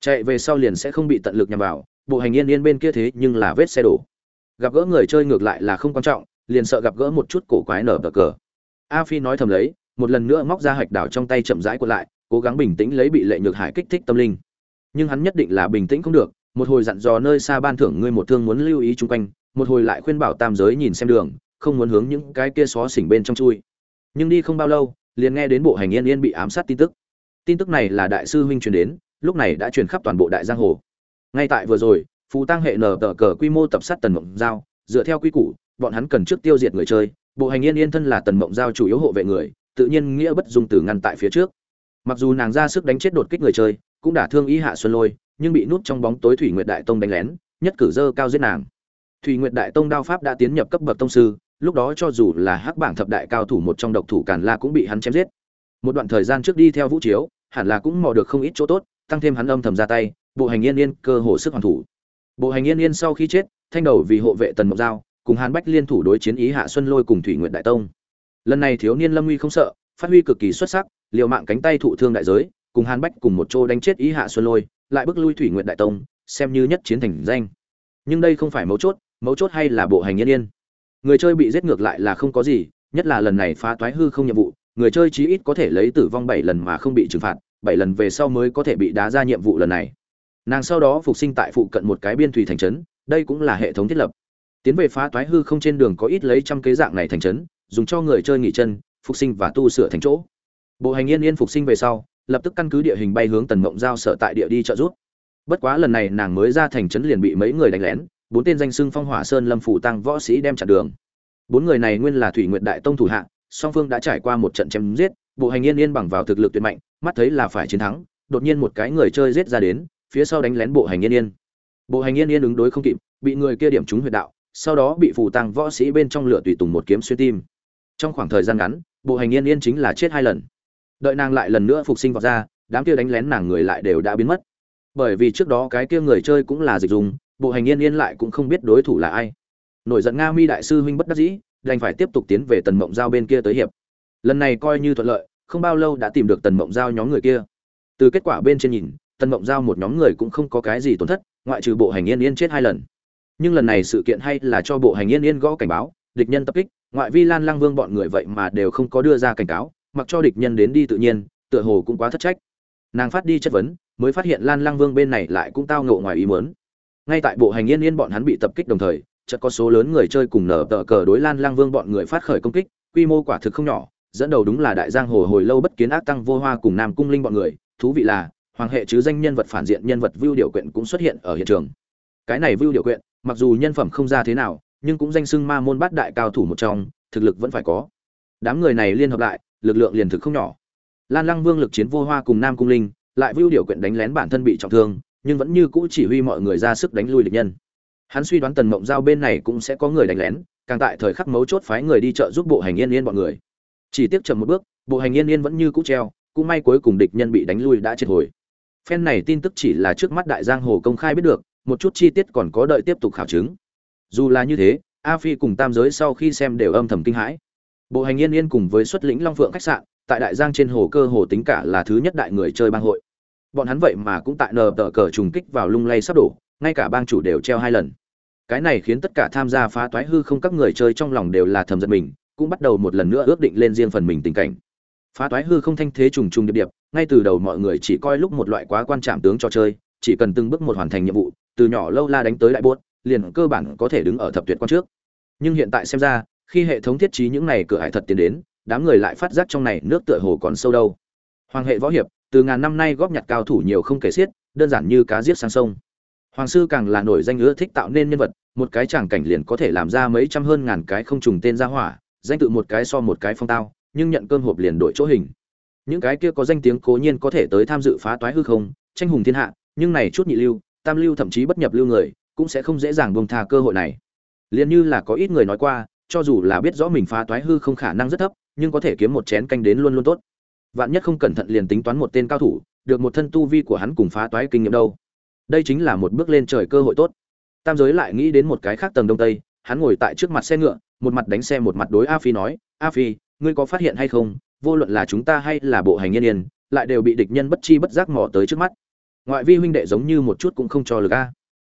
Chạy về sau liền sẽ không bị tận lực nhằm vào, bộ hành yên yên bên kia thế nhưng là vết xe đổ. Gặp gỡ người chơi ngược lại là không quan trọng, liền sợ gặp gỡ một chút cổ quái nở bờ cờ. A phi nói thầm lấy, một lần nữa móc ra hạch đảo trong tay chậm rãi quật lại, cố gắng bình tĩnh lấy bị lệ nhược hải kích thích tâm linh nhưng hắn nhất định là bình tĩnh không được, một hồi dặn dò nơi xa ban thưởng ngươi một thương muốn lưu ý chung quanh, một hồi lại khuyên bảo tam giới nhìn xem đường, không muốn hướng những cái kia xó xỉnh bên trong chui. Nhưng đi không bao lâu, liền nghe đến bộ hành yên yên bị ám sát tin tức. Tin tức này là đại sư huynh truyền đến, lúc này đã truyền khắp toàn bộ đại giang hồ. Ngay tại vừa rồi, phù tăng hệ nở tờ cờ quy mô tập sát tần mộng giao, dựa theo quy củ, bọn hắn cần trước tiêu diệt người chơi, bộ hành yên yên thân là tần mộng giao chủ yếu hộ vệ người, tự nhiên nghĩa bất dung từ ngăn tại phía trước. Mặc dù nàng ra sức đánh chết đột kích người chơi cũng đả thương ý hạ xuân lôi, nhưng bị nút trong bóng tối thủy nguyệt đại tông đánh lén, nhất cử dơ cao giết nàng. Thủy nguyệt đại tông đao pháp đã tiến nhập cấp bậc tông sư, lúc đó cho dù là hắc bảng thập đại cao thủ một trong độc thủ càn la cũng bị hắn chém giết. Một đoạn thời gian trước đi theo vũ chiếu, hẳn là cũng mò được không ít chỗ tốt, tăng thêm hắn âm thầm ra tay, bộ hành yên yên cơ hồ sức hoàn thủ. Bộ hành yên yên sau khi chết, thanh đầu vì hộ vệ tần Mộc giao, cùng hàn bách liên thủ đối chiến ý hạ xuân lôi cùng thủy nguyện đại tông. Lần này thiếu niên lâm uy không sợ, phát huy cực kỳ xuất sắc, liều mạng cánh tay thụ thương đại giới cùng hàn bách cùng một chỗ đánh chết ý hạ xuân lôi, lại bức lui thủy nguyện đại tông, xem như nhất chiến thành danh. Nhưng đây không phải mấu chốt mấu chốt hay là bộ hành yên yên? Người chơi bị giết ngược lại là không có gì, nhất là lần này phá toái hư không nhiệm vụ, người chơi chí ít có thể lấy tử vong bảy lần mà không bị trừng phạt, bảy lần về sau mới có thể bị đá ra nhiệm vụ lần này. Nàng sau đó phục sinh tại phụ cận một cái biên thủy thành trấn, đây cũng là hệ thống thiết lập. Tiến về phá toái hư không trên đường có ít lấy trăm kế dạng này thành trấn, dùng cho người chơi nghỉ chân, phục sinh và tu sửa thành chỗ. Bộ hành yên yên phục sinh về sau lập tức căn cứ địa hình bay hướng tần mộng giao sở tại địa đi trợ giúp. Bất quá lần này nàng mới ra thành trấn liền bị mấy người đánh lén, bốn tên danh sưng phong hỏa sơn lâm phủ tăng võ sĩ đem chặn đường. Bốn người này nguyên là thủy nguyện đại tông thủ hạ, song phương đã trải qua một trận chém giết, bộ hành yên yên bằng vào thực lực tuyệt mạnh, mắt thấy là phải chiến thắng, đột nhiên một cái người chơi giết ra đến, phía sau đánh lén bộ hành yên yên. Bộ hành yên yên ứng đối không kịp, bị người kia điểm trúng huyệt đạo, sau đó bị phù tăng võ sĩ bên trong lửa tùy tùng một kiếm xuyên tim. Trong khoảng thời gian ngắn, bộ hành yên yên chính là chết hai lần đợi nàng lại lần nữa phục sinh vào ra đám kia đánh lén nàng người lại đều đã biến mất. Bởi vì trước đó cái kia người chơi cũng là dịch dùng, bộ hành yên yên lại cũng không biết đối thủ là ai. Nổi giận nga mi đại sư huynh bất đắc dĩ, đành phải tiếp tục tiến về tần mộng giao bên kia tới hiệp. Lần này coi như thuận lợi, không bao lâu đã tìm được tần mộng giao nhóm người kia. Từ kết quả bên trên nhìn, tần mộng giao một nhóm người cũng không có cái gì tổn thất, ngoại trừ bộ hành yên yên chết hai lần. Nhưng lần này sự kiện hay là cho bộ hành yên yên gõ cảnh báo, địch nhân tập kích, ngoại vi lan lang vương bọn người vậy mà đều không có đưa ra cảnh cáo mặc cho địch nhân đến đi tự nhiên, tựa hồ cũng quá thất trách. Nàng phát đi chất vấn, mới phát hiện lan lăng vương bên này lại cũng tao ngộ ngoài ý muốn. Ngay tại bộ hành yên yên bọn hắn bị tập kích đồng thời, chợt có số lớn người chơi cùng nở tờ cờ đối lan lang vương bọn người phát khởi công kích, quy mô quả thực không nhỏ, dẫn đầu đúng là đại giang hồ hồi lâu bất kiến ác tăng vô hoa cùng nam cung linh bọn người, thú vị là, hoàng hệ chứ danh nhân vật phản diện nhân vật vưu điều quyện cũng xuất hiện ở hiện trường. Cái này vưu điều quyện, mặc dù nhân phẩm không ra thế nào, nhưng cũng danh xưng ma môn bát đại cao thủ một trong, thực lực vẫn phải có. Đám người này liên hợp lại lực lượng liền thực không nhỏ. Lan lăng vương lực chiến vô hoa cùng nam cung linh, lại vưu điều quyện đánh lén bản thân bị trọng thương, nhưng vẫn như cũ chỉ huy mọi người ra sức đánh lui địch nhân. Hắn suy đoán tần mộng giao bên này cũng sẽ có người đánh lén, càng tại thời khắc mấu chốt phái người đi chợ giúp bộ hành yên yên bọn người. Chỉ tiếc chậm một bước, bộ hành yên yên vẫn như cũ treo, cũng may cuối cùng địch nhân bị đánh lui đã triệt hồi. Phen này tin tức chỉ là trước mắt đại giang hồ công khai biết được, một chút chi tiết còn có đợi tiếp tục khảo chứng. Dù là như thế, a phi cùng tam giới sau khi xem đều âm thầm kinh hãi bộ hành yên yên cùng với xuất lĩnh long phượng khách sạn, tại đại giang trên hồ cơ hồ tính cả là thứ nhất đại người chơi bang hội. Bọn hắn vậy mà cũng tại nờ tờ cờ trùng kích vào lung lay sắp đổ, ngay cả bang chủ đều treo hai lần. Cái này khiến tất cả tham gia phá toái hư không các người chơi trong lòng đều là thầm giận mình, cũng bắt đầu một lần nữa ước định lên riêng phần mình tình cảnh. Phá toái hư không thanh thế trùng trùng điệp điệp, ngay từ đầu mọi người chỉ coi lúc một loại quá quan trạm tướng trò chơi, chỉ cần từng bước một hoàn thành nhiệm vụ, từ nhỏ lâu la đánh tới đại buốt, liền cơ bản có thể đứng ở thập tuyệt quan trước. Nhưng hiện tại xem ra khi hệ thống thiết trí những này cửa hải thật tiến đến, đám người lại phát giác trong này nước tựa hồ còn sâu đâu. Hoàng hệ võ hiệp, từ ngàn năm nay góp nhặt cao thủ nhiều không kể xiết, đơn giản như cá giết sang sông. Hoàng sư càng là nổi danh ưa thích tạo nên nhân vật, một cái tràng cảnh liền có thể làm ra mấy trăm hơn ngàn cái không trùng tên ra hỏa, danh tự một cái so một cái phong tao, nhưng nhận cơm hộp liền đổi chỗ hình. Những cái kia có danh tiếng cố nhiên có thể tới tham dự phá toái hư không, tranh hùng thiên hạ, nhưng này chút nhị lưu, tam lưu thậm chí bất nhập lưu người, cũng sẽ không dễ dàng buông tha cơ hội này. Liền như là có ít người nói qua cho dù là biết rõ mình phá toái hư không khả năng rất thấp, nhưng có thể kiếm một chén canh đến luôn luôn tốt. Vạn nhất không cẩn thận liền tính toán một tên cao thủ, được một thân tu vi của hắn cùng phá toái kinh nghiệm đâu. Đây chính là một bước lên trời cơ hội tốt. Tam giới lại nghĩ đến một cái khác tầng đông tây, hắn ngồi tại trước mặt xe ngựa, một mặt đánh xe một mặt đối a phi nói, a phi, ngươi có phát hiện hay không? Vô luận là chúng ta hay là bộ hành yên yên, lại đều bị địch nhân bất chi bất giác mò tới trước mắt. Ngoại vi huynh đệ giống như một chút cũng không cho lực a.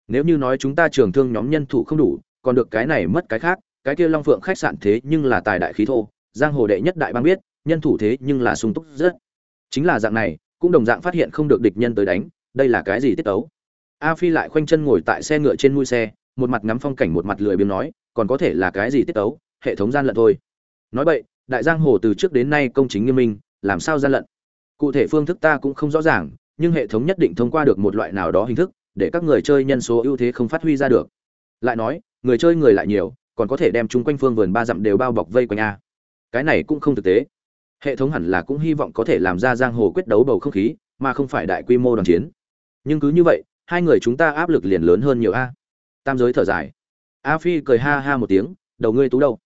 Nếu như nói chúng ta trường thương nhóm nhân thủ không đủ, còn được cái này mất cái khác cái kia long phượng khách sạn thế nhưng là tài đại khí thô, giang hồ đệ nhất đại bang biết, nhân thủ thế nhưng là sung túc rất. Chính là dạng này, cũng đồng dạng phát hiện không được địch nhân tới đánh, đây là cái gì tiết tấu? A phi lại khoanh chân ngồi tại xe ngựa trên mui xe, một mặt ngắm phong cảnh một mặt lười biếng nói, còn có thể là cái gì tiết tấu? Hệ thống gian lận thôi. Nói vậy đại giang hồ từ trước đến nay công chính nghiêm minh, làm sao gian lận? Cụ thể phương thức ta cũng không rõ ràng, nhưng hệ thống nhất định thông qua được một loại nào đó hình thức, để các người chơi nhân số ưu thế không phát huy ra được. Lại nói, người chơi người lại nhiều còn có thể đem chúng quanh phương vườn ba dặm đều bao bọc vây quanh a. Cái này cũng không thực tế. Hệ thống hẳn là cũng hy vọng có thể làm ra giang hồ quyết đấu bầu không khí, mà không phải đại quy mô đoàn chiến. Nhưng cứ như vậy, hai người chúng ta áp lực liền lớn hơn nhiều a. Tam giới thở dài. A phi cười ha ha một tiếng, đầu ngươi tú đâu?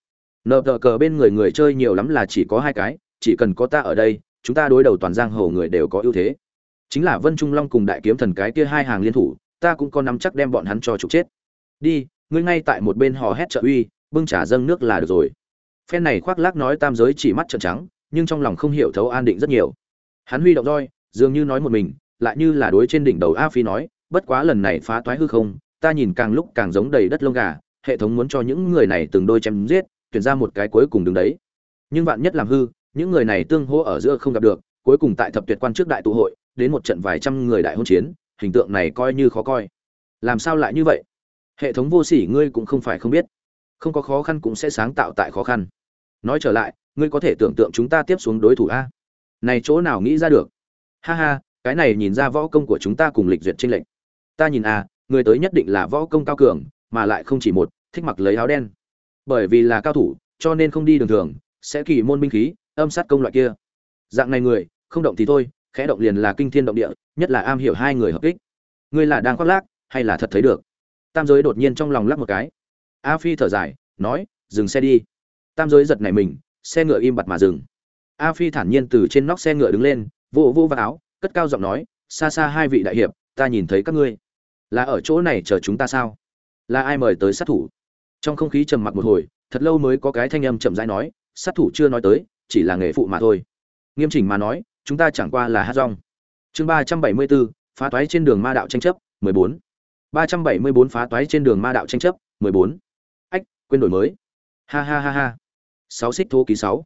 Nợ tờ cờ bên người người chơi nhiều lắm là chỉ có hai cái, chỉ cần có ta ở đây, chúng ta đối đầu toàn giang hồ người đều có ưu thế. Chính là vân trung long cùng đại kiếm thần cái kia hai hàng liên thủ, ta cũng có nắm chắc đem bọn hắn cho trục chết. Đi ngươi ngay tại một bên hò hét trợ uy, bưng trả dâng nước là được rồi. Phen này khoác lác nói tam giới chỉ mắt trợn trắng, nhưng trong lòng không hiểu thấu an định rất nhiều. Hắn huy động roi, dường như nói một mình, lại như là đối trên đỉnh đầu a phi nói, bất quá lần này phá toái hư không, ta nhìn càng lúc càng giống đầy đất lông gà, hệ thống muốn cho những người này từng đôi chém giết, tuyển ra một cái cuối cùng đứng đấy. Nhưng vạn nhất làm hư, những người này tương hỗ ở giữa không gặp được, cuối cùng tại thập tuyệt quan trước đại tụ hội, đến một trận vài trăm người đại hôn chiến, hình tượng này coi như khó coi. Làm sao lại như vậy? Hệ thống vô sỉ ngươi cũng không phải không biết. Không có khó khăn cũng sẽ sáng tạo tại khó khăn. Nói trở lại, ngươi có thể tưởng tượng chúng ta tiếp xuống đối thủ a? Này chỗ nào nghĩ ra được? Ha ha, cái này nhìn ra võ công của chúng ta cùng lịch duyệt tranh lệnh ta nhìn a người tới nhất định là võ công cao cường, mà lại không chỉ một, thích mặc lấy áo đen. Bởi vì là cao thủ, cho nên không đi đường thường, sẽ kỳ môn binh khí, âm sát công loại kia. Dạng này người, không động thì thôi, khẽ động liền là kinh thiên động địa, nhất là am hiểu hai người hợp kích. Ngươi là đang khoác lác, hay là thật thấy được? Tam giới đột nhiên trong lòng lắc một cái. A phi thở dài, nói, dừng xe đi. Tam giới giật nảy mình, xe ngựa im bặt mà dừng. A phi thản nhiên từ trên nóc xe ngựa đứng lên vô vô vào áo, cất cao giọng nói, xa xa hai vị đại hiệp, ta nhìn thấy các ngươi. Là ở chỗ này chờ chúng ta sao? Là ai mời tới sát thủ? Trong không khí trầm mặc một hồi, thật lâu mới có cái thanh âm chậm rãi nói, sát thủ chưa nói tới, chỉ là nghề phụ mà thôi. Nghiêm chỉnh mà nói, chúng ta chẳng qua là hát rong. Chương ba trăm bảy mươi bốn, phá toái trên đường ma đạo tranh chấp, mười bốn ba trăm bảy mươi bốn phá toái trên đường ma đạo tranh chấp, mười bốn. Ách, quên đổi mới. Ha ha ha ha. Sáu xích thô ký sáu.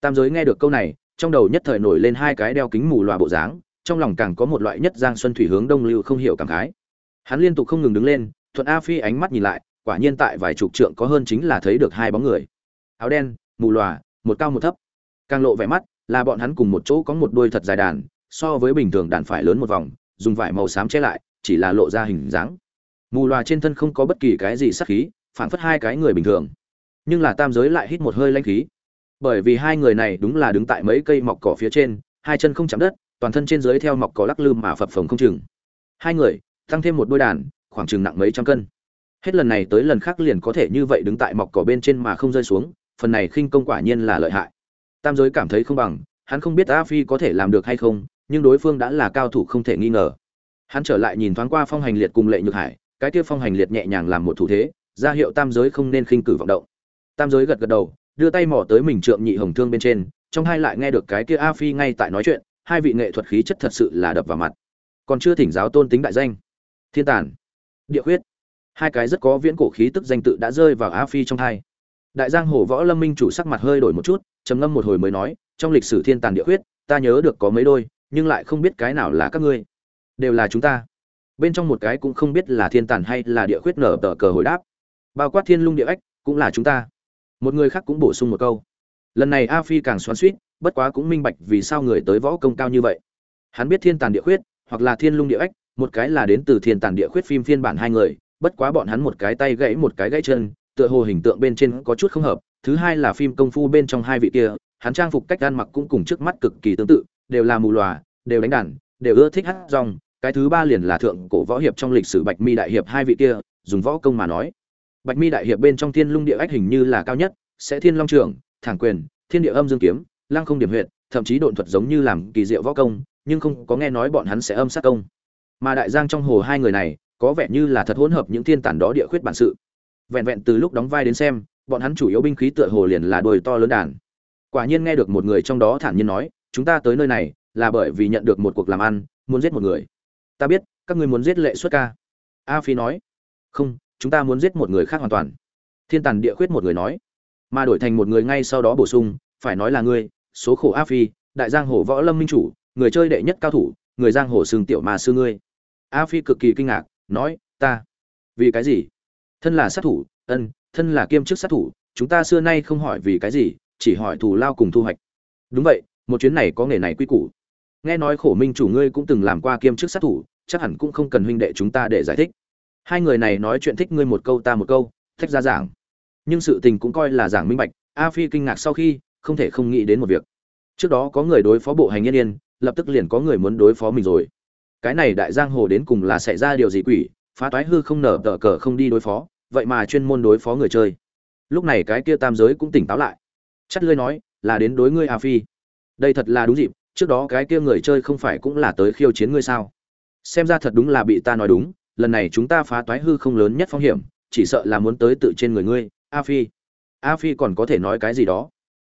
Tam giới nghe được câu này, trong đầu nhất thời nổi lên hai cái đeo kính mù loà bộ dáng, trong lòng càng có một loại nhất giang xuân thủy hướng đông lưu không hiểu cảm khái. Hắn liên tục không ngừng đứng lên, thuận a phi ánh mắt nhìn lại, quả nhiên tại vài chục trượng có hơn chính là thấy được hai bóng người. Áo đen, mù lòa một cao một thấp. Càng lộ vẻ mắt, là bọn hắn cùng một chỗ có một đôi thật dài đàn, so với bình thường đàn phải lớn một vòng, dùng vải màu xám che lại, chỉ là lộ ra hình dáng mù loà trên thân không có bất kỳ cái gì sắc khí phản phất hai cái người bình thường. Nhưng là tam giới lại hít một hơi lanh khí. Bởi vì hai người này đúng là đứng tại mấy cây mọc cỏ phía trên, hai chân không chạm đất, toàn thân trên dưới theo mọc cỏ lắc lư mà phập phồng không chừng. Hai người, tăng thêm một đôi đàn, khoảng chừng nặng mấy trăm cân. Hết lần này tới lần khác liền có thể như vậy đứng tại mọc cỏ bên trên mà không rơi xuống, phần này khinh công quả nhiên là lợi hại. Tam giới cảm thấy không bằng, hắn không biết a phi có thể làm được hay không, nhưng đối phương đã là cao thủ không thể nghi ngờ. Hắn trở lại nhìn thoáng qua phong hành liệt cùng lệ nhược hải cái kia phong hành liệt nhẹ nhàng làm một thủ thế, ra hiệu tam giới không nên khinh cử vọng động. Tam giới gật gật đầu, đưa tay mỏ tới mình trượng nhị hồng thương bên trên, trong hai lại nghe được cái kia a phi ngay tại nói chuyện, hai vị nghệ thuật khí chất thật sự là đập vào mặt. Còn chưa thỉnh giáo tôn tính đại danh. Thiên tản địa huyết hai cái rất có viễn cổ khí tức danh tự đã rơi vào a phi trong hai. Đại giang hồ võ lâm minh chủ sắc mặt hơi đổi một chút, trầm ngâm một hồi mới nói, trong lịch sử thiên tàn địa huyết ta nhớ được có mấy đôi, nhưng lại không biết cái nào là các ngươi. Đều là chúng ta bên trong một cái cũng không biết là thiên tàn hay là địa khuyết nở tờ cờ hồi đáp. Bao quát thiên lung địa ếch, cũng là chúng ta. Một người khác cũng bổ sung một câu. Lần này a phi càng xoắn suýt bất quá cũng minh bạch vì sao người tới võ công cao như vậy. Hắn biết thiên tàn địa khuyết, hoặc là thiên lung địa ếch, một cái là đến từ thiên tàn địa khuyết phim phiên bản hai người, bất quá bọn hắn một cái tay gãy một cái gãy chân, tựa hồ hình tượng bên trên có chút không hợp, thứ hai là phim công phu bên trong hai vị kia, hắn trang phục cách ăn mặc cũng cùng trước mắt cực kỳ tương tự, đều là mù lòa, đều đánh đàn, đều ưa thích hát rong cái thứ ba liền là thượng cổ võ hiệp trong lịch sử bạch mi đại hiệp hai vị kia, dùng võ công mà nói. Bạch mi đại hiệp bên trong thiên lung địa ách hình như là cao nhất, sẽ thiên long trường thẳng quyền, thiên địa âm dương kiếm, lăng không điểm huyện thậm chí độn thuật giống như làm kỳ diệu võ công, nhưng không có nghe nói bọn hắn sẽ âm sát công. Mà đại giang trong hồ hai người này, có vẻ như là thật hỗn hợp những thiên tản đó địa khuyết bản sự. Vẹn vẹn từ lúc đóng vai đến xem, bọn hắn chủ yếu binh khí tựa hồ liền là đồi to lớn đàn. Quả nhiên nghe được một người trong đó thản nhiên nói, chúng ta tới nơi này, là bởi vì nhận được một cuộc làm ăn, muốn giết một người ta biết, các ngươi muốn giết lệ xuất ca. A phi nói, không, chúng ta muốn giết một người khác hoàn toàn. Thiên tàn địa khuyết một người nói, mà đổi thành một người ngay sau đó bổ sung, phải nói là ngươi, số khổ a phi, đại giang hồ võ lâm minh chủ, người chơi đệ nhất cao thủ, người giang hồ sừng tiểu mà sư ngươi. A phi cực kỳ kinh ngạc, nói, ta, vì cái gì? Thân là sát thủ, ân, thân là kiêm chức sát thủ, chúng ta xưa nay không hỏi vì cái gì, chỉ hỏi thù lao cùng thu hoạch. Đúng vậy, một chuyến này có nghề này quy củ nghe nói khổ minh chủ ngươi cũng từng làm qua kiêm chức sát thủ, chắc hẳn cũng không cần huynh đệ chúng ta để giải thích. Hai người này nói chuyện thích ngươi một câu ta một câu, thách ra giảng. Nhưng sự tình cũng coi là giảng minh bạch, a phi kinh ngạc sau khi, không thể không nghĩ đến một việc. Trước đó có người đối phó bộ hành yên yên, lập tức liền có người muốn đối phó mình rồi. Cái này đại giang hồ đến cùng là xảy ra điều gì quỷ, phá toái hư không nở tờ cờ không đi đối phó, vậy mà chuyên môn đối phó người chơi. Lúc này cái kia tam giới cũng tỉnh táo lại. Chắc lươi nói, là đến đối ngươi a phi. Đây thật là đúng dịp trước đó cái kia người chơi không phải cũng là tới khiêu chiến ngươi sao? Xem ra thật đúng là bị ta nói đúng, lần này chúng ta phá toái hư không lớn nhất phong hiểm, chỉ sợ là muốn tới tự trên người ngươi, a phi. A phi còn có thể nói cái gì đó?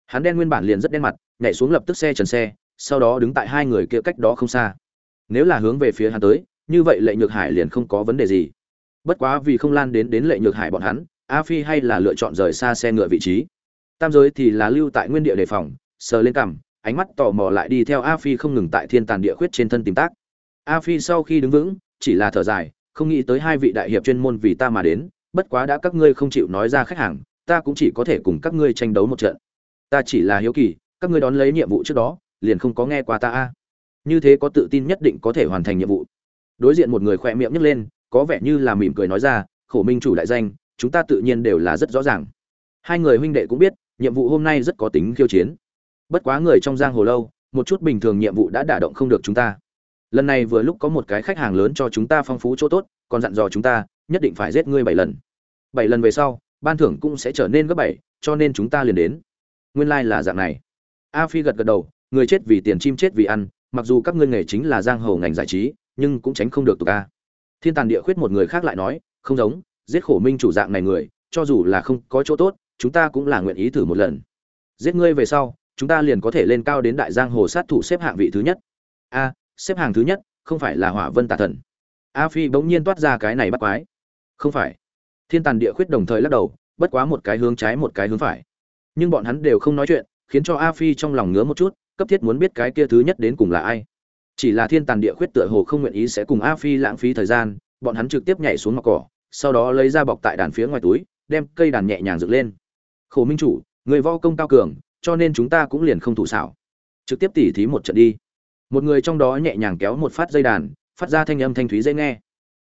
Hắn đen nguyên bản liền rất đen mặt, nhảy xuống lập tức xe trần xe, sau đó đứng tại hai người kia cách đó không xa. Nếu là hướng về phía hắn tới, như vậy lệ nhược hải liền không có vấn đề gì. Bất quá vì không lan đến đến lệ nhược hải bọn hắn, a phi hay là lựa chọn rời xa xe ngựa vị trí. Tam giới thì là lưu tại nguyên địa đề phòng, sờ lên cằm ánh mắt tò mò lại đi theo a phi không ngừng tại thiên tàn địa khuyết trên thân tìm tác. A phi sau khi đứng vững, chỉ là thở dài, không nghĩ tới hai vị đại hiệp chuyên môn vì ta mà đến, bất quá đã các ngươi không chịu nói ra khách hàng, ta cũng chỉ có thể cùng các ngươi tranh đấu một trận. Ta chỉ là hiếu kỳ, các ngươi đón lấy nhiệm vụ trước đó, liền không có nghe qua ta a. Như thế có tự tin nhất định có thể hoàn thành nhiệm vụ. Đối diện một người khỏe miệng nhấc lên, có vẻ như là mỉm cười nói ra, khổ minh chủ đại danh, chúng ta tự nhiên đều là rất rõ ràng. Hai người huynh đệ cũng biết, nhiệm vụ hôm nay rất có tính khiêu chiến bất quá người trong giang hồ lâu, một chút bình thường nhiệm vụ đã đả động không được chúng ta. Lần này vừa lúc có một cái khách hàng lớn cho chúng ta phong phú chỗ tốt, còn dặn dò chúng ta, nhất định phải giết ngươi bảy lần. Bảy lần về sau, ban thưởng cũng sẽ trở nên gấp bảy, cho nên chúng ta liền đến. Nguyên lai、like、là dạng này. A phi gật gật đầu, người chết vì tiền, chim chết vì ăn, mặc dù các ngươi nghề chính là giang hồ ngành giải trí, nhưng cũng tránh không được tục a. Thiên tàn địa khuyết một người khác lại nói, không giống, giết khổ minh chủ dạng này người, cho dù là không có chỗ tốt, chúng ta cũng là nguyện ý thử một lần. Giết ngươi về sau chúng ta liền có thể lên cao đến đại giang hồ sát thủ xếp hạng vị thứ nhất. A, xếp hàng thứ nhất, không phải là hỏa vân tà thần. A phi bỗng nhiên toát ra cái này bắt quái. Không phải. Thiên tàn địa khuyết đồng thời lắc đầu, bất quá một cái hướng trái một cái hướng phải. Nhưng bọn hắn đều không nói chuyện, khiến cho a phi trong lòng ngứa một chút, cấp thiết muốn biết cái kia thứ nhất đến cùng là ai. Chỉ là thiên tàn địa khuyết tựa hồ không nguyện ý sẽ cùng a phi lãng phí thời gian, bọn hắn trực tiếp nhảy xuống mặt cỏ, sau đó lấy ra bọc tại đàn phía ngoài túi, đem cây đàn nhẹ nhàng dựng lên. Khổ minh chủ, người vo công cao cường cho nên chúng ta cũng liền không thủ xảo. Trực tiếp tỉ thí một trận đi. Một người trong đó nhẹ nhàng kéo một phát dây đàn, phát ra thanh âm thanh thúy dễ nghe.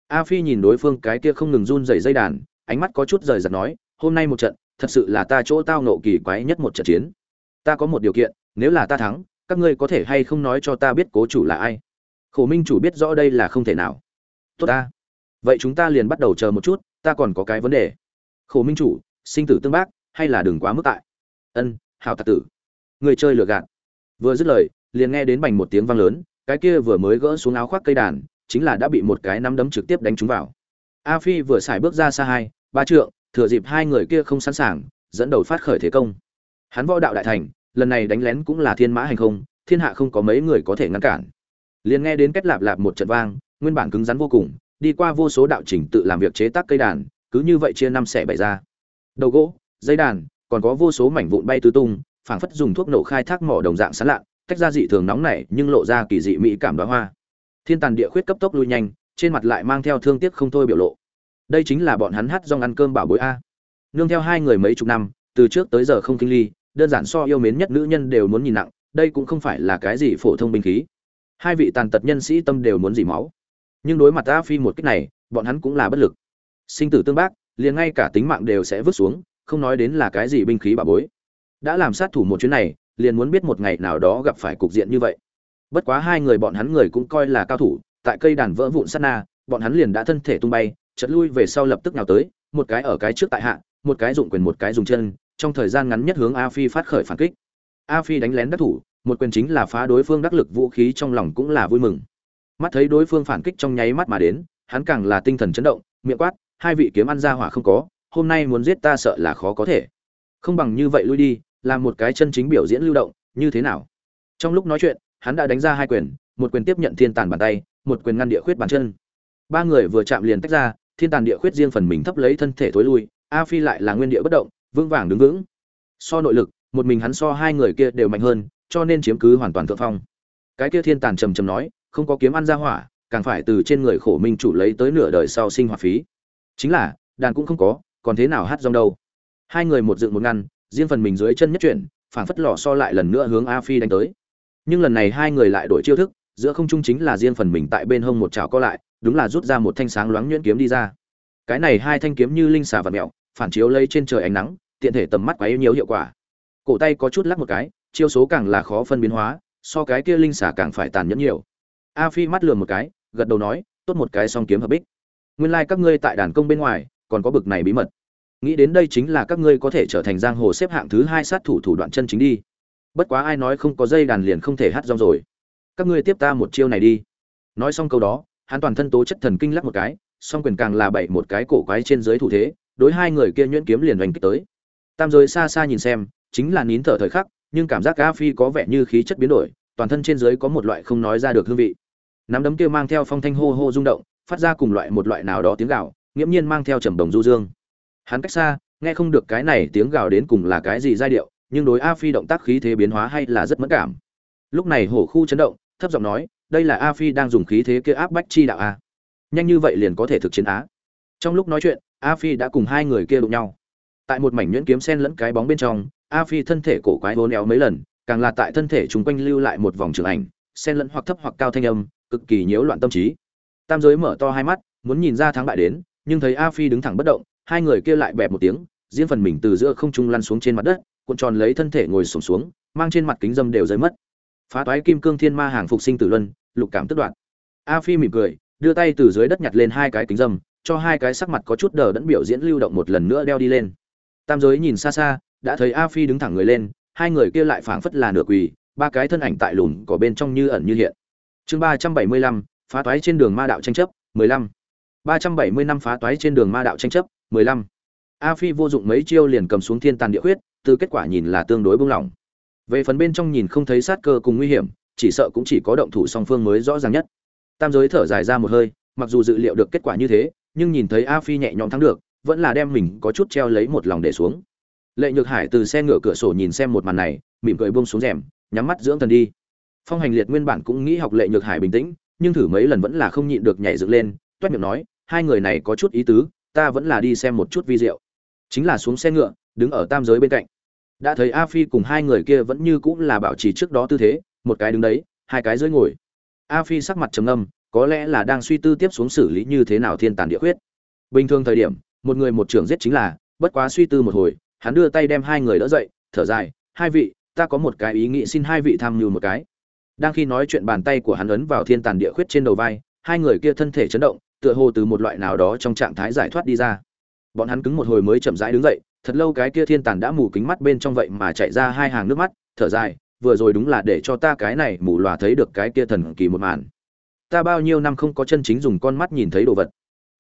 A phi nhìn đối phương cái kia không ngừng run dày dây đàn, ánh mắt có chút rời giật nói, hôm nay một trận, thật sự là ta chỗ tao nộ kỳ quái nhất một trận chiến. Ta có một điều kiện, nếu là ta thắng, các ngươi có thể hay không nói cho ta biết cố chủ là ai? Khổ minh chủ biết rõ đây là không thể nào. Tốt ta. Vậy chúng ta liền bắt đầu chờ một chút, ta còn có cái vấn đề. Khổ minh chủ, sinh tử tương bác, hay là đừng quá mức tại? Ân hào tạc tử. Người chơi lừa gạt. Vừa dứt lời, liền nghe đến bành một tiếng vang lớn, cái kia vừa mới gỡ xuống áo khoác cây đàn, chính là đã bị một cái nắm đấm trực tiếp đánh trúng vào. A phi vừa xài bước ra xa hai, ba trượng, thừa dịp hai người kia không sẵn sàng, dẫn đầu phát khởi thế công. Hắn võ đạo đại thành, lần này đánh lén cũng là thiên mã hành không, thiên hạ không có mấy người có thể ngăn cản. Liền nghe đến kết lạp lạp một trận vang, nguyên bản cứng rắn vô cùng, đi qua vô số đạo trình tự làm việc chế tác cây đàn, cứ như vậy chia năm xẻ bảy ra. Đầu gỗ, dây đàn còn có vô số mảnh vụn bay tứ tung, phảng phất dùng thuốc nổ khai thác mỏ đồng dạng sán lạ cách ra dị thường nóng nảy nhưng lộ ra kỳ dị mỹ cảm đoá hoa. Thiên tàn địa khuyết cấp tốc lui nhanh, trên mặt lại mang theo thương tiếc không thôi biểu lộ. Đây chính là bọn hắn hát dong ăn cơm bảo bối a. Nương theo hai người mấy chục năm, từ trước tới giờ không kinh ly, đơn giản so yêu mến nhất nữ nhân đều muốn nhìn nặng, đây cũng không phải là cái gì phổ thông binh khí. Hai vị tàn tật nhân sĩ tâm đều muốn dỉ máu. Nhưng đối mặt a phi một cách này, bọn hắn cũng là bất lực. Sinh tử tương bác, liền ngay cả tính mạng đều sẽ vứt xuống không nói đến là cái gì binh khí bà bối. Đã làm sát thủ một chuyến này, liền muốn biết một ngày nào đó gặp phải cục diện như vậy. Bất quá hai người bọn hắn người cũng coi là cao thủ, tại cây đàn vỡ vụn sát na, bọn hắn liền đã thân thể tung bay chật lui về sau lập tức nào tới, một cái ở cái trước tại hạ, một cái dụng quyền một cái dùng chân, trong thời gian ngắn nhất hướng a phi phát khởi phản kích. A phi đánh lén đắc thủ, một quyền chính là phá đối phương đắc lực vũ khí trong lòng cũng là vui mừng. Mắt thấy đối phương phản kích trong nháy mắt mà đến, hắn càng là tinh thần chấn động, miệng quát, hai vị kiếm ăn ra hỏa không có hôm nay muốn giết ta sợ là khó có thể. Không bằng như vậy lui đi, làm một cái chân chính biểu diễn lưu động, như thế nào? Trong lúc nói chuyện, hắn đã đánh ra hai quyền, một quyền tiếp nhận thiên tàn bàn tay, một quyền ngăn địa khuyết bàn chân. Ba người vừa chạm liền tách ra, thiên tàn địa khuyết riêng phần mình thấp lấy thân thể thối lui, a phi lại là nguyên địa bất động, vững vàng đứng vững. So nội lực, một mình hắn so hai người kia đều mạnh hơn, cho nên chiếm cứ hoàn toàn thượng phong. Cái kia thiên tàn trầm trầm nói, không có kiếm ăn ra hỏa, càng phải từ trên người khổ minh chủ lấy tới nửa đời sau sinh hoạt phí. Chính là, đàn cũng không có còn thế nào hát rong đâu? Hai người một dựng một ngăn, riêng phần mình dưới chân nhất chuyển, phảng phất lò so lại lần nữa hướng a phi đánh tới. Nhưng lần này hai người lại đổi chiêu thức, giữa không trung chính là riêng phần mình tại bên hông một chảo co lại, đúng là rút ra một thanh sáng loáng nhuyễn kiếm đi ra. Cái này hai thanh kiếm như linh xà vật mẹo phản chiếu lấy trên trời ánh nắng, tiện thể tầm mắt quá yếu nhiều hiệu quả. Cổ tay có chút lắc một cái, chiêu số càng là khó phân biến hóa, so cái kia linh xà càng phải tàn nhẫn nhiều. A phi mắt lườm một cái, gật đầu nói, tốt một cái song kiếm hợp bích. Nguyên lai like các ngươi tại đàn công bên ngoài còn có bực này bí mật. Nghĩ đến đây chính là các ngươi có thể trở thành giang hồ xếp hạng thứ hai sát thủ thủ đoạn chân chính đi. Bất quá ai nói không có dây đàn liền không thể hát rong rồi. Các ngươi tiếp ta một chiêu này đi. Nói xong câu đó, hắn toàn thân tố chất thần kinh lắc một cái, song quyền càng là bậy một cái cổ quái trên dưới thủ thế, đối hai người kia nhuyễn kiếm liền oanh kích tới. Tam giới xa xa nhìn xem, chính là nín thở thời khắc, nhưng cảm giác a phi có vẻ như khí chất biến đổi, toàn thân trên dưới có một loại không nói ra được hương vị. Nắm đấm kia mang theo phong thanh hô hô rung động, phát ra cùng loại một loại nào đó tiếng gạo nghiễm nhiên mang theo trầm đồng du dương. Hắn cách xa, nghe không được cái này tiếng gào đến cùng là cái gì giai điệu, nhưng đối a phi động tác khí thế biến hóa hay là rất mất cảm. Lúc này hổ khu chấn động, thấp giọng nói, đây là a phi đang dùng khí thế kia áp bách chi đạo a. Nhanh như vậy liền có thể thực chiến á. Trong lúc nói chuyện, a phi đã cùng hai người kia đụng nhau. Tại một mảnh nhuyễn kiếm sen lẫn cái bóng bên trong, a phi thân thể cổ quái hôn éo mấy lần, càng là tại thân thể chúng quanh lưu lại một vòng trường ảnh, sen lẫn hoặc thấp hoặc cao thanh âm, cực kỳ nhiễu loạn tâm trí. Tam giới mở to hai mắt, muốn nhìn ra thắng bại đến nhưng thấy a phi đứng thẳng bất động hai người kia lại bẹp một tiếng riêng phần mình từ giữa không trung lăn xuống trên mặt đất cuộn tròn lấy thân thể ngồi sổm xuống, xuống mang trên mặt kính dâm đều rơi mất. Phá toái kim cương thiên ma hàng phục sinh tử luân lục cảm tức đoạn a phi mỉm cười đưa tay từ dưới đất nhặt lên hai cái kính dâm cho hai cái sắc mặt có chút đờ đẫn biểu diễn lưu động một lần nữa đeo đi lên. Tam giới nhìn xa xa đã thấy a phi đứng thẳng người lên hai người kia lại phảng phất là nửa quỳ ba cái thân ảnh tại lùn có bên trong như ẩn như hiện. Chương ba trăm bảy mươi lăm phá toái trên đường ma đạo tranh chấp mười lăm ba trăm bảy mươi năm phá toái trên đường ma đạo tranh chấp, mười lăm. A phi vô dụng mấy chiêu liền cầm xuống thiên tàn địa huyết từ kết quả nhìn là tương đối buông lỏng. Về phần bên trong nhìn không thấy sát cơ cùng nguy hiểm, chỉ sợ cũng chỉ có động thủ song phương mới rõ ràng nhất. Tam giới thở dài ra một hơi, mặc dù dự liệu được kết quả như thế, nhưng nhìn thấy a phi nhẹ nhõm thắng được, vẫn là đem mình có chút treo lấy một lòng để xuống. Lệ nhược hải từ xe ngựa cửa sổ nhìn xem một màn này, mỉm cười buông xuống rèm, nhắm mắt dưỡng thần đi. Phong hành liệt nguyên bản cũng nghĩ học lệ nhược hải bình tĩnh, nhưng thử mấy lần vẫn là không nhịn được nhảy dựng lên toét miệng nói, hai người này có chút ý tứ, ta vẫn là đi xem một chút vi diệu chính là xuống xe ngựa, đứng ở tam giới bên cạnh. Đã thấy a phi cùng hai người kia vẫn như cũng là bảo trì trước đó tư thế, một cái đứng đấy, hai cái dưới ngồi. A phi sắc mặt trầm ngâm, có lẽ là đang suy tư tiếp xuống xử lý như thế nào thiên tàn địa khuyết. Bình thường thời điểm, một người một trưởng giết chính là, bất quá suy tư một hồi, hắn đưa tay đem hai người đỡ dậy, thở dài, hai vị, ta có một cái ý nghĩ xin hai vị tham mưu một cái. Đang khi nói chuyện bàn tay của hắn ấn vào thiên tàn địa khuyết trên đầu vai, hai người kia thân thể chấn động tựa hồ từ một loại nào đó trong trạng thái giải thoát đi ra. Bọn hắn cứng một hồi mới chậm rãi đứng dậy, thật lâu cái kia thiên tàn đã mù kính mắt bên trong vậy mà chạy ra hai hàng nước mắt, thở dài, vừa rồi đúng là để cho ta cái này mù lòa thấy được cái kia thần kỳ một màn. Ta bao nhiêu năm không có chân chính dùng con mắt nhìn thấy đồ vật.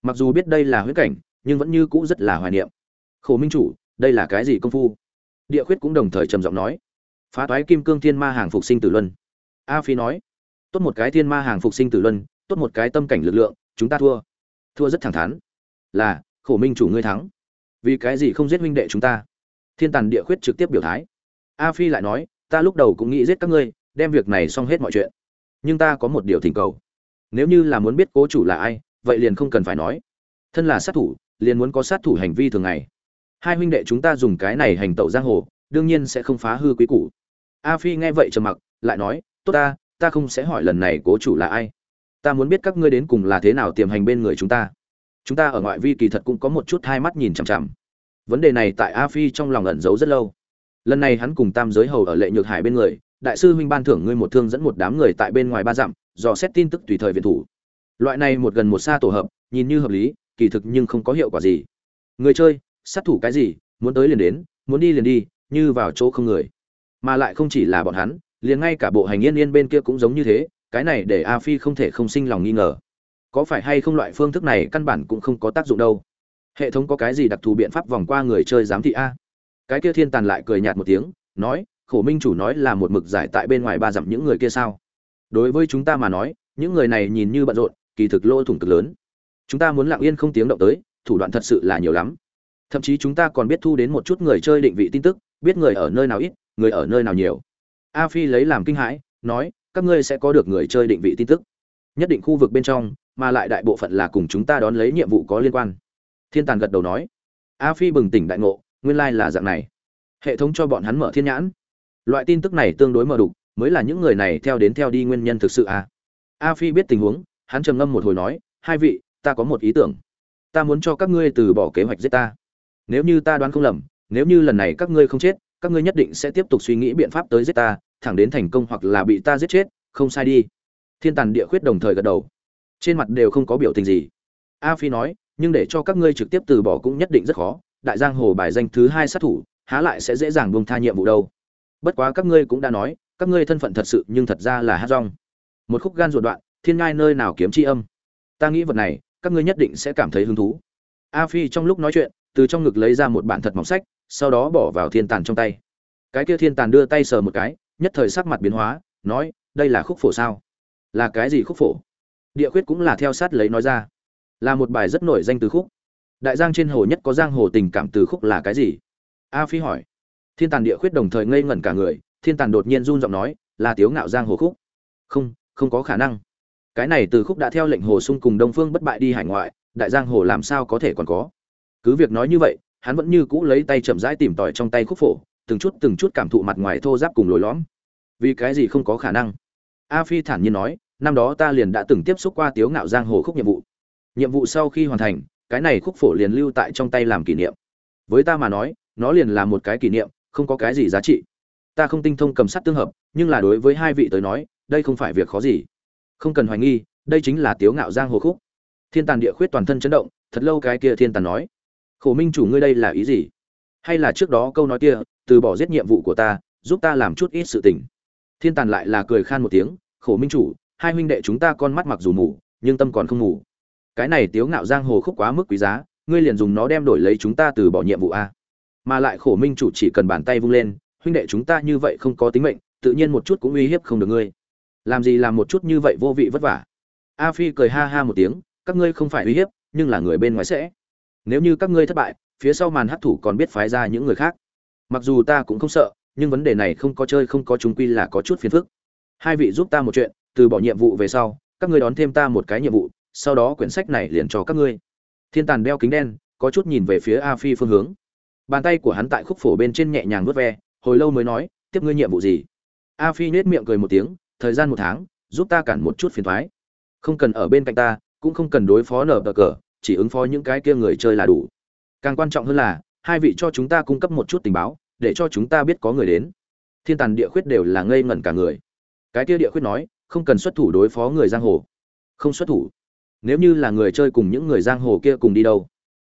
Mặc dù biết đây là huyết cảnh, nhưng vẫn như cũ rất là hoài niệm. Khổ minh chủ, đây là cái gì công phu? Địa khuyết cũng đồng thời trầm giọng nói. Phá toái kim cương thiên ma hàng phục sinh tử luân. A phi nói. Tốt một cái thiên ma hàng phục sinh tử luân, tốt một cái tâm cảnh lực lượng chúng ta thua. Thua rất thẳng thắn. Là, khổ minh chủ ngươi thắng. Vì cái gì không giết huynh đệ chúng ta? Thiên tàn địa khuyết trực tiếp biểu thái. A phi lại nói, ta lúc đầu cũng nghĩ giết các ngươi, đem việc này xong hết mọi chuyện. Nhưng ta có một điều thỉnh cầu. Nếu như là muốn biết cố chủ là ai, vậy liền không cần phải nói. Thân là sát thủ, liền muốn có sát thủ hành vi thường ngày. Hai huynh đệ chúng ta dùng cái này hành tẩu giang hồ, đương nhiên sẽ không phá hư quý củ. A phi nghe vậy trầm mặc, lại nói, tốt ta ta không sẽ hỏi lần này cố chủ là ai ta muốn biết các ngươi đến cùng là thế nào tiềm hành bên người chúng ta. Chúng ta ở ngoại vi kỳ thật cũng có một chút hai mắt nhìn chằm chằm. Vấn đề này tại a phi trong lòng ẩn giấu rất lâu. Lần này hắn cùng tam giới hầu ở lệ nhược hải bên người, đại sư huynh ban thưởng ngươi một thương dẫn một đám người tại bên ngoài ba dặm, dò xét tin tức tùy thời viện thủ. Loại này một gần một xa tổ hợp, nhìn như hợp lý, kỳ thực nhưng không có hiệu quả gì. Người chơi, sát thủ cái gì, muốn tới liền đến, muốn đi liền đi, như vào chỗ không người. Mà lại không chỉ là bọn hắn, liền ngay cả bộ hành yên yên bên kia cũng giống như thế cái này để a phi không thể không sinh lòng nghi ngờ. Có phải hay không loại phương thức này căn bản cũng không có tác dụng đâu. Hệ thống có cái gì đặc thù biện pháp vòng qua người chơi giám thị a? Cái kia thiên tàn lại cười nhạt một tiếng, nói, khổ minh chủ nói là một mực giải tại bên ngoài ba dặm những người kia sao? Đối với chúng ta mà nói, những người này nhìn như bận rộn, kỳ thực lỗ thủng cực lớn. Chúng ta muốn lặng yên không tiếng động tới, thủ đoạn thật sự là nhiều lắm. Thậm chí chúng ta còn biết thu đến một chút người chơi định vị tin tức, biết người ở nơi nào ít, người ở nơi nào nhiều. A phi lấy làm kinh hãi, nói các ngươi sẽ có được người chơi định vị tin tức. Nhất định khu vực bên trong, mà lại đại bộ phận là cùng chúng ta đón lấy nhiệm vụ có liên quan. Thiên tàn gật đầu nói. A phi bừng tỉnh đại ngộ, nguyên lai là dạng này. Hệ thống cho bọn hắn mở thiên nhãn. Loại tin tức này tương đối mờ đục, mới là những người này theo đến theo đi nguyên nhân thực sự à? A phi biết tình huống, hắn trầm ngâm một hồi nói, hai vị, ta có một ý tưởng. Ta muốn cho các ngươi từ bỏ kế hoạch giết ta. Nếu như ta đoán không lầm, nếu như lần này các ngươi không chết, các ngươi nhất định sẽ tiếp tục suy nghĩ biện pháp tới giết ta thẳng đến thành công hoặc là bị ta giết chết, không sai đi. Thiên tàn địa khuyết đồng thời gật đầu. Trên mặt đều không có biểu tình gì. A phi nói, nhưng để cho các ngươi trực tiếp từ bỏ cũng nhất định rất khó. Đại giang hồ bài danh thứ hai sát thủ, há lại sẽ dễ dàng buông tha nhiệm vụ đâu. Bất quá các ngươi cũng đã nói, các ngươi thân phận thật sự nhưng thật ra là hát rong. Một khúc gan ruột đoạn, thiên ngai nơi nào kiếm chi âm. Ta nghĩ vật này, các ngươi nhất định sẽ cảm thấy hứng thú. A phi trong lúc nói chuyện, từ trong ngực lấy ra một bản thật mỏng sách, sau đó bỏ vào thiên tàn trong tay. Cái kia thiên tàn đưa tay sờ một cái nhất thời sắc mặt biến hóa, nói, đây là khúc phổ sao? Là cái gì khúc phổ? Địa khuyết cũng là theo sát lấy nói ra. Là một bài rất nổi danh từ khúc. Đại giang trên hồ nhất có giang hồ tình cảm từ khúc là cái gì? A phi hỏi. Thiên tàn địa khuyết đồng thời ngây ngẩn cả người, thiên tàn đột nhiên run giọng nói, là tiếu ngạo giang hồ khúc? Không không có khả năng. Cái này từ khúc đã theo lệnh hồ sung cùng đông phương bất bại đi hải ngoại, đại giang hồ làm sao có thể còn có? Cứ việc nói như vậy, hắn vẫn như cũ lấy tay chậm rãi tìm tòi trong tay khúc phổ từng chút từng chút cảm thụ mặt ngoài thô giáp cùng lồi lõm. Vì cái gì không có khả năng? A phi thản nhiên nói, năm đó ta liền đã từng tiếp xúc qua tiếu ngạo giang hồ khúc nhiệm vụ. Nhiệm vụ sau khi hoàn thành, cái này khúc phổ liền lưu tại trong tay làm kỷ niệm. Với ta mà nói, nó liền là một cái kỷ niệm, không có cái gì giá trị. Ta không tinh thông cầm sắt tương hợp, nhưng là đối với hai vị tới nói, đây không phải việc khó gì. Không cần hoài nghi, đây chính là tiếu ngạo giang hồ khúc. Thiên tàn địa khuyết toàn thân chấn động, thật lâu cái kia thiên tàn nói. Khổ minh chủ ngươi đây là ý gì? Hay là trước đó câu nói kia từ bỏ giết nhiệm vụ của ta, giúp ta làm chút ít sự tình. Thiên tàn lại là cười khan một tiếng, khổ minh chủ, hai huynh đệ chúng ta con mắt mặc dù mù, nhưng tâm còn không mù. Cái này tiếu ngạo giang hồ khúc quá mức quý giá, ngươi liền dùng nó đem đổi lấy chúng ta từ bỏ nhiệm vụ a. Mà lại khổ minh chủ chỉ cần bàn tay vung lên, huynh đệ chúng ta như vậy không có tính mệnh, tự nhiên một chút cũng uy hiếp không được ngươi. Làm gì làm một chút như vậy vô vị vất vả? A phi cười ha ha một tiếng, các ngươi không phải uy hiếp, nhưng là người bên ngoài sẽ. Nếu như các ngươi thất bại, phía sau màn hấp thủ còn biết phái ra những người khác mặc dù ta cũng không sợ, nhưng vấn đề này không có chơi không có chúng quy là có chút phiền phức. Hai vị giúp ta một chuyện, từ bỏ nhiệm vụ về sau, các ngươi đón thêm ta một cái nhiệm vụ, sau đó quyển sách này liền cho các ngươi. Thiên tàn đeo kính đen, có chút nhìn về phía a phi phương hướng. Bàn tay của hắn tại khúc phổ bên trên nhẹ nhàng vớt ve, hồi lâu mới nói, tiếp ngươi nhiệm vụ gì? A phi nết miệng cười một tiếng, thời gian một tháng, giúp ta cản một chút phiền thoái. Không cần ở bên cạnh ta, cũng không cần đối phó nở cờ, chỉ ứng phó những cái kia người chơi là đủ. Càng quan trọng hơn là hai vị cho chúng ta cung cấp một chút tình báo, để cho chúng ta biết có người đến. Thiên tàn địa khuyết đều là ngây ngẩn cả người. Cái kia địa khuyết nói, không cần xuất thủ đối phó người giang hồ. Không xuất thủ. Nếu như là người chơi cùng những người giang hồ kia cùng đi đâu,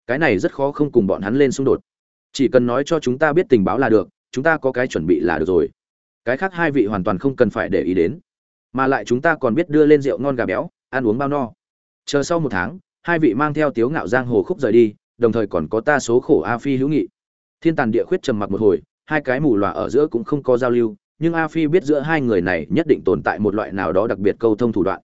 cái này rất khó không cùng bọn hắn lên xung đột. Chỉ cần nói cho chúng ta biết tình báo là được, chúng ta có cái chuẩn bị là được rồi. Cái khác hai vị hoàn toàn không cần phải để ý đến. Mà lại chúng ta còn biết đưa lên rượu ngon gà béo, ăn uống bao no. Chờ sau một tháng, hai vị mang theo tiếu ngạo giang hồ khúc rời đi đồng thời còn có ta số khổ a phi hữu nghị. Thiên tàn địa khuyết trầm mặc một hồi, hai cái mù lòa ở giữa cũng không có giao lưu, nhưng a phi biết giữa hai người này nhất định tồn tại một loại nào đó đặc biệt câu thông thủ đoạn.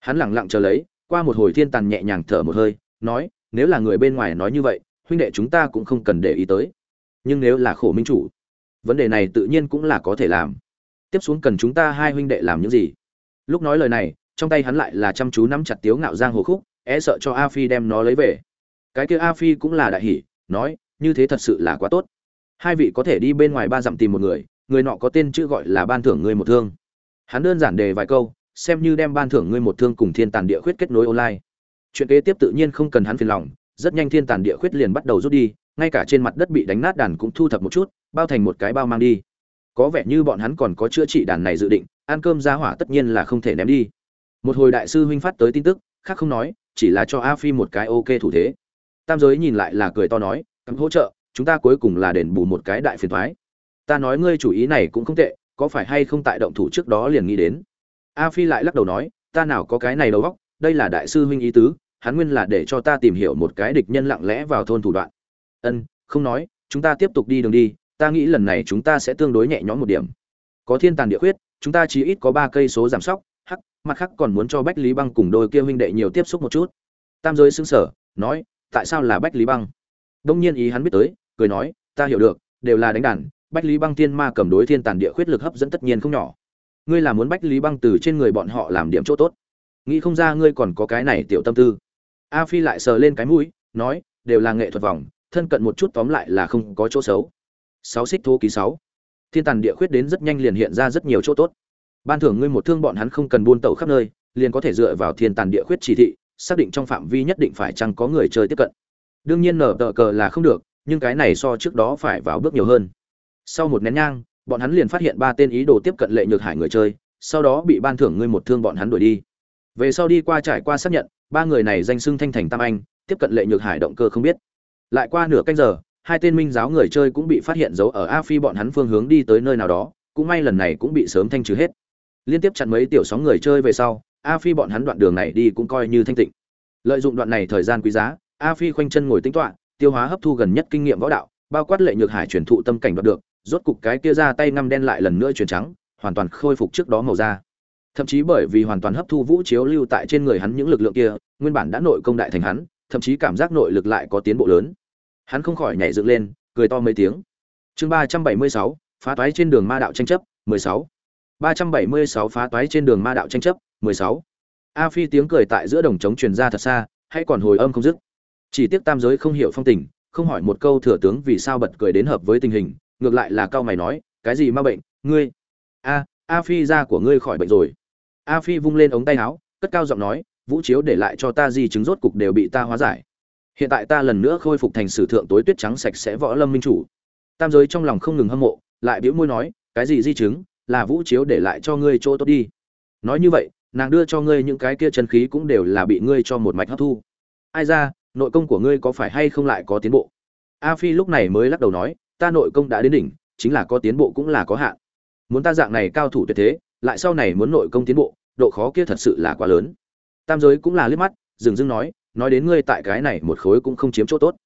Hắn lẳng lặng chờ lấy, qua một hồi thiên tàn nhẹ nhàng thở một hơi, nói, nếu là người bên ngoài nói như vậy, huynh đệ chúng ta cũng không cần để ý tới. Nhưng nếu là khổ minh chủ, vấn đề này tự nhiên cũng là có thể làm. Tiếp xuống cần chúng ta hai huynh đệ làm những gì? Lúc nói lời này, trong tay hắn lại là chăm chú nắm chặt tiếu ngạo giang hồ khúc e sợ cho a phi đem nó lấy về cái kia a phi cũng là đại hỷ nói, như thế thật sự là quá tốt. Hai vị có thể đi bên ngoài ba dặm tìm một người người nọ có tên chữ gọi là ban thưởng ngươi một thương. Hắn đơn giản đề vài câu, xem như đem ban thưởng ngươi một thương cùng thiên tàn địa khuyết kết nối online. Chuyện kế tiếp tự nhiên không cần hắn phiền lòng, rất nhanh thiên tàn địa khuyết liền bắt đầu rút đi, ngay cả trên mặt đất bị đánh nát đàn cũng thu thập một chút, bao thành một cái bao mang đi. Có vẻ như bọn hắn còn có chữa trị đàn này dự định, ăn cơm ra hỏa tất nhiên là không thể ném đi. Một hồi đại sư huynh phát tới tin tức, khác không nói, chỉ là cho a phi một cái ok thủ thế tam giới nhìn lại là cười to nói cắm hỗ trợ, chúng ta cuối cùng là đền bù một cái đại phiền thoái. Ta nói ngươi chủ ý này cũng không tệ, có phải hay không tại động thủ trước đó liền nghĩ đến? A phi lại lắc đầu nói, ta nào có cái này đầu góc đây là đại sư huynh ý tứ, hắn nguyên là để cho ta tìm hiểu một cái địch nhân lặng lẽ vào thôn thủ đoạn. Ân, không nói, chúng ta tiếp tục đi đường đi, ta nghĩ lần này chúng ta sẽ tương đối nhẹ nhõm một điểm. Có thiên tàn địa khuyết, chúng ta chỉ ít có ba cây số giảm sóc, hắc, mặt khác còn muốn cho bách lý băng cùng đôi kia huynh đệ nhiều tiếp xúc một chút. Tam giới xứng sở nói tại sao là bách lý băng? Đông nhiên ý hắn biết tới, cười nói, ta hiểu được, đều là đánh đàn, bách lý băng thiên ma cầm đối thiên tàn địa khuyết lực hấp dẫn tất nhiên không nhỏ. Ngươi là muốn bách lý băng từ trên người bọn họ làm điểm chỗ tốt. Nghĩ không ra ngươi còn có cái này tiểu tâm tư. A phi lại sờ lên cái mũi, nói, đều là nghệ thuật vòng, thân cận một chút tóm lại là không có chỗ xấu. Sáu xích thô ký sáu. Thiên tàn địa khuyết đến rất nhanh liền hiện ra rất nhiều chỗ tốt. Ban thưởng ngươi một thương bọn hắn không cần buôn tẩu khắp nơi, liền có thể dựa vào thiên tàn địa khuyết chỉ thị xác định trong phạm vi nhất định phải chăng có người chơi tiếp cận. Đương nhiên nở tờ cờ là không được, nhưng cái này so trước đó phải vào bước nhiều hơn. Sau một nén nhang, bọn hắn liền phát hiện ba tên ý đồ tiếp cận lệ nhược hải người chơi, sau đó bị ban thưởng ngươi một thương bọn hắn đuổi đi. Về sau đi qua trải qua xác nhận, ba người này danh xưng thanh thành tam anh, tiếp cận lệ nhược hải động cơ không biết. Lại qua nửa canh giờ, hai tên minh giáo người chơi cũng bị phát hiện giấu ở a phi bọn hắn phương hướng đi tới nơi nào đó, cũng may lần này cũng bị sớm thanh trừ hết. Liên tiếp chặn mấy tiểu sóng người chơi về sau a phi bọn hắn đoạn đường này đi cũng coi như thanh tịnh. Lợi dụng đoạn này thời gian quý giá, a phi khoanh chân ngồi tính toạ tiêu hóa hấp thu gần nhất kinh nghiệm võ đạo, bao quát lệ nhược hải truyền thụ tâm cảnh đoạt được, rốt cục cái kia ra tay ngăm đen lại lần nữa chuyển trắng, hoàn toàn khôi phục trước đó màu da. Thậm chí bởi vì hoàn toàn hấp thu vũ chiếu lưu tại trên người hắn những lực lượng kia, nguyên bản đã nội công đại thành hắn, thậm chí cảm giác nội lực lại có tiến bộ lớn. Hắn không khỏi nhảy dựng lên, cười to mấy tiếng. Chương ba trăm bảy mươi sáu, phá toái trên đường ma đạo tranh chấp, mười sáu. Ba trăm bảy mươi sáu phá toái trên đường ma đạo tranh chấp mười sáu. A phi tiếng cười tại giữa đồng trống truyền ra thật xa, hay còn hồi âm không dứt? Chỉ tiếc tam giới không hiểu phong tình, không hỏi một câu thừa tướng vì sao bật cười đến hợp với tình hình, ngược lại là cao mày nói, cái gì ma bệnh, ngươi? A a phi da của ngươi khỏi bệnh rồi. A phi vung lên ống tay áo, cất cao giọng nói, vũ chiếu để lại cho ta di chứng rốt cục đều bị ta hóa giải. Hiện tại ta lần nữa khôi phục thành sử thượng tối tuyết trắng sạch sẽ võ lâm minh chủ. Tam giới trong lòng không ngừng hâm mộ, lại bĩu môi nói, cái gì di chứng? Là vũ chiếu để lại cho ngươi chỗ tốt đi. Nói như vậy nàng đưa cho ngươi những cái kia chân khí cũng đều là bị ngươi cho một mạch hấp thu. Ai ra, nội công của ngươi có phải hay không lại có tiến bộ? A phi lúc này mới lắc đầu nói, ta nội công đã đến đỉnh, chính là có tiến bộ cũng là có hạn. Muốn ta dạng này cao thủ tuyệt thế, lại sau này muốn nội công tiến bộ, độ khó kia thật sự là quá lớn. Tam giới cũng là liếc mắt, dừng dưng nói nói đến ngươi tại cái này một khối cũng không chiếm chỗ tốt.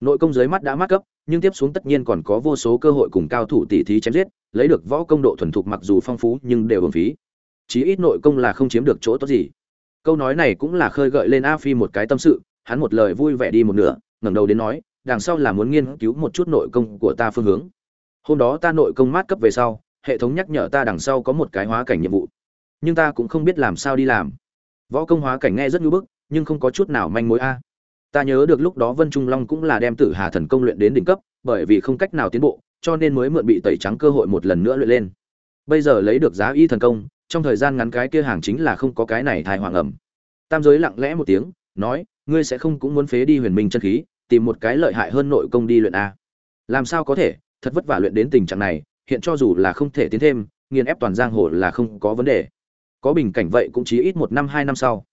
Nội công dưới mắt đã mắc cấp nhưng tiếp xuống tất nhiên còn có vô số cơ hội cùng cao thủ tỷ thí chém giết, lấy được võ công độ thuần thục mặc dù phong phú nhưng đều hưởng phí chí ít nội công là không chiếm được chỗ tốt gì. Câu nói này cũng là khơi gợi lên a phi một cái tâm sự, hắn một lời vui vẻ đi một nửa, ngẩng đầu đến nói, đằng sau là muốn nghiên cứu một chút nội công của ta phương hướng. Hôm đó ta nội công mát cấp về sau, hệ thống nhắc nhở ta đằng sau có một cái hóa cảnh nhiệm vụ. Nhưng ta cũng không biết làm sao đi làm. Võ công hóa cảnh nghe rất ngưỡng bức, nhưng không có chút nào manh mối a. Ta nhớ được lúc đó vân trung long cũng là đem tử hà thần công luyện đến đỉnh cấp, bởi vì không cách nào tiến bộ, cho nên mới mượn bị tẩy trắng cơ hội một lần nữa luyện lên. Bây giờ lấy được giá y thần công trong thời gian ngắn cái kia hàng chính là không có cái này thai hoàng ẩm. Tam giới lặng lẽ một tiếng, nói, ngươi sẽ không cũng muốn phế đi huyền minh chân khí, tìm một cái lợi hại hơn nội công đi luyện a. Làm sao có thể, thật vất vả luyện đến tình trạng này, hiện cho dù là không thể tiến thêm, nghiền ép toàn giang hồ là không có vấn đề. Có bình cảnh vậy cũng chỉ ít một năm, hai năm sau.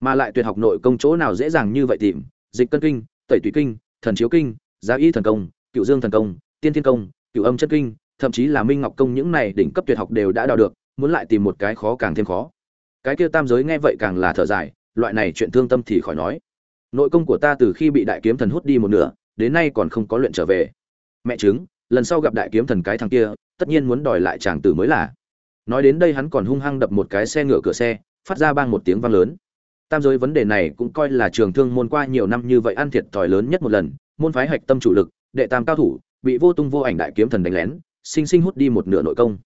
Mà lại tuyệt học nội công chỗ nào dễ dàng như vậy tìm, dịch cân kinh, tẩy tùy kinh, thần chiếu kinh, giá y thần công, cựu dương thần công, tiên thiên công, cựu âm chân kinh, thậm chí là minh ngọc công những này đỉnh cấp tuyệt học đều đã đào được muốn lại tìm một cái khó càng thêm khó. Cái kia tam giới nghe vậy càng là thở dài, loại này chuyện thương tâm thì khỏi nói. Nội công của ta từ khi bị đại kiếm thần hút đi một nửa, đến nay còn không có luyện trở về. Mẹ chứng lần sau gặp đại kiếm thần cái thằng kia, tất nhiên muốn đòi lại chàng tử mới là. Nói đến đây hắn còn hung hăng đập một cái xe ngựa cửa xe, phát ra bang một tiếng vang lớn. Tam giới vấn đề này cũng coi là trường thương môn qua nhiều năm như vậy ăn thiệt thòi lớn nhất một lần, môn phái hạch tâm chủ lực, đệ tam cao thủ, bị vô tung vô ảnh đại kiếm thần đánh lén, sinh sinh hút đi một nửa nội công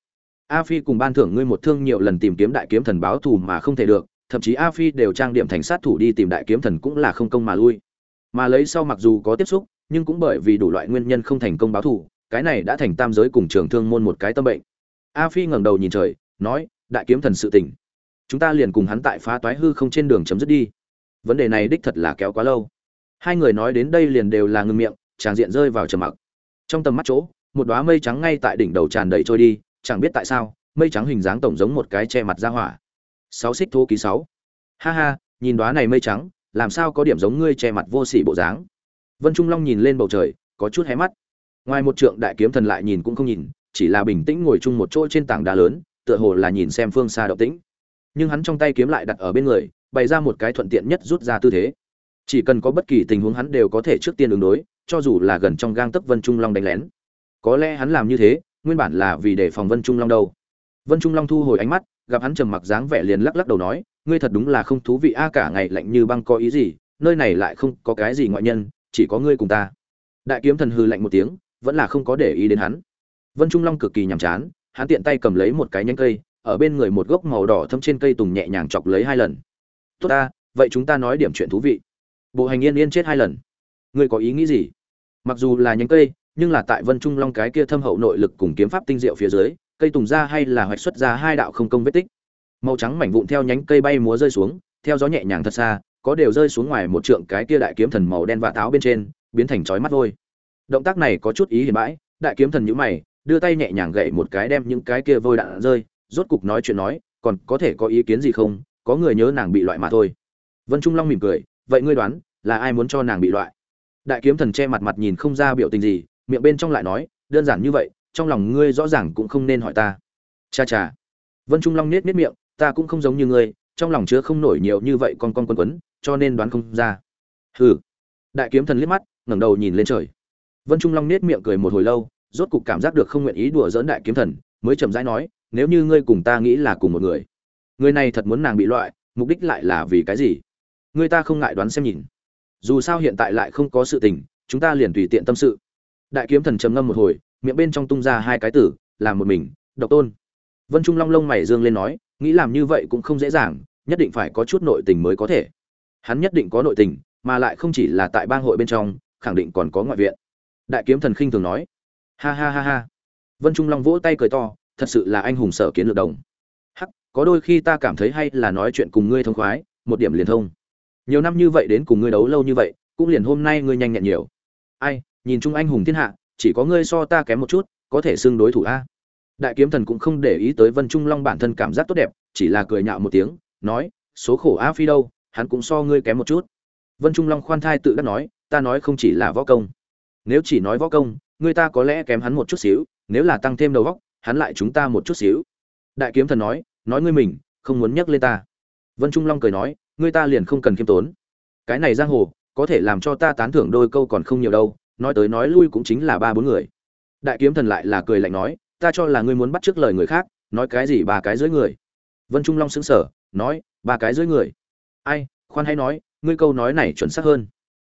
a phi cùng ban thưởng ngươi một thương nhiều lần tìm kiếm đại kiếm thần báo thù mà không thể được, thậm chí a phi đều trang điểm thành sát thủ đi tìm đại kiếm thần cũng là không công mà lui. Mà lấy sau mặc dù có tiếp xúc, nhưng cũng bởi vì đủ loại nguyên nhân không thành công báo thù, cái này đã thành tam giới cùng trường thương môn một cái tâm bệnh. A phi ngẩng đầu nhìn trời, nói, đại kiếm thần sự tỉnh chúng ta liền cùng hắn tại phá toái hư không trên đường chấm dứt đi. Vấn đề này đích thật là kéo quá lâu. Hai người nói đến đây liền đều là ngừng miệng, tràng diện rơi vào trầm mặc. Trong tầm mắt chỗ, một đóa mây trắng ngay tại đỉnh đầu tràn đầy trôi đi chẳng biết tại sao, mây trắng hình dáng tổng giống một cái che mặt ra hỏa. Sáu xích thô ký sáu. Ha ha, nhìn đóa này mây trắng, làm sao có điểm giống ngươi che mặt vô sỉ bộ dáng? Vân trung long nhìn lên bầu trời, có chút hé mắt. Ngoài một trượng đại kiếm thần lại nhìn cũng không nhìn, chỉ là bình tĩnh ngồi chung một chỗ trên tảng đá lớn, tựa hồ là nhìn xem phương xa động tĩnh. Nhưng hắn trong tay kiếm lại đặt ở bên người, bày ra một cái thuận tiện nhất rút ra tư thế. Chỉ cần có bất kỳ tình huống hắn đều có thể trước tiên ứng đối, cho dù là gần trong gang tấc vân trung long đánh lén. Có lẽ hắn làm như thế nguyên bản là vì để phòng vân trung long đâu. Vân trung long thu hồi ánh mắt, gặp hắn trầm mặc dáng vẻ liền lắc lắc đầu nói, ngươi thật đúng là không thú vị a, cả ngày lạnh như băng có ý gì, nơi này lại không có cái gì ngoại nhân, chỉ có ngươi cùng ta. Đại kiếm thần hừ lạnh một tiếng, vẫn là không có để ý đến hắn. Vân trung long cực kỳ nhàm chán, hắn tiện tay cầm lấy một cái nhánh cây, ở bên người một gốc màu đỏ thâm trên cây tùng nhẹ nhàng chọc lấy hai lần. Tốt ta, vậy chúng ta nói điểm chuyện thú vị. Bộ hành yên yên chết hai lần. Ngươi có ý nghĩ gì? Mặc dù là nhánh cây nhưng là tại vân trung long cái kia thâm hậu nội lực cùng kiếm pháp tinh diệu phía dưới, cây tùng ra hay là hoạch xuất ra hai đạo không công vết tích. Màu trắng mảnh vụn theo nhánh cây bay múa rơi xuống, theo gió nhẹ nhàng thật xa, có đều rơi xuống ngoài một trượng cái kia đại kiếm thần màu đen vạ táo bên trên, biến thành chói mắt vôi. Động tác này có chút ý hiền bãi, đại kiếm thần nhíu mày, đưa tay nhẹ nhàng gậy một cái đem những cái kia vôi đạn rơi, rốt cục nói chuyện nói, còn có thể có ý kiến gì không? Có người nhớ nàng bị loại mà thôi. Vân trung long mỉm cười, vậy ngươi đoán, là ai muốn cho nàng bị loại? Đại kiếm thần che mặt mặt nhìn không ra biểu tình gì miệng bên trong lại nói, đơn giản như vậy, trong lòng ngươi rõ ràng cũng không nên hỏi ta. Cha cha. Vân trung long nết nết miệng, ta cũng không giống như ngươi, trong lòng chứa không nổi nhiều như vậy con con quấn quấn, cho nên đoán không ra. Hừ. Đại kiếm thần liếc mắt, ngẩng đầu nhìn lên trời. Vân trung long nết miệng cười một hồi lâu, rốt cục cảm giác được không nguyện ý đùa dỡn đại kiếm thần, mới chậm rãi nói, nếu như ngươi cùng ta nghĩ là cùng một người người này thật muốn nàng bị loại, mục đích lại là vì cái gì? Người ta không ngại đoán xem nhìn. Dù sao hiện tại lại không có sự tình, chúng ta liền tùy tiện tâm sự đại kiếm thần trầm ngâm một hồi, miệng bên trong tung ra hai cái tử làm một mình, độc tôn. Vân trung long lông mày dương lên nói, nghĩ làm như vậy cũng không dễ dàng, nhất định phải có chút nội tình mới có thể. Hắn nhất định có nội tình, mà lại không chỉ là tại bang hội bên trong, khẳng định còn có ngoại viện. Đại kiếm thần khinh thường nói. Ha ha ha ha. Vân trung long vỗ tay cười to, thật sự là anh hùng sở kiến lược đồng. Hắc, có đôi khi ta cảm thấy hay là nói chuyện cùng ngươi thông khoái, một điểm liền thông. Nhiều năm như vậy đến cùng ngươi đấu lâu như vậy, cũng liền hôm nay ngươi nhanh nhẹn nhiều. Ai nhìn chung anh hùng thiên hạ, chỉ có ngươi so ta kém một chút, có thể xưng đối thủ a. Đại kiếm thần cũng không để ý tới vân trung long bản thân cảm giác tốt đẹp, chỉ là cười nhạo một tiếng, nói, số khổ a phi đâu, hắn cũng so ngươi kém một chút. Vân trung long khoan thai tự đắc nói, ta nói không chỉ là võ công. Nếu chỉ nói võ công người ta có lẽ kém hắn một chút xíu, nếu là tăng thêm đầu góc, hắn lại chúng ta một chút xíu. Đại kiếm thần nói nói ngươi mình, không muốn nhắc lên ta. Vân trung long cười nói, ngươi ta liền không cần khiêm tốn. Cái này giang hồ, có thể làm cho ta tán thưởng đôi câu còn không nhiều đâu nói tới nói lui cũng chính là ba bốn người. Đại kiếm thần lại là cười lạnh nói, ta cho là ngươi muốn bắt trước lời người khác, nói cái gì ba cái dưới người. Vân trung long sững sờ, nói, ba cái dưới người. Ai, khoan hay nói, ngươi câu nói này chuẩn xác hơn.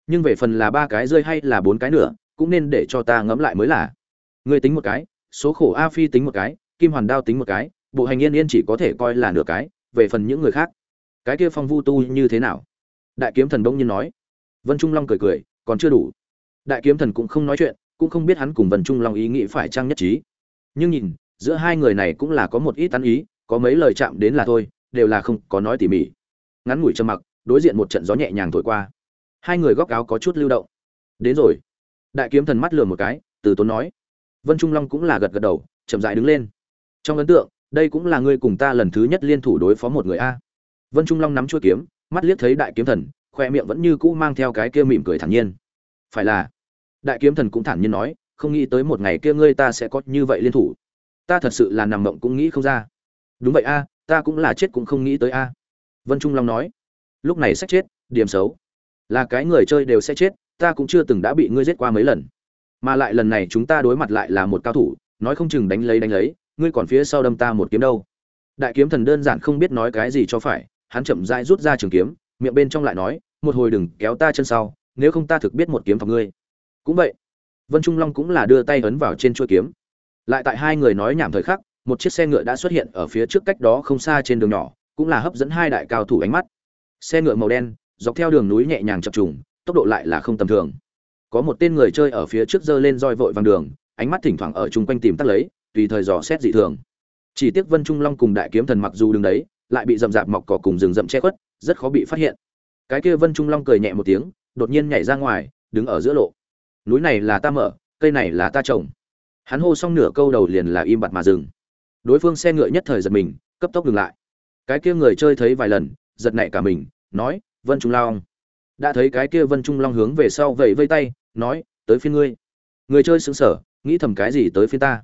Nhưng về phần là ba cái rơi hay là bốn cái nữa, cũng nên để cho ta ngẫm lại mới là. Ngươi tính một cái, số khổ a phi tính một cái, kim hoàn đao tính một cái, bộ hành yên yên chỉ có thể coi là nửa cái, về phần những người khác, cái kia phong vu tu như thế nào? Đại kiếm thần đông nhiên nói. Vân trung long cười cười, còn chưa đủ đại kiếm thần cũng không nói chuyện, cũng không biết hắn cùng vân trung long ý nghĩ phải trang nhất trí. Nhưng nhìn, giữa hai người này cũng là có một ít tán ý, có mấy lời chạm đến là thôi, đều là không có nói tỉ mỉ. Ngắn ngủi trầm mặc, đối diện một trận gió nhẹ nhàng thổi qua. Hai người góc áo có chút lưu động. Đến rồi. Đại kiếm thần mắt lừa một cái, từ tốn nói. Vân trung long cũng là gật gật đầu, chậm dại đứng lên. Trong ấn tượng, đây cũng là ngươi cùng ta lần thứ nhất liên thủ đối phó một người a. Vân trung long nắm chuôi kiếm, mắt liếc thấy đại kiếm thần, khoe miệng vẫn như cũ mang theo cái kia mỉm cười thản nhiên. Phải là đại kiếm thần cũng thản nhiên nói, không nghĩ tới một ngày kia ngươi ta sẽ có như vậy liên thủ. Ta thật sự là nằm mộng cũng nghĩ không ra. Đúng vậy a, ta cũng là chết cũng không nghĩ tới a. Vân trung long nói, lúc này sách chết, điểm xấu là cái người chơi đều sẽ chết, ta cũng chưa từng đã bị ngươi giết qua mấy lần. Mà lại lần này chúng ta đối mặt lại là một cao thủ, nói không chừng đánh lấy đánh lấy, ngươi còn phía sau đâm ta một kiếm đâu. Đại kiếm thần đơn giản không biết nói cái gì cho phải, hắn chậm rãi rút ra trường kiếm, miệng bên trong lại nói, một hồi đừng kéo ta chân sau, nếu không ta thực biết một kiếm vào ngươi cũng vậy, vân trung long cũng là đưa tay ấn vào trên chuôi kiếm. Lại tại hai người nói nhảm thời khắc, một chiếc xe ngựa đã xuất hiện ở phía trước cách đó không xa trên đường nhỏ, cũng là hấp dẫn hai đại cao thủ ánh mắt. Xe ngựa màu đen, dọc theo đường núi nhẹ nhàng chập trùng, tốc độ lại là không tầm thường. Có một tên người chơi ở phía trước giơ lên roi vội vàng đường, ánh mắt thỉnh thoảng ở chung quanh tìm tắt lấy, tùy thời dò xét dị thường. Chỉ tiếc vân trung long cùng đại kiếm thần mặc dù đứng đấy, lại bị rậm rạp mọc cỏ cùng rừng rậm che khuất, rất khó bị phát hiện. Cái kia vân trung long cười nhẹ một tiếng, đột nhiên nhảy ra ngoài, đứng ở giữa lộ núi này là ta mở, cây này là ta trồng. Hắn hô xong nửa câu đầu liền là im bặt mà dừng. Đối phương xe ngựa nhất thời giật mình, cấp tốc dừng lại. Cái kia người chơi thấy vài lần, giật nảy cả mình, nói, vân trung long. Đã thấy cái kia vân trung long hướng về sau vẫy vây tay, nói, tới phiên ngươi. Người chơi sững sờ, nghĩ thầm cái gì tới phiên ta.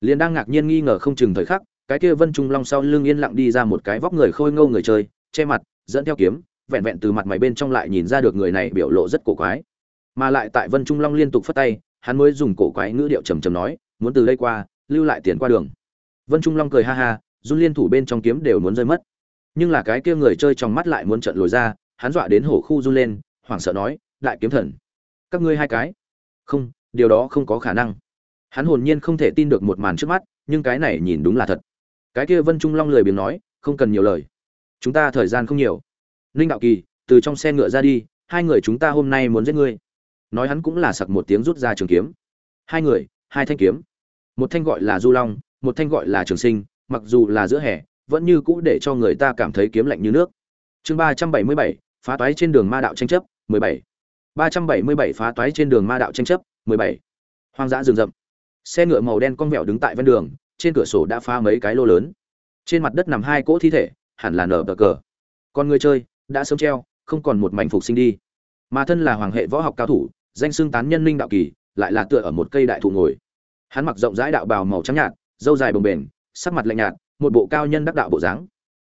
Liền đang ngạc nhiên nghi ngờ không chừng thời khắc, cái kia vân trung long sau lưng yên lặng đi ra một cái vóc người khôi ngâu người chơi, che mặt, dẫn theo kiếm, vẹn vẹn từ mặt mày bên trong lại nhìn ra được người này biểu lộ rất cổ quái mà lại tại vân trung long liên tục phất tay, hắn mới dùng cổ quái ngữ điệu trầm trầm nói, muốn từ đây qua, lưu lại tiền qua đường. Vân trung long cười ha ha, run liên thủ bên trong kiếm đều muốn rơi mất. Nhưng là cái kia người chơi trong mắt lại muốn trận lồi ra, hắn dọa đến hổ khu run lên, hoảng sợ nói, đại kiếm thần, các ngươi hai cái. Không, điều đó không có khả năng. Hắn hồn nhiên không thể tin được một màn trước mắt, nhưng cái này nhìn đúng là thật. Cái kia vân trung long lười biếng nói, không cần nhiều lời. Chúng ta thời gian không nhiều. Ninh đạo kỳ, từ trong xe ngựa ra đi, hai người chúng ta hôm nay muốn giết ngươi nói hắn cũng là sặc một tiếng rút ra trường kiếm. Hai người, hai thanh kiếm. Một thanh gọi là du long, một thanh gọi là trường sinh, mặc dù là giữa hè, vẫn như cũ để cho người ta cảm thấy kiếm lạnh như nước. Chương ba trăm bảy mươi bảy, phá toái trên đường ma đạo tranh chấp, mười bảy. ba trăm bảy mươi bảy, phá toái trên đường ma đạo tranh chấp, mười bảy. Hoang dã rừng rậm. Xe ngựa màu đen con vẹo đứng tại ven đường, trên cửa sổ đã phá mấy cái lô lớn. Trên mặt đất nằm hai cỗ thi thể, hẳn là nở bờ cờ. Con người chơi, đã sớm treo, không còn một mảnh phục sinh đi. Mà thân là hoàng hệ võ học cao thủ danh xưng tán nhân linh đạo kỳ, lại là tựa ở một cây đại thụ ngồi. Hắn mặc rộng rãi đạo bào màu trắng nhạt, râu dài bồng bềnh, sắc mặt lạnh nhạt, một bộ cao nhân đắc đạo bộ dáng.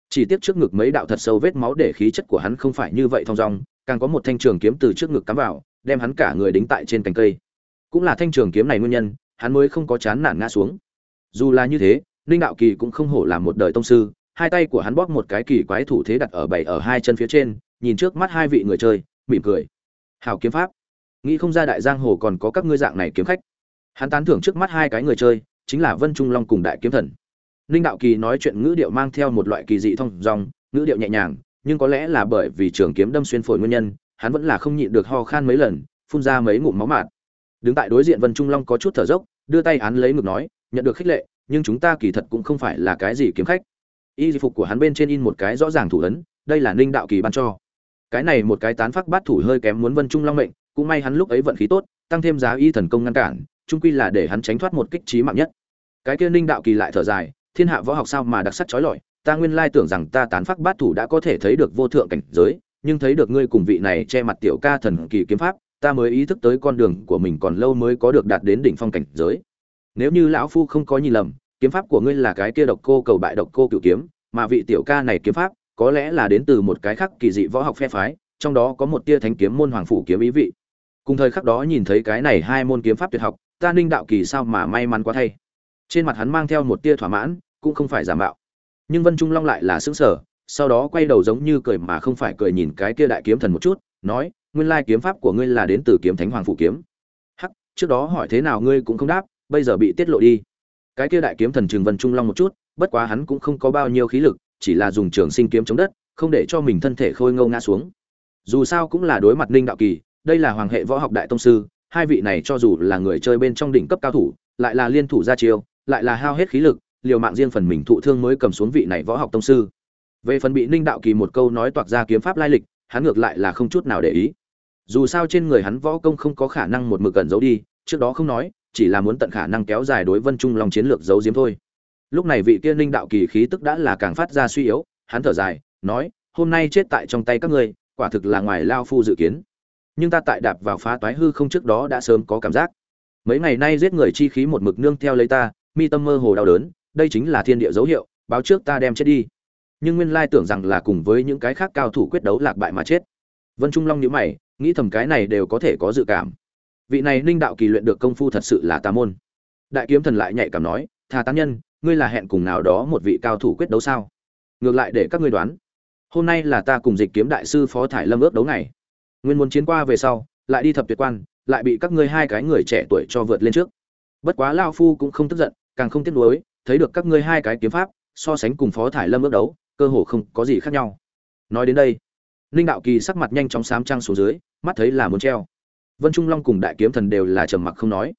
Chỉ tiếc trước ngực mấy đạo thật sâu vết máu để khí chất của hắn không phải như vậy thong dong, càng có một thanh trường kiếm từ trước ngực cắm vào, đem hắn cả người đính tại trên cành cây. Cũng là thanh trường kiếm này nguyên nhân, hắn mới không có chán nản ngã xuống. Dù là như thế ninh đạo kỳ cũng không hổ làm một đời tông sư, hai tay của hắn bóp một cái kỳ quái thủ thế đặt ở bảy ở hai chân phía trên, nhìn trước mắt hai vị người chơi, mỉm cười. Hảo kiếm pháp nghĩ không ra đại giang hồ còn có các ngươi dạng này kiếm khách. Hắn tán thưởng trước mắt hai cái người chơi, chính là vân trung long cùng đại kiếm thần. Ninh đạo kỳ nói chuyện ngữ điệu mang theo một loại kỳ dị thông dòng ngữ điệu nhẹ nhàng, nhưng có lẽ là bởi vì trường kiếm đâm xuyên phổi nguyên nhân, hắn vẫn là không nhịn được ho khan mấy lần, phun ra mấy ngụm máu mạt. Đứng tại đối diện vân trung long có chút thở dốc, đưa tay án lấy ngực nói, nhận được khích lệ, nhưng chúng ta kỳ thật cũng không phải là cái gì kiếm khách. Y phục của hắn bên trên in một cái rõ ràng thủ ấn, đây là ninh đạo kỳ ban cho. Cái này một cái tán phát bát thủ hơi kém muốn vân trung long mệnh cũng may hắn lúc ấy vận khí tốt, tăng thêm giá y thần công ngăn cản trung quy là để hắn tránh thoát một kích trí mạng nhất. Cái kia ninh đạo kỳ lại thở dài, thiên hạ võ học sao mà đặc sắc trói lọi, ta nguyên lai tưởng rằng ta tán phát bát thủ đã có thể thấy được vô thượng cảnh giới, nhưng thấy được ngươi cùng vị này che mặt tiểu ca thần kỳ kiếm pháp, ta mới ý thức tới con đường của mình còn lâu mới có được đạt đến đỉnh phong cảnh giới. Nếu như lão phu không có nhìn lầm, kiếm pháp của ngươi là cái kia độc cô cầu bại độc cô cựu kiếm, mà vị tiểu ca này kiếm pháp, có lẽ là đến từ một cái khác kỳ dị võ học phe phái, trong đó có một tia thánh kiếm môn hoàng phủ kiếm ý vị cùng thời khắc đó nhìn thấy cái này hai môn kiếm pháp tuyệt học, ta ninh đạo kỳ sao mà may mắn quá thay. Trên mặt hắn mang theo một tia thỏa mãn, cũng không phải giả mạo. Nhưng vân trung long lại là xứng sở sau đó quay đầu giống như cười mà không phải cười nhìn cái kia đại kiếm thần một chút, nói, nguyên lai kiếm pháp của ngươi là đến từ kiếm thánh hoàng phủ kiếm. Hắc, trước đó hỏi thế nào ngươi cũng không đáp, bây giờ bị tiết lộ đi. Cái kia đại kiếm thần trường vân trung long một chút, bất quá hắn cũng không có bao nhiêu khí lực, chỉ là dùng trường sinh kiếm chống đất, không để cho mình thân thể khôi ngâu ngã xuống. Dù sao cũng là đối mặt ninh đạo kỳ đây là hoàng hệ võ học đại tông sư, hai vị này cho dù là người chơi bên trong đỉnh cấp cao thủ, lại là liên thủ ra chiêu, lại là hao hết khí lực, liều mạng riêng phần mình thụ thương mới cầm xuống vị này võ học tông sư. Về phần bị ninh đạo kỳ một câu nói toạc ra kiếm pháp lai lịch, hắn ngược lại là không chút nào để ý. Dù sao trên người hắn võ công không có khả năng một mực cẩn giấu đi, trước đó không nói, chỉ là muốn tận khả năng kéo dài đối vân trung long chiến lược giấu giếm thôi. Lúc này vị kia ninh đạo kỳ khí tức đã là càng phát ra suy yếu, hắn thở dài, nói, hôm nay chết tại trong tay các ngươi, quả thực là ngoài lao phu dự kiến nhưng ta tại đạp vào phá toái hư không trước đó đã sớm có cảm giác. Mấy ngày nay giết người chi khí một mực nương theo lấy ta, mi tâm mơ hồ đau đớn, đây chính là thiên địa dấu hiệu, báo trước ta đem chết đi. Nhưng nguyên lai tưởng rằng là cùng với những cái khác cao thủ quyết đấu lạc bại mà chết. Vân trung long nhíu mày, nghĩ thầm cái này đều có thể có dự cảm. Vị này ninh đạo kỳ luyện được công phu thật sự là tà môn. Đại kiếm thần lại nhạy cảm nói thà tán nhân, ngươi là hẹn cùng nào đó một vị cao thủ quyết đấu sao? Ngược lại để các ngươi đoán, hôm nay là ta cùng dịch kiếm đại sư phó thải lâm ước đấu này nguyên muốn chiến qua về sau, lại đi thập tuyệt quan, lại bị các ngươi hai cái người trẻ tuổi cho vượt lên trước. Bất quá lao phu cũng không tức giận, càng không tiếc nuối, thấy được các ngươi hai cái kiếm pháp, so sánh cùng phó thải lâm ước đấu, cơ hồ không có gì khác nhau. Nói đến đây, ninh đạo kỳ sắc mặt nhanh chóng xám trăng xuống dưới, mắt thấy là muốn treo. Vân trung long cùng đại kiếm thần đều là trầm mặc không nói.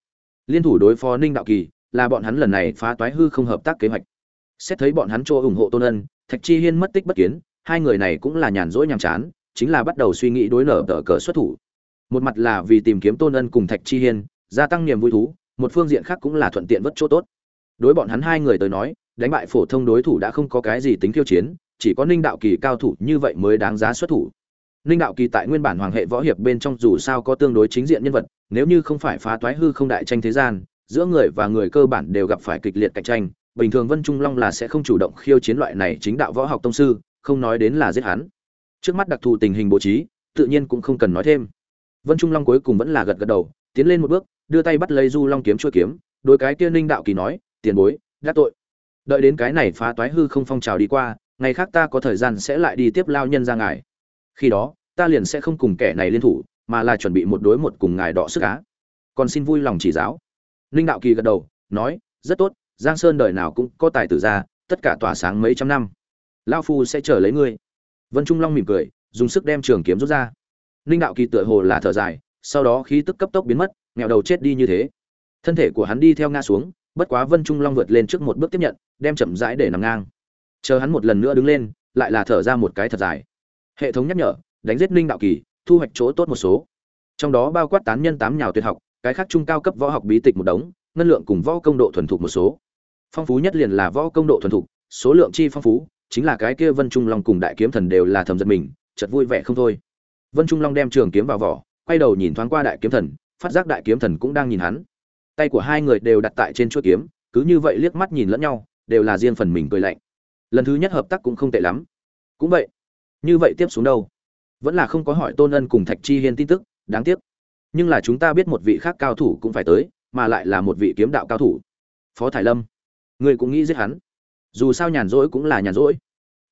Liên thủ đối phó ninh đạo kỳ, là bọn hắn lần này phá toái hư không hợp tác kế hoạch. Xét thấy bọn hắn cho ủng hộ tôn ân, thạch chi hiên mất tích bất kiến, hai người này cũng là nhàn rỗi nhàm chán chính là bắt đầu suy nghĩ đối nở tờ cờ xuất thủ. Một mặt là vì tìm kiếm tôn ân cùng thạch chi hiên, gia tăng niềm vui thú, một phương diện khác cũng là thuận tiện vất chỗ tốt. Đối bọn hắn hai người tới nói, đánh bại phổ thông đối thủ đã không có cái gì tính khiêu chiến, chỉ có ninh đạo kỳ cao thủ như vậy mới đáng giá xuất thủ. Ninh đạo kỳ tại nguyên bản hoàng hệ võ hiệp bên trong dù sao có tương đối chính diện nhân vật, nếu như không phải phá toái hư không đại tranh thế gian, giữa người và người cơ bản đều gặp phải kịch liệt cạnh tranh, bình thường vân trung long là sẽ không chủ động khiêu chiến loại này chính đạo võ học tông sư, không nói đến là giết hắn trước mắt đặc thù tình hình bố trí, tự nhiên cũng không cần nói thêm. Vân trung long cuối cùng vẫn là gật gật đầu, tiến lên một bước, đưa tay bắt lấy du long kiếm chuôi kiếm đôi cái kia ninh đạo kỳ nói, tiền bối gác tội. Đợi đến cái này phá toái hư không phong trào đi qua, ngày khác ta có thời gian sẽ lại đi tiếp lao nhân ra ngài. Khi đó, ta liền sẽ không cùng kẻ này liên thủ, mà là chuẩn bị một đối một cùng ngài đọ sức cá còn xin vui lòng chỉ giáo. Ninh đạo kỳ gật đầu, nói, rất tốt, giang sơn đời nào cũng có tài tử ra, tất cả tỏa sáng mấy trăm năm. Lao phu sẽ chờ lấy ngươi vân trung long mỉm cười, dùng sức đem trường kiếm rút ra. Linh đạo kỳ tựa hồ là thở dài, sau đó khí tức cấp tốc biến mất nghèo đầu chết đi như thế. Thân thể của hắn đi theo ngã xuống, bất quá vân trung long vượt lên trước một bước tiếp nhận, đem chậm rãi để nằm ngang. Chờ hắn một lần nữa đứng lên, lại là thở ra một cái thật dài. Hệ thống nhắc nhở, đánh giết Linh đạo kỳ, thu hoạch chỗ tốt một số. Trong đó bao quát tán nhân tám nhào tuyệt học, cái khác trung cao cấp võ học bí tịch một đống, ngân lượng cùng võ công độ thuần thục một số. Phong phú nhất liền là võ công độ thuần thục, số lượng chi phong phú chính là cái kia vân trung long cùng đại kiếm thần đều là thầm giận mình, chợt vui vẻ không thôi. Vân trung long đem trường kiếm vào vỏ, quay đầu nhìn thoáng qua đại kiếm thần, phát giác đại kiếm thần cũng đang nhìn hắn. Tay của hai người đều đặt tại trên chuôi kiếm, cứ như vậy liếc mắt nhìn lẫn nhau, đều là riêng phần mình cười lạnh. Lần thứ nhất hợp tác cũng không tệ lắm. Cũng vậy, như vậy tiếp xuống đâu? Vẫn là không có hỏi tôn ân cùng thạch chi hiên tin tức, đáng tiếc. Nhưng là chúng ta biết một vị khác cao thủ cũng phải tới, mà lại là một vị kiếm đạo cao thủ. Phó thải lâm, người cũng nghĩ giết hắn dù sao nhàn rỗi cũng là nhàn rỗi.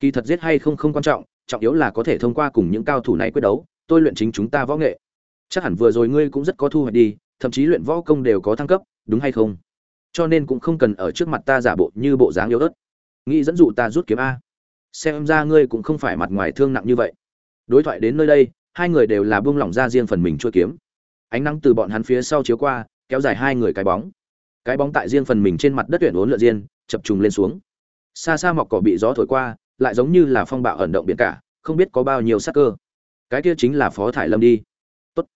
Kỳ thật giết hay không không quan trọng trọng yếu là có thể thông qua cùng những cao thủ này quyết đấu, tôi luyện chính chúng ta võ nghệ. Chắc hẳn vừa rồi ngươi cũng rất có thu hoạch đi, thậm chí luyện võ công đều có thăng cấp, đúng hay không? Cho nên cũng không cần ở trước mặt ta giả bộ như bộ dáng yếu ớt. Nghĩ dẫn dụ ta rút kiếm a. Xem ra ngươi cũng không phải mặt ngoài thương nặng như vậy. Đối thoại đến nơi đây, hai người đều là buông lỏng ra riêng phần mình chuôi kiếm. Ánh nắng từ bọn hắn phía sau chiếu qua, kéo dài hai người cái bóng. Cái bóng tại riêng phần mình trên mặt đất tuyển uốn lượn riêng, chập trùng lên xuống xa xa mọc cỏ bị gió thổi qua, lại giống như là phong bạo ẩn động biển cả, không biết có bao nhiêu sắc cơ. Cái kia chính là phó thải lâm đi. Tốt.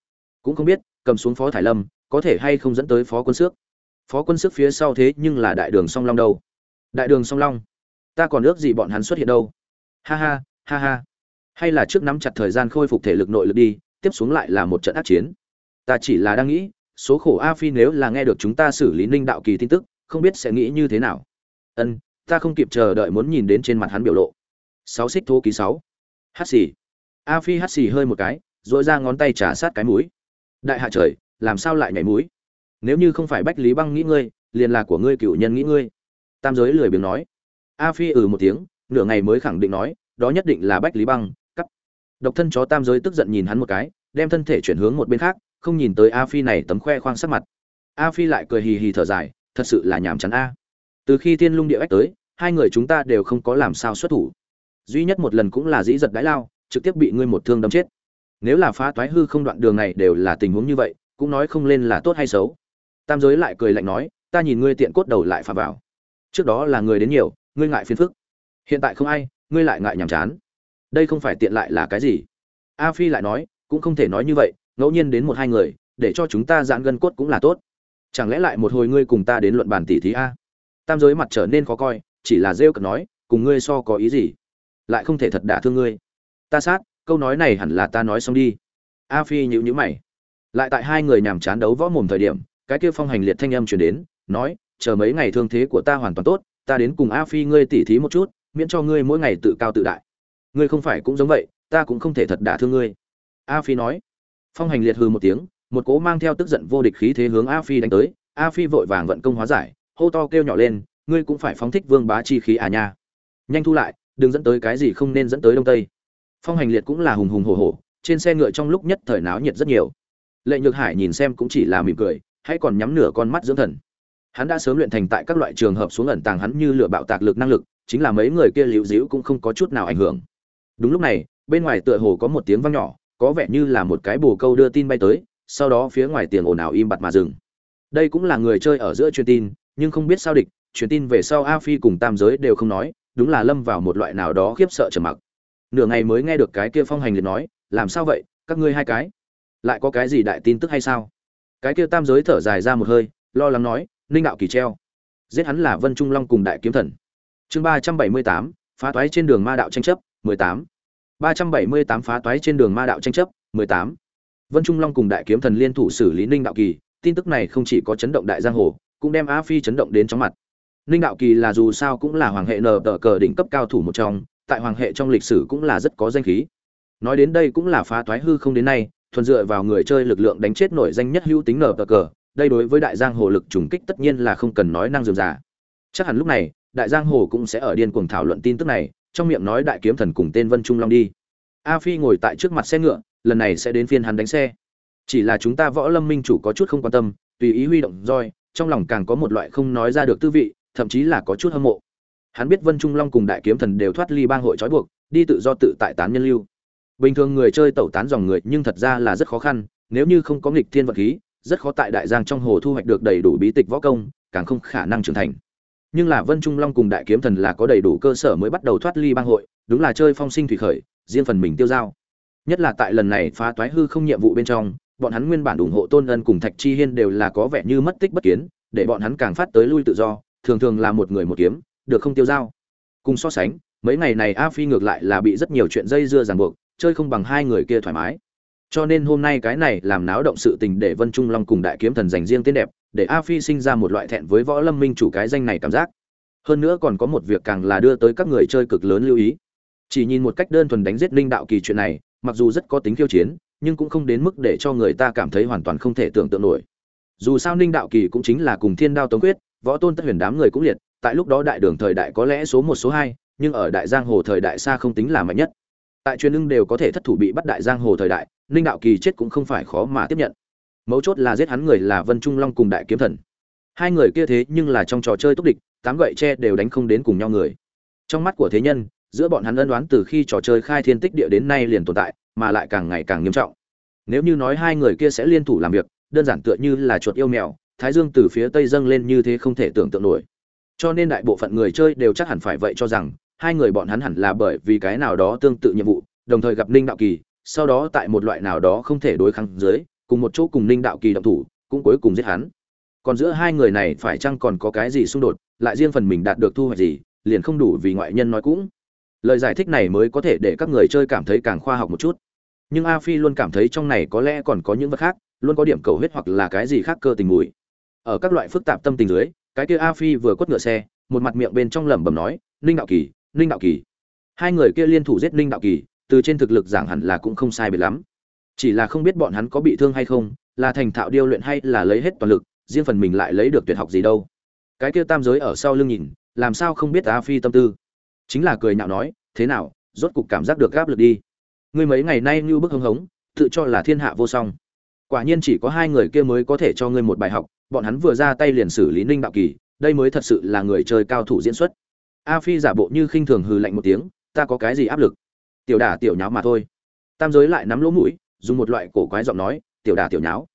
Cũng không biết, cầm xuống phó thải lâm, có thể hay không dẫn tới phó quân xước phó quân xước phía sau thế nhưng là đại đường song long đâu. Đại đường song long? Ta còn ước gì bọn hắn xuất hiện đâu. Ha ha ha ha. Hay là trước nắm chặt thời gian khôi phục thể lực nội lực đi, tiếp xuống lại là một trận ác chiến. Ta chỉ là đang nghĩ, số khổ a phi nếu là nghe được chúng ta xử lý ninh đạo kỳ tin tức, không biết sẽ nghĩ như thế nào. Ân ta không kịp chờ đợi muốn nhìn đến trên mặt hắn biểu lộ. Sáu xích thô ký sáu. Hát xì. A phi hát xì hơi một cái dội ra ngón tay trả sát cái mũi. Đại hạ trời, làm sao lại nhảy mũi? Nếu như không phải bách lý băng nghĩ ngươi, liền là của ngươi cựu nhân nghĩ ngươi. Tam giới lười biếng nói. A phi ừ một tiếng, nửa ngày mới khẳng định nói, đó nhất định là bách lý băng, cắt. Độc thân chó tam giới tức giận nhìn hắn một cái, đem thân thể chuyển hướng một bên khác, không nhìn tới a phi này tấm khoe khoang sắc mặt. A phi lại cười hì hì thở dài, thật sự là nhàm chán a từ khi thiên lung địa ách tới, hai người chúng ta đều không có làm sao xuất thủ. Duy nhất một lần cũng là dĩ giật đái lao, trực tiếp bị ngươi một thương đâm chết. Nếu là phá toái hư không đoạn đường này đều là tình huống như vậy, cũng nói không lên là tốt hay xấu. Tam giới lại cười lạnh nói, ta nhìn ngươi tiện cốt đầu lại phà vào. Trước đó là người đến nhiều, ngươi ngại phiền phức. Hiện tại không ai, ngươi lại ngại nhàm chán. Đây không phải tiện lại là cái gì? A phi lại nói, cũng không thể nói như vậy, ngẫu nhiên đến một hai người, để cho chúng ta giãn gân cốt cũng là tốt. Chẳng lẽ lại một hồi ngươi cùng ta đến luận bàn tỷ thí a? Tam giới mặt trở nên khó coi, chỉ là rêu cợt nói, cùng ngươi so có ý gì? Lại không thể thật đả thương ngươi. Ta sát, câu nói này hẳn là ta nói xong đi. A phi nhữ nhữ mày. Lại tại hai người nhàm chán đấu võ mồm thời điểm, cái kia phong hành liệt thanh âm truyền đến, nói, chờ mấy ngày thương thế của ta hoàn toàn tốt, ta đến cùng a phi ngươi tỉ thí một chút, miễn cho ngươi mỗi ngày tự cao tự đại. Ngươi không phải cũng giống vậy, ta cũng không thể thật đả thương ngươi. A phi nói. Phong hành liệt hừ một tiếng, một cố mang theo tức giận vô địch khí thế hướng a phi đánh tới, a phi vội vàng vận công hóa giải hô to kêu nhỏ lên, ngươi cũng phải phóng thích vương bá chi khí à nha. Nhanh thu lại, đừng dẫn tới cái gì không nên dẫn tới đông tây. Phong hành liệt cũng là hùng hùng hổ hổ, trên xe ngựa trong lúc nhất thời náo nhiệt rất nhiều. Lệ nhược hải nhìn xem cũng chỉ là mỉm cười, hãy còn nhắm nửa con mắt dưỡng thần. Hắn đã sớm luyện thành tại các loại trường hợp xuống ẩn tàng hắn như lửa bạo tạc lực năng lực, chính là mấy người kia liễu díu cũng không có chút nào ảnh hưởng. Đúng lúc này, bên ngoài tựa hồ có một tiếng vang nhỏ, có vẻ như là một cái bồ câu đưa tin bay tới, sau đó phía ngoài tiền ồn ào im bặt mà dừng. Đây cũng là người chơi ở giữa truyền tin nhưng không biết sao địch, truyền tin về sau a phi cùng tam giới đều không nói, đúng là lâm vào một loại nào đó khiếp sợ trầm mặc. Nửa ngày mới nghe được cái kia phong hành liệt nói, làm sao vậy? Các ngươi hai cái, lại có cái gì đại tin tức hay sao? Cái kia tam giới thở dài ra một hơi, lo lắng nói, ninh đạo kỳ treo, giết hắn là vân trung long cùng đại kiếm thần. Chương ba trăm bảy mươi tám, phá toái trên đường ma đạo tranh chấp, mười tám. Ba trăm bảy mươi tám phá toái trên đường ma đạo tranh chấp, mười tám. Vân trung long cùng đại kiếm thần liên thủ xử lý ninh đạo kỳ, tin tức này không chỉ có chấn động đại giang hồ cũng đem a phi chấn động đến chóng mặt. Ninh đạo kỳ là dù sao cũng là hoàng hệ nờ tờ cờ đỉnh cấp cao thủ một trong, tại hoàng hệ trong lịch sử cũng là rất có danh khí. Nói đến đây cũng là phá thoái hư không đến nay, thuần dựa vào người chơi lực lượng đánh chết nổi danh nhất hữu tính nở cờ, đây đối với đại giang hồ lực trùng kích tất nhiên là không cần nói năng dườm giả chắc hẳn lúc này, đại giang hồ cũng sẽ ở điên cuồng thảo luận tin tức này, trong miệng nói đại kiếm thần cùng tên vân trung long đi. A phi ngồi tại trước mặt xe ngựa, lần này sẽ đến phiên hắn đánh xe. Chỉ là chúng ta võ lâm minh chủ có chút không quan tâm, tùy ý huy động roi trong lòng càng có một loại không nói ra được tư vị, thậm chí là có chút hâm mộ. Hắn biết vân trung long cùng đại kiếm thần đều thoát ly bang hội trói buộc, đi tự do tự tại tán nhân lưu. Bình thường người chơi tẩu tán dòng người nhưng thật ra là rất khó khăn, nếu như không có nghịch thiên vật khí, rất khó tại đại giang trong hồ thu hoạch được đầy đủ bí tịch võ công, càng không khả năng trưởng thành. Nhưng là vân trung long cùng đại kiếm thần là có đầy đủ cơ sở mới bắt đầu thoát ly bang hội, đúng là chơi phong sinh thủy khởi, riêng phần mình tiêu dao nhất là tại lần này phá toái hư không nhiệm vụ bên trong bọn hắn nguyên bản ủng hộ tôn ân cùng thạch chi hiên đều là có vẻ như mất tích bất kiến, để bọn hắn càng phát tới lui tự do, thường thường là một người một kiếm, được không tiêu dao. Cùng so sánh, mấy ngày này a phi ngược lại là bị rất nhiều chuyện dây dưa ràng buộc, chơi không bằng hai người kia thoải mái. Cho nên hôm nay cái này làm náo động sự tình để vân trung long cùng đại kiếm thần dành riêng tên đẹp, để a phi sinh ra một loại thẹn với võ lâm minh chủ cái danh này cảm giác. Hơn nữa còn có một việc càng là đưa tới các người chơi cực lớn lưu ý. Chỉ nhìn một cách đơn thuần đánh giết linh đạo kỳ chuyện này, mặc dù rất có tính khiêu chiến nhưng cũng không đến mức để cho người ta cảm thấy hoàn toàn không thể tưởng tượng nổi. Dù sao ninh đạo kỳ cũng chính là cùng thiên đao tống quyết, võ tôn tất huyền đám người cũng liệt, tại lúc đó đại đường thời đại có lẽ số một, số hai, nhưng ở đại giang hồ thời đại xa không tính là mạnh nhất. Tại truyền ưng đều có thể thất thủ bị bắt đại giang hồ thời đại, ninh đạo kỳ chết cũng không phải khó mà tiếp nhận. Mấu chốt là giết hắn người là vân trung long cùng đại kiếm thần. Hai người kia thế nhưng là trong trò chơi túc địch, tám gậy tre đều đánh không đến cùng nhau người. Trong mắt của thế nhân, giữa bọn hắn ân đoán từ khi trò chơi khai thiên tích địa đến nay liền tồn tại mà lại càng ngày càng nghiêm trọng. Nếu như nói hai người kia sẽ liên thủ làm việc, đơn giản tựa như là chuột yêu mèo, thái dương từ phía tây dâng lên như thế không thể tưởng tượng nổi. Cho nên đại bộ phận người chơi đều chắc hẳn phải vậy cho rằng, hai người bọn hắn hẳn là bởi vì cái nào đó tương tự nhiệm vụ, đồng thời gặp ninh đạo kỳ, sau đó tại một loại nào đó không thể đối kháng dưới, cùng một chỗ cùng ninh đạo kỳ động thủ, cũng cuối cùng giết hắn. Còn giữa hai người này phải chăng còn có cái gì xung đột, lại riêng phần mình đạt được thu hoạch gì, liền không đủ vì ngoại nhân nói cũng. Lời giải thích này mới có thể để các người chơi cảm thấy càng khoa học một chút nhưng a phi luôn cảm thấy trong này có lẽ còn có những vật khác, luôn có điểm cầu huyết hoặc là cái gì khác cơ tình mùi. Ở các loại phức tạp tâm tình dưới, cái kia a phi vừa quất ngựa xe, một mặt miệng bên trong lẩm bẩm nói, ninh đạo kỳ, ninh đạo kỳ. Hai người kia liên thủ giết ninh đạo kỳ, từ trên thực lực giảng hẳn là cũng không sai biệt lắm. Chỉ là không biết bọn hắn có bị thương hay không, là thành thạo điêu luyện hay là lấy hết toàn lực, riêng phần mình lại lấy được tuyệt học gì đâu. Cái kia tam giới ở sau lưng nhìn, làm sao không biết a phi tâm tư. Chính là cười nhạo nói, thế nào, rốt cục cảm giác được gáp lực đi ngươi mấy ngày nay như bức hưng hống, tự cho là thiên hạ vô song. Quả nhiên chỉ có hai người kia mới có thể cho ngươi một bài học, bọn hắn vừa ra tay liền xử lý ninh đạo kỳ, đây mới thật sự là người chơi cao thủ diễn xuất. A phi giả bộ như khinh thường hừ lạnh một tiếng, ta có cái gì áp lực? Tiểu đả tiểu nháo mà thôi. Tam giới lại nắm lỗ mũi, dùng một loại cổ quái giọng nói, tiểu đả tiểu nháo.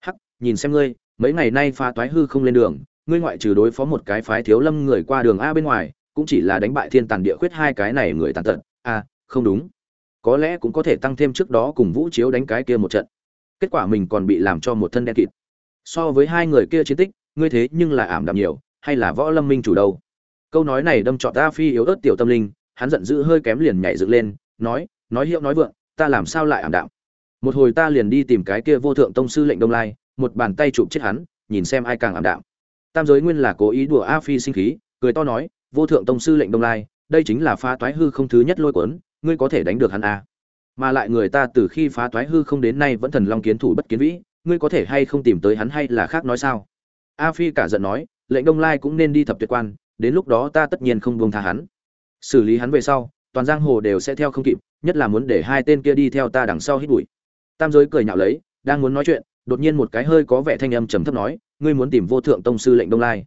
Hắc, nhìn xem ngươi, mấy ngày nay pha toái hư không lên đường, ngươi ngoại trừ đối phó một cái phái thiếu lâm người qua đường a bên ngoài, cũng chỉ là đánh bại thiên tàn địa khuyết hai cái này người tàn tật. A không đúng có lẽ cũng có thể tăng thêm trước đó cùng vũ chiếu đánh cái kia một trận. Kết quả mình còn bị làm cho một thân đen kịt. So với hai người kia chiến tích, ngươi thế nhưng là ảm đạm nhiều, hay là võ lâm minh chủ đâu? Câu nói này đâm trọt ta phi yếu ớt tiểu tâm linh, hắn giận dữ hơi kém liền nhảy dựng lên, nói nói hiệu nói vượng, ta làm sao lại ảm đạm? Một hồi ta liền đi tìm cái kia vô thượng tông sư lệnh đông lai, một bàn tay chụp chết hắn, nhìn xem ai càng ảm đạm. Tam giới nguyên là cố ý đùa a phi sinh khí, cười to nói, vô thượng tông sư lệnh đông lai, đây chính là pha toái hư không thứ nhất lôi cuốn ngươi có thể đánh được hắn à. mà lại người ta từ khi phá toái hư không đến nay vẫn thần long kiến thủ bất kiến vĩ, ngươi có thể hay không tìm tới hắn hay là khác nói sao? A phi cả giận nói, lệnh đông lai cũng nên đi thập tuyệt quan, đến lúc đó ta tất nhiên không buông tha hắn. Xử lý hắn về sau, toàn giang hồ đều sẽ theo không kịp, nhất là muốn để hai tên kia đi theo ta đằng sau hít bụi. Tam giới cười nhạo lấy, đang muốn nói chuyện, đột nhiên một cái hơi có vẻ thanh âm trầm thấp nói, ngươi muốn tìm vô thượng tông sư lệnh đông lai.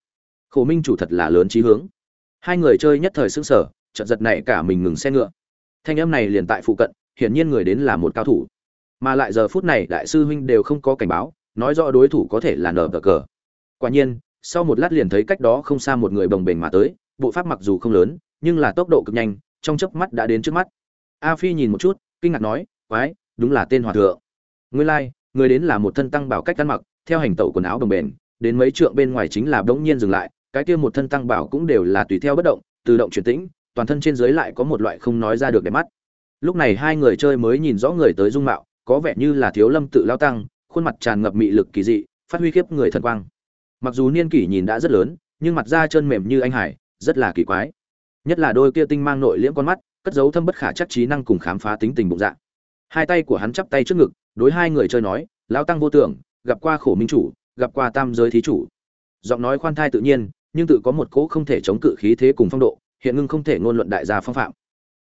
Khổ minh chủ thật là lớn trí hướng. Hai người chơi nhất thời sững sờ, chợt giật này cả mình ngừng xe ngựa thanh âm này liền tại phụ cận, hiển nhiên người đến là một cao thủ. Mà lại giờ phút này đại sư huynh đều không có cảnh báo, nói rõ đối thủ có thể là nở cờ. Quả nhiên, sau một lát liền thấy cách đó không xa một người bồng bềnh mà tới, bộ pháp mặc dù không lớn, nhưng là tốc độ cực nhanh, trong chớp mắt đã đến trước mắt. A phi nhìn một chút, kinh ngạc nói, quái, đúng là tên hòa thượng. Nguyên lai, người đến là một thân tăng bảo cách ăn mặc, theo hành tẩu quần áo bồng bềnh, đến mấy trượng bên ngoài chính là bỗng nhiên dừng lại, cái kia một thân tăng bảo cũng đều là tùy theo bất động, tự động chuyển tĩnh toàn thân trên dưới lại có một loại không nói ra được đẹp mắt. Lúc này hai người chơi mới nhìn rõ người tới dung mạo, có vẻ như là thiếu lâm tự lao tăng, khuôn mặt tràn ngập mị lực kỳ dị, phát huy khiếp người thần quang. Mặc dù niên kỷ nhìn đã rất lớn, nhưng mặt da chân mềm như anh hải, rất là kỳ quái. Nhất là đôi kia tinh mang nội liễm con mắt, cất giấu thâm bất khả chắc trí năng cùng khám phá tính tình bụng dạ. Hai tay của hắn chắp tay trước ngực, đối hai người chơi nói lao tăng vô tưởng, gặp qua khổ minh chủ, gặp qua tam giới thí chủ. Giọng nói khoan thai tự nhiên, nhưng tự có một cỗ không thể chống cự khí thế cùng phong độ hiện ngưng không thể ngôn luận đại gia phong phạm.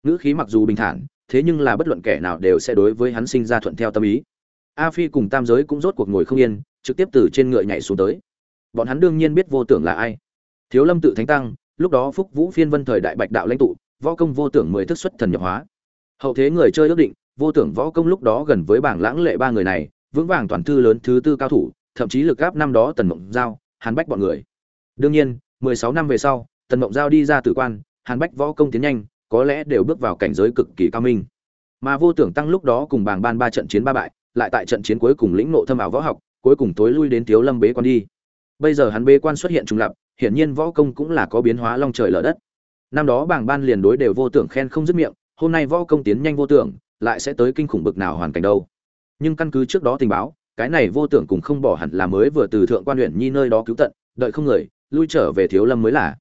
Ngữ khí mặc dù bình thản, thế nhưng là bất luận kẻ nào đều sẽ đối với hắn sinh ra thuận theo tâm ý. A phi cùng tam giới cũng rốt cuộc ngồi không yên, trực tiếp từ trên ngựa nhảy xuống tới. Bọn hắn đương nhiên biết vô tưởng là ai. Thiếu lâm tự thánh tăng, lúc đó phúc vũ phiên vân thời đại bạch đạo lãnh tụ, võ công vô tưởng mười thức xuất thần nhập hóa. Hậu thế người chơi ước định, vô tưởng võ công lúc đó gần với bảng lãng lệ ba người này, vững vàng toàn thư lớn thứ tư cao thủ, thậm chí lực gáp năm đó tần mộng giao, hàn bách bọn người. Đương nhiên, mười sáu năm về sau, tần mộng giao đi ra tử quan hàn bách võ công tiến nhanh, có lẽ đều bước vào cảnh giới cực kỳ cao minh. Mà vô tưởng tăng lúc đó cùng bảng ban ba trận chiến ba bại, lại tại trận chiến cuối cùng lĩnh nộ thâm ảo võ học, cuối cùng tối lui đến thiếu lâm bế quan đi. Bây giờ hắn bế quan xuất hiện trùng lập, hiển nhiên võ công cũng là có biến hóa long trời lở đất. Năm đó bảng ban liền đối đều vô tưởng khen không dứt miệng, hôm nay võ công tiến nhanh vô tưởng, lại sẽ tới kinh khủng bực nào hoàn cảnh đâu. Nhưng căn cứ trước đó tình báo, cái này vô tưởng cùng không bỏ hẳn là mới vừa từ thượng quan huyện nhi nơi đó cứu tận, đợi không người, lui trở về thiếu lâm mới là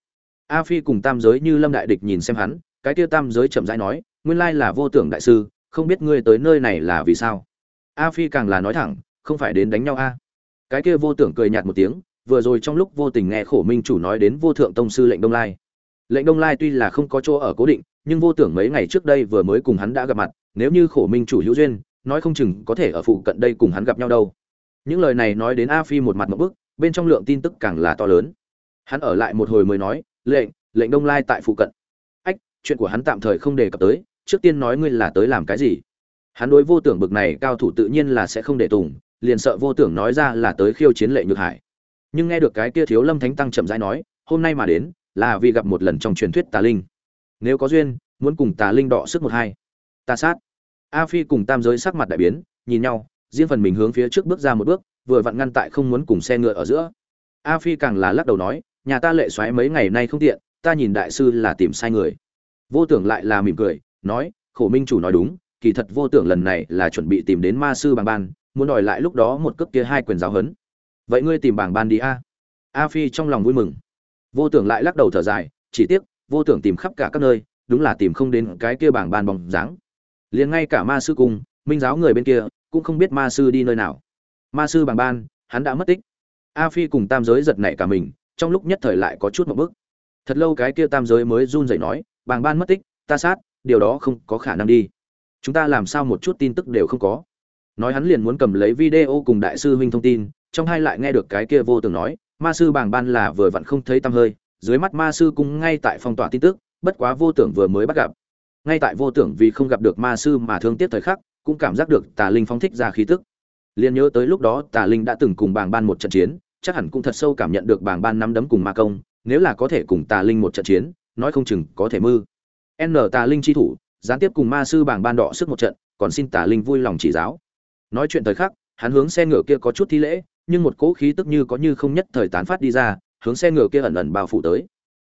a phi cùng tam giới như lâm đại địch nhìn xem hắn, cái kia tam giới chậm rãi nói, nguyên lai là vô tưởng đại sư, không biết ngươi tới nơi này là vì sao? A phi càng là nói thẳng, không phải đến đánh nhau a? Cái kia vô tưởng cười nhạt một tiếng, vừa rồi trong lúc vô tình nghe khổ minh chủ nói đến vô thượng tông sư lệnh đông lai. Lệnh đông lai tuy là không có chỗ ở cố định, nhưng vô tưởng mấy ngày trước đây vừa mới cùng hắn đã gặp mặt, nếu như khổ minh chủ hữu duyên, nói không chừng có thể ở phụ cận đây cùng hắn gặp nhau đâu. Những lời này nói đến a phi một mặt một bức, bên trong lượng tin tức càng là to lớn. Hắn ở lại một hồi mới nói lệnh lệnh đông lai tại phụ cận. Ách, chuyện của hắn tạm thời không đề cập tới, trước tiên nói ngươi là tới làm cái gì. Hắn đối vô tưởng bực này cao thủ tự nhiên là sẽ không để tùng, liền sợ vô tưởng nói ra là tới khiêu chiến lệ nhược hải. Nhưng nghe được cái kia thiếu lâm thánh tăng chậm rãi nói, hôm nay mà đến, là vì gặp một lần trong truyền thuyết tà linh. Nếu có duyên, muốn cùng tà linh đọ sức một hai. Ta sát. A phi cùng tam giới sắc mặt đại biến, nhìn nhau, riêng phần mình hướng phía trước bước ra một bước, vừa vặn ngăn tại không muốn cùng xe ngựa ở giữa. A phi càng là lắc đầu nói nhà ta lệ xoáy mấy ngày nay không tiện, ta nhìn đại sư là tìm sai người. Vô tưởng lại là mỉm cười, nói, khổ minh chủ nói đúng, kỳ thật vô tưởng lần này là chuẩn bị tìm đến ma sư bằng ban, muốn đòi lại lúc đó một cấp kia hai quyền giáo hấn vậy ngươi tìm bảng ban đi a. A phi trong lòng vui mừng. Vô tưởng lại lắc đầu thở dài, chỉ tiếc, vô tưởng tìm khắp cả các nơi, đúng là tìm không đến cái kia bảng ban bóng dáng. Liền ngay cả ma sư cung minh giáo người bên kia, cũng không biết ma sư đi nơi nào. Ma sư bảng ban, hắn đã mất tích. A phi cùng tam giới giật nảy cả mình trong lúc nhất thời lại có chút một bước. Thật lâu cái kia tam giới mới run rẩy nói bảng ban mất tích, ta sát, điều đó không có khả năng đi. Chúng ta làm sao một chút tin tức đều không có. Nói hắn liền muốn cầm lấy video cùng đại sư huynh thông tin, trong hai lại nghe được cái kia vô tưởng nói, ma sư bàng ban là vừa vặn không thấy tăm hơi, dưới mắt ma sư cũng ngay tại phong tỏa tin tức, bất quá vô tưởng vừa mới bắt gặp. Ngay tại vô tưởng vì không gặp được ma sư mà thương tiếc thời khắc, cũng cảm giác được tà linh phóng thích ra khí tức. Liền nhớ tới lúc đó tà linh đã từng cùng bàng ban một trận chiến chắc hẳn cũng thật sâu cảm nhận được bảng ban nắm đấm cùng ma công, nếu là có thể cùng tà linh một trận chiến, nói không chừng có thể mư. N tà linh chi thủ, gián tiếp cùng ma sư bảng ban đọ sức một trận, còn xin tà linh vui lòng chỉ giáo. Nói chuyện thời khắc, hắn hướng xe ngựa kia có chút thi lễ, nhưng một cỗ khí tức như có như không nhất thời tán phát đi ra, hướng xe ngựa kia ẩn ẩn bao phủ tới.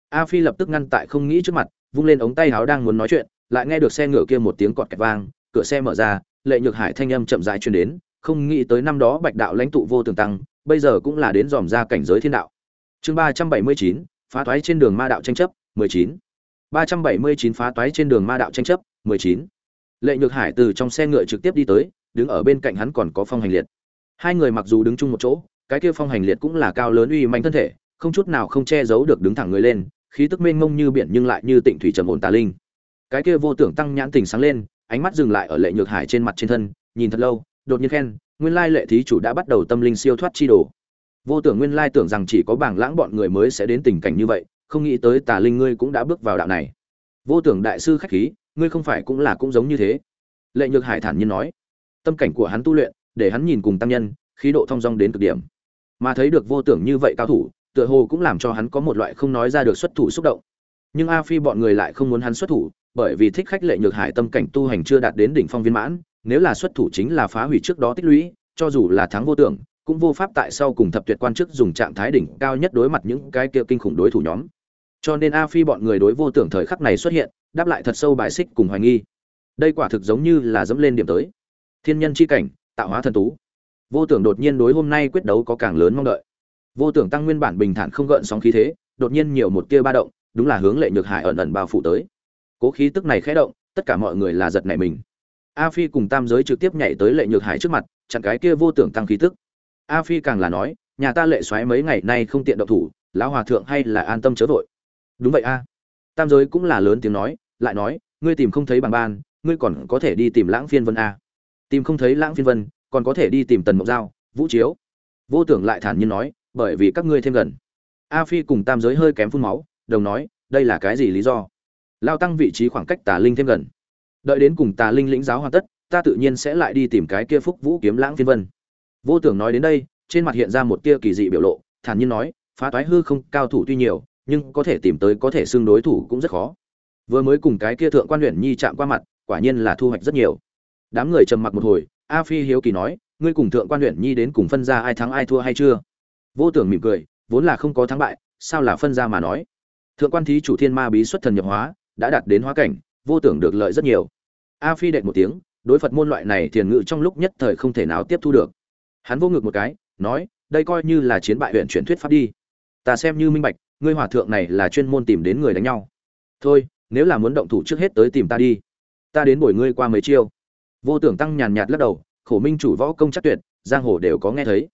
A phi lập tức ngăn tại không nghĩ trước mặt, vung lên ống tay áo đang muốn nói chuyện, lại nghe được xe ngựa kia một tiếng cọt kẹt vang, cửa xe mở ra, lệ nhược hải thanh âm chậm rãi truyền đến, không nghĩ tới năm đó bạch đạo lãnh tụ vô tường tăng bây giờ cũng là đến dòm ra cảnh giới thiên đạo. Chương ba trăm bảy mươi chín, phá toái trên đường ma đạo tranh chấp, mười chín. Ba trăm bảy mươi chín phá toái trên đường ma đạo tranh chấp, mười chín. Lệ nhược hải từ trong xe ngựa trực tiếp đi tới, đứng ở bên cạnh hắn còn có phong hành liệt. Hai người mặc dù đứng chung một chỗ, cái kia phong hành liệt cũng là cao lớn uy mạnh thân thể, không chút nào không che giấu được đứng thẳng người lên, khí tức mênh mông như biển nhưng lại như tịnh thủy trầm ổn tà linh. Cái kia vô tưởng tăng nhãn tình sáng lên, ánh mắt dừng lại ở lệ nhược hải trên mặt trên thân, nhìn thật lâu, đột nhiên khen nguyên lai lệ thí chủ đã bắt đầu tâm linh siêu thoát chi đồ. Vô tưởng nguyên lai tưởng rằng chỉ có bảng lãng bọn người mới sẽ đến tình cảnh như vậy, không nghĩ tới tà linh ngươi cũng đã bước vào đạo này. Vô tưởng đại sư khách khí, ngươi không phải cũng là cũng giống như thế. Lệ nhược hải thản nhiên nói, tâm cảnh của hắn tu luyện, để hắn nhìn cùng tăng nhân, khí độ thong dong đến cực điểm. Mà thấy được vô tưởng như vậy cao thủ, tựa hồ cũng làm cho hắn có một loại không nói ra được xuất thủ xúc động. Nhưng a phi bọn người lại không muốn hắn xuất thủ, bởi vì thích khách lệ nhược hải tâm cảnh tu hành chưa đạt đến đỉnh phong viên mãn nếu là xuất thủ chính là phá hủy trước đó tích lũy, cho dù là thắng vô tưởng, cũng vô pháp tại sau cùng thập tuyệt quan chức dùng trạng thái đỉnh cao nhất đối mặt những cái kia kinh khủng đối thủ nhóm. Cho nên a phi bọn người đối vô tưởng thời khắc này xuất hiện, đáp lại thật sâu bài xích cùng hoài nghi. Đây quả thực giống như là dẫm lên điểm tới. Thiên nhân chi cảnh, tạo hóa thần tú. Vô tưởng đột nhiên đối hôm nay quyết đấu có càng lớn mong đợi. Vô tưởng tăng nguyên bản bình thản không gợn sóng khí thế, đột nhiên nhiều một tia ba động, đúng là hướng lệ nhược hải ẩn ẩn bao phủ tới. Cố khí tức này khẽ động, tất cả mọi người là giật nảy mình a phi cùng tam giới trực tiếp nhảy tới lệ nhược hải trước mặt, chặn cái kia vô tưởng tăng khí tức. A phi càng là nói, nhà ta lệ xoáy mấy ngày nay không tiện động thủ, lão hòa thượng hay là an tâm chớ vội. Đúng vậy a. Tam giới cũng là lớn tiếng nói, lại nói, ngươi tìm không thấy bằng ban, ngươi còn có thể đi tìm lãng phiên vân a. Tìm không thấy lãng phiên vân, còn có thể đi tìm tần Mộc giao, vũ chiếu. Vô tưởng lại thản nhiên nói, bởi vì các ngươi thêm gần. A phi cùng tam giới hơi kém phun máu, đồng nói, đây là cái gì lý do? Lao tăng vị trí khoảng cách tà linh thêm gần đợi đến cùng tà linh lĩnh giáo hoàn tất, ta tự nhiên sẽ lại đi tìm cái kia phúc vũ kiếm lãng phiên vân. Vô tưởng nói đến đây, trên mặt hiện ra một tia kỳ dị biểu lộ, thản nhiên nói, phá toái hư không, cao thủ tuy nhiều, nhưng có thể tìm tới có thể xưng đối thủ cũng rất khó. Vừa mới cùng cái kia thượng quan huyện nhi chạm qua mặt, quả nhiên là thu hoạch rất nhiều. Đám người trầm mặc một hồi, a phi hiếu kỳ nói, ngươi cùng thượng quan huyện nhi đến cùng phân ra ai thắng ai thua hay chưa? Vô tưởng mỉm cười, vốn là không có thắng bại, sao là phân ra mà nói? Thượng quan thí chủ thiên ma bí xuất thần nhập hóa, đã đạt đến hóa cảnh vô tưởng được lợi rất nhiều. A phi đệ một tiếng, đối phật môn loại này thiền ngự trong lúc nhất thời không thể nào tiếp thu được. Hắn vô ngực một cái, nói, đây coi như là chiến bại huyện chuyển thuyết pháp đi. Ta xem như minh bạch, ngươi hòa thượng này là chuyên môn tìm đến người đánh nhau. Thôi, nếu là muốn động thủ trước hết tới tìm ta đi. Ta đến bồi ngươi qua mấy chiêu. Vô tưởng tăng nhàn nhạt lắc đầu, khổ minh chủ võ công chắc tuyệt, giang hồ đều có nghe thấy.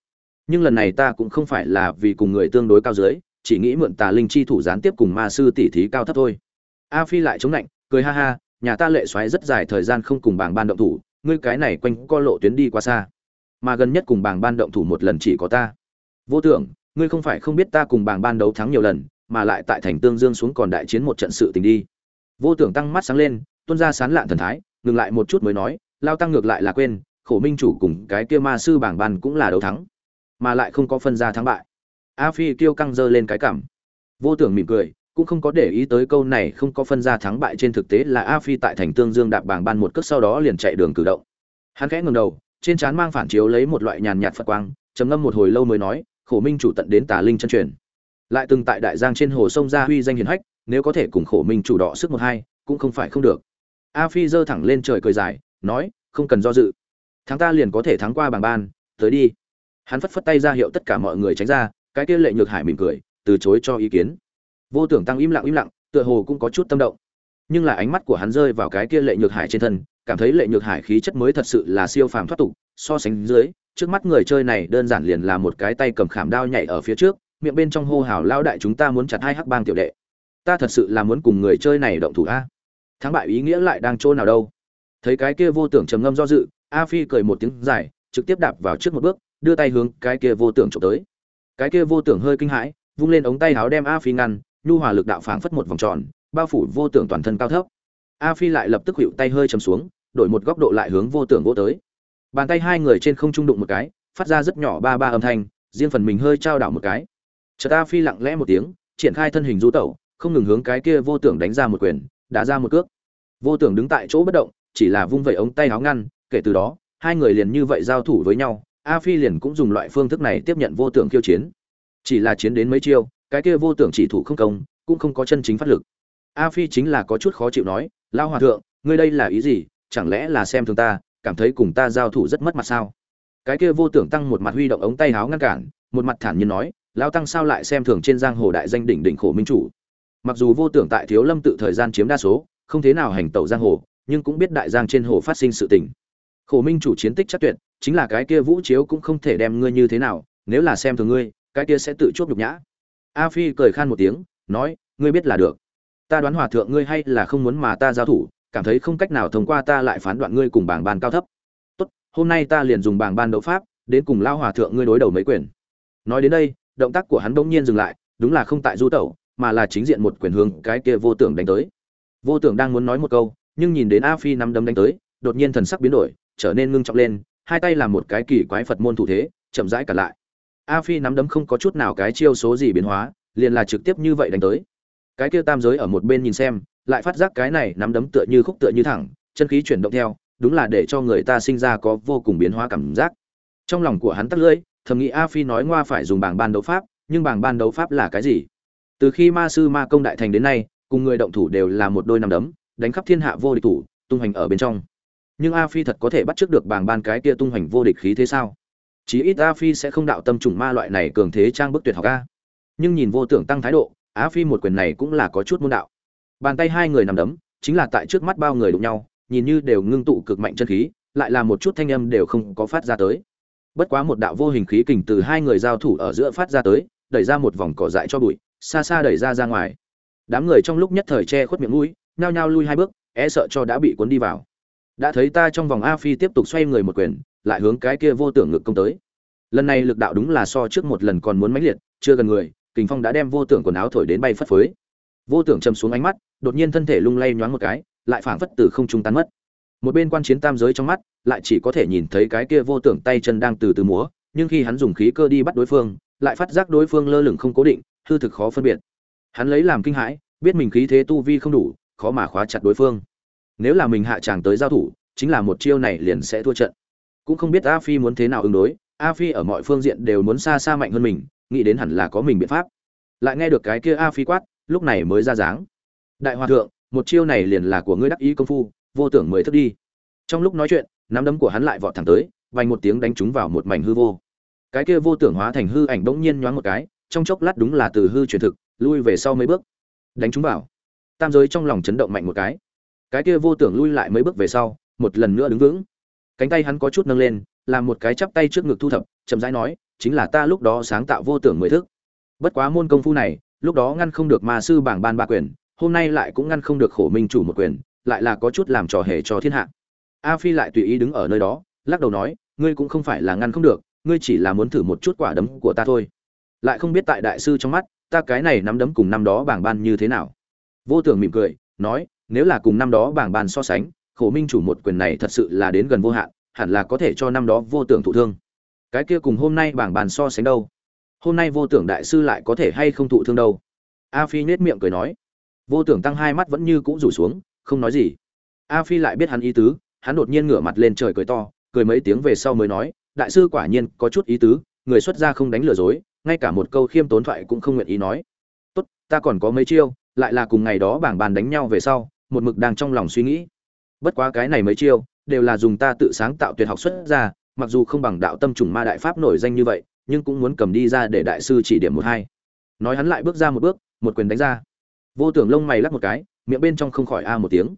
Nhưng lần này ta cũng không phải là vì cùng người tương đối cao dưới, chỉ nghĩ mượn tà linh chi thủ gián tiếp cùng ma sư tỷ thí cao thấp thôi. A phi lại chống lạnh cười ha ha, nhà ta lệ xoáy rất dài thời gian không cùng bảng ban động thủ, ngươi cái này quanh co lộ tuyến đi quá xa. Mà gần nhất cùng bảng ban động thủ một lần chỉ có ta. Vô tưởng, ngươi không phải không biết ta cùng bảng ban đấu thắng nhiều lần, mà lại tại thành tương dương xuống còn đại chiến một trận sự tình đi. Vô tưởng tăng mắt sáng lên, tuôn ra sán lạn thần thái, ngừng lại một chút mới nói, lao tăng ngược lại là quên, khổ minh chủ cùng cái kia ma sư bảng ban cũng là đấu thắng, mà lại không có phân ra thắng bại. A phi kêu căng dơ lên cái cảm. Vô tưởng mỉm cười cũng không có để ý tới câu này, không có phân ra thắng bại trên thực tế là a phi tại thành tương dương đạp bảng ban một cước sau đó liền chạy đường cử động. Hắn khẽ ngừng đầu, trên trán mang phản chiếu lấy một loại nhàn nhạt phật quang, trầm ngâm một hồi lâu mới nói, khổ minh chủ tận đến tà linh chân truyền. Lại từng tại đại giang trên hồ sông gia huy danh hiền hách, nếu có thể cùng khổ minh chủ đọ sức một hai, cũng không phải không được. A phi giơ thẳng lên trời cười dài, nói, không cần do dự. Thắng ta liền có thể thắng qua bảng ban, tới đi. Hắn phất phất tay ra hiệu tất cả mọi người tránh ra, cái kia lệ nhược hải mỉm cười, từ chối cho ý kiến vô tưởng tăng im lặng im lặng, tựa hồ cũng có chút tâm động. Nhưng là ánh mắt của hắn rơi vào cái kia lệ nhược hải trên thân, cảm thấy lệ nhược hải khí chất mới thật sự là siêu phàm thoát tục, so sánh dưới, trước mắt người chơi này đơn giản liền là một cái tay cầm khảm đao nhảy ở phía trước, miệng bên trong hô hào lao đại, chúng ta muốn chặt hai hắc bang tiểu đệ. Ta thật sự là muốn cùng người chơi này động thủ a. Thắng bại ý nghĩa lại đang chỗ nào đâu? Thấy cái kia vô tưởng trầm ngâm do dự, a phi cười một tiếng dài, trực tiếp đạp vào trước một bước, đưa tay hướng cái kia vô tưởng trộm tới. Cái kia vô tưởng hơi kinh hãi, vung lên ống tay áo đem a phi ngăn nhu hòa lực đạo phảng phất một vòng tròn, bao phủ vô tưởng toàn thân cao thấp. A phi lại lập tức hữu tay hơi chầm xuống, đổi một góc độ lại hướng vô tưởng vô tới. Bàn tay hai người trên không trung đụng một cái, phát ra rất nhỏ ba ba âm thanh, riêng phần mình hơi trao đảo một cái. Chợt a phi lặng lẽ một tiếng, triển khai thân hình du tẩu, không ngừng hướng cái kia vô tưởng đánh ra một quyền, đá ra một cước. Vô tưởng đứng tại chỗ bất động, chỉ là vung vẩy ống tay áo ngăn, kể từ đó, hai người liền như vậy giao thủ với nhau, a phi liền cũng dùng loại phương thức này tiếp nhận vô tưởng khiêu chiến. Chỉ là chiến đến mấy chiêu cái kia vô tưởng chỉ thủ không công, cũng không có chân chính phát lực. A phi chính là có chút khó chịu nói lao hòa thượng, ngươi đây là ý gì? Chẳng lẽ là xem thường ta, cảm thấy cùng ta giao thủ rất mất mặt sao? Cái kia vô tưởng tăng một mặt huy động ống tay áo ngăn cản, một mặt thản nhiên nói lao tăng sao lại xem thường trên giang hồ đại danh đỉnh đỉnh khổ minh chủ? Mặc dù vô tưởng tại thiếu lâm tự thời gian chiếm đa số, không thế nào hành tẩu giang hồ, nhưng cũng biết đại giang trên hồ phát sinh sự tình. Khổ minh chủ chiến tích chắc tuyệt, chính là cái kia vũ chiếu cũng không thể đem ngươi như thế nào, nếu là xem thường ngươi, cái kia sẽ tự chuốc nhục nhã a phi cười khan một tiếng, nói, ngươi biết là được. Ta đoán hòa thượng ngươi hay là không muốn mà ta giao thủ, cảm thấy không cách nào thông qua ta lại phán đoạn ngươi cùng bảng ban cao thấp. Tốt, hôm nay ta liền dùng bảng ban đấu pháp, đến cùng lao hòa thượng ngươi đối đầu mấy quyền. Nói đến đây, động tác của hắn bỗng nhiên dừng lại, đúng là không tại du tẩu, mà là chính diện một quyền hướng cái kia vô tưởng đánh tới. Vô tưởng đang muốn nói một câu, nhưng nhìn đến a phi nắm đấm đánh tới, đột nhiên thần sắc biến đổi, trở nên ngưng trọng lên, hai tay làm một cái kỳ quái phật môn thủ thế, chậm rãi cả lại a phi nắm đấm không có chút nào cái chiêu số gì biến hóa, liền là trực tiếp như vậy đánh tới. Cái kia tam giới ở một bên nhìn xem, lại phát giác cái này nắm đấm tựa như khúc tựa như thẳng, chân khí chuyển động theo, đúng là để cho người ta sinh ra có vô cùng biến hóa cảm giác. Trong lòng của hắn tắt lưỡi, thầm nghĩ a phi nói ngoa phải dùng bảng ban đấu pháp, nhưng bảng ban đấu pháp là cái gì? Từ khi ma sư ma công đại thành đến nay, cùng người động thủ đều là một đôi nắm đấm, đánh khắp thiên hạ vô địch thủ, tung hành ở bên trong. Nhưng a phi thật có thể bắt trước được bảng ban cái kia tung hành vô địch khí thế sao? Chí ít a phi sẽ không đạo tâm trùng ma loại này cường thế trang bức tuyệt học a. Nhưng nhìn vô tưởng tăng thái độ, a phi một quyền này cũng là có chút môn đạo. Bàn tay hai người nằm đấm, chính là tại trước mắt bao người đụng nhau, nhìn như đều ngưng tụ cực mạnh chân khí, lại là một chút thanh âm đều không có phát ra tới. Bất quá một đạo vô hình khí kình từ hai người giao thủ ở giữa phát ra tới, đẩy ra một vòng cỏ dại cho bụi, xa xa đẩy ra ra ngoài. Đám người trong lúc nhất thời che khuất miệng mũi, nhao nhao lui hai bước e sợ cho đã bị cuốn đi vào đã thấy ta trong vòng a phi tiếp tục xoay người một quyền, lại hướng cái kia vô tưởng ngực công tới. Lần này lực đạo đúng là so trước một lần còn muốn mãnh liệt, chưa gần người, kình phong đã đem vô tưởng quần áo thổi đến bay phất phới. Vô tưởng chầm xuống ánh mắt, đột nhiên thân thể lung lay nhoáng một cái, lại phảng phất từ không trung tán mất. Một bên quan chiến tam giới trong mắt, lại chỉ có thể nhìn thấy cái kia vô tưởng tay chân đang từ từ múa, nhưng khi hắn dùng khí cơ đi bắt đối phương, lại phát giác đối phương lơ lửng không cố định, hư thực khó phân biệt. Hắn lấy làm kinh hãi, biết mình khí thế tu vi không đủ, khó mà khóa chặt đối phương nếu là mình hạ tràng tới giao thủ, chính là một chiêu này liền sẽ thua trận. Cũng không biết a phi muốn thế nào ứng đối, a phi ở mọi phương diện đều muốn xa xa mạnh hơn mình, nghĩ đến hẳn là có mình biện pháp. Lại nghe được cái kia a phi quát, lúc này mới ra dáng. Đại hòa thượng, một chiêu này liền là của ngươi đắc ý công phu, vô tưởng mới thức đi. Trong lúc nói chuyện, nắm đấm của hắn lại vọt thẳng tới, vành một tiếng đánh trúng vào một mảnh hư vô. Cái kia vô tưởng hóa thành hư ảnh bỗng nhiên nhoáng một cái, trong chốc lát đúng là từ hư truyền thực, lui về sau mấy bước. Đánh trúng vào. Tam giới trong lòng chấn động mạnh một cái cái kia vô tưởng lui lại mấy bước về sau, một lần nữa đứng vững. Cánh tay hắn có chút nâng lên, làm một cái chắp tay trước ngực thu thập, chậm rãi nói, chính là ta lúc đó sáng tạo vô tưởng mới thức. Bất quá môn công phu này, lúc đó ngăn không được ma sư bảng ban ba quyền, hôm nay lại cũng ngăn không được khổ minh chủ một quyền, lại là có chút làm trò hề cho thiên hạ. A phi lại tùy ý đứng ở nơi đó, lắc đầu nói, ngươi cũng không phải là ngăn không được, ngươi chỉ là muốn thử một chút quả đấm của ta thôi. Lại không biết tại đại sư trong mắt, ta cái này nắm đấm cùng năm đó bảng ban như thế nào. Vô tưởng mỉm cười, nói nếu là cùng năm đó bảng bàn so sánh, khổ minh chủ một quyền này thật sự là đến gần vô hạn, hẳn là có thể cho năm đó vô tưởng thụ thương. Cái kia cùng hôm nay bảng bàn so sánh đâu? Hôm nay vô tưởng đại sư lại có thể hay không thụ thương đâu? A phi nhếch miệng cười nói. Vô tưởng tăng hai mắt vẫn như cũ rủ xuống, không nói gì. A phi lại biết hắn ý tứ, hắn đột nhiên ngửa mặt lên trời cười to, cười mấy tiếng về sau mới nói, đại sư quả nhiên có chút ý tứ, người xuất gia không đánh lừa dối, ngay cả một câu khiêm tốn thoại cũng không nguyện ý nói. Tốt, ta còn có mấy chiêu, lại là cùng ngày đó bảng bàn đánh nhau về sau một mực đang trong lòng suy nghĩ. Bất quá cái này mấy chiêu, đều là dùng ta tự sáng tạo tuyệt học xuất ra, mặc dù không bằng đạo tâm trùng ma đại pháp nổi danh như vậy, nhưng cũng muốn cầm đi ra để đại sư chỉ điểm một hai. Nói hắn lại bước ra một bước, một quyền đánh ra. Vô tưởng lông mày lắc một cái, miệng bên trong không khỏi a một tiếng.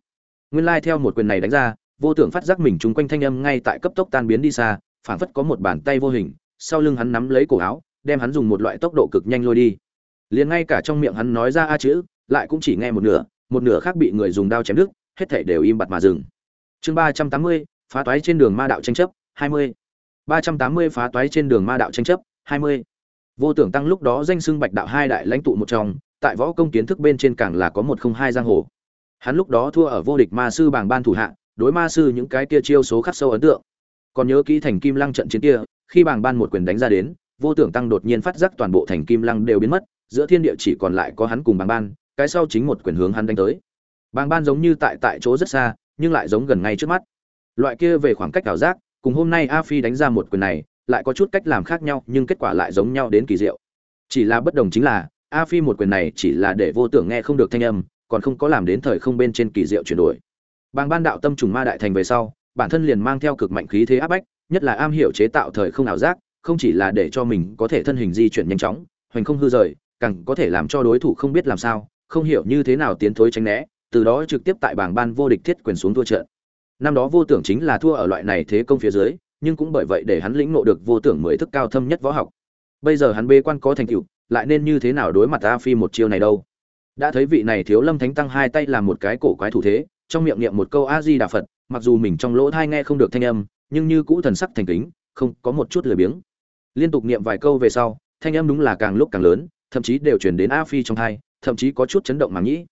Nguyên lai theo một quyền này đánh ra, vô tưởng phát giác mình chung quanh thanh âm ngay tại cấp tốc tan biến đi xa, phảng phất có một bàn tay vô hình, sau lưng hắn nắm lấy cổ áo, đem hắn dùng một loại tốc độ cực nhanh lôi đi. Liền ngay cả trong miệng hắn nói ra a chữ, lại cũng chỉ nghe một nửa một nửa khác bị người dùng đao chém đứt, hết thảy đều im bặt mà dừng. Chương ba trăm tám mươi, phá toái trên đường ma đạo tranh chấp, hai mươi. Ba trăm tám mươi phá toái trên đường ma đạo tranh chấp, hai mươi. Vô tưởng tăng lúc đó danh xưng bạch đạo hai đại lãnh tụ một trong, tại võ công kiến thức bên trên càng là có một không hai giang hồ. Hắn lúc đó thua ở vô địch ma sư bảng ban thủ hạ, đối ma sư những cái kia chiêu số khắc sâu ấn tượng. Còn nhớ kỹ thành kim lăng trận chiến kia, khi bảng ban một quyền đánh ra đến, vô tưởng tăng đột nhiên phát giác toàn bộ thành kim lăng đều biến mất, giữa thiên địa chỉ còn lại có hắn cùng bảng ban cái sau chính một quyền hướng hắn đánh tới. Bàng ban giống như tại tại chỗ rất xa, nhưng lại giống gần ngay trước mắt. Loại kia về khoảng cách ảo giác, cùng hôm nay a phi đánh ra một quyền này, lại có chút cách làm khác nhau, nhưng kết quả lại giống nhau đến kỳ diệu. Chỉ là bất đồng chính là, a phi một quyền này chỉ là để vô tưởng nghe không được thanh âm, còn không có làm đến thời không bên trên kỳ diệu chuyển đổi. Bàng ban đạo tâm trùng ma đại thành về sau, bản thân liền mang theo cực mạnh khí thế áp bách, nhất là am hiểu chế tạo thời không ảo giác, không chỉ là để cho mình có thể thân hình di chuyển nhanh chóng, hoành không hư rời, càng có thể làm cho đối thủ không biết làm sao không hiểu như thế nào tiến thối tránh né, từ đó trực tiếp tại bảng ban vô địch thiết quyền xuống thua trận. Năm đó vô tưởng chính là thua ở loại này thế công phía dưới, nhưng cũng bởi vậy để hắn lĩnh ngộ được vô tưởng mới thức cao thâm nhất võ học. Bây giờ hắn bê quan có thành tựu, lại nên như thế nào đối mặt a phi một chiêu này đâu? Đã thấy vị này thiếu lâm thánh tăng hai tay làm một cái cổ quái thủ thế, trong miệng niệm một câu a di đà phật, mặc dù mình trong lỗ thai nghe không được thanh âm, nhưng như cũ thần sắc thành kính, không có một chút lười biếng. Liên tục niệm vài câu về sau, thanh âm đúng là càng lúc càng lớn, thậm chí đều chuyển đến a phi trong thai thậm chí có chút chấn động màng nhĩ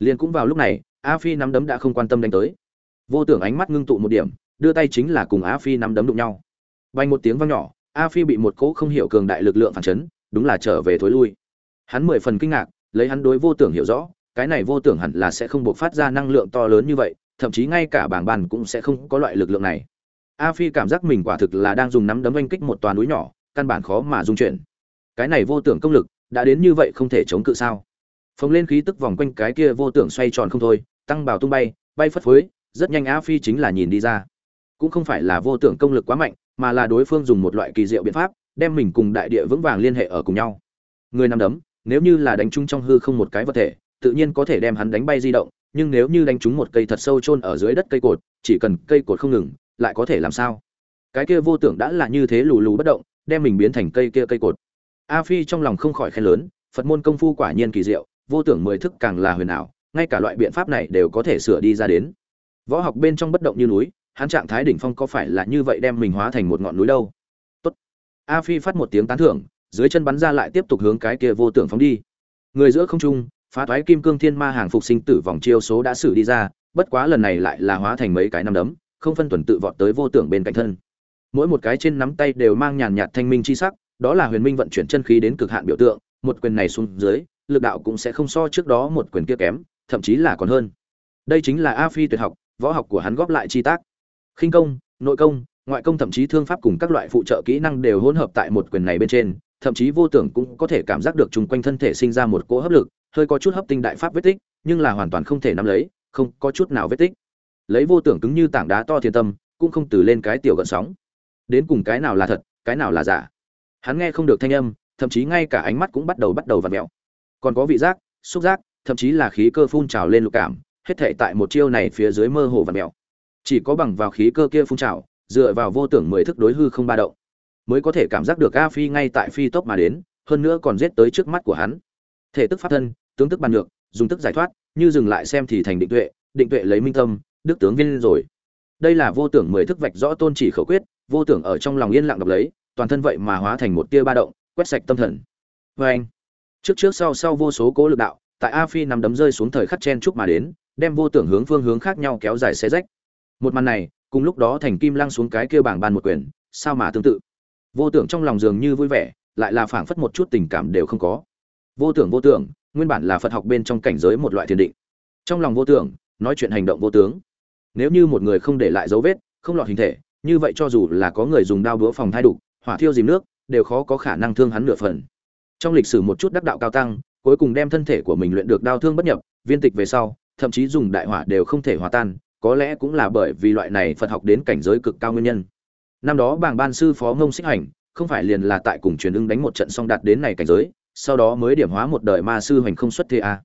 liền cũng vào lúc này, a phi nắm đấm đã không quan tâm đánh tới. Vô tưởng ánh mắt ngưng tụ một điểm, đưa tay chính là cùng a phi nắm đấm đụng nhau. Bay một tiếng vang nhỏ, a phi bị một cỗ không hiểu cường đại lực lượng phản chấn, đúng là trở về thối lui. Hắn mười phần kinh ngạc, lấy hắn đối vô tưởng hiểu rõ, cái này vô tưởng hẳn là sẽ không buộc phát ra năng lượng to lớn như vậy, thậm chí ngay cả bảng bàn cũng sẽ không có loại lực lượng này. A phi cảm giác mình quả thực là đang dùng nắm đấm oanh kích một toàn núi nhỏ, căn bản khó mà dung chuyển. Cái này vô tưởng công lực, đã đến như vậy không thể chống cự sao? Phồng lên khí tức vòng quanh cái kia vô tưởng xoay tròn không thôi, tăng bào tung bay bay phất phới, rất nhanh a phi chính là nhìn đi ra. Cũng không phải là vô tưởng công lực quá mạnh, mà là đối phương dùng một loại kỳ diệu biện pháp, đem mình cùng đại địa vững vàng liên hệ ở cùng nhau. Người nằm đấm, nếu như là đánh trúng trong hư không một cái vật thể, tự nhiên có thể đem hắn đánh bay di động, nhưng nếu như đánh trúng một cây thật sâu chôn ở dưới đất cây cột, chỉ cần cây cột không ngừng, lại có thể làm sao? Cái kia vô tưởng đã là như thế lù lù bất động, đem mình biến thành cây kia cây cột. A phi trong lòng không khỏi khen lớn, phật môn công phu quả nhiên kỳ diệu vô tưởng mười thức càng là huyền ảo, ngay cả loại biện pháp này đều có thể sửa đi ra đến. Võ học bên trong bất động như núi, hắn trạng thái đỉnh phong có phải là như vậy đem mình hóa thành một ngọn núi đâu? Tốt. A phi phát một tiếng tán thưởng, dưới chân bắn ra lại tiếp tục hướng cái kia vô tưởng phóng đi. Người giữa không trung, phá thoái kim cương thiên ma hàng phục sinh tử vòng chiêu số đã xử đi ra, bất quá lần này lại là hóa thành mấy cái nắm đấm, không phân tuần tự vọt tới vô tưởng bên cạnh thân. Mỗi một cái trên nắm tay đều mang nhàn nhạt thanh minh chi sắc, đó là huyền minh vận chuyển chân khí đến cực hạn biểu tượng, một quyền này xuống dưới lực đạo cũng sẽ không so trước đó một quyền kia kém, thậm chí là còn hơn. Đây chính là a phi tuyệt học, võ học của hắn góp lại chi tác. Khinh công, nội công, ngoại công thậm chí thương pháp cùng các loại phụ trợ kỹ năng đều hỗn hợp tại một quyền này bên trên, thậm chí vô tưởng cũng có thể cảm giác được chung quanh thân thể sinh ra một cỗ hấp lực, hơi có chút hấp tinh đại pháp vết tích, nhưng là hoàn toàn không thể nắm lấy, không có chút nào vết tích. Lấy vô tưởng cứng như tảng đá to thiên tâm, cũng không từ lên cái tiểu gợn sóng. Đến cùng cái nào là thật, cái nào là giả? Hắn nghe không được thanh âm, thậm chí ngay cả ánh mắt cũng bắt đầu bắt đầu vặn mẹo còn có vị giác, xúc giác, thậm chí là khí cơ phun trào lên lục cảm, hết thể tại một chiêu này phía dưới mơ hồ và mèo. chỉ có bằng vào khí cơ kia phun trào, dựa vào vô tưởng mười thức đối hư không ba động, mới có thể cảm giác được a phi ngay tại phi tốc mà đến, hơn nữa còn giết tới trước mắt của hắn. Thể tức pháp thân, tướng tức bàn được dùng tức giải thoát, như dừng lại xem thì thành định tuệ định tuệ lấy minh tâm, đức tướng viên rồi. Đây là vô tưởng mười thức vạch rõ tôn chỉ khẩu quyết, vô tưởng ở trong lòng yên lặng đọc lấy, toàn thân vậy mà hóa thành một tia ba động, quét sạch tâm thần. Vê anh trước trước sau sau vô số cố lực đạo, tại a phi nằm đấm rơi xuống thời khắc chen chúc mà đến, đem vô tưởng hướng phương hướng khác nhau kéo dài xe rách. Một màn này, cùng lúc đó thành kim lăng xuống cái kia bảng ban một quyền, sao mà tương tự? Vô tưởng trong lòng dường như vui vẻ, lại là phảng phất một chút tình cảm đều không có. Vô tưởng vô tưởng, nguyên bản là phật học bên trong cảnh giới một loại thiền định. Trong lòng vô tưởng, nói chuyện hành động vô tướng. Nếu như một người không để lại dấu vết, không lọt hình thể, như vậy cho dù là có người dùng đao đũa phòng thai đục, hỏa thiêu dìm nước, đều khó có khả năng thương hắn nửa phần trong lịch sử một chút đắc đạo cao tăng, cuối cùng đem thân thể của mình luyện được đao thương bất nhập, viên tịch về sau, thậm chí dùng đại hỏa đều không thể hòa tan, có lẽ cũng là bởi vì loại này phật học đến cảnh giới cực cao nguyên nhân năm đó bảng ban sư phó ngông xích hành, không phải liền là tại cùng truyền ưng đánh một trận xong đạt đến này cảnh giới, sau đó mới điểm hóa một đời ma sư hành không xuất thế a à.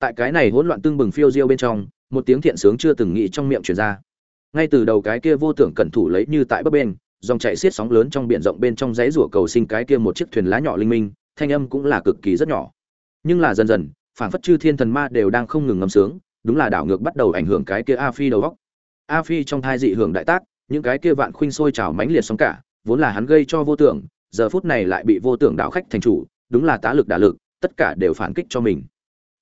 tại cái này hỗn loạn tương bừng phiêu diêu bên trong, một tiếng thiện sướng chưa từng nghĩ trong miệng truyền ra ngay từ đầu cái kia vô tưởng cẩn thủ lấy như tại bấp bên, dòng chạy xiết sóng lớn trong biển rộng bên trong dãy rủa cầu sinh cái kia một chiếc thuyền lá nhỏ linh minh thanh âm cũng là cực kỳ rất nhỏ. Nhưng là dần dần phản phất chư thiên thần ma đều đang không ngừng ngâm sướng, đúng là đảo ngược bắt đầu ảnh hưởng cái kia a phi đầu góc a phi trong thai dị hưởng đại tác, những cái kia vạn khuynh sôi trào mãnh liệt sóng cả, vốn là hắn gây cho vô tưởng, giờ phút này lại bị vô tưởng đảo khách thành chủ, đúng là tá lực đả lực, tất cả đều phản kích cho mình.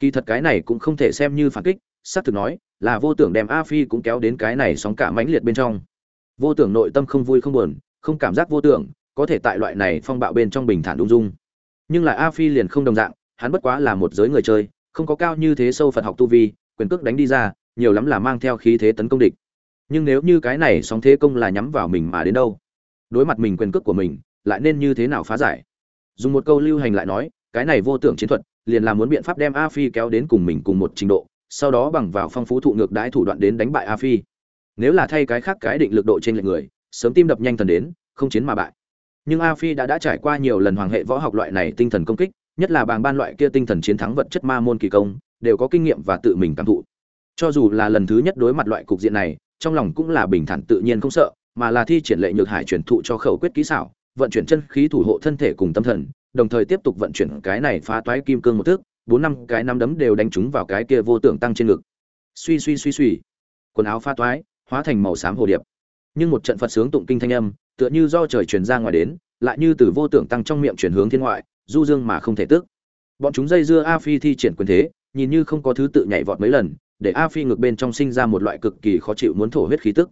Kỳ thật cái này cũng không thể xem như phản kích, xác thực nói, là vô tưởng đem a phi cũng kéo đến cái này sóng cả mãnh liệt bên trong. Vô tưởng nội tâm không vui không buồn, không cảm giác vô tưởng, có thể tại loại này phong bạo bên trong bình thản ung dung nhưng là a phi liền không đồng dạng, hắn bất quá là một giới người chơi, không có cao như thế sâu phật học tu vi, quyền cước đánh đi ra, nhiều lắm là mang theo khí thế tấn công địch. Nhưng nếu như cái này sóng thế công là nhắm vào mình mà đến đâu? Đối mặt mình quyền cước của mình, lại nên như thế nào phá giải? Dùng một câu lưu hành lại nói, cái này vô tưởng chiến thuật, liền là muốn biện pháp đem a phi kéo đến cùng mình cùng một trình độ, sau đó bằng vào phong phú thụ ngược đãi thủ đoạn đến đánh bại a phi. Nếu là thay cái khác cái định lực độ trên lệnh người, sớm tim đập nhanh thần đến, không chiến mà bại nhưng a phi đã đã trải qua nhiều lần hoàng hệ võ học loại này tinh thần công kích, nhất là bàng ban loại kia tinh thần chiến thắng vật chất ma môn kỳ công, đều có kinh nghiệm và tự mình cảm thụ. Cho dù là lần thứ nhất đối mặt loại cục diện này, trong lòng cũng là bình thản tự nhiên không sợ, mà là thi triển lệ nhược hải truyền thụ cho khẩu quyết kỹ xảo, vận chuyển chân khí thủ hộ thân thể cùng tâm thần, đồng thời tiếp tục vận chuyển cái này phá toái kim cương một thước, bốn năm cái năm đấm đều đánh trúng vào cái kia vô tưởng tăng trên ngực. Suy suy suy suy. Quần áo pha toái, hóa thành màu xám hồ điệp. Nhưng một trận phật sướng tụng kinh thanh âm tựa như do trời truyền ra ngoài đến, lại như từ vô tưởng tăng trong miệng chuyển hướng thiên ngoại, du dương mà không thể tức. bọn chúng dây dưa a phi thi triển quyền thế, nhìn như không có thứ tự nhảy vọt mấy lần, để a phi ngược bên trong sinh ra một loại cực kỳ khó chịu muốn thổ huyết khí tức.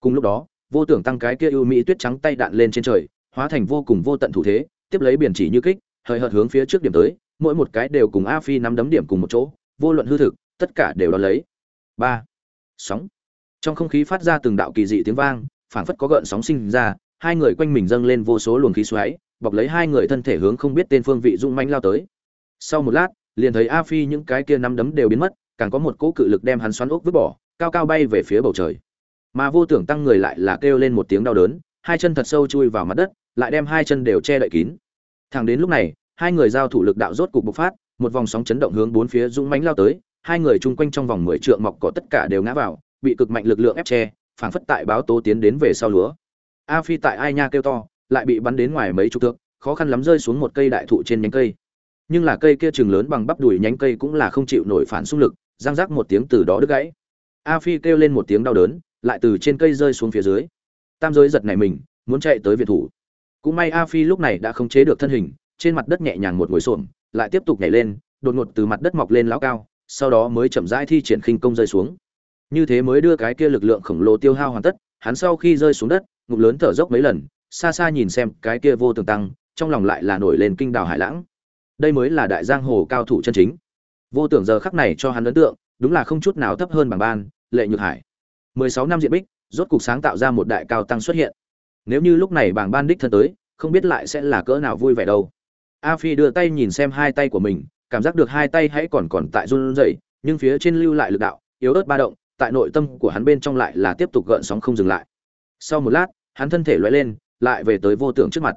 Cùng lúc đó, vô tưởng tăng cái kia ưu mỹ tuyết trắng tay đạn lên trên trời, hóa thành vô cùng vô tận thủ thế, tiếp lấy biển chỉ như kích, hời hợt hướng phía trước điểm tới, mỗi một cái đều cùng a phi nắm đấm điểm cùng một chỗ, vô luận hư thực, tất cả đều đón lấy. Ba, sóng. Trong không khí phát ra từng đạo kỳ dị tiếng vang, phảng phất có gợn sóng sinh ra hai người quanh mình dâng lên vô số luồng khí xoáy, bọc lấy hai người thân thể hướng không biết tên phương vị dung manh lao tới. Sau một lát, liền thấy a phi những cái kia nắm đấm đều biến mất, càng có một cỗ cự lực đem hắn xoắn ốc vứt bỏ, cao cao bay về phía bầu trời. Mà vô tưởng tăng người lại là kêu lên một tiếng đau đớn, hai chân thật sâu chui vào mặt đất, lại đem hai chân đều che đậy kín. Thẳng đến lúc này, hai người giao thủ lực đạo rốt cục bộc phát, một vòng sóng chấn động hướng bốn phía dũng mãnh lao tới, hai người chung quanh trong vòng mười trượng mọc cỏ tất cả đều ngã vào, bị cực mạnh lực lượng ép che, phảng phất tại báo tố tiến đến về sau lúa a phi tại ai nha kêu to, lại bị bắn đến ngoài mấy chục thước, khó khăn lắm rơi xuống một cây đại thụ trên nhánh cây. Nhưng là cây kia chừng lớn bằng bắp đùi nhánh cây cũng là không chịu nổi phản xung lực, răng rác một tiếng từ đó đứt gãy. A phi kêu lên một tiếng đau đớn, lại từ trên cây rơi xuống phía dưới. Tam giới giật này mình, muốn chạy tới viện thủ. Cũng may a phi lúc này đã không chế được thân hình, trên mặt đất nhẹ nhàng một ngồi xổm, lại tiếp tục nhảy lên, đột ngột từ mặt đất mọc lên lão cao, sau đó mới chậm rãi thi triển khinh công rơi xuống. Như thế mới đưa cái kia lực lượng khổng lồ tiêu hao hoàn tất, hắn sau khi rơi xuống đất ngụm lớn thở dốc mấy lần, xa xa nhìn xem cái kia vô tường tăng, trong lòng lại là nổi lên kinh đào hải lãng. Đây mới là đại giang hồ cao thủ chân chính. Vô tưởng giờ khắc này cho hắn ấn tượng, đúng là không chút nào thấp hơn bằng ban, lệ nhược hải. 16 năm diện bích, rốt cục sáng tạo ra một đại cao tăng xuất hiện. Nếu như lúc này bảng ban đích thân tới, không biết lại sẽ là cỡ nào vui vẻ đâu. A phi đưa tay nhìn xem hai tay của mình, cảm giác được hai tay hãy còn còn tại run rẩy, nhưng phía trên lưu lại lực đạo, yếu ớt ba động, tại nội tâm của hắn bên trong lại là tiếp tục gợn sóng không dừng lại. Sau một lát hắn thân thể lóe lên, lại về tới vô tưởng trước mặt.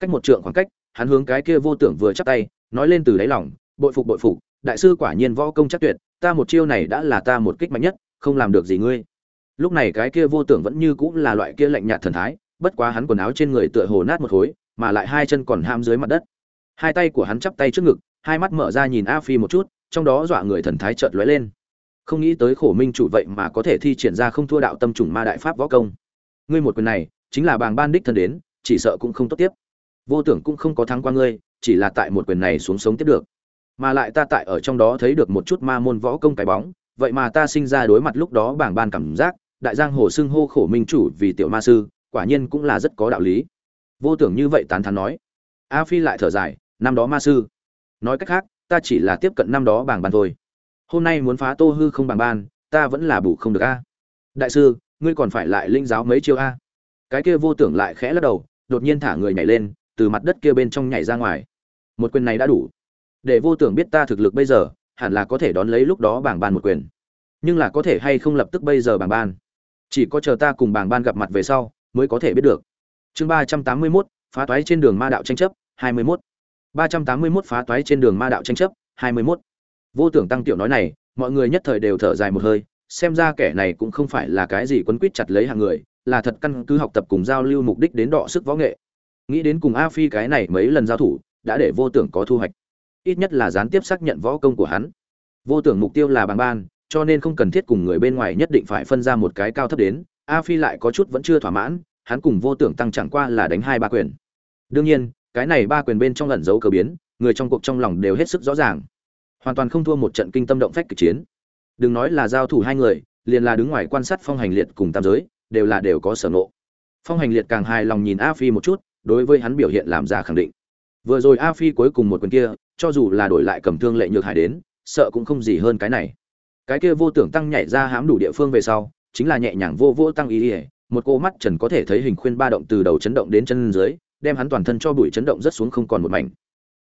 Cách một trượng khoảng cách, hắn hướng cái kia vô tưởng vừa chắp tay, nói lên từ đáy lòng, bội phục bội phục, đại sư quả nhiên võ công chắc tuyệt, ta một chiêu này đã là ta một kích mạnh nhất, không làm được gì ngươi. Lúc này cái kia vô tưởng vẫn như cũng là loại kia lạnh nhạt thần thái, bất quá hắn quần áo trên người tựa hồ nát một khối, mà lại hai chân còn ham dưới mặt đất. Hai tay của hắn chắp tay trước ngực, hai mắt mở ra nhìn a phi một chút, trong đó dọa người thần thái chợt lóe lên. Không nghĩ tới khổ minh chủ vậy mà có thể thi triển ra không thua đạo tâm trùng ma đại pháp võ công. Ngươi một quyền này chính là bàng ban đích thân đến, chỉ sợ cũng không tốt tiếp. Vô tưởng cũng không có thắng qua ngươi, chỉ là tại một quyền này xuống sống tiếp được. Mà lại ta tại ở trong đó thấy được một chút ma môn võ công cái bóng, vậy mà ta sinh ra đối mặt lúc đó bảng ban cảm giác, đại giang hồ xưng hô khổ minh chủ vì tiểu ma sư, quả nhiên cũng là rất có đạo lý. Vô tưởng như vậy tán thán nói. A phi lại thở dài, năm đó ma sư. Nói cách khác, ta chỉ là tiếp cận năm đó bảng ban thôi. Hôm nay muốn phá tô hư không bảng ban, ta vẫn là bù không được a. Đại sư, ngươi còn phải lại linh giáo mấy chiêu a cái kia vô tưởng lại khẽ lắc đầu, đột nhiên thả người nhảy lên, từ mặt đất kia bên trong nhảy ra ngoài. Một quyền này đã đủ. Để vô tưởng biết ta thực lực bây giờ, hẳn là có thể đón lấy lúc đó bảng ban một quyền. Nhưng là có thể hay không lập tức bây giờ bảng ban? Chỉ có chờ ta cùng bảng ban gặp mặt về sau, mới có thể biết được. Chương ba trăm tám mươi mốt, phá toái trên đường ma đạo tranh chấp, hai mươi mốt. Ba trăm tám mươi mốt phá toái trên đường ma đạo tranh chấp, hai mươi mốt. Vô tưởng tăng tiểu nói này, mọi người nhất thời đều thở dài một hơi, xem ra kẻ này cũng không phải là cái gì quấn quýt chặt lấy hàng người là thật căn cứ học tập cùng giao lưu mục đích đến đọ sức võ nghệ. Nghĩ đến cùng a phi cái này mấy lần giao thủ, đã để vô tưởng có thu hoạch. Ít nhất là gián tiếp xác nhận võ công của hắn. Vô tưởng mục tiêu là bằng ban, cho nên không cần thiết cùng người bên ngoài nhất định phải phân ra một cái cao thấp đến. A phi lại có chút vẫn chưa thỏa mãn, hắn cùng vô tưởng tăng chẳng qua là đánh hai ba quyền. Đương nhiên, cái này ba quyền bên trong lẩn giấu cờ biến, người trong cuộc trong lòng đều hết sức rõ ràng. Hoàn toàn không thua một trận kinh tâm động phách kịch chiến. Đừng nói là giao thủ hai người, liền là đứng ngoài quan sát phong hành liệt cùng tam giới đều là đều có sở ngộ. Phong hành liệt càng hài lòng nhìn a phi một chút, đối với hắn biểu hiện làm ra khẳng định. Vừa rồi a phi cuối cùng một quyền kia, cho dù là đổi lại cầm thương lệ nhược hải đến, sợ cũng không gì hơn cái này. Cái kia vô tưởng tăng nhảy ra hám đủ địa phương về sau, chính là nhẹ nhàng vô vô tăng ý ỉa một cô mắt trần có thể thấy hình khuyên ba động từ đầu chấn động đến chân dưới, đem hắn toàn thân cho bụi chấn động rất xuống không còn một mảnh.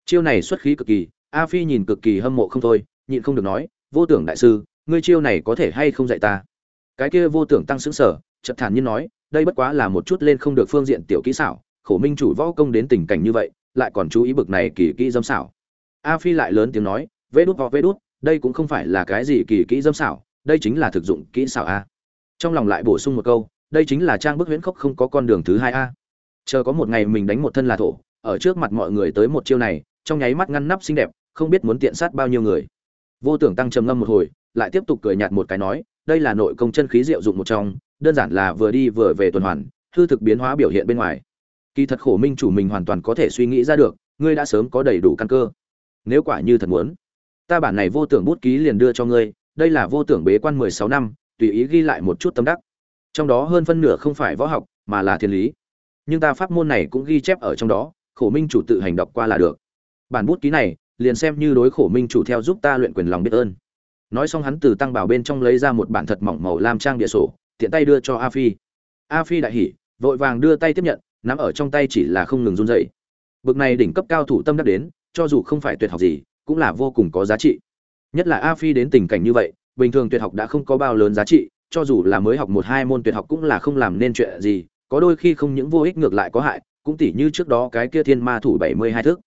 Chiêu này xuất khí cực kỳ, a phi nhìn cực kỳ hâm mộ không thôi, nhịn không được nói, vô tưởng đại sư, ngươi chiêu này có thể hay không dạy ta? Cái kia vô tưởng tăng sững sở chợt thản nhiên nói, đây bất quá là một chút lên không được phương diện tiểu kỹ xảo, khổ minh chủ võ công đến tình cảnh như vậy, lại còn chú ý bực này kỳ kỹ dâm xảo. A phi lại lớn tiếng nói, vê đút hoặc vê đút, đây cũng không phải là cái gì kỳ kỹ dâm xảo, đây chính là thực dụng kỹ xảo a. Trong lòng lại bổ sung một câu, đây chính là trang bức huyễn khốc không có con đường thứ hai a. Chờ có một ngày mình đánh một thân là thổ, ở trước mặt mọi người tới một chiêu này, trong nháy mắt ngăn nắp xinh đẹp, không biết muốn tiện sát bao nhiêu người. Vô tưởng tăng trầm ngâm một hồi, lại tiếp tục cười nhạt một cái nói đây là nội công chân khí diệu dụng một trong, đơn giản là vừa đi vừa về tuần hoàn, hư thực biến hóa biểu hiện bên ngoài. Kỳ thật khổ minh chủ mình hoàn toàn có thể suy nghĩ ra được, ngươi đã sớm có đầy đủ căn cơ. Nếu quả như thật muốn, ta bản này vô tưởng bút ký liền đưa cho ngươi, đây là vô tưởng bế quan mười sáu năm, tùy ý ghi lại một chút tâm đắc. Trong đó hơn phân nửa không phải võ học, mà là thiên lý. Nhưng ta pháp môn này cũng ghi chép ở trong đó, khổ minh chủ tự hành đọc qua là được. Bản bút ký này, liền xem như đối khổ minh chủ theo giúp ta luyện quyền lòng biết ơn nói xong hắn từ tăng bảo bên trong lấy ra một bản thật mỏng màu lam trang địa sổ, tiện tay đưa cho a phi. A phi đại hỉ, vội vàng đưa tay tiếp nhận, nắm ở trong tay chỉ là không ngừng run rẩy. Bực này đỉnh cấp cao thủ tâm đắc đến, cho dù không phải tuyệt học gì, cũng là vô cùng có giá trị. Nhất là a phi đến tình cảnh như vậy, bình thường tuyệt học đã không có bao lớn giá trị, cho dù là mới học một hai môn tuyệt học cũng là không làm nên chuyện gì, có đôi khi không những vô ích ngược lại có hại, cũng tỉ như trước đó cái kia thiên ma thủ bảy mươi hai thước.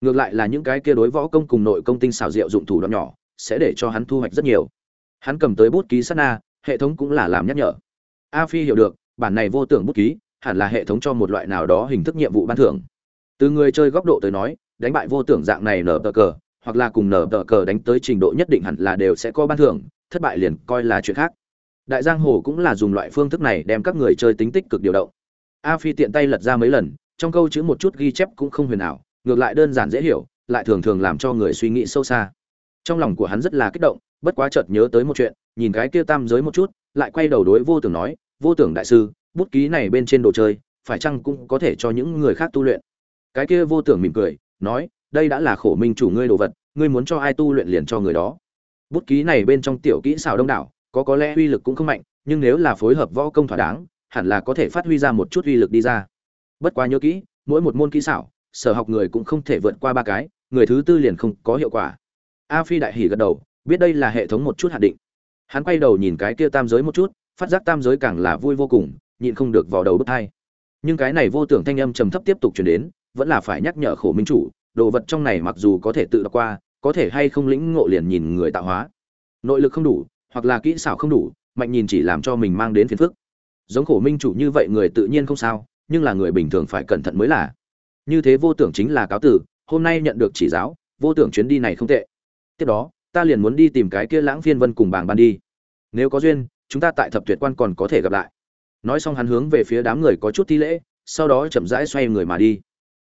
Ngược lại là những cái kia đối võ công cùng nội công tinh xảo diệu dụng thủ đoạn nhỏ sẽ để cho hắn thu hoạch rất nhiều. Hắn cầm tới bút ký sát na, hệ thống cũng là làm nhắc nhở. A phi hiểu được, bản này vô tưởng bút ký, hẳn là hệ thống cho một loại nào đó hình thức nhiệm vụ ban thưởng. Từ người chơi góc độ tới nói, đánh bại vô tưởng dạng này nở tờ cờ, hoặc là cùng nở tờ cờ đánh tới trình độ nhất định hẳn là đều sẽ có ban thưởng, thất bại liền coi là chuyện khác. Đại giang hồ cũng là dùng loại phương thức này đem các người chơi tính tích cực điều động. A phi tiện tay lật ra mấy lần, trong câu chữ một chút ghi chép cũng không huyền ảo, ngược lại đơn giản dễ hiểu, lại thường thường làm cho người suy nghĩ sâu xa trong lòng của hắn rất là kích động, bất quá chợt nhớ tới một chuyện, nhìn cái kia tam giới một chút, lại quay đầu đối vô tưởng nói, vô tưởng đại sư, bút ký này bên trên đồ chơi, phải chăng cũng có thể cho những người khác tu luyện? Cái kia vô tưởng mỉm cười, nói, đây đã là khổ minh chủ ngươi đồ vật, ngươi muốn cho ai tu luyện liền cho người đó. Bút ký này bên trong tiểu kỹ xảo đông đảo, có có lẽ uy lực cũng không mạnh, nhưng nếu là phối hợp võ công thỏa đáng, hẳn là có thể phát huy ra một chút uy lực đi ra. Bất quá nhớ kỹ, mỗi một môn kỹ xảo, sở học người cũng không thể vượt qua ba cái, người thứ tư liền không có hiệu quả a phi đại hỉ gật đầu, biết đây là hệ thống một chút hạn định. Hắn quay đầu nhìn cái kia tam giới một chút, phát giác tam giới càng là vui vô cùng, nhịn không được vào đầu bức tai. nhưng cái này vô tưởng thanh âm trầm thấp tiếp tục chuyển đến, vẫn là phải nhắc nhở khổ minh chủ, đồ vật trong này mặc dù có thể tự đọc qua, có thể hay không lĩnh ngộ liền nhìn người tạo hóa. Nội lực không đủ, hoặc là kỹ xảo không đủ, mạnh nhìn chỉ làm cho mình mang đến phiền phức. Giống khổ minh chủ như vậy người tự nhiên không sao, nhưng là người bình thường phải cẩn thận mới là. Như thế vô tưởng chính là cáo tử, hôm nay nhận được chỉ giáo, vô tưởng chuyến đi này không tệ tiếp đó, ta liền muốn đi tìm cái kia lãng phiên vân cùng bảng ban đi. Nếu có duyên, chúng ta tại thập tuyệt quan còn có thể gặp lại. Nói xong hắn hướng về phía đám người có chút thi lễ, sau đó chậm rãi xoay người mà đi.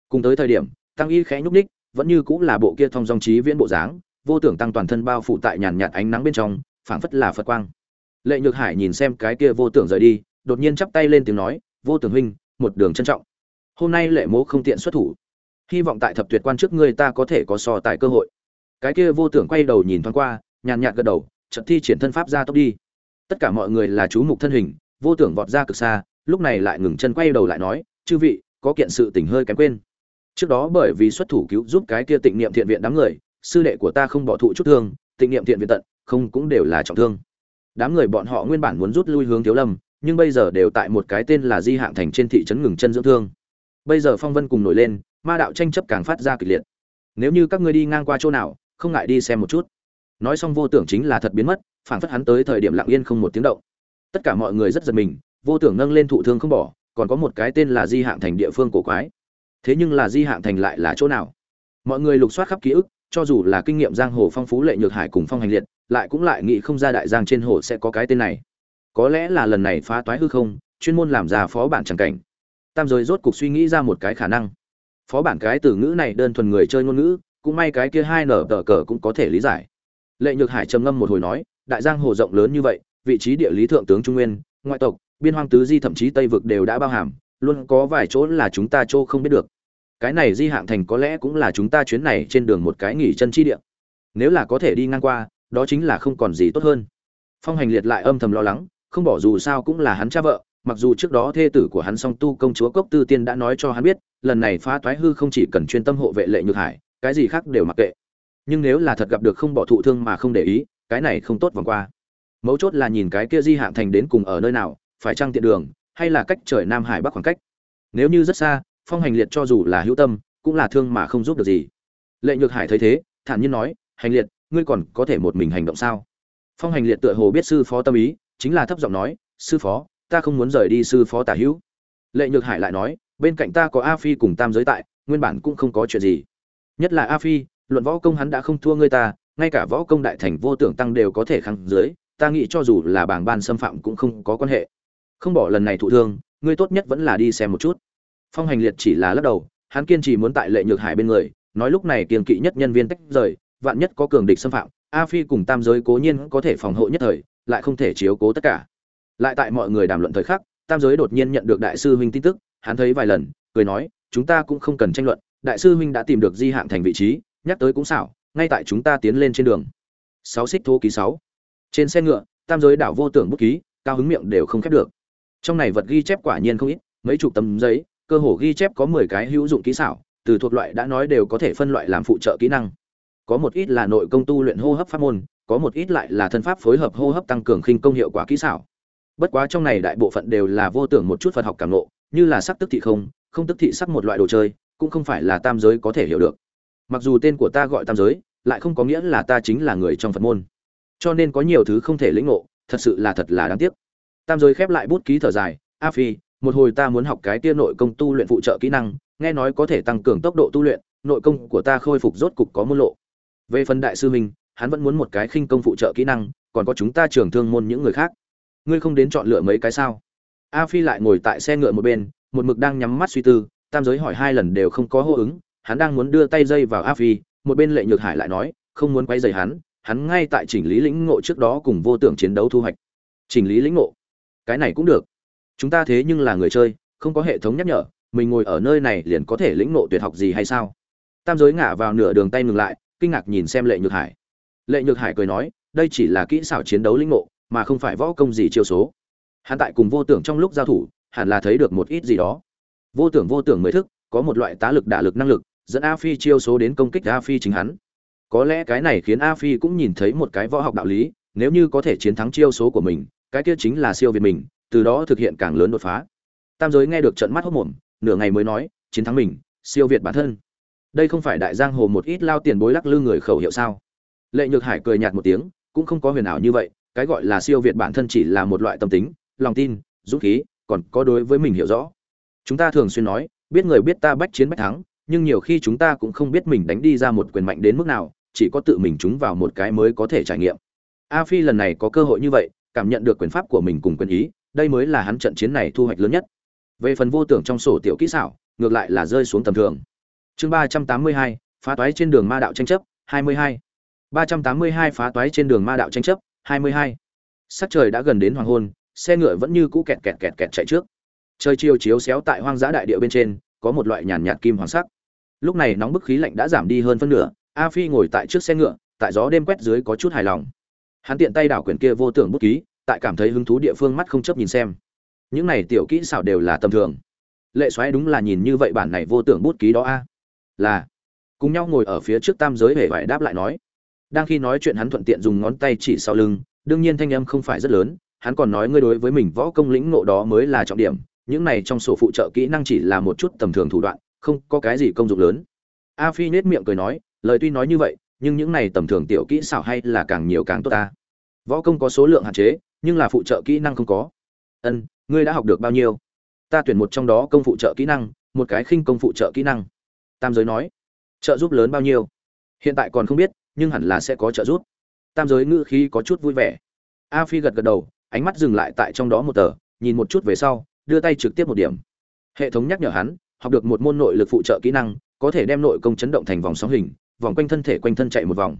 Cùng tới thời điểm, tăng y khẽ nhúc ních vẫn như cũng là bộ kia thông dong trí viễn bộ dáng, vô tưởng tăng toàn thân bao phủ tại nhàn nhạt ánh nắng bên trong, phảng phất là phật quang. Lệ nhược hải nhìn xem cái kia vô tưởng rời đi, đột nhiên chắp tay lên tiếng nói, vô tưởng huynh, một đường trân trọng. Hôm nay lệ mố không tiện xuất thủ. Hy vọng tại thập tuyệt quan trước ngươi ta có thể có so tài cơ hội cái kia vô tưởng quay đầu nhìn thoáng qua, nhàn nhạt gật đầu trận thi triển thân pháp ra tốc đi. Tất cả mọi người là chú mục thân hình, vô tưởng vọt ra cực xa, lúc này lại ngừng chân quay đầu lại nói, chư vị, có kiện sự tình hơi kém quên. Trước đó bởi vì xuất thủ cứu giúp cái kia tịnh niệm thiện viện đám người, sư đệ của ta không bỏ thụ chút thương, tịnh niệm thiện viện tận, không cũng đều là trọng thương. Đám người bọn họ nguyên bản muốn rút lui hướng thiếu lâm, nhưng bây giờ đều tại một cái tên là di hạng thành trên thị trấn ngừng chân dưỡng thương. Bây giờ phong vân cùng nổi lên, ma đạo tranh chấp càng phát ra kịch liệt. Nếu như các ngươi đi ngang qua chỗ nào không ngại đi xem một chút. Nói xong vô tưởng chính là thật biến mất phản phất hắn tới thời điểm lặng yên không một tiếng động. Tất cả mọi người rất giật mình, vô tưởng nâng lên thụ thương không bỏ, còn có một cái tên là di hạng thành địa phương cổ quái. Thế nhưng là di hạng thành lại là chỗ nào? Mọi người lục soát khắp ký ức, cho dù là kinh nghiệm giang hồ phong phú lệ nhược hải cùng phong hành liệt, lại cũng lại nghĩ không ra đại giang trên hồ sẽ có cái tên này. Có lẽ là lần này phá toái hư không, chuyên môn làm ra phó bản tràng cảnh. Tam giới rốt cục suy nghĩ ra một cái khả năng. Phó bản cái từ ngữ này đơn thuần người chơi ngôn ngữ cũng may cái kia hai nở tờ cờ cũng có thể lý giải. Lệ nhược hải trầm ngâm một hồi nói, đại giang hồ rộng lớn như vậy, vị trí địa lý thượng tướng trung nguyên, ngoại tộc, biên hoang tứ di thậm chí tây vực đều đã bao hàm, luôn có vài chỗ là chúng ta chỗ không biết được. Cái này di hạng thành có lẽ cũng là chúng ta chuyến này trên đường một cái nghỉ chân chi địa. Nếu là có thể đi ngang qua, đó chính là không còn gì tốt hơn. Phong hành liệt lại âm thầm lo lắng, không bỏ dù sao cũng là hắn cha vợ, mặc dù trước đó thê tử của hắn song tu công chúa cốc tư tiên đã nói cho hắn biết, lần này phá toái hư không chỉ cần chuyên tâm hộ vệ lệ nhược hải cái gì khác đều mặc kệ. Nhưng nếu là thật gặp được không bỏ thụ thương mà không để ý, cái này không tốt vòng qua. Mấu chốt là nhìn cái kia di hạng thành đến cùng ở nơi nào, phải trăng tiện đường, hay là cách trời nam hải bắc khoảng cách. Nếu như rất xa, phong hành liệt cho dù là hữu tâm, cũng là thương mà không giúp được gì. Lệ nhược hải thấy thế, thản nhiên nói, hành liệt, ngươi còn có thể một mình hành động sao? Phong hành liệt tựa hồ biết sư phó tâm ý, chính là thấp giọng nói, sư phó, ta không muốn rời đi sư phó tả hữu. Lệ nhược hải lại nói, bên cạnh ta có a phi cùng tam giới tại, nguyên bản cũng không có chuyện gì nhất là a phi, luận võ công hắn đã không thua ngươi ta, ngay cả võ công đại thành vô tưởng tăng đều có thể khăng dưới, ta nghĩ cho dù là bảng ban xâm phạm cũng không có quan hệ. Không bỏ lần này thụ thương, ngươi tốt nhất vẫn là đi xem một chút. Phong hành liệt chỉ là lắc đầu, hắn kiên trì muốn tại lệ nhược hải bên người, nói lúc này kiên kỵ nhất nhân viên tách rời, vạn nhất có cường địch xâm phạm, a phi cùng tam giới cố nhiên có thể phòng hộ nhất thời, lại không thể chiếu cố tất cả. Lại tại mọi người đàm luận thời khắc, tam giới đột nhiên nhận được đại sư huynh tin tức, hắn thấy vài lần, cười nói, chúng ta cũng không cần tranh luận đại sư huynh đã tìm được di hạng thành vị trí, nhắc tới cũng xảo, ngay tại chúng ta tiến lên trên đường. Sáu xích thô ký sáu. Trên xe ngựa, tam giới đảo vô tưởng bút ký, cao hứng miệng đều không khép được. Trong này vật ghi chép quả nhiên không ít, mấy chục tấm giấy, cơ hồ ghi chép có mười cái hữu dụng kỹ xảo, từ thuộc loại đã nói đều có thể phân loại làm phụ trợ kỹ năng. Có một ít là nội công tu luyện hô hấp pháp môn, có một ít lại là thân pháp phối hợp hô hấp tăng cường khinh công hiệu quả kỹ xảo. Bất quá trong này đại bộ phận đều là vô tưởng một chút phật học cảm nộ như là sắc tức thị không không tức thị sắc một loại đồ chơi cũng không phải là tam giới có thể hiểu được. Mặc dù tên của ta gọi tam giới, lại không có nghĩa là ta chính là người trong phật môn. Cho nên có nhiều thứ không thể lĩnh ngộ, thật sự là thật là đáng tiếc. Tam giới khép lại bút ký thở dài, a phi, một hồi ta muốn học cái tiên nội công tu luyện phụ trợ kỹ năng, nghe nói có thể tăng cường tốc độ tu luyện, nội công của ta khôi phục rốt cục có môn lộ. Về phần đại sư minh, hắn vẫn muốn một cái khinh công phụ trợ kỹ năng, còn có chúng ta trường thương môn những người khác. Ngươi không đến chọn lựa mấy cái sao? A phi lại ngồi tại xe ngựa một bên, một mực đang nhắm mắt suy tư tam giới hỏi hai lần đều không có hô ứng, hắn đang muốn đưa tay dây vào a phi, một bên lệ nhược hải lại nói, không muốn quay dày hắn hắn ngay tại chỉnh lý lĩnh ngộ trước đó cùng vô tưởng chiến đấu thu hoạch. Chỉnh lý lĩnh ngộ? Cái này cũng được. Chúng ta thế nhưng là người chơi, không có hệ thống nhắc nhở, mình ngồi ở nơi này liền có thể lĩnh ngộ tuyệt học gì hay sao? Tam giới ngả vào nửa đường tay ngừng lại, kinh ngạc nhìn xem lệ nhược hải. Lệ nhược hải cười nói, đây chỉ là kỹ xảo chiến đấu lĩnh ngộ, mà không phải võ công gì chiêu số. Hắn tại cùng vô tưởng trong lúc giao thủ, hẳn là thấy được một ít gì đó vô tưởng vô tưởng mới thức, có một loại tá lực đả lực năng lực, dẫn a phi chiêu số đến công kích a phi chính hắn. Có lẽ cái này khiến a phi cũng nhìn thấy một cái võ học đạo lý, nếu như có thể chiến thắng chiêu số của mình, cái kia chính là siêu việt mình, từ đó thực hiện càng lớn đột phá. Tam giới nghe được trận mắt hốc mồm, nửa ngày mới nói, chiến thắng mình, siêu việt bản thân. Đây không phải đại giang hồ một ít lao tiền bối lắc lư người khẩu hiệu sao? Lệ nhược hải cười nhạt một tiếng, cũng không có huyền ảo như vậy, cái gọi là siêu việt bản thân chỉ là một loại tâm tính, lòng tin, dũng khí, còn có đối với mình hiểu rõ chúng ta thường xuyên nói, biết người biết ta bách chiến bách thắng, nhưng nhiều khi chúng ta cũng không biết mình đánh đi ra một quyền mạnh đến mức nào, chỉ có tự mình chúng vào một cái mới có thể trải nghiệm. A phi lần này có cơ hội như vậy, cảm nhận được quyền pháp của mình cùng quyền ý, đây mới là hắn trận chiến này thu hoạch lớn nhất. Về phần vô tưởng trong sổ tiểu kỹ xảo, ngược lại là rơi xuống tầm thường. Chương ba trăm tám mươi hai, phá toái trên đường ma đạo tranh chấp, hai mươi hai. Ba trăm tám mươi hai phá toái trên đường ma đạo tranh chấp, hai mươi hai. Sắc trời đã gần đến hoàng hôn, xe ngựa vẫn như cũ kẹt kẹt kẹt kẹt chạy trước trời chiều chiếu xéo tại hoang dã đại địa bên trên, có một loại nhàn nhạt kim hoàng sắc. Lúc này nóng bức khí lạnh đã giảm đi hơn phân nửa, a phi ngồi tại trước xe ngựa, tại gió đêm quét dưới có chút hài lòng. Hắn tiện tay đảo quyển kia vô tưởng bút ký, tại cảm thấy hứng thú địa phương mắt không chấp nhìn xem. Những này tiểu kỹ xảo đều là tầm thường. Lệ xoáy đúng là nhìn như vậy bản này vô tưởng bút ký đó a. Là. Cùng nhau ngồi ở phía trước tam giới hề vải đáp lại nói. Đang khi nói chuyện hắn thuận tiện dùng ngón tay chỉ sau lưng, đương nhiên thanh âm không phải rất lớn, hắn còn nói ngươi đối với mình võ công lĩnh ngộ đó mới là trọng điểm những này trong sổ phụ trợ kỹ năng chỉ là một chút tầm thường thủ đoạn, không có cái gì công dụng lớn. A phi nết miệng cười nói, lời tuy nói như vậy, nhưng những này tầm thường tiểu kỹ xảo hay là càng nhiều càng tốt ta. Võ công có số lượng hạn chế, nhưng là phụ trợ kỹ năng không có. Ân, ngươi đã học được bao nhiêu? Ta tuyển một trong đó công phụ trợ kỹ năng, một cái khinh công phụ trợ kỹ năng. Tam giới nói, trợ giúp lớn bao nhiêu? Hiện tại còn không biết, nhưng hẳn là sẽ có trợ giúp. Tam giới ngữ khí có chút vui vẻ. A phi gật gật đầu, ánh mắt dừng lại tại trong đó một tờ, nhìn một chút về sau đưa tay trực tiếp một điểm. Hệ thống nhắc nhở hắn, học được một môn nội lực phụ trợ kỹ năng, có thể đem nội công chấn động thành vòng sóng hình, vòng quanh thân thể quanh thân chạy một vòng.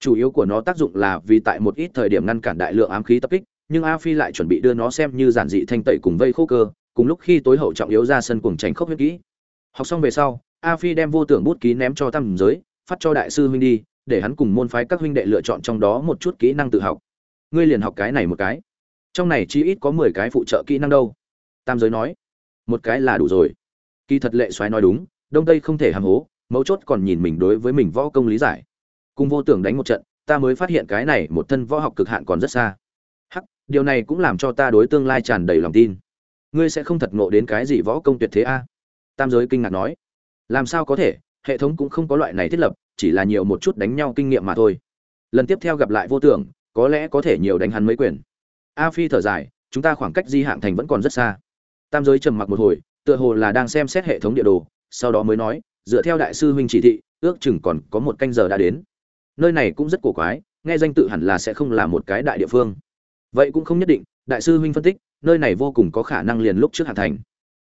Chủ yếu của nó tác dụng là vì tại một ít thời điểm ngăn cản đại lượng ám khí tập kích, nhưng a phi lại chuẩn bị đưa nó xem như giản dị thanh tẩy cùng vây khô cơ, cùng lúc khi tối hậu trọng yếu ra sân cuồng tránh khốc huyết kỹ. Học xong về sau, a phi đem vô tưởng bút ký ném cho tam giới, phát cho đại sư huynh đi, để hắn cùng môn phái các huynh đệ lựa chọn trong đó một chút kỹ năng tự học. Ngươi liền học cái này một cái. Trong này chỉ ít có mười cái phụ trợ kỹ năng đâu tam giới nói. Một cái là đủ rồi. Kỳ thật lệ soái nói đúng, đông tây không thể hàm hố, mấu chốt còn nhìn mình đối với mình võ công lý giải. Cùng vô tưởng đánh một trận, ta mới phát hiện cái này một thân võ học cực hạn còn rất xa. Hắc, điều này cũng làm cho ta đối tương lai tràn đầy lòng tin. Ngươi sẽ không thật ngộ đến cái gì võ công tuyệt thế a? Tam giới kinh ngạc nói. Làm sao có thể, hệ thống cũng không có loại này thiết lập, chỉ là nhiều một chút đánh nhau kinh nghiệm mà thôi. Lần tiếp theo gặp lại vô tưởng, có lẽ có thể nhiều đánh hắn mấy quyền. A phi thở dài, chúng ta khoảng cách di hạng thành vẫn còn rất xa tam giới trầm mặc một hồi, tựa hồ là đang xem xét hệ thống địa đồ, sau đó mới nói, dựa theo đại sư huynh chỉ thị, ước chừng còn có một canh giờ đã đến. Nơi này cũng rất cổ quái, nghe danh tự hẳn là sẽ không là một cái đại địa phương. Vậy cũng không nhất định, đại sư huynh phân tích, nơi này vô cùng có khả năng liền lúc trước hạ thành.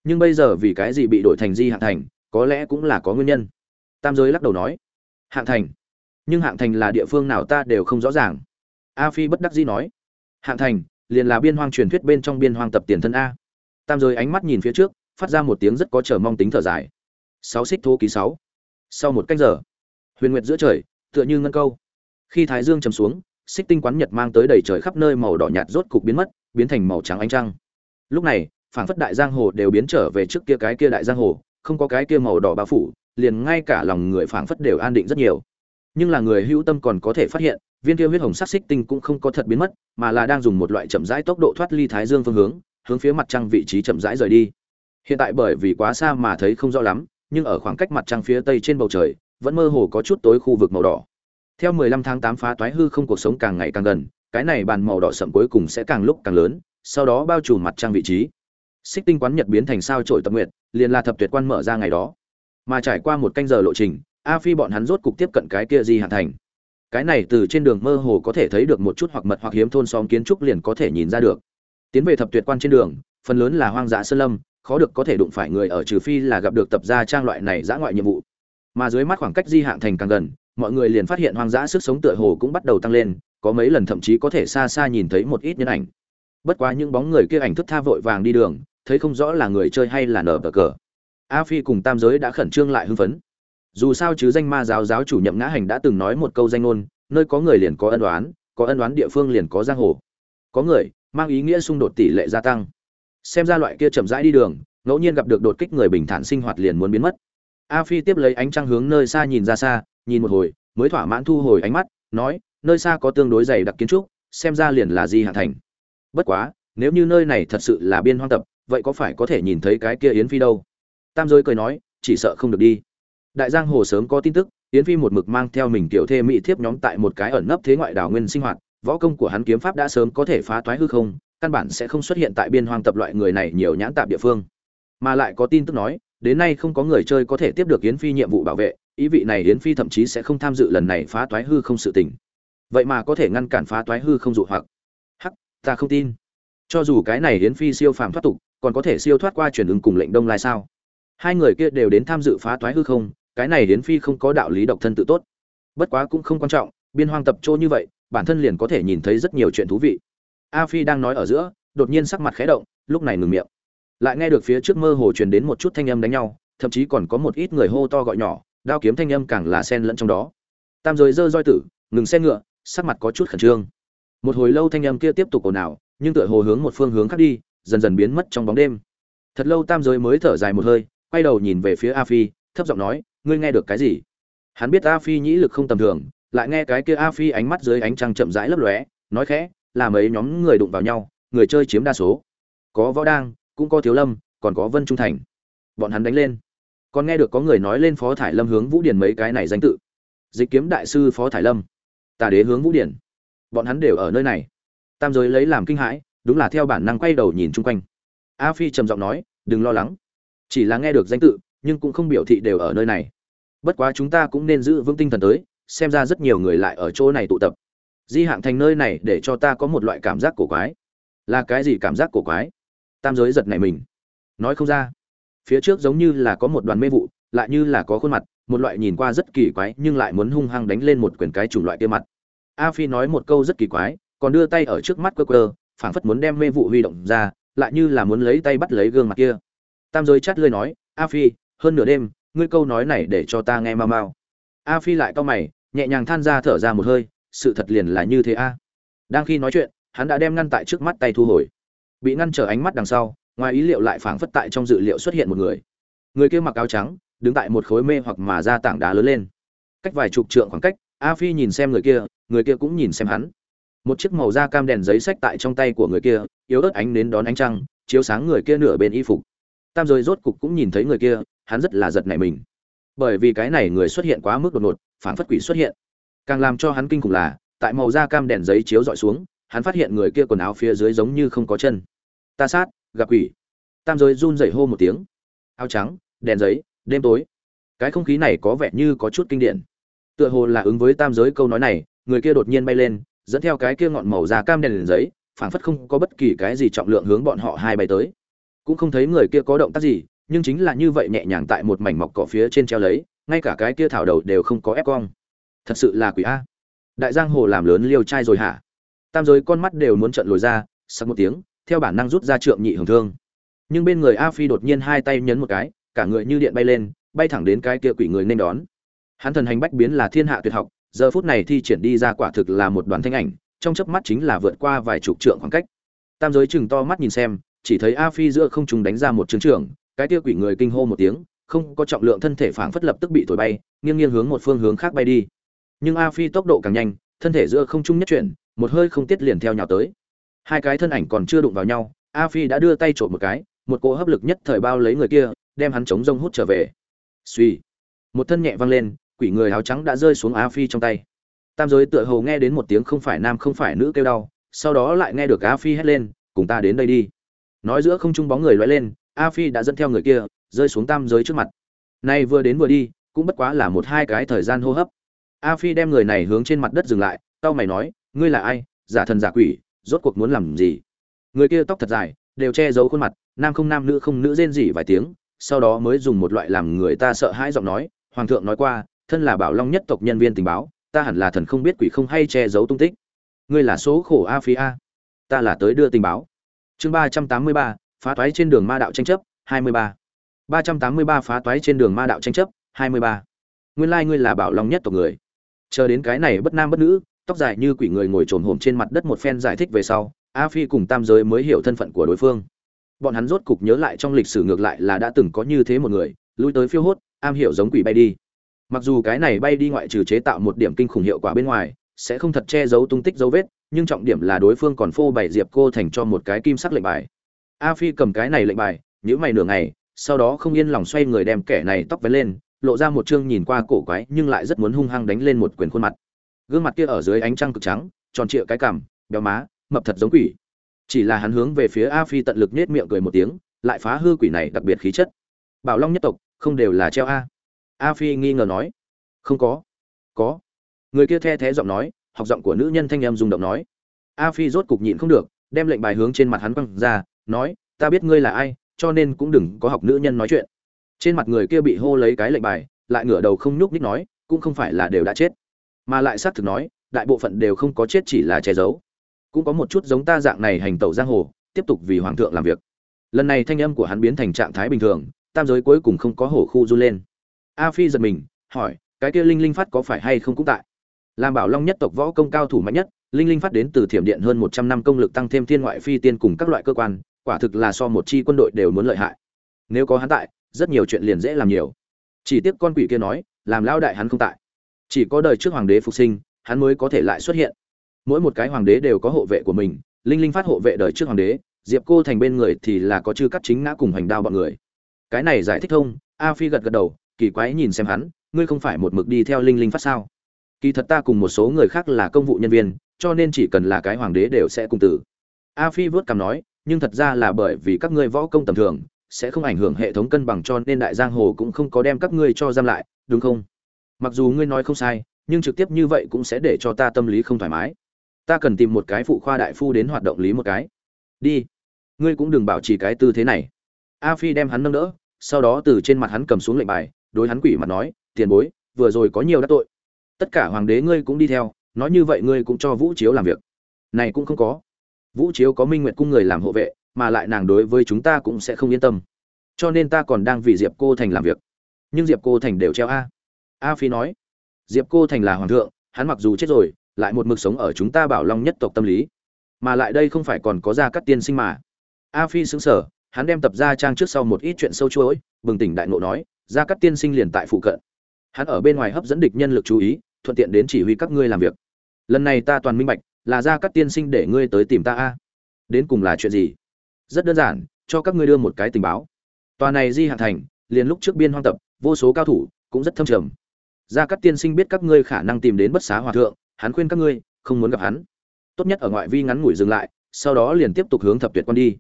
Nhưng bây giờ vì cái gì bị đổi thành di hạ thành, có lẽ cũng là có nguyên nhân. Tam giới lắc đầu nói hạng thành. Nhưng hạng thành là địa phương nào ta đều không rõ ràng. A phi bất đắc dĩ nói hạng thành, liền là biên hoang truyền thuyết bên trong biên hoang tập tiền thân a tam giới ánh mắt nhìn phía trước, phát ra một tiếng rất có chờ mong tính thở dài. Sáu xích thô ký sáu. Sau một cách giờ, huyền nguyệt giữa trời, tựa như ngân câu. Khi thái dương chầm xuống, xích tinh quán nhật mang tới đầy trời khắp nơi màu đỏ nhạt rốt cục biến mất, biến thành màu trắng ánh trăng. Lúc này, phảng phất đại giang hồ đều biến trở về trước kia cái kia đại giang hồ, không có cái kia màu đỏ bao phủ, liền ngay cả lòng người phảng phất đều an định rất nhiều. Nhưng là người hữu tâm còn có thể phát hiện, viên kia huyết hồng sắc xích tinh cũng không có thật biến mất, mà là đang dùng một loại chậm rãi tốc độ thoát ly thái dương phương hướng hướng phía mặt trăng vị trí chậm rãi rời đi. Hiện tại bởi vì quá xa mà thấy không rõ lắm, nhưng ở khoảng cách mặt trăng phía tây trên bầu trời, vẫn mơ hồ có chút tối khu vực màu đỏ. Theo 15 tháng 8 phá toái hư không cuộc sống càng ngày càng gần, cái này bàn màu đỏ sậm cuối cùng sẽ càng lúc càng lớn, sau đó bao trùm mặt trăng vị trí. Xích tinh quán nhật biến thành sao trổi tập nguyệt, liền là thập tuyệt quan mở ra ngày đó. Mà trải qua một canh giờ lộ trình, a phi bọn hắn rốt cục tiếp cận cái kia di hàn thành. Cái này từ trên đường mơ hồ có thể thấy được một chút hoặc mật hoặc hiếm thôn xóm kiến trúc liền có thể nhìn ra được tiến về thập tuyệt quan trên đường, phần lớn là hoang dã sơn lâm, khó được có thể đụng phải người ở trừ phi là gặp được tập gia trang loại này dã ngoại nhiệm vụ. Mà dưới mắt khoảng cách di hạng thành càng gần, mọi người liền phát hiện hoang dã sức sống tựa hồ cũng bắt đầu tăng lên, có mấy lần thậm chí có thể xa xa nhìn thấy một ít nhân ảnh. Bất quá những bóng người kia ảnh thức tha vội vàng đi đường, thấy không rõ là người chơi hay là nở bờ cờ. A phi cùng tam giới đã khẩn trương lại hưng phấn. Dù sao chứ danh ma giáo giáo chủ nhậm ngã hành đã từng nói một câu danh ngôn, nơi có người liền có ân đoán có ân đoán địa phương liền có giang hồ. Có người mang ý nghĩa xung đột tỷ lệ gia tăng. Xem ra loại kia chậm rãi đi đường, ngẫu nhiên gặp được đột kích người bình thản sinh hoạt liền muốn biến mất. A phi tiếp lấy ánh trăng hướng nơi xa nhìn ra xa, nhìn một hồi, mới thỏa mãn thu hồi ánh mắt, nói, nơi xa có tương đối dày đặc kiến trúc, xem ra liền là di hạ thành. Bất quá, nếu như nơi này thật sự là biên hoang tập, vậy có phải có thể nhìn thấy cái kia yến phi đâu? Tam giới cười nói, chỉ sợ không được đi. Đại giang hồ sớm có tin tức, yến phi một mực mang theo mình tiểu thê mỹ thiếp nhóm tại một cái ẩn nấp thế ngoại đảo nguyên sinh hoạt võ công của hắn kiếm pháp đã sớm có thể phá toái hư không, căn bản sẽ không xuất hiện tại biên hoang tập loại người này nhiều nhãn tạp địa phương. Mà lại có tin tức nói, đến nay không có người chơi có thể tiếp được yến phi nhiệm vụ bảo vệ, ý vị này yến phi thậm chí sẽ không tham dự lần này phá toái hư không sự tình. Vậy mà có thể ngăn cản phá toái hư không dụ hoặc. Hắc, ta không tin. Cho dù cái này yến phi siêu phàm thoát tục, còn có thể siêu thoát qua chuyển ứng cùng lệnh đông lai sao? Hai người kia đều đến tham dự phá toái hư không, cái này yến phi không có đạo lý độc thân tự tốt. Bất quá cũng không quan trọng, biên hoang tập trô như vậy bản thân liền có thể nhìn thấy rất nhiều chuyện thú vị. A phi đang nói ở giữa, đột nhiên sắc mặt khẽ động, lúc này ngừng miệng. Lại nghe được phía trước mơ hồ truyền đến một chút thanh âm đánh nhau, thậm chí còn có một ít người hô to gọi nhỏ, đao kiếm thanh âm càng là xen lẫn trong đó. Tam giới dơ roi tử, ngừng xe ngựa, sắc mặt có chút khẩn trương. Một hồi lâu thanh âm kia tiếp tục ồn ào, nhưng tựa hồ hướng một phương hướng khác đi, dần dần biến mất trong bóng đêm. Thật lâu tam giới mới thở dài một hơi, quay đầu nhìn về phía a phi, thấp giọng nói, ngươi nghe được cái gì? Hắn biết a phi nhĩ lực không tầm thường lại nghe cái kia a phi ánh mắt dưới ánh trăng chậm rãi lấp lóe, nói khẽ, là mấy nhóm người đụng vào nhau, người chơi chiếm đa số. Có võ đang, cũng có thiếu lâm, còn có vân trung thành. Bọn hắn đánh lên. Còn nghe được có người nói lên phó thải lâm hướng vũ điển mấy cái này danh tự. Dịch kiếm đại sư phó thải lâm. Tà đế hướng vũ điển. Bọn hắn đều ở nơi này. Tam giới lấy làm kinh hãi, đúng là theo bản năng quay đầu nhìn chung quanh. A phi trầm giọng nói, đừng lo lắng. Chỉ là nghe được danh tự, nhưng cũng không biểu thị đều ở nơi này. Bất quá chúng ta cũng nên giữ vững tinh thần tới xem ra rất nhiều người lại ở chỗ này tụ tập. Di hạng thành nơi này để cho ta có một loại cảm giác cổ quái. Là cái gì cảm giác cổ quái? Tam giới giật này mình. Nói không ra. Phía trước giống như là có một đoàn mê vụ, lại như là có khuôn mặt, một loại nhìn qua rất kỳ quái nhưng lại muốn hung hăng đánh lên một quyển cái chủng loại kia mặt. A phi nói một câu rất kỳ quái, còn đưa tay ở trước mắt cơ cơ phảng phất muốn đem mê vụ huy động ra, lại như là muốn lấy tay bắt lấy gương mặt kia. Tam giới chát lơi nói, a phi, hơn nửa đêm, ngươi câu nói này để cho ta nghe mau mau. A phi lại cau mày nhẹ nhàng than ra thở ra một hơi, sự thật liền là như thế a. Đang khi nói chuyện, hắn đã đem ngăn tại trước mắt tay thu hồi. Bị ngăn trở ánh mắt đằng sau, ngoài ý liệu lại phảng phất tại trong dự liệu xuất hiện một người. Người kia mặc áo trắng, đứng tại một khối mê hoặc mà ra tảng đá lớn lên. Cách vài chục trượng khoảng cách, a phi nhìn xem người kia người kia cũng nhìn xem hắn. Một chiếc màu da cam đèn giấy sách tại trong tay của người kia, yếu ớt ánh đến đón ánh trăng, chiếu sáng người kia nửa bên y phục. Tam rồi rốt cục cũng nhìn thấy người kia, hắn rất là giật nảy mình bởi vì cái này người xuất hiện quá mức đột ngột phảng phất quỷ xuất hiện. Càng làm cho hắn kinh khủng là tại màu da cam đèn giấy chiếu dọi xuống hắn phát hiện người kia quần áo phía dưới giống như không có chân. Ta sát gặp quỷ. Tam giới run rẩy hô một tiếng. Áo trắng đèn giấy đêm tối. Cái không khí này có vẻ như có chút kinh điển. Tựa hồ là ứng với tam giới câu nói này người kia đột nhiên bay lên dẫn theo cái kia ngọn màu da cam đèn, đèn giấy phảng phất không có bất kỳ cái gì trọng lượng hướng bọn họ hai bay tới. Cũng không thấy người kia có động tác gì nhưng chính là như vậy nhẹ nhàng tại một mảnh mọc cỏ phía trên treo lấy, ngay cả cái kia thảo đầu đều không có ép cong. Thật sự là quỷ a. Đại giang hồ làm lớn liêu trai rồi hả? Tam giới con mắt đều muốn trận lồi ra sắc một tiếng, theo bản năng rút ra trượng nhị hưởng thương. Nhưng bên người a phi đột nhiên hai tay nhấn một cái, cả người như điện bay lên, bay thẳng đến cái kia quỷ người nên đón. Hắn thần hành bách biến là thiên hạ tuyệt học, giờ phút này thi triển đi ra quả thực là một đoàn thanh ảnh, trong chớp mắt chính là vượt qua vài chục trượng khoảng cách. Tam giới chừng to mắt nhìn xem, chỉ thấy a phi giữa không trung đánh ra một trường trưởng cái kia quỷ người kinh hô một tiếng, không có trọng lượng thân thể phảng phất lập tức bị thổi bay, nghiêng nghiêng hướng một phương hướng khác bay đi. Nhưng a phi tốc độ càng nhanh, thân thể giữa không trung nhất chuyển, một hơi không tiết liền theo nhào tới. Hai cái thân ảnh còn chưa đụng vào nhau, a phi đã đưa tay trộm một cái, một cỗ hấp lực nhất thời bao lấy người kia, đem hắn chống rông hút trở về. Suy một thân nhẹ văng lên, quỷ người áo trắng đã rơi xuống a phi trong tay. Tam giới tựa hồ nghe đến một tiếng không phải nam không phải nữ kêu đau, sau đó lại nghe được a phi hét lên, cùng ta đến đây đi. Nói giữa không trung bóng người loay lên a phi đã dẫn theo người kia, rơi xuống tam giới trước mặt. Nay vừa đến vừa đi, cũng bất quá là một hai cái thời gian hô hấp. A phi đem người này hướng trên mặt đất dừng lại, tao mày nói, ngươi là ai? Giả thần giả quỷ, rốt cuộc muốn làm gì? Người kia tóc thật dài, đều che giấu khuôn mặt, nam không nam nữ không nữ rên rỉ vài tiếng, sau đó mới dùng một loại làm người ta sợ hãi giọng nói, hoàng thượng nói qua, thân là bảo long nhất tộc nhân viên tình báo, ta hẳn là thần không biết quỷ không hay che giấu tung tích. Ngươi là số khổ a phi a. Ta là tới đưa tình báo. Chương ba trăm tám mươi ba phá toái trên đường ma đạo tranh chấp, hai mươi ba. ba trăm tám mươi ba phá toái trên đường ma đạo tranh chấp, hai mươi ba. Nguyên lai ngươi là bảo long nhất tộc người. Chờ đến cái này bất nam bất nữ, tóc dài như quỷ người ngồi trồn hổm trên mặt đất một phen giải thích về sau, a phi cùng tam giới mới hiểu thân phận của đối phương. Bọn hắn rốt cục nhớ lại trong lịch sử ngược lại là đã từng có như thế một người, lui tới phiêu hốt, am hiểu giống quỷ bay đi. Mặc dù cái này bay đi ngoại trừ chế tạo một điểm kinh khủng hiệu quả bên ngoài, sẽ không thật che giấu tung tích dấu vết, nhưng trọng điểm là đối phương còn phô bày diệp cô thành cho một cái kim sắc lệnh bài a phi cầm cái này lệnh bài nhữ mày nửa ngày, sau đó không yên lòng xoay người đem kẻ này tóc vén lên, lộ ra một chương nhìn qua cổ quái nhưng lại rất muốn hung hăng đánh lên một quyền khuôn mặt. Gương mặt kia ở dưới ánh trăng cực trắng, tròn trịa cái cằm, béo má, mập thật giống quỷ. Chỉ là hắn hướng về phía a phi tận lực nết miệng cười một tiếng, lại phá hư quỷ này đặc biệt khí chất. Bảo long nhất tộc, không đều là treo a. A phi nghi ngờ nói. Không có. Có. Người kia the thé giọng nói, học giọng của nữ nhân thanh em rung động nói. A phi rốt cục nhịn không được, đem lệnh bài hướng trên mặt hắn quăng ra nói, ta biết ngươi là ai, cho nên cũng đừng có học nữ nhân nói chuyện. Trên mặt người kia bị hô lấy cái lệnh bài, lại ngửa đầu không nhúc nhích nói, cũng không phải là đều đã chết. Mà lại xác thực nói, đại bộ phận đều không có chết chỉ là che giấu. Cũng có một chút giống ta dạng này hành tẩu giang hồ, tiếp tục vì hoàng thượng làm việc. Lần này thanh âm của hắn biến thành trạng thái bình thường, tam giới cuối cùng không có hổ khu run lên. A phi giật mình, hỏi, cái kia linh linh phát có phải hay không cũng tại? Làm bảo long nhất tộc võ công cao thủ mạnh nhất, linh linh phát đến từ thiểm điện hơn một trăm năm công lực tăng thêm thiên ngoại phi tiên cùng các loại cơ quan quả thực là so một chi quân đội đều muốn lợi hại. Nếu có hắn tại, rất nhiều chuyện liền dễ làm nhiều. Chỉ tiếc con quỷ kia nói, làm lao đại hắn không tại. Chỉ có đời trước hoàng đế phục sinh, hắn mới có thể lại xuất hiện. Mỗi một cái hoàng đế đều có hộ vệ của mình, linh linh phát hộ vệ đời trước hoàng đế, diệp cô thành bên người thì là có chư cắt chính ngã cùng hành đao bọn người. Cái này giải thích thông, a phi gật gật đầu, kỳ quái nhìn xem hắn, ngươi không phải một mực đi theo linh linh phát sao? Kỳ thật ta cùng một số người khác là công vụ nhân viên, cho nên chỉ cần là cái hoàng đế đều sẽ cùng tử. A phi vớt cằm nói nhưng thật ra là bởi vì các ngươi võ công tầm thường, sẽ không ảnh hưởng hệ thống cân bằng cho nên đại giang hồ cũng không có đem các ngươi cho giam lại, đúng không? Mặc dù ngươi nói không sai, nhưng trực tiếp như vậy cũng sẽ để cho ta tâm lý không thoải mái. Ta cần tìm một cái phụ khoa đại phu đến hoạt động lý một cái. Đi. Ngươi cũng đừng bảo trì cái tư thế này. A phi đem hắn nâng đỡ, sau đó từ trên mặt hắn cầm xuống lệnh bài, đối hắn quỷ mặt nói, tiền bối, vừa rồi có nhiều đắc tội. Tất cả hoàng đế ngươi cũng đi theo, nói như vậy ngươi cũng cho vũ chiếu làm việc. Này cũng không có vũ chiếu có minh nguyệt cung người làm hộ vệ, mà lại nàng đối với chúng ta cũng sẽ không yên tâm. Cho nên ta còn đang vì diệp cô thành làm việc. Nhưng diệp cô thành đều treo a. A phi nói, diệp cô thành là hoàng thượng, hắn mặc dù chết rồi, lại một mực sống ở chúng ta bảo long nhất tộc tâm lý. Mà lại đây không phải còn có gia cắt tiên sinh mà. A phi xứng sở hắn đem tập ra trang trước sau một ít chuyện sâu chuỗi, bừng tỉnh đại ngộ nói, gia cắt tiên sinh liền tại phụ cận. Hắn ở bên ngoài hấp dẫn địch nhân lực chú ý, thuận tiện đến chỉ huy các ngươi làm việc. Lần này ta toàn minh bạch là ra các tiên sinh để ngươi tới tìm ta a. Đến cùng là chuyện gì? Rất đơn giản, cho các ngươi đưa một cái tình báo. Tòa này di hạ thành, liền lúc trước biên hoang tập, vô số cao thủ cũng rất thâm trầm. Gia các tiên sinh biết các ngươi khả năng tìm đến bất xá hòa thượng, hắn khuyên các ngươi không muốn gặp hắn. Tốt nhất ở ngoại vi ngắn ngủi dừng lại, sau đó liền tiếp tục hướng thập tuyệt quan đi.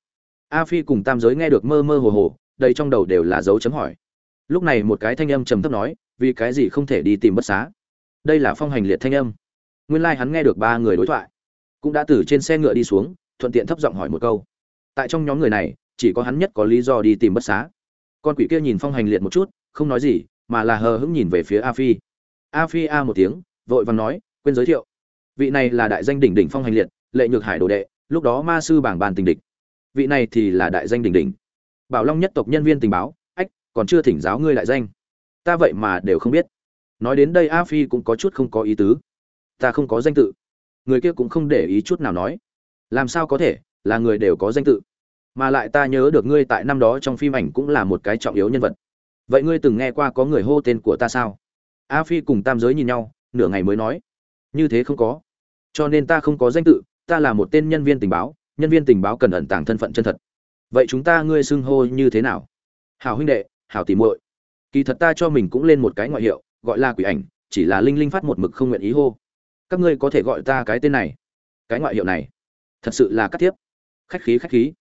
A phi cùng tam giới nghe được mơ mơ hồ hồ, đầy trong đầu đều là dấu chấm hỏi. Lúc này một cái thanh âm trầm thấp nói, vì cái gì không thể đi tìm bất xá? Đây là phong hành liệt thanh âm. Nguyên lai hắn nghe được ba người đối thoại cũng đã từ trên xe ngựa đi xuống, thuận tiện thấp giọng hỏi một câu. Tại trong nhóm người này, chỉ có hắn nhất có lý do đi tìm bất xá. Con quỷ kia nhìn phong hành liệt một chút, không nói gì, mà là hờ hững nhìn về phía a phi. A phi a một tiếng, vội vàng nói, quên giới thiệu. Vị này là đại danh đỉnh đỉnh phong hành liệt, lệ nhược hải đồ đệ, lúc đó ma sư bảng bàn tình địch. Vị này thì là đại danh đỉnh đỉnh. Bảo long nhất tộc nhân viên tình báo, ách, còn chưa thỉnh giáo ngươi đại danh. Ta vậy mà đều không biết. Nói đến đây a phi cũng có chút không có ý tứ. Ta không có danh tự người kia cũng không để ý chút nào nói. Làm sao có thể, là người đều có danh tự. Mà lại ta nhớ được ngươi tại năm đó trong phim ảnh cũng là một cái trọng yếu nhân vật. Vậy ngươi từng nghe qua có người hô tên của ta sao? A phi cùng tam giới nhìn nhau, nửa ngày mới nói. Như thế không có. Cho nên ta không có danh tự, ta là một tên nhân viên tình báo, nhân viên tình báo cần ẩn tàng thân phận chân thật. Vậy chúng ta ngươi xưng hô như thế nào? Hảo huynh đệ, hảo tìm muội. Kỳ thật ta cho mình cũng lên một cái ngoại hiệu, gọi là quỷ ảnh, chỉ là linh linh phát một mực không nguyện ý hô các ngươi có thể gọi ta cái tên này. Cái ngoại hiệu này, thật sự là cắt tiếp. Khách khí khách khí.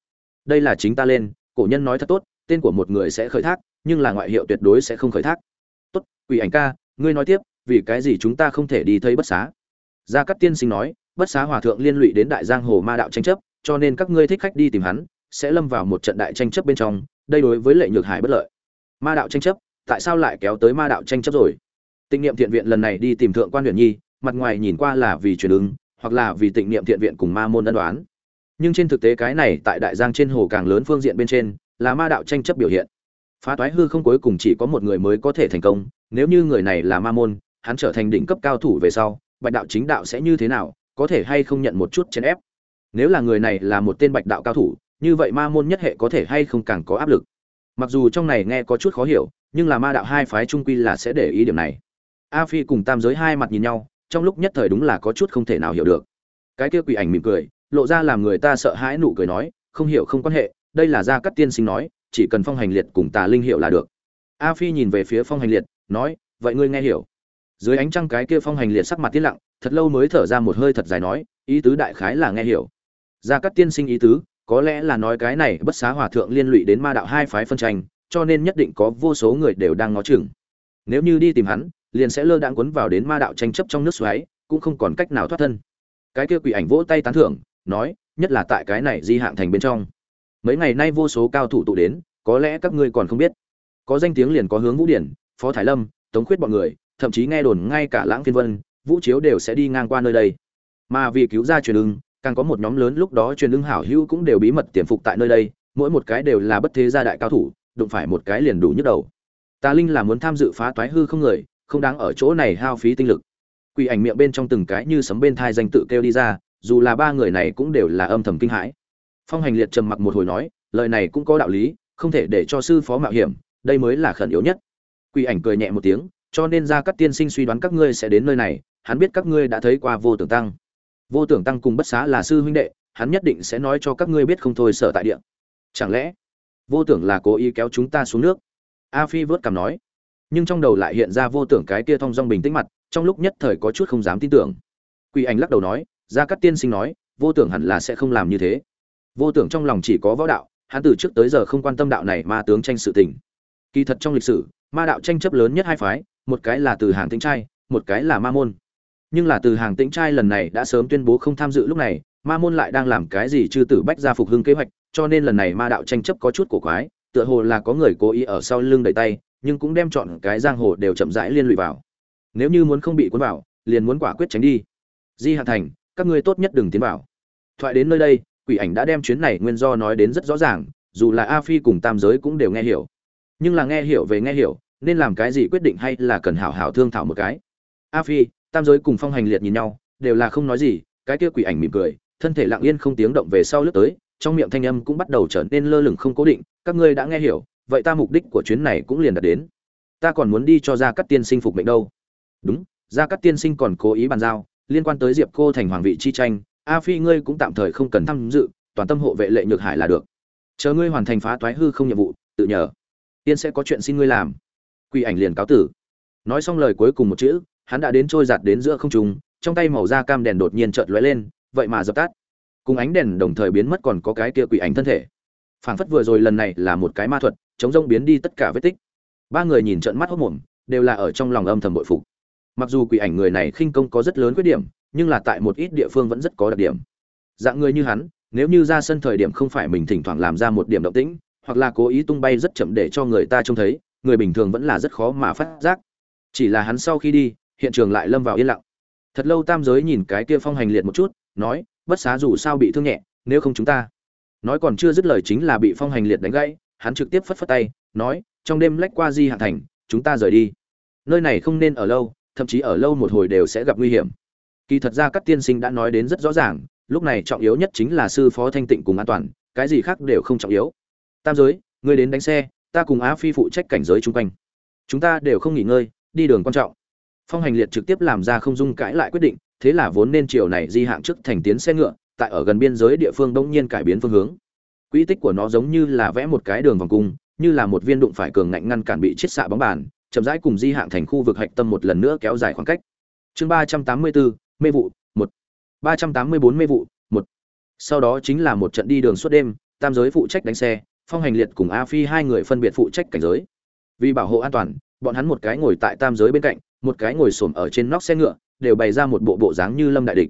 Đây là chính ta lên, cổ nhân nói thật tốt, tên của một người sẽ khởi thác, nhưng là ngoại hiệu tuyệt đối sẽ không khởi thác. Tốt, quỷ ảnh ca, ngươi nói tiếp, vì cái gì chúng ta không thể đi thấy bất xá? Gia cát tiên sinh nói, bất xá hòa thượng liên lụy đến đại giang hồ ma đạo tranh chấp, cho nên các ngươi thích khách đi tìm hắn, sẽ lâm vào một trận đại tranh chấp bên trong, đây đối với lệ nhược hải bất lợi. Ma đạo tranh chấp, tại sao lại kéo tới ma đạo tranh chấp rồi? Tinh niệm thiện viện lần này đi tìm thượng quan huyền nhi mặt ngoài nhìn qua là vì truyền ứng, hoặc là vì tịnh niệm thiện viện cùng ma môn ân đoán nhưng trên thực tế cái này tại đại giang trên hồ càng lớn phương diện bên trên, là ma đạo tranh chấp biểu hiện. Phá toái hư không cuối cùng chỉ có một người mới có thể thành công, nếu như người này là ma môn, hắn trở thành đỉnh cấp cao thủ về sau, bạch đạo chính đạo sẽ như thế nào, có thể hay không nhận một chút chèn ép. Nếu là người này là một tên bạch đạo cao thủ, như vậy ma môn nhất hệ có thể hay không càng có áp lực. Mặc dù trong này nghe có chút khó hiểu, nhưng là ma đạo hai phái trung quy là sẽ để ý điểm này. A phi cùng tam giới hai mặt nhìn nhau trong lúc nhất thời đúng là có chút không thể nào hiểu được. Cái kia quỷ ảnh mỉm cười, lộ ra làm người ta sợ hãi nụ cười nói, không hiểu không quan hệ, đây là gia cắt tiên sinh nói, chỉ cần phong hành liệt cùng tà linh hiệu là được. A phi nhìn về phía phong hành liệt, nói, vậy ngươi nghe hiểu. Dưới ánh trăng cái kia phong hành liệt sắc mặt tiết lặng, thật lâu mới thở ra một hơi thật dài nói, ý tứ đại khái là nghe hiểu. Gia cắt tiên sinh ý tứ, có lẽ là nói cái này bất xá hòa thượng liên lụy đến ma đạo hai phái phân tranh, cho nên nhất định có vô số người đều đang ngó chừng. Nếu như đi tìm hắn liền sẽ lơ đãng quấn vào đến ma đạo tranh chấp trong nước xoáy, cũng không còn cách nào thoát thân. Cái kia quỷ ảnh vỗ tay tán thưởng, nói, nhất là tại cái này di hạng thành bên trong. Mấy ngày nay vô số cao thủ tụ đến, có lẽ các ngươi còn không biết. Có danh tiếng liền có hướng vũ điển, phó thái lâm, tống khuyết bọn người, thậm chí nghe đồn ngay cả lãng phiên vân, vũ chiếu đều sẽ đi ngang qua nơi đây. Mà vì cứu ra truyền ưng, càng có một nhóm lớn lúc đó truyền ưng hảo hữu cũng đều bí mật tiềm phục tại nơi đây, mỗi một cái đều là bất thế gia đại cao thủ, đụng phải một cái liền đủ nhức đầu. Tà linh là muốn tham dự phá toái hư không người không đáng ở chỗ này hao phí tinh lực. Quỷ ảnh miệng bên trong từng cái như sấm bên thai danh tự kêu đi ra, dù là ba người này cũng đều là âm thầm kinh hãi. Phong hành liệt trầm mặc một hồi nói, lời này cũng có đạo lý, không thể để cho sư phó mạo hiểm, đây mới là khẩn yếu nhất. Quỷ ảnh cười nhẹ một tiếng, cho nên ra các tiên sinh suy đoán các ngươi sẽ đến nơi này, hắn biết các ngươi đã thấy qua vô tưởng tăng. Vô tưởng tăng cùng bất xá là sư huynh đệ, hắn nhất định sẽ nói cho các ngươi biết không thôi sở tại địa. Chẳng lẽ, vô tưởng là cố ý kéo chúng ta xuống nước? A phi vớt cằm nói nhưng trong đầu lại hiện ra vô tưởng cái kia thong dong bình tĩnh mặt, trong lúc nhất thời có chút không dám tin tưởng. Quỷ ảnh lắc đầu nói, gia cát tiên sinh nói, vô tưởng hẳn là sẽ không làm như thế. Vô tưởng trong lòng chỉ có võ đạo, hắn từ trước tới giờ không quan tâm đạo này ma tướng tranh sự tình. Kỳ thật trong lịch sử, ma đạo tranh chấp lớn nhất hai phái, một cái là từ hàng tĩnh trai, một cái là ma môn. Nhưng là từ hàng tĩnh trai lần này đã sớm tuyên bố không tham dự lúc này, ma môn lại đang làm cái gì chư tử bách gia phục hưng kế hoạch, cho nên lần này ma đạo tranh chấp có chút cổ quái, tựa hồ là có người cố ý ở sau lưng đẩy tay nhưng cũng đem chọn cái giang hồ đều chậm rãi liên lụy vào. Nếu như muốn không bị cuốn vào, liền muốn quả quyết tránh đi. Di hạ thành, các ngươi tốt nhất đừng tiến vào. Thoại đến nơi đây, quỷ ảnh đã đem chuyến này nguyên do nói đến rất rõ ràng, dù là a phi cùng tam giới cũng đều nghe hiểu. Nhưng là nghe hiểu về nghe hiểu, nên làm cái gì quyết định hay là cần hảo hảo thương thảo một cái? A phi, tam giới cùng phong hành liệt nhìn nhau, đều là không nói gì, cái kia quỷ ảnh mỉm cười, thân thể lặng yên không tiếng động về sau lướt tới, trong miệng thanh âm cũng bắt đầu trở nên lơ lửng không cố định, các ngươi đã nghe hiểu vậy ta mục đích của chuyến này cũng liền đạt đến. Ta còn muốn đi cho ra các tiên sinh phục mệnh đâu. Đúng ra các tiên sinh còn cố ý bàn giao, liên quan tới diệp cô thành hoàng vị chi tranh, a phi ngươi cũng tạm thời không cần tham dự, toàn tâm hộ vệ lệ nhược hải là được. Chờ ngươi hoàn thành phá toái hư không nhiệm vụ, tự nhờ. Tiên sẽ có chuyện xin ngươi làm. Quỷ ảnh liền cáo tử. Nói xong lời cuối cùng một chữ, hắn đã đến trôi giạt đến giữa không trung, trong tay màu da cam đèn đột nhiên chợt lóe lên, vậy mà dập tắt. Cùng ánh đèn đồng thời biến mất còn có cái kia quỷ ảnh thân thể phảng phất vừa rồi lần này là một cái ma thuật, chống rông biến đi tất cả vết tích. Ba người nhìn trận mắt hốc mồm đều là ở trong lòng âm thầm bội phục. Mặc dù quỷ ảnh người này khinh công có rất lớn khuyết điểm, nhưng là tại một ít địa phương vẫn rất có đặc điểm. Dạng người như hắn, nếu như ra sân thời điểm không phải mình thỉnh thoảng làm ra một điểm động tĩnh, hoặc là cố ý tung bay rất chậm để cho người ta trông thấy, người bình thường vẫn là rất khó mà phát giác. Chỉ là hắn sau khi đi, hiện trường lại lâm vào yên lặng. Thật lâu tam giới nhìn cái kia phong hành liệt một chút, nói, bất xá dù sao bị thương nhẹ, nếu không chúng ta nói còn chưa dứt lời chính là bị phong hành liệt đánh gãy, hắn trực tiếp phất phất tay, nói, trong đêm lách qua di hạ thành, chúng ta rời đi. Nơi này không nên ở lâu, thậm chí ở lâu một hồi đều sẽ gặp nguy hiểm. Kỳ thật ra các tiên sinh đã nói đến rất rõ ràng, lúc này trọng yếu nhất chính là sư phó thanh tịnh cùng an toàn, cái gì khác đều không trọng yếu. Tam giới, ngươi đến đánh xe, ta cùng á phi phụ trách cảnh giới chung quanh. Chúng ta đều không nghỉ ngơi, đi đường quan trọng. Phong hành liệt trực tiếp làm ra không dung cãi lại quyết định, thế là vốn nên chiều này di hạng trước thành tiến xe ngựa tại ở gần biên giới địa phương đông nhiên cải biến phương hướng. Quỹ tích của nó giống như là vẽ một cái đường vòng cung, như là một viên đụng phải cường ngạnh ngăn cản bị chiết xạ bóng bàn, chậm rãi cùng di hạng thành khu vực hạch tâm một lần nữa kéo dài khoảng cách. Chương ba trăm tám mươi bốn mê vụ, một. Ba trăm tám mươi bốn mê vụ, một. Sau đó chính là một trận đi đường suốt đêm, tam giới phụ trách đánh xe, phong hành liệt cùng a phi hai người phân biệt phụ trách cảnh giới. Vì bảo hộ an toàn, bọn hắn một cái ngồi tại tam giới bên cạnh, một cái ngồi xổm ở trên nóc xe ngựa, đều bày ra một bộ bộ dáng như lâm đại địch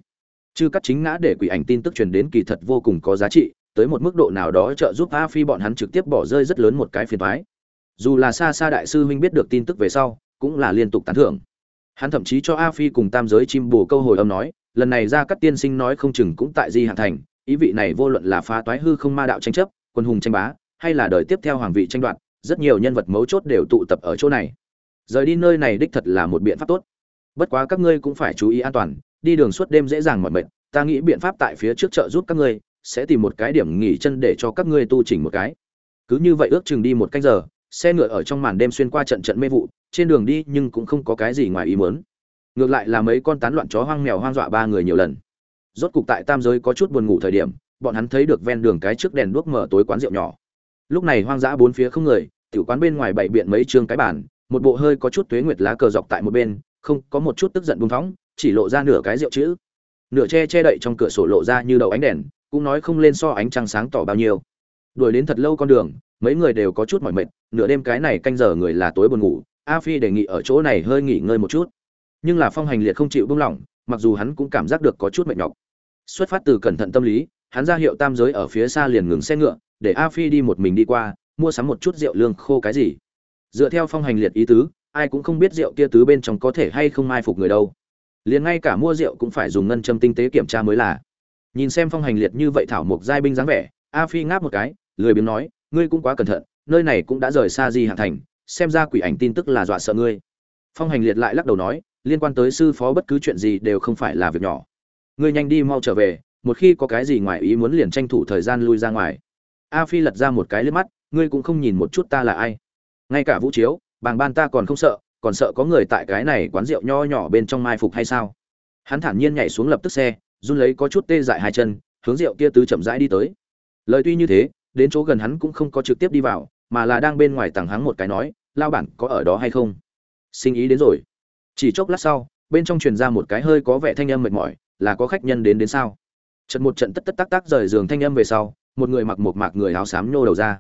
chư cắt chính ngã để quỷ ảnh tin tức truyền đến kỳ thật vô cùng có giá trị, tới một mức độ nào đó trợ giúp a phi bọn hắn trực tiếp bỏ rơi rất lớn một cái phiền thoái dù là xa xa đại sư huynh biết được tin tức về sau, cũng là liên tục tán thưởng. Hắn thậm chí cho a phi cùng tam giới chim bồ câu hồi âm nói, lần này ra các tiên sinh nói không chừng cũng tại di hạng thành, ý vị này vô luận là phá toái hư không ma đạo tranh chấp, quân hùng tranh bá, hay là đời tiếp theo hoàng vị tranh đoạt, rất nhiều nhân vật mấu chốt đều tụ tập ở chỗ này. Rời đi nơi này đích thật là một biện pháp tốt. Bất quá các ngươi cũng phải chú ý an toàn đi đường suốt đêm dễ dàng mỏi mệt, ta nghĩ biện pháp tại phía trước chợ giúp các ngươi, sẽ tìm một cái điểm nghỉ chân để cho các ngươi tu chỉnh một cái. Cứ như vậy ước chừng đi một canh giờ, xe ngựa ở trong màn đêm xuyên qua trận trận mê vụ, trên đường đi nhưng cũng không có cái gì ngoài ý muốn. Ngược lại là mấy con tán loạn chó hoang mèo hoang dọa ba người nhiều lần. Rốt cục tại tam giới có chút buồn ngủ thời điểm, bọn hắn thấy được ven đường cái trước đèn đuốc mở tối quán rượu nhỏ. Lúc này hoang dã bốn phía không người, tiểu quán bên ngoài bảy biện mấy trương cái bàn, một bộ hơi có chút tuế nguyệt lá cờ dọc tại một bên, không, có một chút tức giận buông phóng chỉ lộ ra nửa cái rượu chữ. Nửa che che đậy trong cửa sổ lộ ra như đầu ánh đèn, cũng nói không lên so ánh trăng sáng tỏ bao nhiêu. Đuổi đến thật lâu con đường, mấy người đều có chút mỏi mệt, nửa đêm cái này canh giờ người là tối buồn ngủ, a phi đề nghị ở chỗ này hơi nghỉ ngơi một chút. Nhưng là phong hành liệt không chịu buông lỏng, mặc dù hắn cũng cảm giác được có chút mệt nhọc. Xuất phát từ cẩn thận tâm lý, hắn ra hiệu tam giới ở phía xa liền ngừng xe ngựa, để a phi đi một mình đi qua, mua sắm một chút rượu lương khô cái gì. Dựa theo phong hành liệt ý tứ, ai cũng không biết rượu kia tứ bên trong có thể hay không mai phục người đâu liền ngay cả mua rượu cũng phải dùng ngân châm tinh tế kiểm tra mới là. Nhìn xem phong hành liệt như vậy thảo mộc giai binh dáng vẻ, a phi ngáp một cái, lười biếng nói, ngươi cũng quá cẩn thận, nơi này cũng đã rời xa di hạ thành, xem ra quỷ ảnh tin tức là dọa sợ ngươi. Phong hành liệt lại lắc đầu nói, liên quan tới sư phó bất cứ chuyện gì đều không phải là việc nhỏ. Ngươi nhanh đi mau trở về, một khi có cái gì ngoài ý muốn liền tranh thủ thời gian lui ra ngoài. A phi lật ra một cái liếc mắt, ngươi cũng không nhìn một chút ta là ai. Ngay cả vũ chiếu, bàng ban ta còn không sợ còn sợ có người tại cái này quán rượu nho nhỏ bên trong mai phục hay sao? Hắn thản nhiên nhảy xuống lập tức xe, run lấy có chút tê dại hai chân, hướng rượu kia tứ chậm rãi đi tới. Lời tuy như thế, đến chỗ gần hắn cũng không có trực tiếp đi vào, mà là đang bên ngoài tàng hắn một cái nói, lao bản, có ở đó hay không? Sinh ý đến rồi. Chỉ chốc lát sau, bên trong truyền ra một cái hơi có vẻ thanh âm mệt mỏi, là có khách nhân đến đến sao? Trận một trận tất tất tắc tắc rời giường thanh âm về sau, một người mặc một mạc người áo xám nhô đầu ra.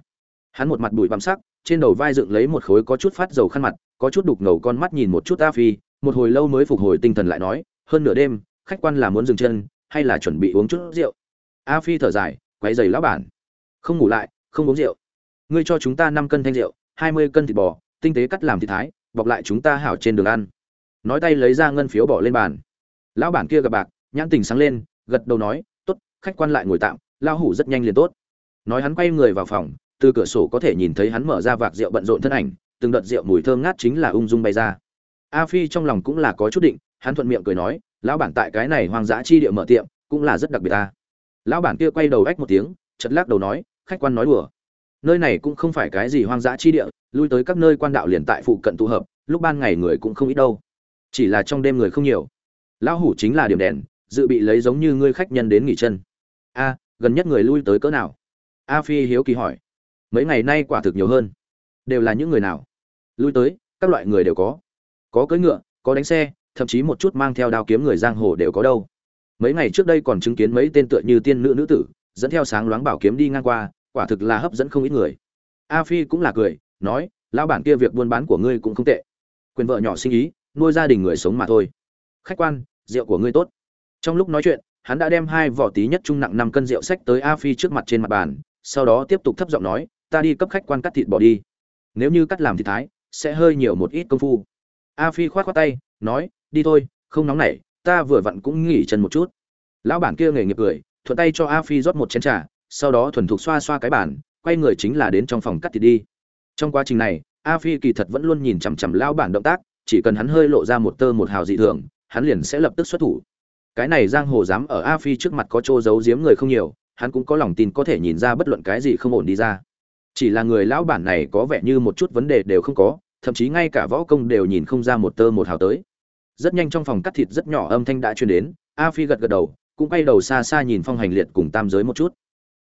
Hắn một mặt bụi bặm sắc, trên đầu vai dựng lấy một khối có chút phát dầu khăn mặt có chút đục ngầu con mắt nhìn một chút a phi, một hồi lâu mới phục hồi tinh thần lại nói, hơn nửa đêm, khách quan là muốn dừng chân, hay là chuẩn bị uống chút rượu? A phi thở dài quay giày lão bản. Không ngủ lại, không uống rượu. Ngươi cho chúng ta năm cân thanh rượu, hai mươi cân thịt bò, tinh tế cắt làm thịt thái, bọc lại chúng ta hảo trên đường ăn. Nói tay lấy ra ngân phiếu bỏ lên bàn. Lão bản kia gặp bạc, nhãn tình sáng lên, gật đầu nói, tốt, khách quan lại ngồi tạm lao hủ rất nhanh liền tốt. Nói hắn quay người vào phòng, từ cửa sổ có thể nhìn thấy hắn mở ra vạc rượu bận rộn thân ảnh từng đợt rượu mùi thơm ngát chính là ung dung bay ra. A phi trong lòng cũng là có chút định, hắn thuận miệng cười nói, lão bản tại cái này hoang dã chi địa mở tiệm, cũng là rất đặc biệt ta. Lão bản kia quay đầu ách một tiếng chật lắc đầu nói, khách quan nói đùa. Nơi này cũng không phải cái gì hoang dã chi địa, lui tới các nơi quan đạo liền tại phụ cận tụ hợp, lúc ban ngày người cũng không ít đâu. Chỉ là trong đêm người không nhiều. Lão hủ chính là điểm đèn, dự bị lấy giống như ngươi khách nhân đến nghỉ chân. A, gần nhất người lui tới cỡ nào? A phi hiếu kỳ hỏi. Mấy ngày nay quả thực nhiều hơn đều là những người nào? Lui tới, các loại người đều có. Có cưỡi ngựa, có đánh xe, thậm chí một chút mang theo đao kiếm người giang hồ đều có đâu. Mấy ngày trước đây còn chứng kiến mấy tên tựa như tiên nữ nữ tử, dẫn theo sáng loáng bảo kiếm đi ngang qua, quả thực là hấp dẫn không ít người. A phi cũng là cười, nói, lão bản kia việc buôn bán của ngươi cũng không tệ. Quyền vợ nhỏ sinh ý, nuôi gia đình người sống mà thôi. Khách quan, rượu của ngươi tốt. Trong lúc nói chuyện, hắn đã đem hai vỏ tí nhất trung nặng năm cân rượu sách tới a phi trước mặt trên mặt bàn, sau đó tiếp tục thấp giọng nói, ta đi cấp khách quan cắt thịt bỏ đi nếu như cắt làm thì thái, sẽ hơi nhiều một ít công phu. A phi khoát khoát tay, nói, đi thôi, không nóng nảy, ta vừa vặn cũng nghỉ chân một chút. Lão bản kia nghề nghiệp cười, thuận tay cho a phi rót một chén trà, sau đó thuần thục xoa xoa cái bàn, quay người chính là đến trong phòng cắt thịt đi. Trong quá trình này, a phi kỳ thật vẫn luôn nhìn chằm chằm lão bản động tác, chỉ cần hắn hơi lộ ra một tơ một hào dị thường, hắn liền sẽ lập tức xuất thủ. Cái này giang hồ dám ở a phi trước mặt có chỗ giấu giếm người không nhiều, hắn cũng có lòng tin có thể nhìn ra bất luận cái gì không ổn đi ra chỉ là người lão bản này có vẻ như một chút vấn đề đều không có, thậm chí ngay cả võ công đều nhìn không ra một tơ một hào tới. Rất nhanh trong phòng cắt thịt rất nhỏ âm thanh đã truyền đến, a phi gật gật đầu, cũng quay đầu xa xa nhìn phong hành liệt cùng tam giới một chút.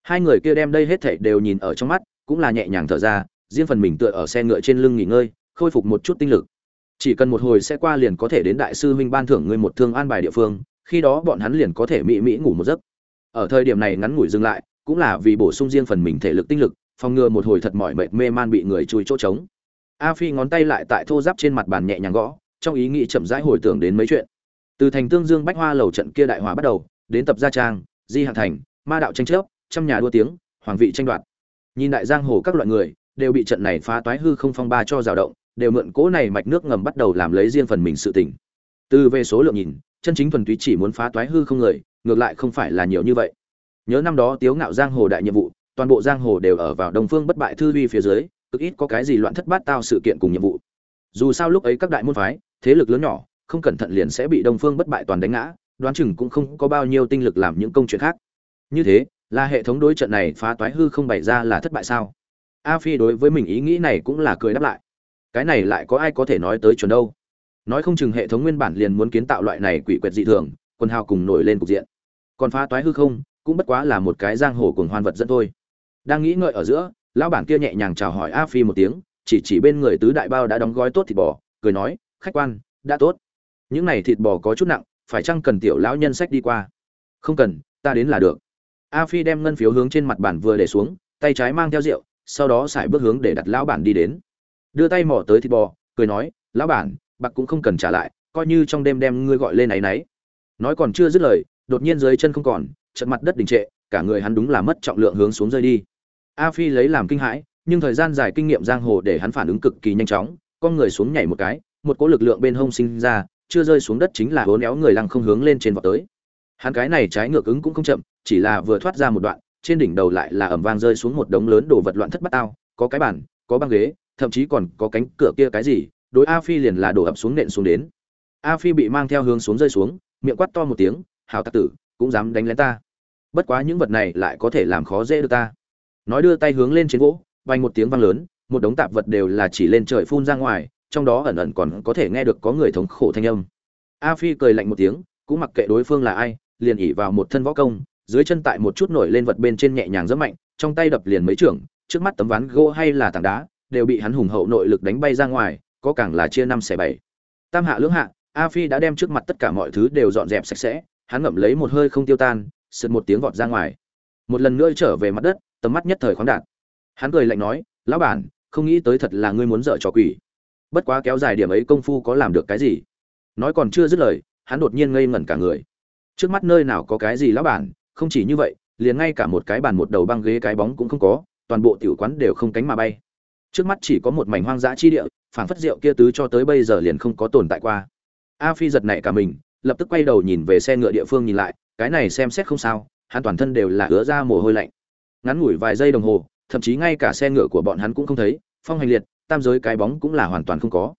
Hai người kia đem đây hết thảy đều nhìn ở trong mắt, cũng là nhẹ nhàng thở ra, riêng phần mình tựa ở xe ngựa trên lưng nghỉ ngơi, khôi phục một chút tinh lực. Chỉ cần một hồi sẽ qua liền có thể đến đại sư huynh ban thưởng ngươi một thương an bài địa phương, khi đó bọn hắn liền có thể mỹ mỹ ngủ một giấc. Ở thời điểm này ngắn ngủi dừng lại, cũng là vì bổ sung riêng phần mình thể lực tinh lực phòng ngừa một hồi thật mỏi mệt mê man bị người chui chỗ trống. A phi ngón tay lại tại thô giáp trên mặt bàn nhẹ nhàng gõ, trong ý nghĩ chậm rãi hồi tưởng đến mấy chuyện. Từ thành tương dương bách hoa lầu trận kia đại hỏa bắt đầu, đến tập gia trang, di hạng thành, ma đạo tranh chấp trăm nhà đua tiếng, hoàng vị tranh đoạt. Nhìn đại giang hồ các loại người, đều bị trận này phá toái hư không phong ba cho rào động, đều mượn cỗ này mạch nước ngầm bắt đầu làm lấy riêng phần mình sự tỉnh từ về số lượng nhìn, chân chính thuần túy chỉ muốn phá toái hư không người, ngược lại không phải là nhiều như vậy. Nhớ năm đó tiếu ngạo giang hồ đại nhiệm vụ toàn bộ giang hồ đều ở vào đông phương bất bại thư uy phía dưới, cực ít có cái gì loạn thất bát tao sự kiện cùng nhiệm vụ. Dù sao lúc ấy các đại môn phái, thế lực lớn nhỏ, không cẩn thận liền sẽ bị đông phương bất bại toàn đánh ngã, đoán chừng cũng không có bao nhiêu tinh lực làm những công chuyện khác. Như thế, là hệ thống đối trận này phá toái hư không bày ra là thất bại sao? A phi đối với mình ý nghĩ này cũng là cười đáp lại. Cái này lại có ai có thể nói tới chuẩn đâu? Nói không chừng hệ thống nguyên bản liền muốn kiến tạo loại này quỷ quyệt dị thường, quần hào cùng nổi lên cục diện. Còn phá toái hư không cũng bất quá là một cái giang hồ cùng hoan vật dẫn thôi đang nghĩ ngợi ở giữa, lão bản kia nhẹ nhàng chào hỏi a phi một tiếng, chỉ chỉ bên người tứ đại bao đã đóng gói tốt thịt bò, cười nói, khách quan, đã tốt. Những này thịt bò có chút nặng, phải chăng cần tiểu lão nhân sách đi qua? Không cần, ta đến là được. A phi đem ngân phiếu hướng trên mặt bản vừa để xuống, tay trái mang theo rượu, sau đó xài bước hướng để đặt lão bản đi đến. Đưa tay mỏ tới thịt bò, cười nói, lão bản, bạc cũng không cần trả lại, coi như trong đêm đem ngươi gọi lên áy náy nói còn chưa dứt lời, đột nhiên dưới chân không còn, trận mặt đất đình trệ, cả người hắn đúng là mất trọng lượng hướng xuống rơi đi a phi lấy làm kinh hãi, nhưng thời gian dài kinh nghiệm giang hồ để hắn phản ứng cực kỳ nhanh chóng, con người xuống nhảy một cái, một cỗ lực lượng bên hông sinh ra, chưa rơi xuống đất chính là hố néo người lăng không hướng lên trên vọt tới. Hắn cái này trái ngược ứng cũng không chậm, chỉ là vừa thoát ra một đoạn, trên đỉnh đầu lại là ẩm vang rơi xuống một đống lớn đồ vật loạn thất bát tao, có cái bàn, có băng ghế, thậm chí còn có cánh cửa kia cái gì, đối a phi liền là đổ ập xuống nện xuống đến. A phi bị mang theo hướng xuống rơi xuống, miệng quát to một tiếng hào tặc tử, cũng dám đánh lén ta. Bất quá những vật này lại có thể làm khó dễ được ta nói đưa tay hướng lên trên gỗ, vang một tiếng vang lớn, một đống tạp vật đều là chỉ lên trời phun ra ngoài, trong đó ẩn ẩn còn có thể nghe được có người thống khổ thanh âm. A phi cười lạnh một tiếng, cũng mặc kệ đối phương là ai, liền ỉ vào một thân võ công, dưới chân tại một chút nổi lên vật bên trên nhẹ nhàng rất mạnh, trong tay đập liền mấy trưởng, trước mắt tấm ván gỗ hay là tảng đá, đều bị hắn hùng hậu nội lực đánh bay ra ngoài, có càng là chia năm xẻ bảy. Tam hạ lưỡng hạ, a phi đã đem trước mặt tất cả mọi thứ đều dọn dẹp sạch sẽ, hắn ngậm lấy một hơi không tiêu tan, sượt một tiếng vọt ra ngoài. Một lần nữa trở về mặt đất tầm mắt nhất thời khoáng đạt. Hắn cười lạnh nói, lão bản, không nghĩ tới thật là ngươi muốn dở trò quỷ. Bất quá kéo dài điểm ấy công phu có làm được cái gì? Nói còn chưa dứt lời, hắn đột nhiên ngây ngẩn cả người. Trước mắt nơi nào có cái gì lão bản, không chỉ như vậy, liền ngay cả một cái bàn một đầu băng ghế cái bóng cũng không có, toàn bộ tiểu quán đều không cánh mà bay. Trước mắt chỉ có một mảnh hoang dã chi địa, phảng phất rượu kia tứ cho tới bây giờ liền không có tồn tại qua. A phi giật nảy cả mình, lập tức quay đầu nhìn về xe ngựa địa phương nhìn lại, cái này xem xét không sao, hắn toàn thân đều là ứa ra mồ hôi lạnh ngắn ngủi vài giây đồng hồ, thậm chí ngay cả xe ngựa của bọn hắn cũng không thấy, phong hành liệt, tam giới cái bóng cũng là hoàn toàn không có.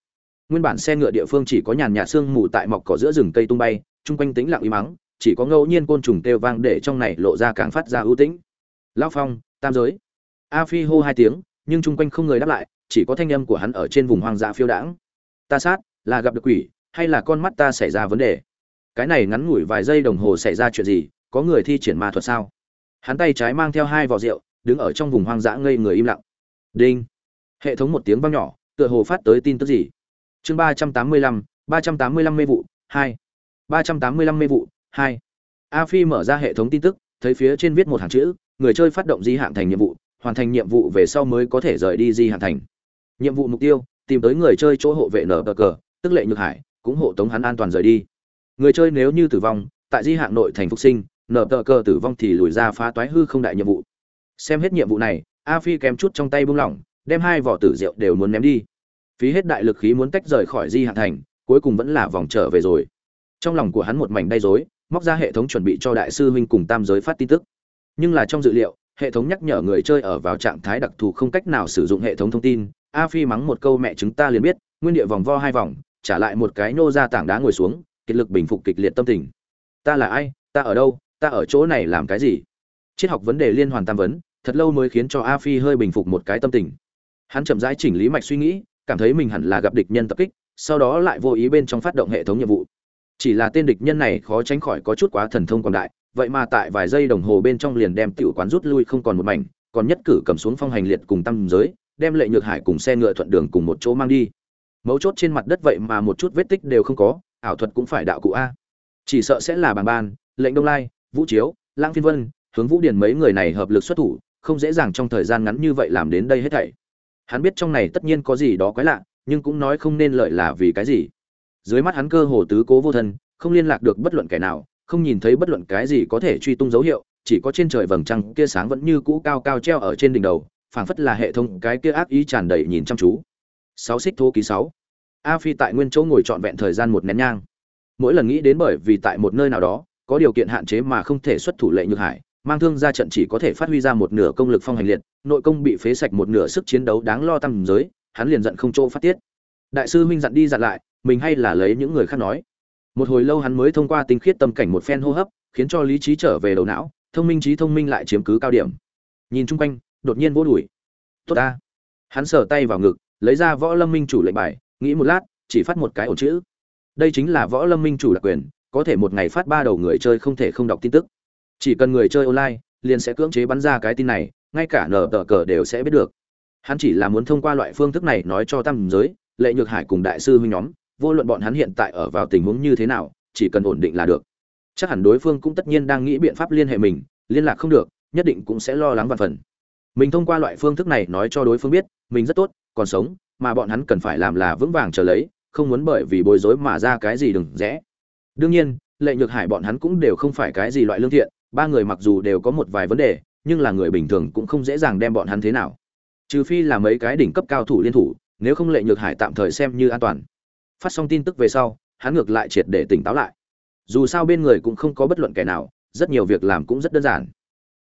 Nguyên bản xe ngựa địa phương chỉ có nhàn nhạt sương mù tại mọc cỏ giữa rừng cây tung bay, chung quanh tĩnh lặng im mắng chỉ có ngẫu nhiên côn trùng kêu vang để trong này lộ ra càng phát ra ưu tĩnh. Lão phong, tam giới. A phi hô hai tiếng, nhưng chung quanh không người đáp lại, chỉ có thanh âm của hắn ở trên vùng hoang dã phiêu đãng. Ta sát, là gặp được quỷ, hay là con mắt ta xảy ra vấn đề? Cái này ngắn ngủi vài giây đồng hồ xảy ra chuyện gì, có người thi triển ma thuật sao? Hắn tay trái mang theo hai vỏ rượu, đứng ở trong vùng hoang dã ngây người im lặng. Đinh. Hệ thống một tiếng vang nhỏ, tựa hồ phát tới tin tức gì? Chương ba trăm tám mươi lăm, ba trăm tám mươi lăm mê vụ, hai. Ba trăm tám mươi lăm mê vụ, hai. A phi mở ra hệ thống tin tức, thấy phía trên viết một hàng chữ, người chơi phát động di hạng thành nhiệm vụ, hoàn thành nhiệm vụ về sau mới có thể rời đi di hạng thành. Nhiệm vụ mục tiêu, tìm tới người chơi chỗ hộ vệ nở bờ cờ tức lệ nhược hải, cũng hộ tống hắn an toàn rời đi. Người chơi nếu như tử vong, tại di hạng nội thành phục sinh nở tờ cờ tử vong thì lùi ra phá toái hư không đại nhiệm vụ. Xem hết nhiệm vụ này, a phi kém chút trong tay buông lỏng, đem hai vỏ tử rượu đều muốn ném đi. Phí hết đại lực khí muốn tách rời khỏi di hạ thành, cuối cùng vẫn là vòng trở về rồi. Trong lòng của hắn một mảnh đay dối móc ra hệ thống chuẩn bị cho đại sư huynh cùng tam giới phát tin tức. Nhưng là trong dự liệu, hệ thống nhắc nhở người chơi ở vào trạng thái đặc thù không cách nào sử dụng hệ thống thông tin, a phi mắng một câu mẹ chúng ta liền biết, nguyên địa vòng vo hai vòng, trả lại một cái nô ra tảng đá ngồi xuống, kiệt lực bình phục kịch liệt tâm tình. Ta là ai? Ta ở đâu? Ta ở chỗ này làm cái gì? Triết học vấn đề liên hoàn tam vấn, thật lâu mới khiến cho a phi hơi bình phục một cái tâm tình. Hắn chậm rãi chỉnh lý mạch suy nghĩ, cảm thấy mình hẳn là gặp địch nhân tập kích, sau đó lại vô ý bên trong phát động hệ thống nhiệm vụ. Chỉ là tên địch nhân này khó tránh khỏi có chút quá thần thông quảng đại, vậy mà tại vài giây đồng hồ bên trong liền đem tiểu quán rút lui không còn một mảnh, còn nhất cử cầm xuống phong hành liệt cùng tâm giới, đem lệ nhược hải cùng xe ngựa thuận đường cùng một chỗ mang đi. Mấu chốt trên mặt đất vậy mà một chút vết tích đều không có, ảo thuật cũng phải đạo cụ a. Chỉ sợ sẽ là bàng ban, lệnh đông lai vũ chiếu, lãng phiên vân, hướng vũ điền mấy người này hợp lực xuất thủ, không dễ dàng trong thời gian ngắn như vậy làm đến đây hết thảy. Hắn biết trong này tất nhiên có gì đó quái lạ, nhưng cũng nói không nên lợi là vì cái gì. Dưới mắt hắn cơ hồ tứ cố vô thân, không liên lạc được bất luận kẻ nào, không nhìn thấy bất luận cái gì có thể truy tung dấu hiệu, chỉ có trên trời vầng trăng kia sáng vẫn như cũ cao cao treo ở trên đỉnh đầu, phảng phất là hệ thống cái kia ác ý tràn đầy nhìn chăm chú. Sáu xích thô ký sáu. A phi tại nguyên chỗ ngồi trọn vẹn thời gian một nén nhang. Mỗi lần nghĩ đến bởi vì tại một nơi nào đó có điều kiện hạn chế mà không thể xuất thủ lệ nhược hải, mang thương ra trận chỉ có thể phát huy ra một nửa công lực phong hành liệt, nội công bị phế sạch một nửa sức chiến đấu đáng lo tăng giới, hắn liền giận không chỗ phát tiết. Đại sư huynh dặn đi dặn lại, mình hay là lấy những người khác nói. Một hồi lâu hắn mới thông qua tinh khiết tâm cảnh một phen hô hấp, khiến cho lý trí trở về đầu não, thông minh trí thông minh lại chiếm cứ cao điểm. Nhìn chung quanh, đột nhiên vô đùi tốt ta. Hắn sờ tay vào ngực, lấy ra võ lâm minh chủ lệnh bài, nghĩ một lát, chỉ phát một cái ổ chữ. Đây chính là võ lâm minh chủ đặc quyền có thể một ngày phát ba đầu người chơi không thể không đọc tin tức. Chỉ cần người chơi online, liền sẽ cưỡng chế bắn ra cái tin này, ngay cả nở tờ cờ đều sẽ biết được. Hắn chỉ là muốn thông qua loại phương thức này nói cho tam giới, lệ nhược hải cùng đại sư huynh nhóm, vô luận bọn hắn hiện tại ở vào tình huống như thế nào, chỉ cần ổn định là được. Chắc hẳn đối phương cũng tất nhiên đang nghĩ biện pháp liên hệ mình, liên lạc không được, nhất định cũng sẽ lo lắng vạn phần. Mình thông qua loại phương thức này nói cho đối phương biết, mình rất tốt, còn sống, mà bọn hắn cần phải làm là vững vàng chờ lấy, không muốn bởi vì bối rối mà ra cái gì đừng rẽ đương nhiên, lệ nhược hải bọn hắn cũng đều không phải cái gì loại lương thiện, ba người mặc dù đều có một vài vấn đề, nhưng là người bình thường cũng không dễ dàng đem bọn hắn thế nào. Trừ phi là mấy cái đỉnh cấp cao thủ liên thủ, nếu không lệ nhược hải tạm thời xem như an toàn. Phát xong tin tức về sau, hắn ngược lại triệt để tỉnh táo lại. Dù sao bên người cũng không có bất luận kẻ nào, rất nhiều việc làm cũng rất đơn giản.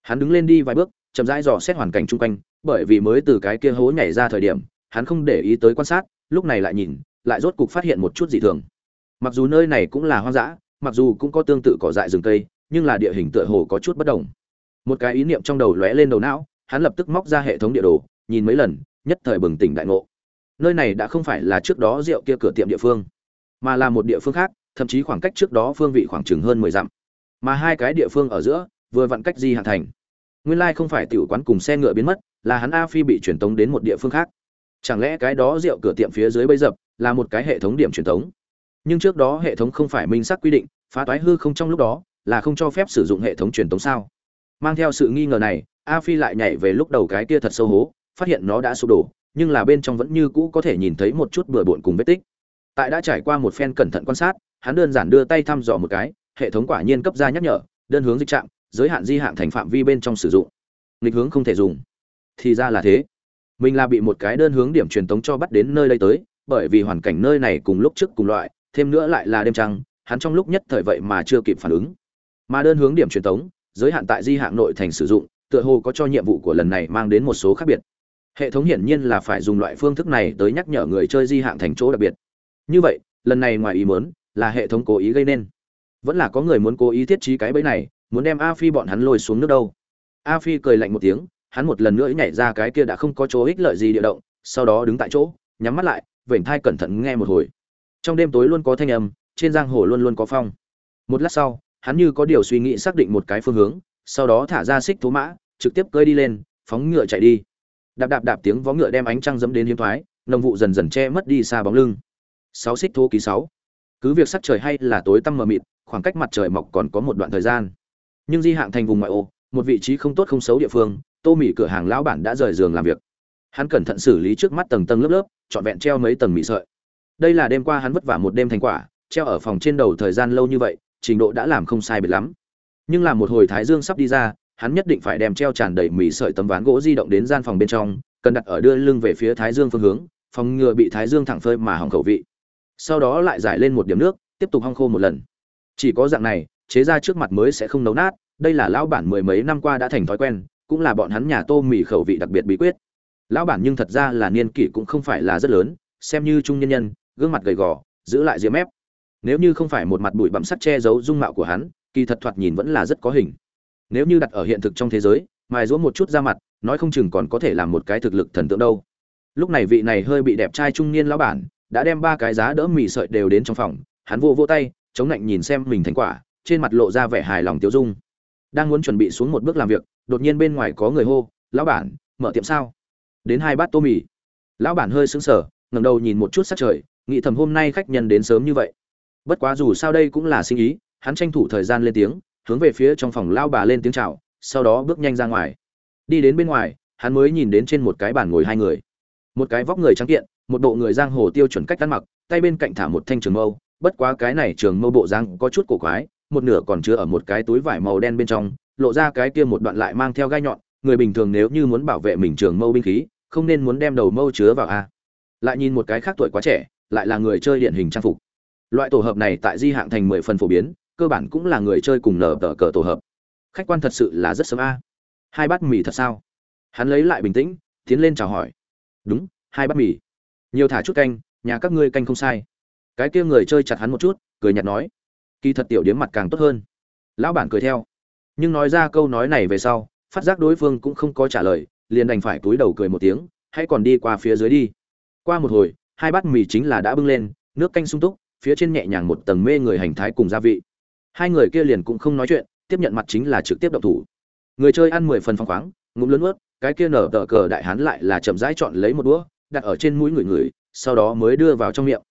Hắn đứng lên đi vài bước, chậm rãi dò xét hoàn cảnh chung quanh, bởi vì mới từ cái kia hố nhảy ra thời điểm, hắn không để ý tới quan sát, lúc này lại nhìn, lại rốt cục phát hiện một chút dị thường mặc dù nơi này cũng là hoang dã, mặc dù cũng có tương tự cỏ dại rừng cây, nhưng là địa hình tựa hồ có chút bất đồng. Một cái ý niệm trong đầu lóe lên đầu não, hắn lập tức móc ra hệ thống địa đồ, nhìn mấy lần, nhất thời bừng tỉnh đại ngộ. Nơi này đã không phải là trước đó rượu kia cửa tiệm địa phương, mà là một địa phương khác, thậm chí khoảng cách trước đó phương vị khoảng chừng hơn mười dặm. Mà hai cái địa phương ở giữa, vừa vặn cách di hạ thành. Nguyên lai không phải tiểu quán cùng xe ngựa biến mất, là hắn a phi bị truyền tống đến một địa phương khác. Chẳng lẽ cái đó rượu cửa tiệm phía dưới bấy dập là một cái hệ thống điểm truyền tống? Nhưng trước đó hệ thống không phải minh xác quy định, phá toái hư không trong lúc đó, là không cho phép sử dụng hệ thống truyền tống sao? Mang theo sự nghi ngờ này, a phi lại nhảy về lúc đầu cái kia thật sâu hố, phát hiện nó đã sụp đổ, nhưng là bên trong vẫn như cũ có thể nhìn thấy một chút bừa bộn cùng vết tích. Tại đã trải qua một phen cẩn thận quan sát, hắn đơn giản đưa tay thăm dò một cái, hệ thống quả nhiên cấp ra nhắc nhở, đơn hướng dịch trạm, giới hạn di hạn thành phạm vi bên trong sử dụng. Nghịch hướng không thể dùng. Thì ra là thế. Mình là bị một cái đơn hướng điểm truyền tống cho bắt đến nơi đây tới, bởi vì hoàn cảnh nơi này cùng lúc trước cùng loại thêm nữa lại là đêm trăng, hắn trong lúc nhất thời vậy mà chưa kịp phản ứng. Mà đơn hướng điểm truyền tống, giới hạn tại di hạng nội thành sử dụng, tựa hồ có cho nhiệm vụ của lần này mang đến một số khác biệt. Hệ thống hiển nhiên là phải dùng loại phương thức này tới nhắc nhở người chơi di hạng thành chỗ đặc biệt. Như vậy, lần này ngoài ý muốn, là hệ thống cố ý gây nên. Vẫn là có người muốn cố ý thiết trí cái bẫy này, muốn đem a phi bọn hắn lôi xuống nước đâu. A phi cười lạnh một tiếng, hắn một lần nữa nhảy ra cái kia đã không có chỗ ích lợi gì địa động, sau đó đứng tại chỗ, nhắm mắt lại, vểnh thai cẩn thận nghe một hồi trong đêm tối luôn có thanh âm, trên giang hồ luôn luôn có phong. Một lát sau, hắn như có điều suy nghĩ xác định một cái phương hướng, sau đó thả ra xích thú mã, trực tiếp cơi đi lên, phóng ngựa chạy đi. Đạp đạp đạp tiếng vó ngựa đem ánh trăng dẫm đến hiếm thoái, nồng vụ dần dần che mất đi xa bóng lưng. Sáu xích thố ký sáu. Cứ việc sắc trời hay là tối tăm mờ mịt, khoảng cách mặt trời mọc còn có một đoạn thời gian. Nhưng di hạng thành vùng ngoại ô, một vị trí không tốt không xấu địa phương, tô mì cửa hàng lão bản đã rời giường làm việc. Hắn cẩn thận xử lý trước mắt tầng tầng lớp lớp, trọn vẹn treo mấy tầng mị sợi đây là đêm qua hắn vất vả một đêm thành quả, treo ở phòng trên đầu thời gian lâu như vậy, trình độ đã làm không sai biệt lắm. Nhưng là một hồi thái dương sắp đi ra, hắn nhất định phải đem treo tràn đầy mì sợi tấm ván gỗ di động đến gian phòng bên trong, cần đặt ở đưa lưng về phía thái dương phương hướng, phòng ngừa bị thái dương thẳng phơi mà hỏng khẩu vị. Sau đó lại giải lên một điểm nước, tiếp tục hong khô một lần. Chỉ có dạng này, chế ra trước mặt mới sẽ không nấu nát, đây là lão bản mười mấy năm qua đã thành thói quen, cũng là bọn hắn nhà tô mì khẩu vị đặc biệt bí quyết. Lão bản nhưng thật ra là niên kỷ cũng không phải là rất lớn, xem như trung nhân nhân gương mặt gầy gò giữ lại diêm mép, nếu như không phải một mặt bụi bặm sắt che giấu dung mạo của hắn kỳ thật thoạt nhìn vẫn là rất có hình. Nếu như đặt ở hiện thực trong thế giới mài rũa một chút ra mặt nói không chừng còn có thể làm một cái thực lực thần tượng đâu. Lúc này vị này hơi bị đẹp trai trung niên lão bản đã đem ba cái giá đỡ mì sợi đều đến trong phòng hắn vô vô tay chống lạnh nhìn xem mình thành quả trên mặt lộ ra vẻ hài lòng tiêu dung. Đang muốn chuẩn bị xuống một bước làm việc đột nhiên bên ngoài có người hô lão bản mở tiệm sao? Đến hai bát tô mì. Lão bản hơi sững sờ ngẩng đầu nhìn một chút sắc trời nghĩ thầm hôm nay khách nhân đến sớm như vậy. Bất quá dù sao đây cũng là sinh ý, hắn tranh thủ thời gian lên tiếng, hướng về phía trong phòng lao bà lên tiếng chào, sau đó bước nhanh ra ngoài. Đi đến bên ngoài, hắn mới nhìn đến trên một cái bàn ngồi hai người. Một cái vóc người trắng kiện, một bộ người giang hồ tiêu chuẩn cách ăn mặc, tay bên cạnh thả một thanh trường mâu, bất quá cái này trường mâu bộ giang có chút cổ quái, một nửa còn chứa ở một cái túi vải màu đen bên trong, lộ ra cái kia một đoạn lại mang theo gai nhọn, người bình thường nếu như muốn bảo vệ mình trường mâu binh khí, không nên muốn đem đầu mâu chứa vào a. Lại nhìn một cái khác tuổi quá trẻ lại là người chơi điển hình trang phục. Loại tổ hợp này tại di hạng thành mười phần phổ biến, cơ bản cũng là người chơi cùng nở tờ cờ tổ hợp. Khách quan thật sự là rất sớm a. Hai bát mì thật sao? Hắn lấy lại bình tĩnh, tiến lên chào hỏi. Đúng, hai bát mì. Nhiều thả chút canh, nhà các ngươi canh không sai. Cái kia người chơi chặt hắn một chút, cười nhạt nói. Kỳ thật tiểu điếm mặt càng tốt hơn. Lão bản cười theo. Nhưng nói ra câu nói này về sau, phát giác đối phương cũng không có trả lời, liền đành phải túi đầu cười một tiếng, hãy còn đi qua phía dưới đi. Qua một hồi hai bát mì chính là đã bưng lên, nước canh sung túc, phía trên nhẹ nhàng một tầng mê người hành thái cùng gia vị. Hai người kia liền cũng không nói chuyện, tiếp nhận mặt chính là trực tiếp động thủ. Người chơi ăn mười phần phong khoáng, ngụm lớn ướt cái kia nở tờ cờ đại hán lại là chậm rãi chọn lấy một đũa, đặt ở trên mũi người người, sau đó mới đưa vào trong miệng.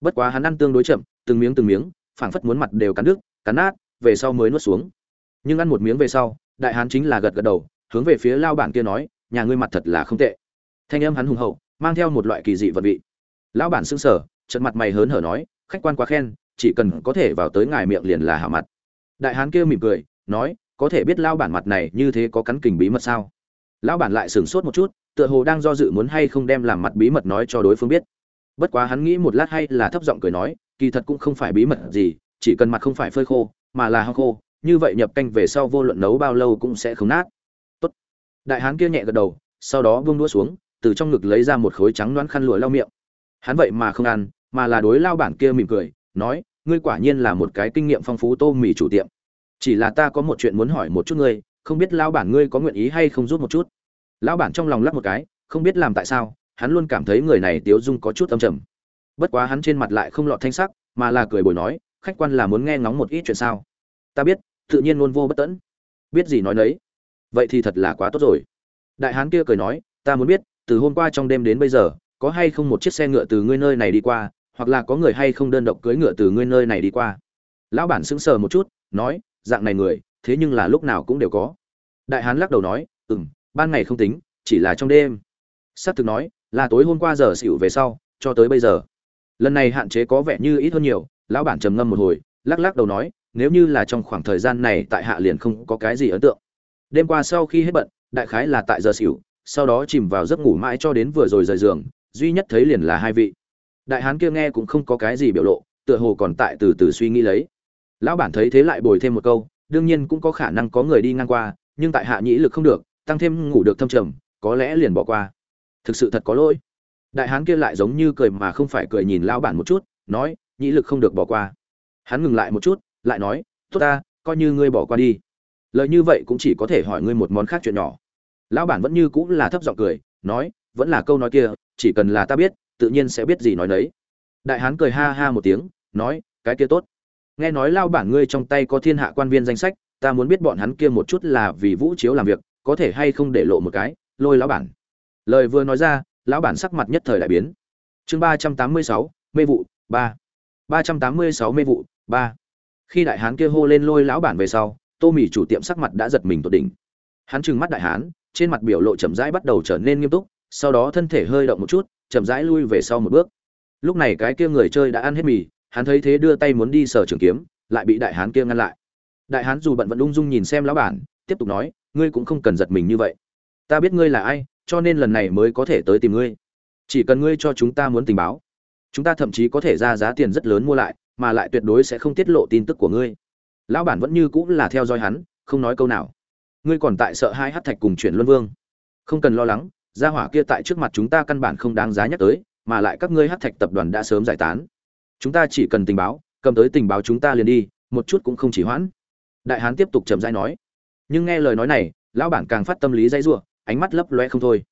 Bất quá hắn ăn tương đối chậm, từng miếng từng miếng, phảng phất muốn mặt đều cắn nước cắn nát, về sau mới nuốt xuống. Nhưng ăn một miếng về sau, đại hán chính là gật gật đầu, hướng về phía lao bản kia nói, nhà ngươi mặt thật là không tệ. Thanh âm hắn hùng hậu, mang theo một loại kỳ dị vật vị lão bản xưng sở trận mặt mày hớn hở nói, khách quan quá khen, chỉ cần có thể vào tới ngài miệng liền là hảo mặt. Đại hán kia mỉm cười, nói, có thể biết lao bản mặt này như thế có cắn kình bí mật sao? Lão bản lại sửng sốt một chút, tựa hồ đang do dự muốn hay không đem làm mặt bí mật nói cho đối phương biết. Bất quá hắn nghĩ một lát hay là thấp giọng cười nói, kỳ thật cũng không phải bí mật gì, chỉ cần mặt không phải phơi khô, mà là hao khô, như vậy nhập canh về sau vô luận nấu bao lâu cũng sẽ không nát. Tốt. đại hán kia nhẹ gật đầu, sau đó vung đũa xuống, từ trong ngực lấy ra một khối trắng đoán khăn lụa lau miệng hắn vậy mà không ăn, mà là đối lao bản kia mỉm cười, nói, ngươi quả nhiên là một cái kinh nghiệm phong phú tô mì chủ tiệm. Chỉ là ta có một chuyện muốn hỏi một chút ngươi, không biết lao bản ngươi có nguyện ý hay không rút một chút? Lão bản trong lòng lắc một cái, không biết làm tại sao, hắn luôn cảm thấy người này tiếu dung có chút âm trầm. Bất quá hắn trên mặt lại không lọt thanh sắc, mà là cười bồi nói, khách quan là muốn nghe ngóng một ít chuyện sao? Ta biết, tự nhiên luôn vô bất tẫn biết gì nói nấy. Vậy thì thật là quá tốt rồi. Đại hán kia cười nói, ta muốn biết, từ hôm qua trong đêm đến bây giờ có hay không một chiếc xe ngựa từ ngươi nơi này đi qua, hoặc là có người hay không đơn độc cưỡi ngựa từ ngươi nơi này đi qua. Lão bản sững sờ một chút, nói, dạng này người, thế nhưng là lúc nào cũng đều có. Đại hán lắc đầu nói ừ m ban ngày không tính, chỉ là trong đêm. S á c thực nói, là tối hôm qua giờ xỉu về sau, cho tới bây giờ. Lần này hạn chế có vẻ như ít hơn nhiều, lão bản trầm ngâm một hồi, lắc lắc đầu nói, nếu như là trong khoảng thời gian này tại hạ liền không có cái gì ấn tượng. Đêm qua sau khi hết bận, đại khái là tại giờ xỉu, sau đó chìm vào giấc ngủ mãi cho đến vừa rồi rời giường duy nhất thấy liền là hai vị. Đại hán kia nghe cũng không có cái gì biểu lộ, tựa hồ còn tại từ từ suy nghĩ lấy. Lão bản thấy thế lại bồi thêm một câu, đương nhiên cũng có khả năng có người đi ngang qua, nhưng tại hạ nhĩ lực không được, tăng thêm ngủ được thâm trầm, có lẽ liền bỏ qua. Thực sự thật có lỗi. Đại hán kia lại giống như cười mà không phải cười nhìn lão bản một chút, nói, nhĩ lực không được bỏ qua. Hắn ngừng lại một chút, lại nói, tốt ta, coi như ngươi bỏ qua đi. Lời như vậy cũng chỉ có thể hỏi ngươi một món khác chuyện nhỏ. Lão bản vẫn như cũng là thấp giọng cười, nói, vẫn là câu nói kia chỉ cần là ta biết, tự nhiên sẽ biết gì nói nấy. Đại hán cười ha ha một tiếng, nói, cái kia tốt. Nghe nói lao bản ngươi trong tay có thiên hạ quan viên danh sách, ta muốn biết bọn hắn kia một chút là vì vũ chiếu làm việc, có thể hay không để lộ một cái, lôi lão bản. Lời vừa nói ra, lão bản sắc mặt nhất thời đại biến. Chương ba trăm tám mươi sáu, mê vụ, ba. Ba trăm tám mươi sáu mê vụ, ba. Khi đại hán kia hô lên lôi lão bản về sau, tô mì chủ tiệm sắc mặt đã giật mình tột đỉnh. Hắn trừng mắt đại hán, trên mặt biểu lộ chậm rãi bắt đầu trở nên nghiêm túc sau đó thân thể hơi động một chút, chậm rãi lui về sau một bước. Lúc này cái kia người chơi đã ăn hết mì, hắn thấy thế đưa tay muốn đi sở trường kiếm, lại bị đại hán kia ngăn lại. Đại hán dù bận vẫn ung dung nhìn xem lão bản, tiếp tục nói, ngươi cũng không cần giật mình như vậy. Ta biết ngươi là ai, cho nên lần này mới có thể tới tìm ngươi. Chỉ cần ngươi cho chúng ta muốn tình báo, chúng ta thậm chí có thể ra giá tiền rất lớn mua lại, mà lại tuyệt đối sẽ không tiết lộ tin tức của ngươi. Lão bản vẫn như cũng là theo dõi hắn, không nói câu nào. Ngươi còn tại sợ hai hát thạch cùng chuyển luân vương. Không cần lo lắng gia hỏa kia tại trước mặt chúng ta căn bản không đáng giá nhắc tới, mà lại các ngươi hát thạch tập đoàn đã sớm giải tán. Chúng ta chỉ cần tình báo, cầm tới tình báo chúng ta liền đi, một chút cũng không chỉ hoãn. Đại hán tiếp tục chậm rãi nói. Nhưng nghe lời nói này, lão bản càng phát tâm lý dãy giụa ánh mắt lấp loe không thôi.